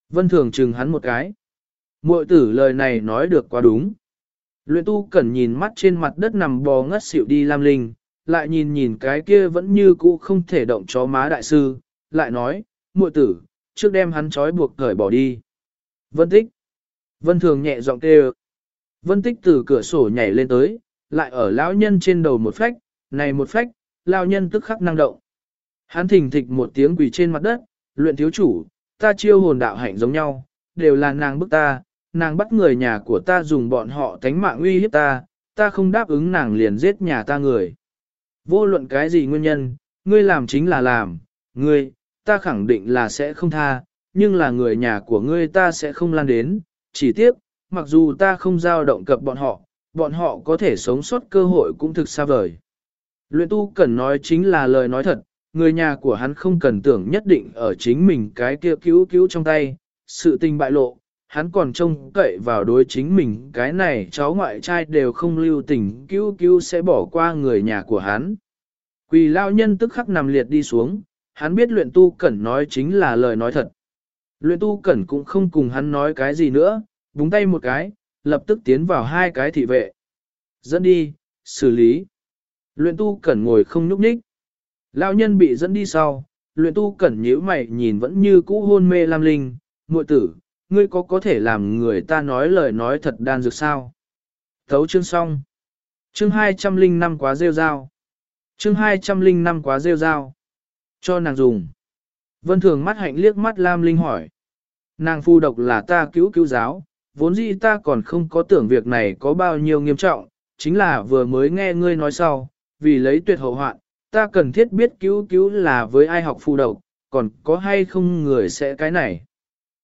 A: Vân thường chừng hắn một cái. Muội tử lời này nói được quá đúng. Luyện tu cẩn nhìn mắt trên mặt đất nằm bò ngất xỉu đi Lam Linh, lại nhìn nhìn cái kia vẫn như cũ không thể động chó má đại sư, lại nói, muội tử, trước đem hắn trói buộc cởi bỏ đi. Vân tích. Vân thường nhẹ giọng kêu. Vân tích từ cửa sổ nhảy lên tới, lại ở lão nhân trên đầu một phách, này một phách, lão nhân tức khắc năng động. Hắn thình thịch một tiếng quỳ trên mặt đất, luyện thiếu chủ, ta chiêu hồn đạo hạnh giống nhau, đều là nàng bức ta, nàng bắt người nhà của ta dùng bọn họ tánh mạng uy hiếp ta, ta không đáp ứng nàng liền giết nhà ta người. Vô luận cái gì nguyên nhân, ngươi làm chính là làm, ngươi, ta khẳng định là sẽ không tha, nhưng là người nhà của ngươi ta sẽ không lan đến, chỉ tiếp, mặc dù ta không giao động cập bọn họ, bọn họ có thể sống sót cơ hội cũng thực xa vời. Luyện tu cần nói chính là lời nói thật, người nhà của hắn không cần tưởng nhất định ở chính mình cái kia cứu cứu trong tay, sự tình bại lộ, hắn còn trông cậy vào đối chính mình cái này cháu ngoại trai đều không lưu tình cứu cứu sẽ bỏ qua người nhà của hắn. Quỳ lao nhân tức khắc nằm liệt đi xuống, hắn biết luyện tu cẩn nói chính là lời nói thật. Luyện tu cẩn cũng không cùng hắn nói cái gì nữa, búng tay một cái, lập tức tiến vào hai cái thị vệ. Dẫn đi, xử lý. Luyện tu cẩn ngồi không nhúc nhích. Lão nhân bị dẫn đi sau, luyện tu cẩn nhíu mày nhìn vẫn như cũ hôn mê lam linh, muội tử, ngươi có có thể làm người ta nói lời nói thật đan dược sao? Thấu chương xong. Chương 205 quá rêu rao. Chương 205 quá rêu rao. Cho nàng dùng. Vân thường mắt hạnh liếc mắt Lam Linh hỏi. Nàng phu độc là ta cứu cứu giáo, vốn dĩ ta còn không có tưởng việc này có bao nhiêu nghiêm trọng, chính là vừa mới nghe ngươi nói sau, vì lấy tuyệt hậu hoạn, ta cần thiết biết cứu cứu là với ai học phù độc, còn có hay không người sẽ cái này.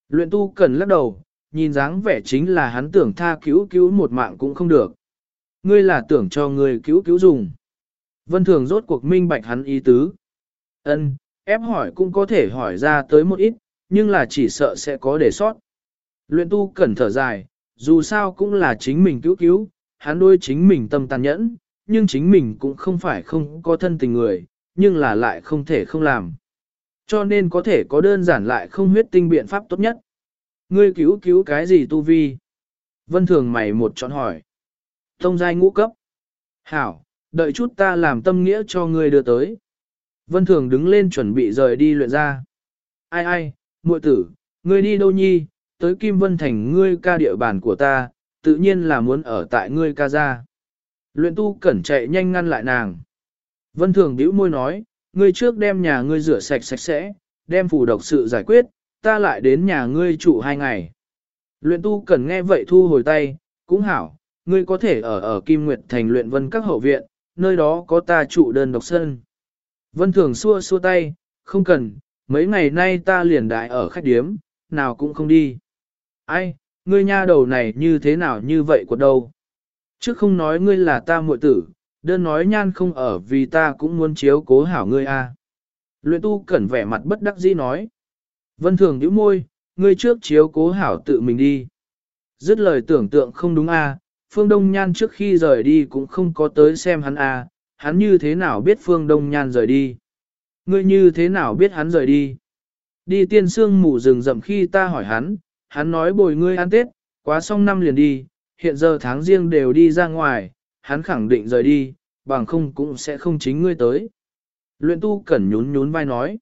A: Luyện tu cần lắc đầu, nhìn dáng vẻ chính là hắn tưởng tha cứu cứu một mạng cũng không được. Ngươi là tưởng cho ngươi cứu cứu dùng. Vân thường rốt cuộc minh bạch hắn ý tứ. Ân, ép hỏi cũng có thể hỏi ra tới một ít, nhưng là chỉ sợ sẽ có để sót. Luyện tu cẩn thở dài, dù sao cũng là chính mình cứu cứu, hắn đôi chính mình tâm tàn nhẫn, nhưng chính mình cũng không phải không có thân tình người, nhưng là lại không thể không làm. Cho nên có thể có đơn giản lại không huyết tinh biện pháp tốt nhất. Ngươi cứu cứu cái gì tu vi? Vân thường mày một chọn hỏi. Tông giai ngũ cấp. Hảo, đợi chút ta làm tâm nghĩa cho ngươi đưa tới. Vân thường đứng lên chuẩn bị rời đi luyện ra. Ai ai, muội tử, ngươi đi đâu nhi, tới Kim Vân Thành ngươi ca địa bàn của ta, tự nhiên là muốn ở tại ngươi ca gia. Luyện tu cẩn chạy nhanh ngăn lại nàng. Vân thường bĩu môi nói, ngươi trước đem nhà ngươi rửa sạch sạch sẽ, đem phủ độc sự giải quyết, ta lại đến nhà ngươi trụ hai ngày. Luyện tu cần nghe vậy thu hồi tay, cũng hảo, ngươi có thể ở ở Kim Nguyệt thành luyện vân các hậu viện, nơi đó có ta trụ đơn độc sân. Vân thường xua xua tay, không cần, mấy ngày nay ta liền đại ở khách điếm, nào cũng không đi. Ai, ngươi nha đầu này như thế nào như vậy của đâu? Chứ không nói ngươi là ta muội tử, đơn nói nhan không ở vì ta cũng muốn chiếu cố hảo ngươi a. Luyện tu cẩn vẻ mặt bất đắc dĩ nói. Vân thường nhíu môi, ngươi trước chiếu cố hảo tự mình đi. Dứt lời tưởng tượng không đúng a, Phương Đông Nhan trước khi rời đi cũng không có tới xem hắn a, hắn như thế nào biết Phương Đông Nhan rời đi. Ngươi như thế nào biết hắn rời đi. Đi tiên sương mù rừng rậm khi ta hỏi hắn, hắn nói bồi ngươi ăn Tết, quá xong năm liền đi, hiện giờ tháng riêng đều đi ra ngoài, hắn khẳng định rời đi, bằng không cũng sẽ không chính ngươi tới. Luyện tu cẩn nhún nhún vai nói.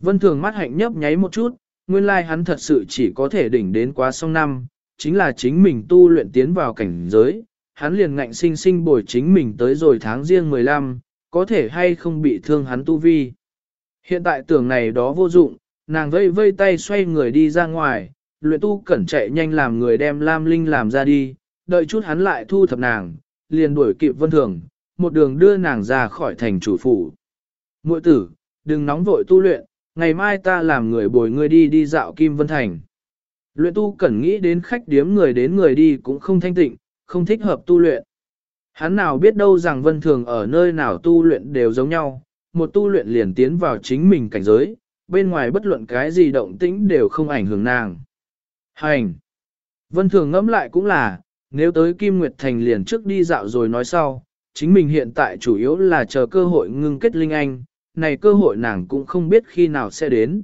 A: Vân thường mắt hạnh nhấp nháy một chút, nguyên lai hắn thật sự chỉ có thể đỉnh đến quá song năm, chính là chính mình tu luyện tiến vào cảnh giới, hắn liền ngạnh sinh sinh bồi chính mình tới rồi tháng riêng 15, có thể hay không bị thương hắn tu vi. Hiện tại tưởng này đó vô dụng, nàng vây vây tay xoay người đi ra ngoài, luyện tu cẩn chạy nhanh làm người đem Lam Linh làm ra đi, đợi chút hắn lại thu thập nàng, liền đuổi kịp vân thường, một đường đưa nàng ra khỏi thành chủ phủ. Muội tử, đừng nóng vội tu luyện, ngày mai ta làm người bồi ngươi đi đi dạo Kim Vân Thành. Luyện tu cần nghĩ đến khách điếm người đến người đi cũng không thanh tịnh, không thích hợp tu luyện. Hắn nào biết đâu rằng vân thường ở nơi nào tu luyện đều giống nhau, một tu luyện liền tiến vào chính mình cảnh giới, bên ngoài bất luận cái gì động tĩnh đều không ảnh hưởng nàng. Hành! Vân thường ngẫm lại cũng là, nếu tới Kim Nguyệt Thành liền trước đi dạo rồi nói sau, chính mình hiện tại chủ yếu là chờ cơ hội ngưng kết linh anh, này cơ hội nàng cũng không biết khi nào sẽ đến.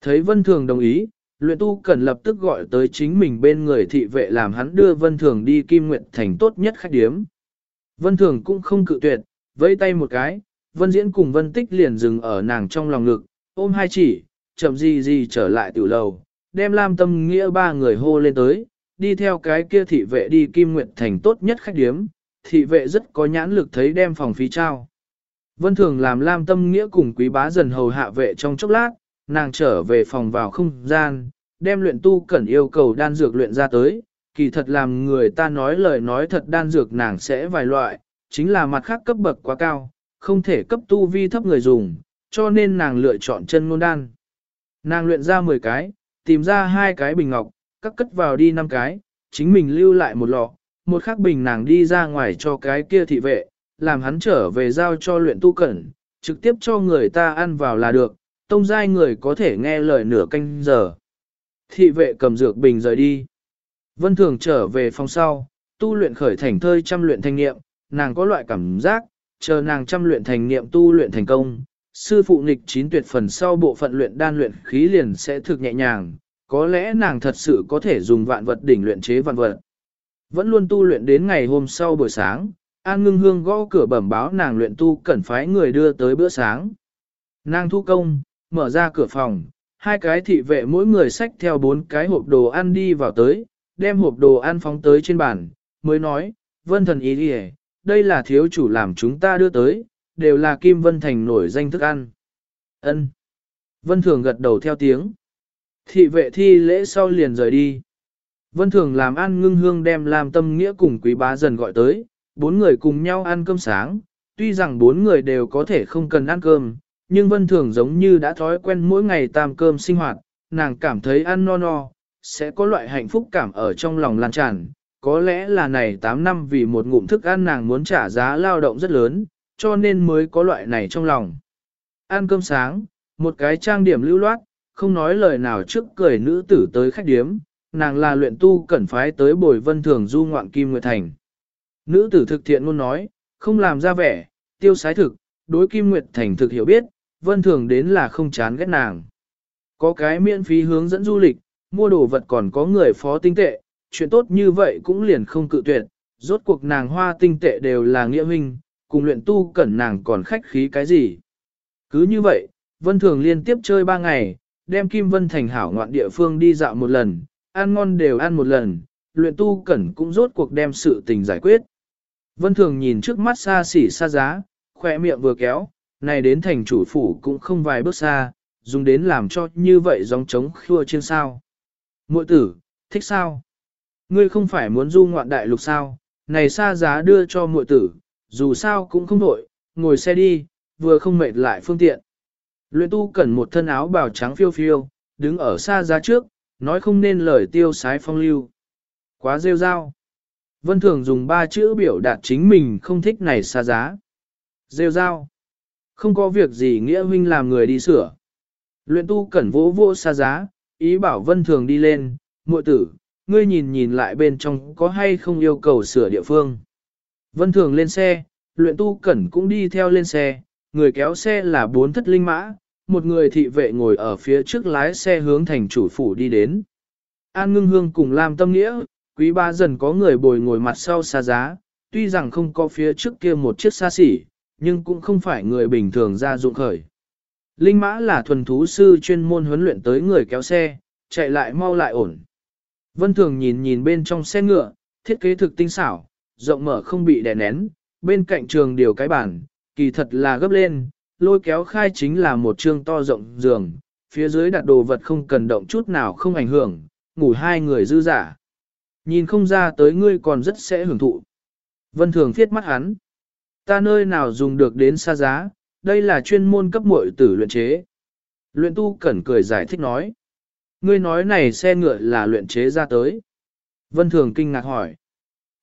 A: Thấy Vân Thường đồng ý, luyện tu cần lập tức gọi tới chính mình bên người thị vệ làm hắn đưa Vân Thường đi Kim Nguyệt Thành tốt nhất khách điếm. Vân Thường cũng không cự tuyệt, vẫy tay một cái, Vân Diễn cùng Vân Tích liền dừng ở nàng trong lòng ngực, ôm hai chỉ, chậm gì gì trở lại tiểu lầu, đem Lam Tâm Nghĩa ba người hô lên tới, đi theo cái kia thị vệ đi Kim Nguyệt Thành tốt nhất khách điếm, thị vệ rất có nhãn lực thấy đem phòng phí trao. Vân Thường làm Lam Tâm Nghĩa cùng quý bá dần hầu hạ vệ trong chốc lát, nàng trở về phòng vào không gian, đem luyện tu cẩn yêu cầu đan dược luyện ra tới, kỳ thật làm người ta nói lời nói thật đan dược nàng sẽ vài loại, chính là mặt khác cấp bậc quá cao, không thể cấp tu vi thấp người dùng, cho nên nàng lựa chọn chân ngôn đan. Nàng luyện ra 10 cái, tìm ra hai cái bình ngọc, các cất vào đi năm cái, chính mình lưu lại một lọ, một khắc bình nàng đi ra ngoài cho cái kia thị vệ, làm hắn trở về giao cho luyện tu cẩn, trực tiếp cho người ta ăn vào là được, tông giai người có thể nghe lời nửa canh giờ. Thị vệ cầm dược bình rời đi. Vân Thường trở về phòng sau, tu luyện khởi thành thơi chăm luyện thanh niệm, nàng có loại cảm giác, chờ nàng chăm luyện thành niệm tu luyện thành công. Sư phụ nghịch chín tuyệt phần sau bộ phận luyện đan luyện khí liền sẽ thực nhẹ nhàng, có lẽ nàng thật sự có thể dùng vạn vật đỉnh luyện chế vạn vật. Vẫn luôn tu luyện đến ngày hôm sau buổi sáng, An ngưng hương gõ cửa bẩm báo nàng luyện tu cần phái người đưa tới bữa sáng. Nàng thu công, mở ra cửa phòng, hai cái thị vệ mỗi người xách theo bốn cái hộp đồ ăn đi vào tới, đem hộp đồ ăn phóng tới trên bàn, mới nói, vân thần ý đi đây là thiếu chủ làm chúng ta đưa tới, đều là Kim Vân Thành nổi danh thức ăn. ân Vân Thường gật đầu theo tiếng. Thị vệ thi lễ sau liền rời đi. Vân Thường làm ăn ngưng hương đem làm tâm nghĩa cùng quý bá dần gọi tới, bốn người cùng nhau ăn cơm sáng, tuy rằng bốn người đều có thể không cần ăn cơm, nhưng Vân Thường giống như đã thói quen mỗi ngày tam cơm sinh hoạt, nàng cảm thấy ăn no no, sẽ có loại hạnh phúc cảm ở trong lòng lan tràn. Có lẽ là này 8 năm vì một ngụm thức ăn nàng muốn trả giá lao động rất lớn, cho nên mới có loại này trong lòng. Ăn cơm sáng, một cái trang điểm lưu loát, không nói lời nào trước cười nữ tử tới khách điếm, nàng là luyện tu cẩn phái tới bồi vân thường du ngoạn kim nguyệt thành. Nữ tử thực thiện luôn nói, không làm ra vẻ, tiêu sái thực, đối kim nguyệt thành thực hiểu biết, vân thường đến là không chán ghét nàng. Có cái miễn phí hướng dẫn du lịch, mua đồ vật còn có người phó tinh tệ, chuyện tốt như vậy cũng liền không cự tuyệt, rốt cuộc nàng hoa tinh tệ đều là nghĩa huynh, cùng luyện tu cẩn nàng còn khách khí cái gì. Cứ như vậy, Vân Thường liên tiếp chơi ba ngày, đem Kim Vân Thành hảo ngoạn địa phương đi dạo một lần, ăn ngon đều ăn một lần, luyện tu cẩn cũng rốt cuộc đem sự tình giải quyết. Vân Thường nhìn trước mắt xa xỉ xa giá, khỏe miệng vừa kéo, này đến thành chủ phủ cũng không vài bước xa, dùng đến làm cho như vậy giống trống khua trên sao. Muội tử, thích sao? Ngươi không phải muốn du ngoạn đại lục sao? Này xa giá đưa cho muội tử, dù sao cũng không nổi, ngồi xe đi, vừa không mệt lại phương tiện. Luyện tu cần một thân áo bào trắng phiêu phiêu, đứng ở xa giá trước, nói không nên lời tiêu sái phong lưu. Quá rêu rao. Vân Thường dùng ba chữ biểu đạt chính mình không thích này xa giá. Rêu rao. Không có việc gì nghĩa huynh làm người đi sửa. Luyện tu cẩn vỗ vô xa giá, ý bảo Vân Thường đi lên, muội tử, ngươi nhìn nhìn lại bên trong có hay không yêu cầu sửa địa phương. Vân Thường lên xe, luyện tu cẩn cũng đi theo lên xe, người kéo xe là bốn thất linh mã, một người thị vệ ngồi ở phía trước lái xe hướng thành chủ phủ đi đến. An ngưng hương cùng làm tâm nghĩa, quý ba dần có người bồi ngồi mặt sau xa giá, tuy rằng không có phía trước kia một chiếc xa xỉ, nhưng cũng không phải người bình thường ra dụng khởi. Linh mã là thuần thú sư chuyên môn huấn luyện tới người kéo xe, chạy lại mau lại ổn. Vân Thường nhìn nhìn bên trong xe ngựa, thiết kế thực tinh xảo, rộng mở không bị đè nén, bên cạnh trường điều cái bản, kỳ thật là gấp lên, lôi kéo khai chính là một trương to rộng giường, phía dưới đặt đồ vật không cần động chút nào không ảnh hưởng, ngủ hai người dư giả. Nhìn không ra tới ngươi còn rất sẽ hưởng thụ. Vân Thường viết mắt hắn. Ta nơi nào dùng được đến xa giá, đây là chuyên môn cấp muội tử luyện chế. Luyện tu cẩn cười giải thích nói. Ngươi nói này xe ngựa là luyện chế ra tới. Vân Thường kinh ngạc hỏi.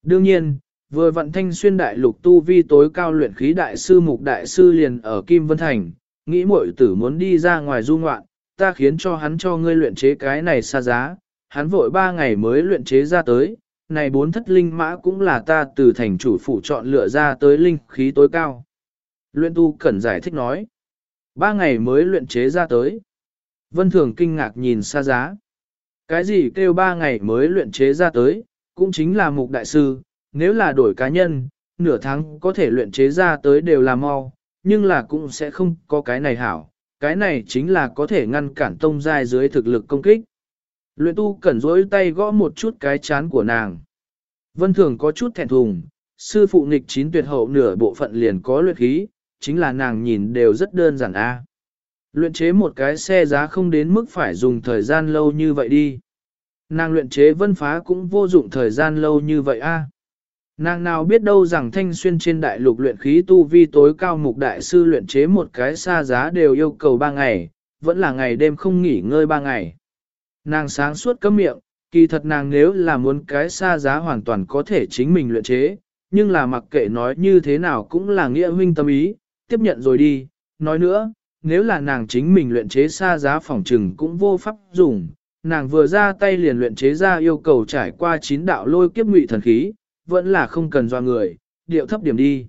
A: Đương nhiên, vừa vận thanh xuyên đại lục tu vi tối cao luyện khí đại sư mục đại sư liền ở Kim Vân Thành, nghĩ muội tử muốn đi ra ngoài du ngoạn, ta khiến cho hắn cho ngươi luyện chế cái này xa giá, hắn vội ba ngày mới luyện chế ra tới, này bốn thất linh mã cũng là ta từ thành chủ phủ chọn lựa ra tới linh khí tối cao. Luyện tu cẩn giải thích nói, ba ngày mới luyện chế ra tới. Vân Thường kinh ngạc nhìn xa giá. Cái gì kêu ba ngày mới luyện chế ra tới, cũng chính là mục đại sư, nếu là đổi cá nhân, nửa tháng có thể luyện chế ra tới đều là mau, nhưng là cũng sẽ không có cái này hảo, cái này chính là có thể ngăn cản tông giai dưới thực lực công kích. Luyện tu cẩn rỗi tay gõ một chút cái chán của nàng. Vân thường có chút thẹn thùng, sư phụ nghịch chín tuyệt hậu nửa bộ phận liền có luyện khí, chính là nàng nhìn đều rất đơn giản a. Luyện chế một cái xe giá không đến mức phải dùng thời gian lâu như vậy đi. Nàng luyện chế vân phá cũng vô dụng thời gian lâu như vậy a. Nàng nào biết đâu rằng thanh xuyên trên đại lục luyện khí tu vi tối cao mục đại sư luyện chế một cái xa giá đều yêu cầu ba ngày, vẫn là ngày đêm không nghỉ ngơi ba ngày. Nàng sáng suốt cấm miệng, kỳ thật nàng nếu là muốn cái xa giá hoàn toàn có thể chính mình luyện chế, nhưng là mặc kệ nói như thế nào cũng là nghĩa huynh tâm ý, tiếp nhận rồi đi, nói nữa, nếu là nàng chính mình luyện chế xa giá phòng trừng cũng vô pháp dùng, nàng vừa ra tay liền luyện chế ra yêu cầu trải qua chín đạo lôi kiếp ngụy thần khí, vẫn là không cần do người, điệu thấp điểm đi.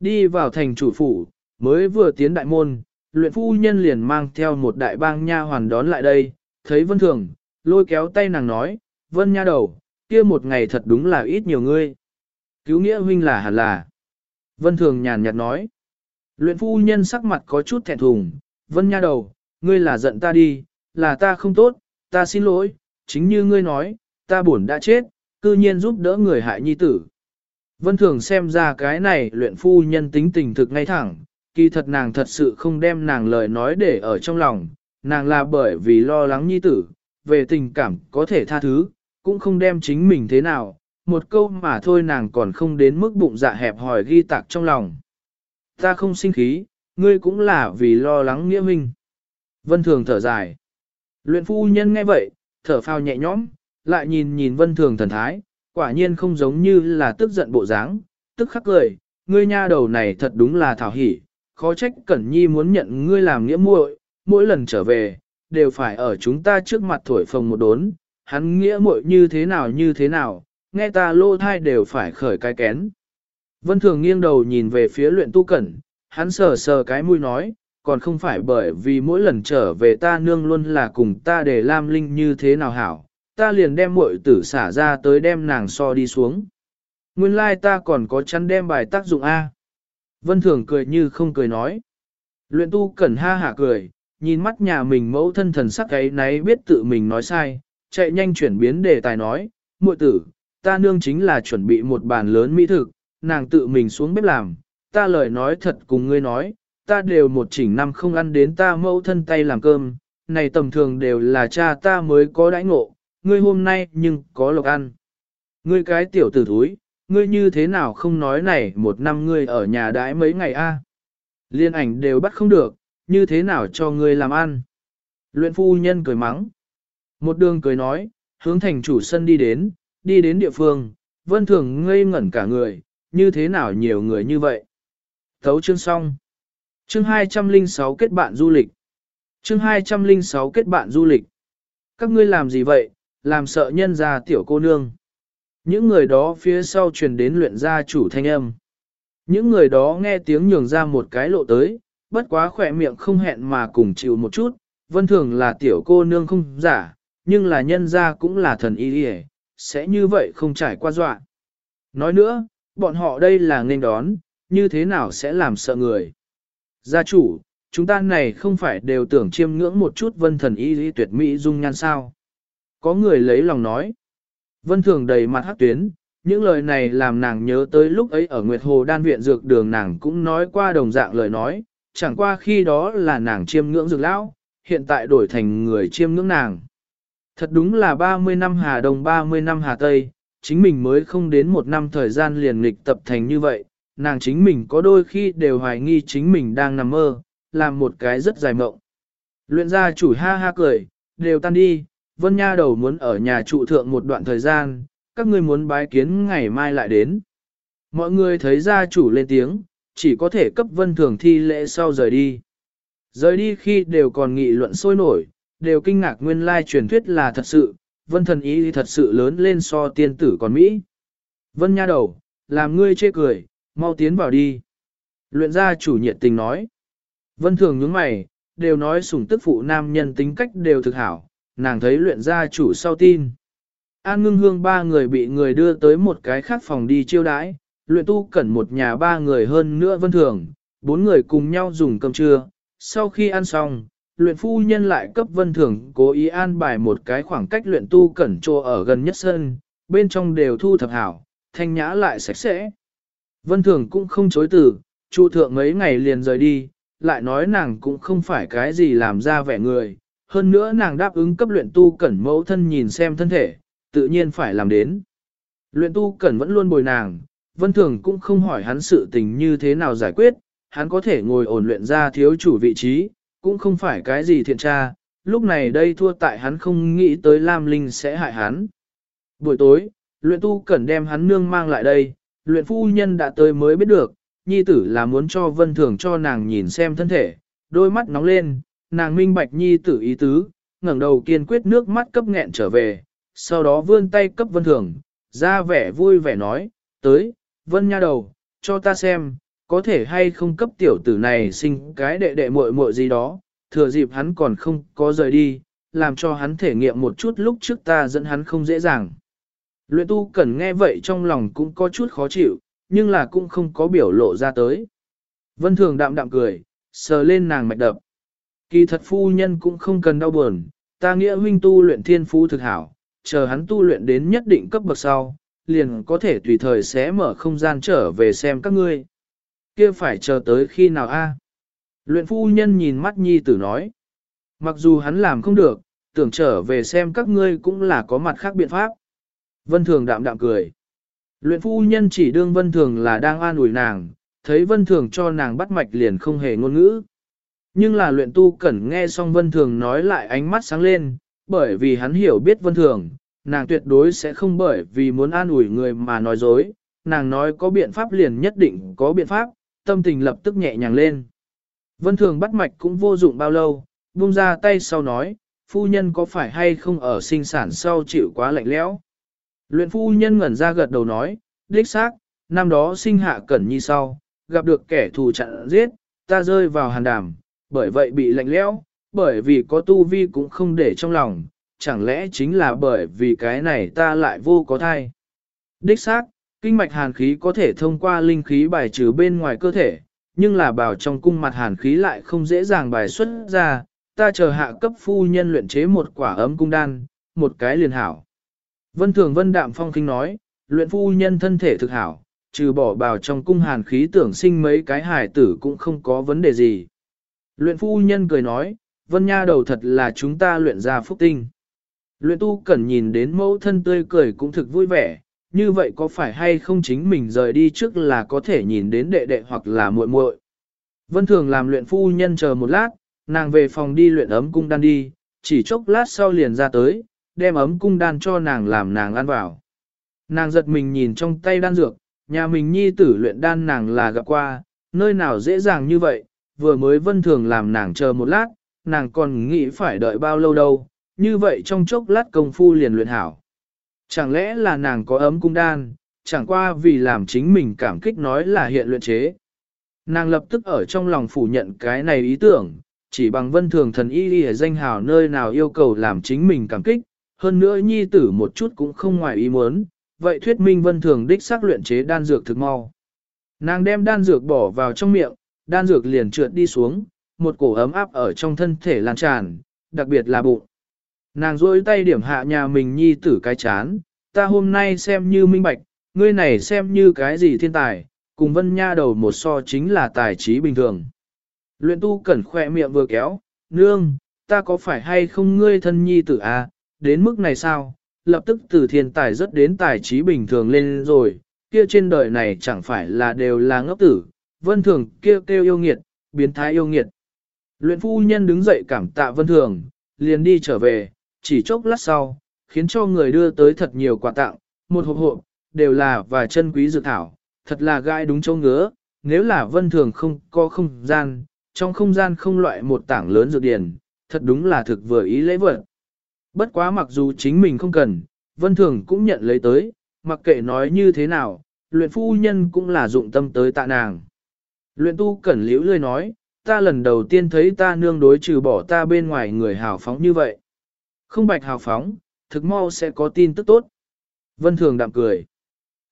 A: Đi vào thành chủ phủ, mới vừa tiến đại môn, luyện phu nhân liền mang theo một đại bang nha hoàn đón lại đây, thấy vân thường, lôi kéo tay nàng nói, vân nha đầu, kia một ngày thật đúng là ít nhiều ngươi. Cứu nghĩa huynh là hẳn là. Vân thường nhàn nhạt nói. Luyện phu nhân sắc mặt có chút thẹn thùng, vân nha đầu, ngươi là giận ta đi, là ta không tốt, ta xin lỗi, chính như ngươi nói, ta buồn đã chết, cư nhiên giúp đỡ người hại nhi tử. Vân thường xem ra cái này luyện phu nhân tính tình thực ngay thẳng, kỳ thật nàng thật sự không đem nàng lời nói để ở trong lòng, nàng là bởi vì lo lắng nhi tử, về tình cảm có thể tha thứ, cũng không đem chính mình thế nào, một câu mà thôi nàng còn không đến mức bụng dạ hẹp hòi ghi tạc trong lòng. Ta không sinh khí, ngươi cũng là vì lo lắng nghĩa minh. Vân thường thở dài. Luyện phu nhân nghe vậy, thở phào nhẹ nhõm, lại nhìn nhìn vân thường thần thái, quả nhiên không giống như là tức giận bộ dáng, tức khắc cười, ngươi nha đầu này thật đúng là thảo hỉ, khó trách Cẩn Nhi muốn nhận ngươi làm nghĩa muội, mỗi lần trở về, đều phải ở chúng ta trước mặt thổi phồng một đốn, hắn nghĩa muội như thế nào như thế nào, nghe ta lô thai đều phải khởi cái kén. Vân Thường nghiêng đầu nhìn về phía luyện tu cẩn, hắn sờ sờ cái mũi nói, còn không phải bởi vì mỗi lần trở về ta nương luôn là cùng ta để Lam Linh như thế nào hảo, ta liền đem muội tử xả ra tới đem nàng so đi xuống. Nguyên lai ta còn có chắn đem bài tác dụng A. Vân Thường cười như không cười nói. Luyện tu cẩn ha hả cười, nhìn mắt nhà mình mẫu thân thần sắc ấy nấy biết tự mình nói sai, chạy nhanh chuyển biến đề tài nói, muội tử, ta nương chính là chuẩn bị một bàn lớn mỹ thực, nàng tự mình xuống bếp làm, ta lời nói thật cùng ngươi nói, ta đều một chỉnh năm không ăn đến ta mẫu thân tay làm cơm, này tầm thường đều là cha ta mới có đãi ngộ, ngươi hôm nay nhưng có lộc ăn. Ngươi cái tiểu tử thúi, ngươi như thế nào không nói này một năm ngươi ở nhà đãi mấy ngày a? Liên ảnh đều bắt không được, như thế nào cho ngươi làm ăn? Luyện phu nhân cười mắng. Một đường cười nói, hướng thành chủ sân đi đến, đi đến địa phương, vân thường ngây ngẩn cả người, như thế nào nhiều người như vậy. Thấu chương xong. Chương 206 kết bạn du lịch. Chương 206 kết bạn du lịch. Các ngươi làm gì vậy, làm sợ nhân ra tiểu cô nương. Những người đó phía sau truyền đến luyện gia chủ thanh âm. Những người đó nghe tiếng nhường ra một cái lộ tới, bất quá khỏe miệng không hẹn mà cùng chịu một chút, vân thường là tiểu cô nương không giả, nhưng là nhân gia cũng là thần y đi sẽ như vậy không trải qua dọa. Nói nữa, bọn họ đây là nên đón, như thế nào sẽ làm sợ người. Gia chủ, chúng ta này không phải đều tưởng chiêm ngưỡng một chút vân thần y lý tuyệt mỹ dung nhan sao. Có người lấy lòng nói. Vân thường đầy mặt hát tuyến, những lời này làm nàng nhớ tới lúc ấy ở Nguyệt Hồ Đan Viện Dược Đường nàng cũng nói qua đồng dạng lời nói, chẳng qua khi đó là nàng chiêm ngưỡng dược lão, hiện tại đổi thành người chiêm ngưỡng nàng. Thật đúng là 30 năm Hà Đông 30 năm Hà Tây, chính mình mới không đến một năm thời gian liền nghịch tập thành như vậy, nàng chính mình có đôi khi đều hoài nghi chính mình đang nằm mơ, làm một cái rất dài mộng. Luyện gia chủ ha ha cười, đều tan đi, Vân Nha đầu muốn ở nhà trụ thượng một đoạn thời gian, các ngươi muốn bái kiến ngày mai lại đến. Mọi người thấy gia chủ lên tiếng, chỉ có thể cấp vân thường thi lễ sau rời đi. Rời đi khi đều còn nghị luận sôi nổi, đều kinh ngạc nguyên lai truyền thuyết là thật sự, vân thần ý thật sự lớn lên so tiên tử còn Mỹ. Vân nha đầu, làm ngươi chê cười, mau tiến vào đi. Luyện gia chủ nhiệt tình nói. Vân thường nhướng mày, đều nói sủng tức phụ nam nhân tính cách đều thực hảo, nàng thấy luyện gia chủ sau tin. An ngưng hương ba người bị người đưa tới một cái khác phòng đi chiêu đãi, luyện tu cẩn một nhà ba người hơn nữa vân thường, bốn người cùng nhau dùng cơm trưa, sau khi ăn xong, luyện phu nhân lại cấp vân thường cố ý an bài một cái khoảng cách luyện tu cẩn trô ở gần nhất sân, bên trong đều thu thập hảo, thanh nhã lại sạch sẽ. Vân thường cũng không chối từ, trụ thượng mấy ngày liền rời đi, lại nói nàng cũng không phải cái gì làm ra vẻ người, hơn nữa nàng đáp ứng cấp luyện tu cẩn mẫu thân nhìn xem thân thể, tự nhiên phải làm đến. Luyện tu cẩn vẫn luôn bồi nàng, vân thường cũng không hỏi hắn sự tình như thế nào giải quyết, hắn có thể ngồi ổn luyện ra thiếu chủ vị trí, cũng không phải cái gì thiện tra, lúc này đây thua tại hắn không nghĩ tới Lam Linh sẽ hại hắn. Buổi tối, luyện tu cẩn đem hắn nương mang lại đây, luyện phu nhân đã tới mới biết được, nhi tử là muốn cho vân thường cho nàng nhìn xem thân thể, đôi mắt nóng lên, nàng minh bạch nhi tử ý tứ, ngẩng đầu kiên quyết nước mắt cấp nghẹn trở về, sau đó vươn tay cấp vân thường, ra vẻ vui vẻ nói, tới, vân nha đầu, cho ta xem, có thể hay không cấp tiểu tử này sinh cái đệ đệ muội muội gì đó, thừa dịp hắn còn không có rời đi, làm cho hắn thể nghiệm một chút lúc trước ta dẫn hắn không dễ dàng. Luyện tu cần nghe vậy trong lòng cũng có chút khó chịu, nhưng là cũng không có biểu lộ ra tới. Vân thường đạm đạm cười, sờ lên nàng mạch đập. Kỳ thật phu nhân cũng không cần đau buồn, ta nghĩa huynh tu luyện thiên phú thực hảo, chờ hắn tu luyện đến nhất định cấp bậc sau, liền có thể tùy thời sẽ mở không gian trở về xem các ngươi. Kia phải chờ tới khi nào a? Luyện phu nhân nhìn mắt nhi tử nói. Mặc dù hắn làm không được, tưởng trở về xem các ngươi cũng là có mặt khác biện pháp. Vân Thường đạm đạm cười. Luyện phu nhân chỉ đương Vân Thường là đang an ủi nàng, thấy Vân Thường cho nàng bắt mạch liền không hề ngôn ngữ. Nhưng là luyện tu cẩn nghe xong Vân Thường nói lại ánh mắt sáng lên, bởi vì hắn hiểu biết Vân Thường, nàng tuyệt đối sẽ không bởi vì muốn an ủi người mà nói dối, nàng nói có biện pháp liền nhất định có biện pháp, tâm tình lập tức nhẹ nhàng lên. Vân Thường bắt mạch cũng vô dụng bao lâu, buông ra tay sau nói, phu nhân có phải hay không ở sinh sản sau chịu quá lạnh lẽo? Luyện phu nhân ngẩn ra gật đầu nói, đích xác, năm đó sinh hạ cẩn nhi sau, gặp được kẻ thù chặn giết, ta rơi vào hàn đàm, bởi vậy bị lạnh lẽo, bởi vì có tu vi cũng không để trong lòng, chẳng lẽ chính là bởi vì cái này ta lại vô có thai. Đích xác, kinh mạch hàn khí có thể thông qua linh khí bài trừ bên ngoài cơ thể, nhưng là bảo trong cung mặt hàn khí lại không dễ dàng bài xuất ra, ta chờ hạ cấp phu nhân luyện chế một quả ấm cung đan, một cái liền hảo. Vân Thường Vân Đạm Phong kinh nói, luyện phu nhân thân thể thực hảo, trừ bỏ bào trong cung hàn khí tưởng sinh mấy cái hài tử cũng không có vấn đề gì. Luyện phu nhân cười nói, Vân Nha đầu thật là chúng ta luyện ra phúc tinh. Luyện tu cần nhìn đến mẫu thân tươi cười cũng thực vui vẻ, như vậy có phải hay không chính mình rời đi trước là có thể nhìn đến đệ đệ hoặc là muội muội. Vân thường làm luyện phu nhân chờ một lát, nàng về phòng đi luyện ấm cung đan đi, chỉ chốc lát sau liền ra tới, đem ấm cung đan cho nàng làm nàng ăn vào. Nàng giật mình nhìn trong tay đan dược, nhà mình nhi tử luyện đan nàng là gặp qua, nơi nào dễ dàng như vậy, vừa mới vân thường làm nàng chờ một lát, nàng còn nghĩ phải đợi bao lâu đâu, như vậy trong chốc lát công phu liền luyện hảo. Chẳng lẽ là nàng có ấm cung đan, chẳng qua vì làm chính mình cảm kích nói là hiện luyện chế. Nàng lập tức ở trong lòng phủ nhận cái này ý tưởng, chỉ bằng vân thường thần y y danh hào nơi nào yêu cầu làm chính mình cảm kích, hơn nữa nhi tử một chút cũng không ngoài ý muốn, vậy thuyết minh vân thường đích xác luyện chế đan dược thực mau. Nàng đem đan dược bỏ vào trong miệng, đan dược liền trượt đi xuống, một cổ ấm áp ở trong thân thể lan tràn, đặc biệt là bụng. Nàng rôi tay điểm hạ nhà mình nhi tử cái chán, ta hôm nay xem như minh bạch, ngươi này xem như cái gì thiên tài, cùng vân nha đầu một so chính là tài trí bình thường. Luyện tu cẩn khoe miệng vừa kéo, nương, ta có phải hay không ngươi thân nhi tử à, đến mức này sao, lập tức từ thiên tài rất đến tài trí bình thường lên rồi, kia trên đời này chẳng phải là đều là ngốc tử, vân thường kêu kêu yêu nghiệt, biến thái yêu nghiệt. Luyện phu nhân đứng dậy cảm tạ vân thường, liền đi trở về, chỉ chốc lát sau, khiến cho người đưa tới thật nhiều quà tặng, một hộp hộp, đều là và chân quý dược thảo, thật là gai đúng châu ngứa, nếu là vân thường không có không gian, trong không gian không loại một tảng lớn dược điển, thật đúng là thực vừa ý lễ vật. Bất quá mặc dù chính mình không cần, vân thường cũng nhận lấy tới, mặc kệ nói như thế nào, luyện phu nhân cũng là dụng tâm tới tạ nàng. Luyện tu cẩn liễu lươi nói, ta lần đầu tiên thấy ta nương đối trừ bỏ ta bên ngoài người hào phóng như vậy. Không bạch hào phóng, thực mau sẽ có tin tức tốt. Vân Thường đạm cười.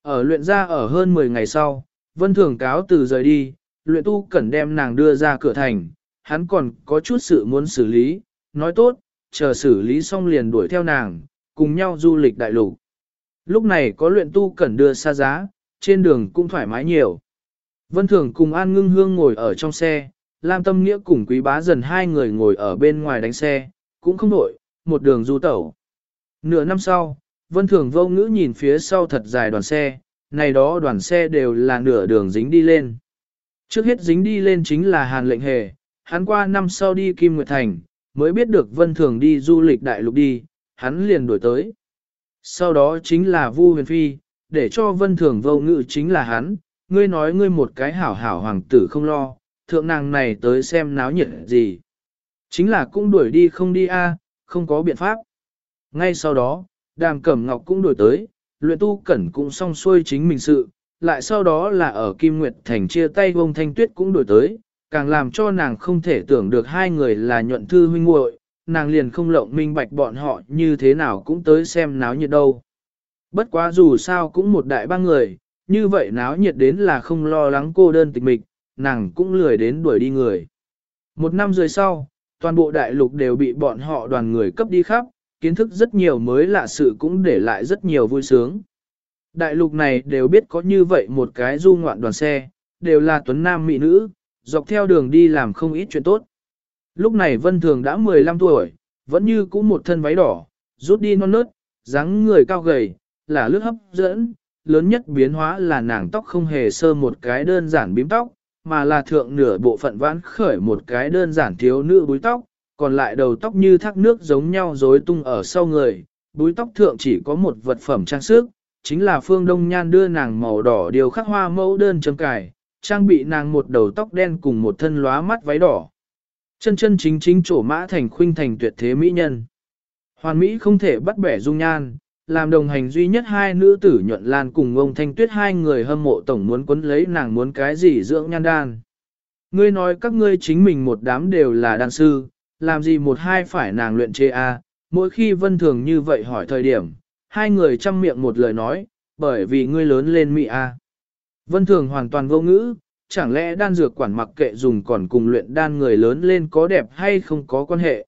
A: Ở luyện ra ở hơn 10 ngày sau, Vân Thường cáo từ rời đi, luyện tu cẩn đem nàng đưa ra cửa thành, hắn còn có chút sự muốn xử lý, nói tốt, chờ xử lý xong liền đuổi theo nàng, cùng nhau du lịch đại lục. Lúc này có luyện tu cẩn đưa xa giá, trên đường cũng thoải mái nhiều. Vân Thường cùng An Ngưng Hương ngồi ở trong xe, Lam Tâm Nghĩa cùng Quý Bá dần hai người ngồi ở bên ngoài đánh xe, cũng không nổi, một đường du tẩu. Nửa năm sau, Vân Thường vô ngữ nhìn phía sau thật dài đoàn xe, này đó đoàn xe đều là nửa đường dính đi lên. Trước hết dính đi lên chính là Hàn lệnh hề, hắn qua năm sau đi Kim Nguyệt Thành, mới biết được Vân Thường đi du lịch đại lục đi, hắn liền đuổi tới. Sau đó chính là Vu Huyền Phi, để cho Vân Thường vô ngữ chính là hắn, ngươi nói ngươi một cái hảo hảo hoàng tử không lo, thượng nàng này tới xem náo nhiệt gì. Chính là cũng đuổi đi không đi a, không có biện pháp. Ngay sau đó, đàm cẩm ngọc cũng đuổi tới, luyện tu cẩn cũng xong xuôi chính mình sự, lại sau đó là ở Kim Nguyệt Thành chia tay vông thanh tuyết cũng đuổi tới, càng làm cho nàng không thể tưởng được hai người là nhuận thư huynh muội, nàng liền không lộng minh bạch bọn họ như thế nào cũng tới xem náo nhiệt đâu. Bất quá dù sao cũng một đại ba người, như vậy náo nhiệt đến là không lo lắng cô đơn tịch mịch, nàng cũng lười đến đuổi đi người. Một năm rưỡi sau, toàn bộ đại lục đều bị bọn họ đoàn người cấp đi khắp, kiến thức rất nhiều mới lạ sự cũng để lại rất nhiều vui sướng. Đại lục này đều biết có như vậy một cái du ngoạn đoàn xe, đều là tuấn nam mỹ nữ, dọc theo đường đi làm không ít chuyện tốt. Lúc này Vân Thường đã 15 tuổi, vẫn như cũ một thân váy đỏ, rút đi non nớt, dáng người cao gầy, là lướt hấp dẫn, lớn nhất biến hóa là nàng tóc không hề sơ một cái đơn giản bím tóc, mà là thượng nửa bộ phận vãn khởi một cái đơn giản thiếu nữ búi tóc, còn lại đầu tóc như thác nước giống nhau rối tung ở sau người, búi tóc thượng chỉ có một vật phẩm trang sức, chính là phương đông nhan đưa nàng màu đỏ điều khắc hoa mẫu đơn trâm cài, trang bị nàng một đầu tóc đen cùng một thân lóa mắt váy đỏ. Chân chân chính chính trổ mã thành khuynh thành tuyệt thế mỹ nhân. Hoàn Mỹ không thể bắt bẻ dung nhan, làm đồng hành duy nhất hai nữ tử nhuận lan cùng ông thanh tuyết hai người hâm mộ tổng muốn quấn lấy nàng muốn cái gì dưỡng nhan đan. Ngươi nói các ngươi chính mình một đám đều là đan sư, làm gì một hai phải nàng luyện chê a à? mỗi khi vân thường như vậy hỏi thời điểm, hai người chăm miệng một lời nói, bởi vì ngươi lớn lên mỹ a à. Vân thường hoàn toàn vô ngữ, chẳng lẽ đan dược quản mặc kệ dùng còn cùng luyện đan người lớn lên có đẹp hay không có quan hệ.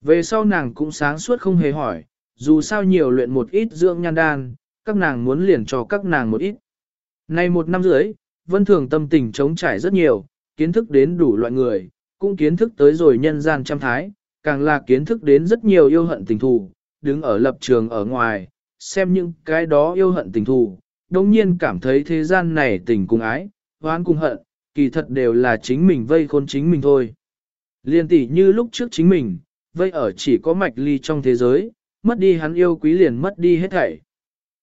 A: Về sau nàng cũng sáng suốt không hề hỏi, dù sao nhiều luyện một ít dưỡng nhan đan, các nàng muốn liền cho các nàng một ít. Nay một năm rưỡi, vân thường tâm tình chống trải rất nhiều, kiến thức đến đủ loại người, cũng kiến thức tới rồi nhân gian trăm thái, càng là kiến thức đến rất nhiều yêu hận tình thù, đứng ở lập trường ở ngoài, xem những cái đó yêu hận tình thù, đồng nhiên cảm thấy thế gian này tình cùng ái, hoán cùng hận, kỳ thật đều là chính mình vây khôn chính mình thôi. Liên tỷ như lúc trước chính mình, vây ở chỉ có mạch ly trong thế giới, mất đi hắn yêu quý liền mất đi hết thảy.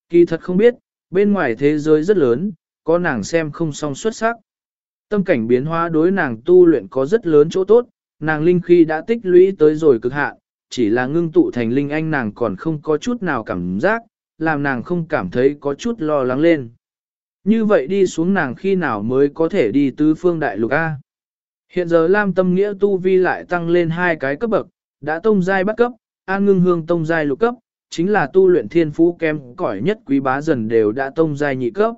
A: Kỳ thật không biết, bên ngoài thế giới rất lớn, có nàng xem không song xuất sắc. Tâm cảnh biến hóa đối nàng tu luyện có rất lớn chỗ tốt, nàng linh khi đã tích lũy tới rồi cực hạn, chỉ là ngưng tụ thành linh anh nàng còn không có chút nào cảm giác, làm nàng không cảm thấy có chút lo lắng lên. Như vậy đi xuống nàng khi nào mới có thể đi tứ phương đại lục A. Hiện giờ Lam Tâm Nghĩa tu vi lại tăng lên hai cái cấp bậc, đã tông giai bắt cấp, an ngưng hương tông giai lục cấp, chính là tu luyện thiên phú kem cỏi nhất quý bá dần đều đã tông giai nhị cấp.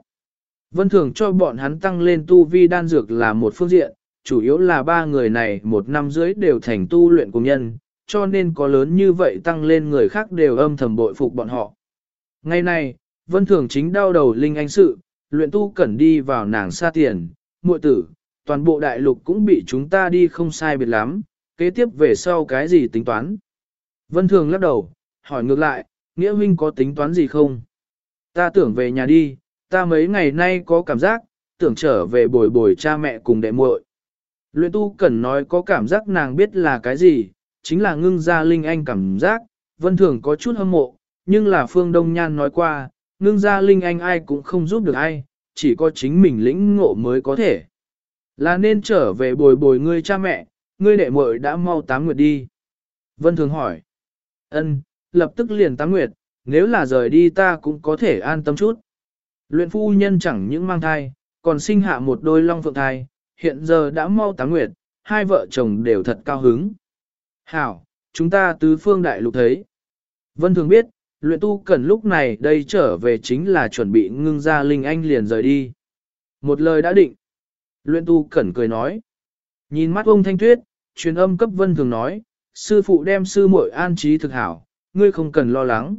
A: Vân thường cho bọn hắn tăng lên tu vi đan dược là một phương diện, chủ yếu là ba người này một năm dưới đều thành tu luyện cùng nhân, cho nên có lớn như vậy tăng lên người khác đều âm thầm bội phục bọn họ. Ngày nay, Vân Thường chính đau đầu Linh Anh sự, luyện tu cẩn đi vào nàng xa tiền, muội tử, toàn bộ đại lục cũng bị chúng ta đi không sai biệt lắm, kế tiếp về sau cái gì tính toán. Vân Thường lắc đầu, hỏi ngược lại, nghĩa huynh có tính toán gì không? Ta tưởng về nhà đi, ta mấy ngày nay có cảm giác, tưởng trở về bồi bồi cha mẹ cùng đệ muội. Luyện tu cần nói có cảm giác nàng biết là cái gì, chính là ngưng ra linh anh cảm giác, vân thường có chút hâm mộ, nhưng là phương đông nhan nói qua, ngưng ra linh anh ai cũng không giúp được ai, chỉ có chính mình lĩnh ngộ mới có thể. Là nên trở về bồi bồi ngươi cha mẹ, ngươi đệ muội đã mau tám nguyệt đi. Vân thường hỏi. Ân, lập tức liền tám nguyệt, nếu là rời đi ta cũng có thể an tâm chút. Luyện phu nhân chẳng những mang thai, còn sinh hạ một đôi long phượng thai, hiện giờ đã mau tám nguyệt, hai vợ chồng đều thật cao hứng. Hảo, chúng ta tứ phương đại lục thấy. Vân thường biết, luyện tu cần lúc này đây trở về chính là chuẩn bị ngưng ra linh anh liền rời đi. Một lời đã định. Luyện tu cẩn cười nói. Nhìn mắt ông thanh tuyết, truyền âm cấp vân thường nói, sư phụ đem sư muội an trí thực hảo, ngươi không cần lo lắng.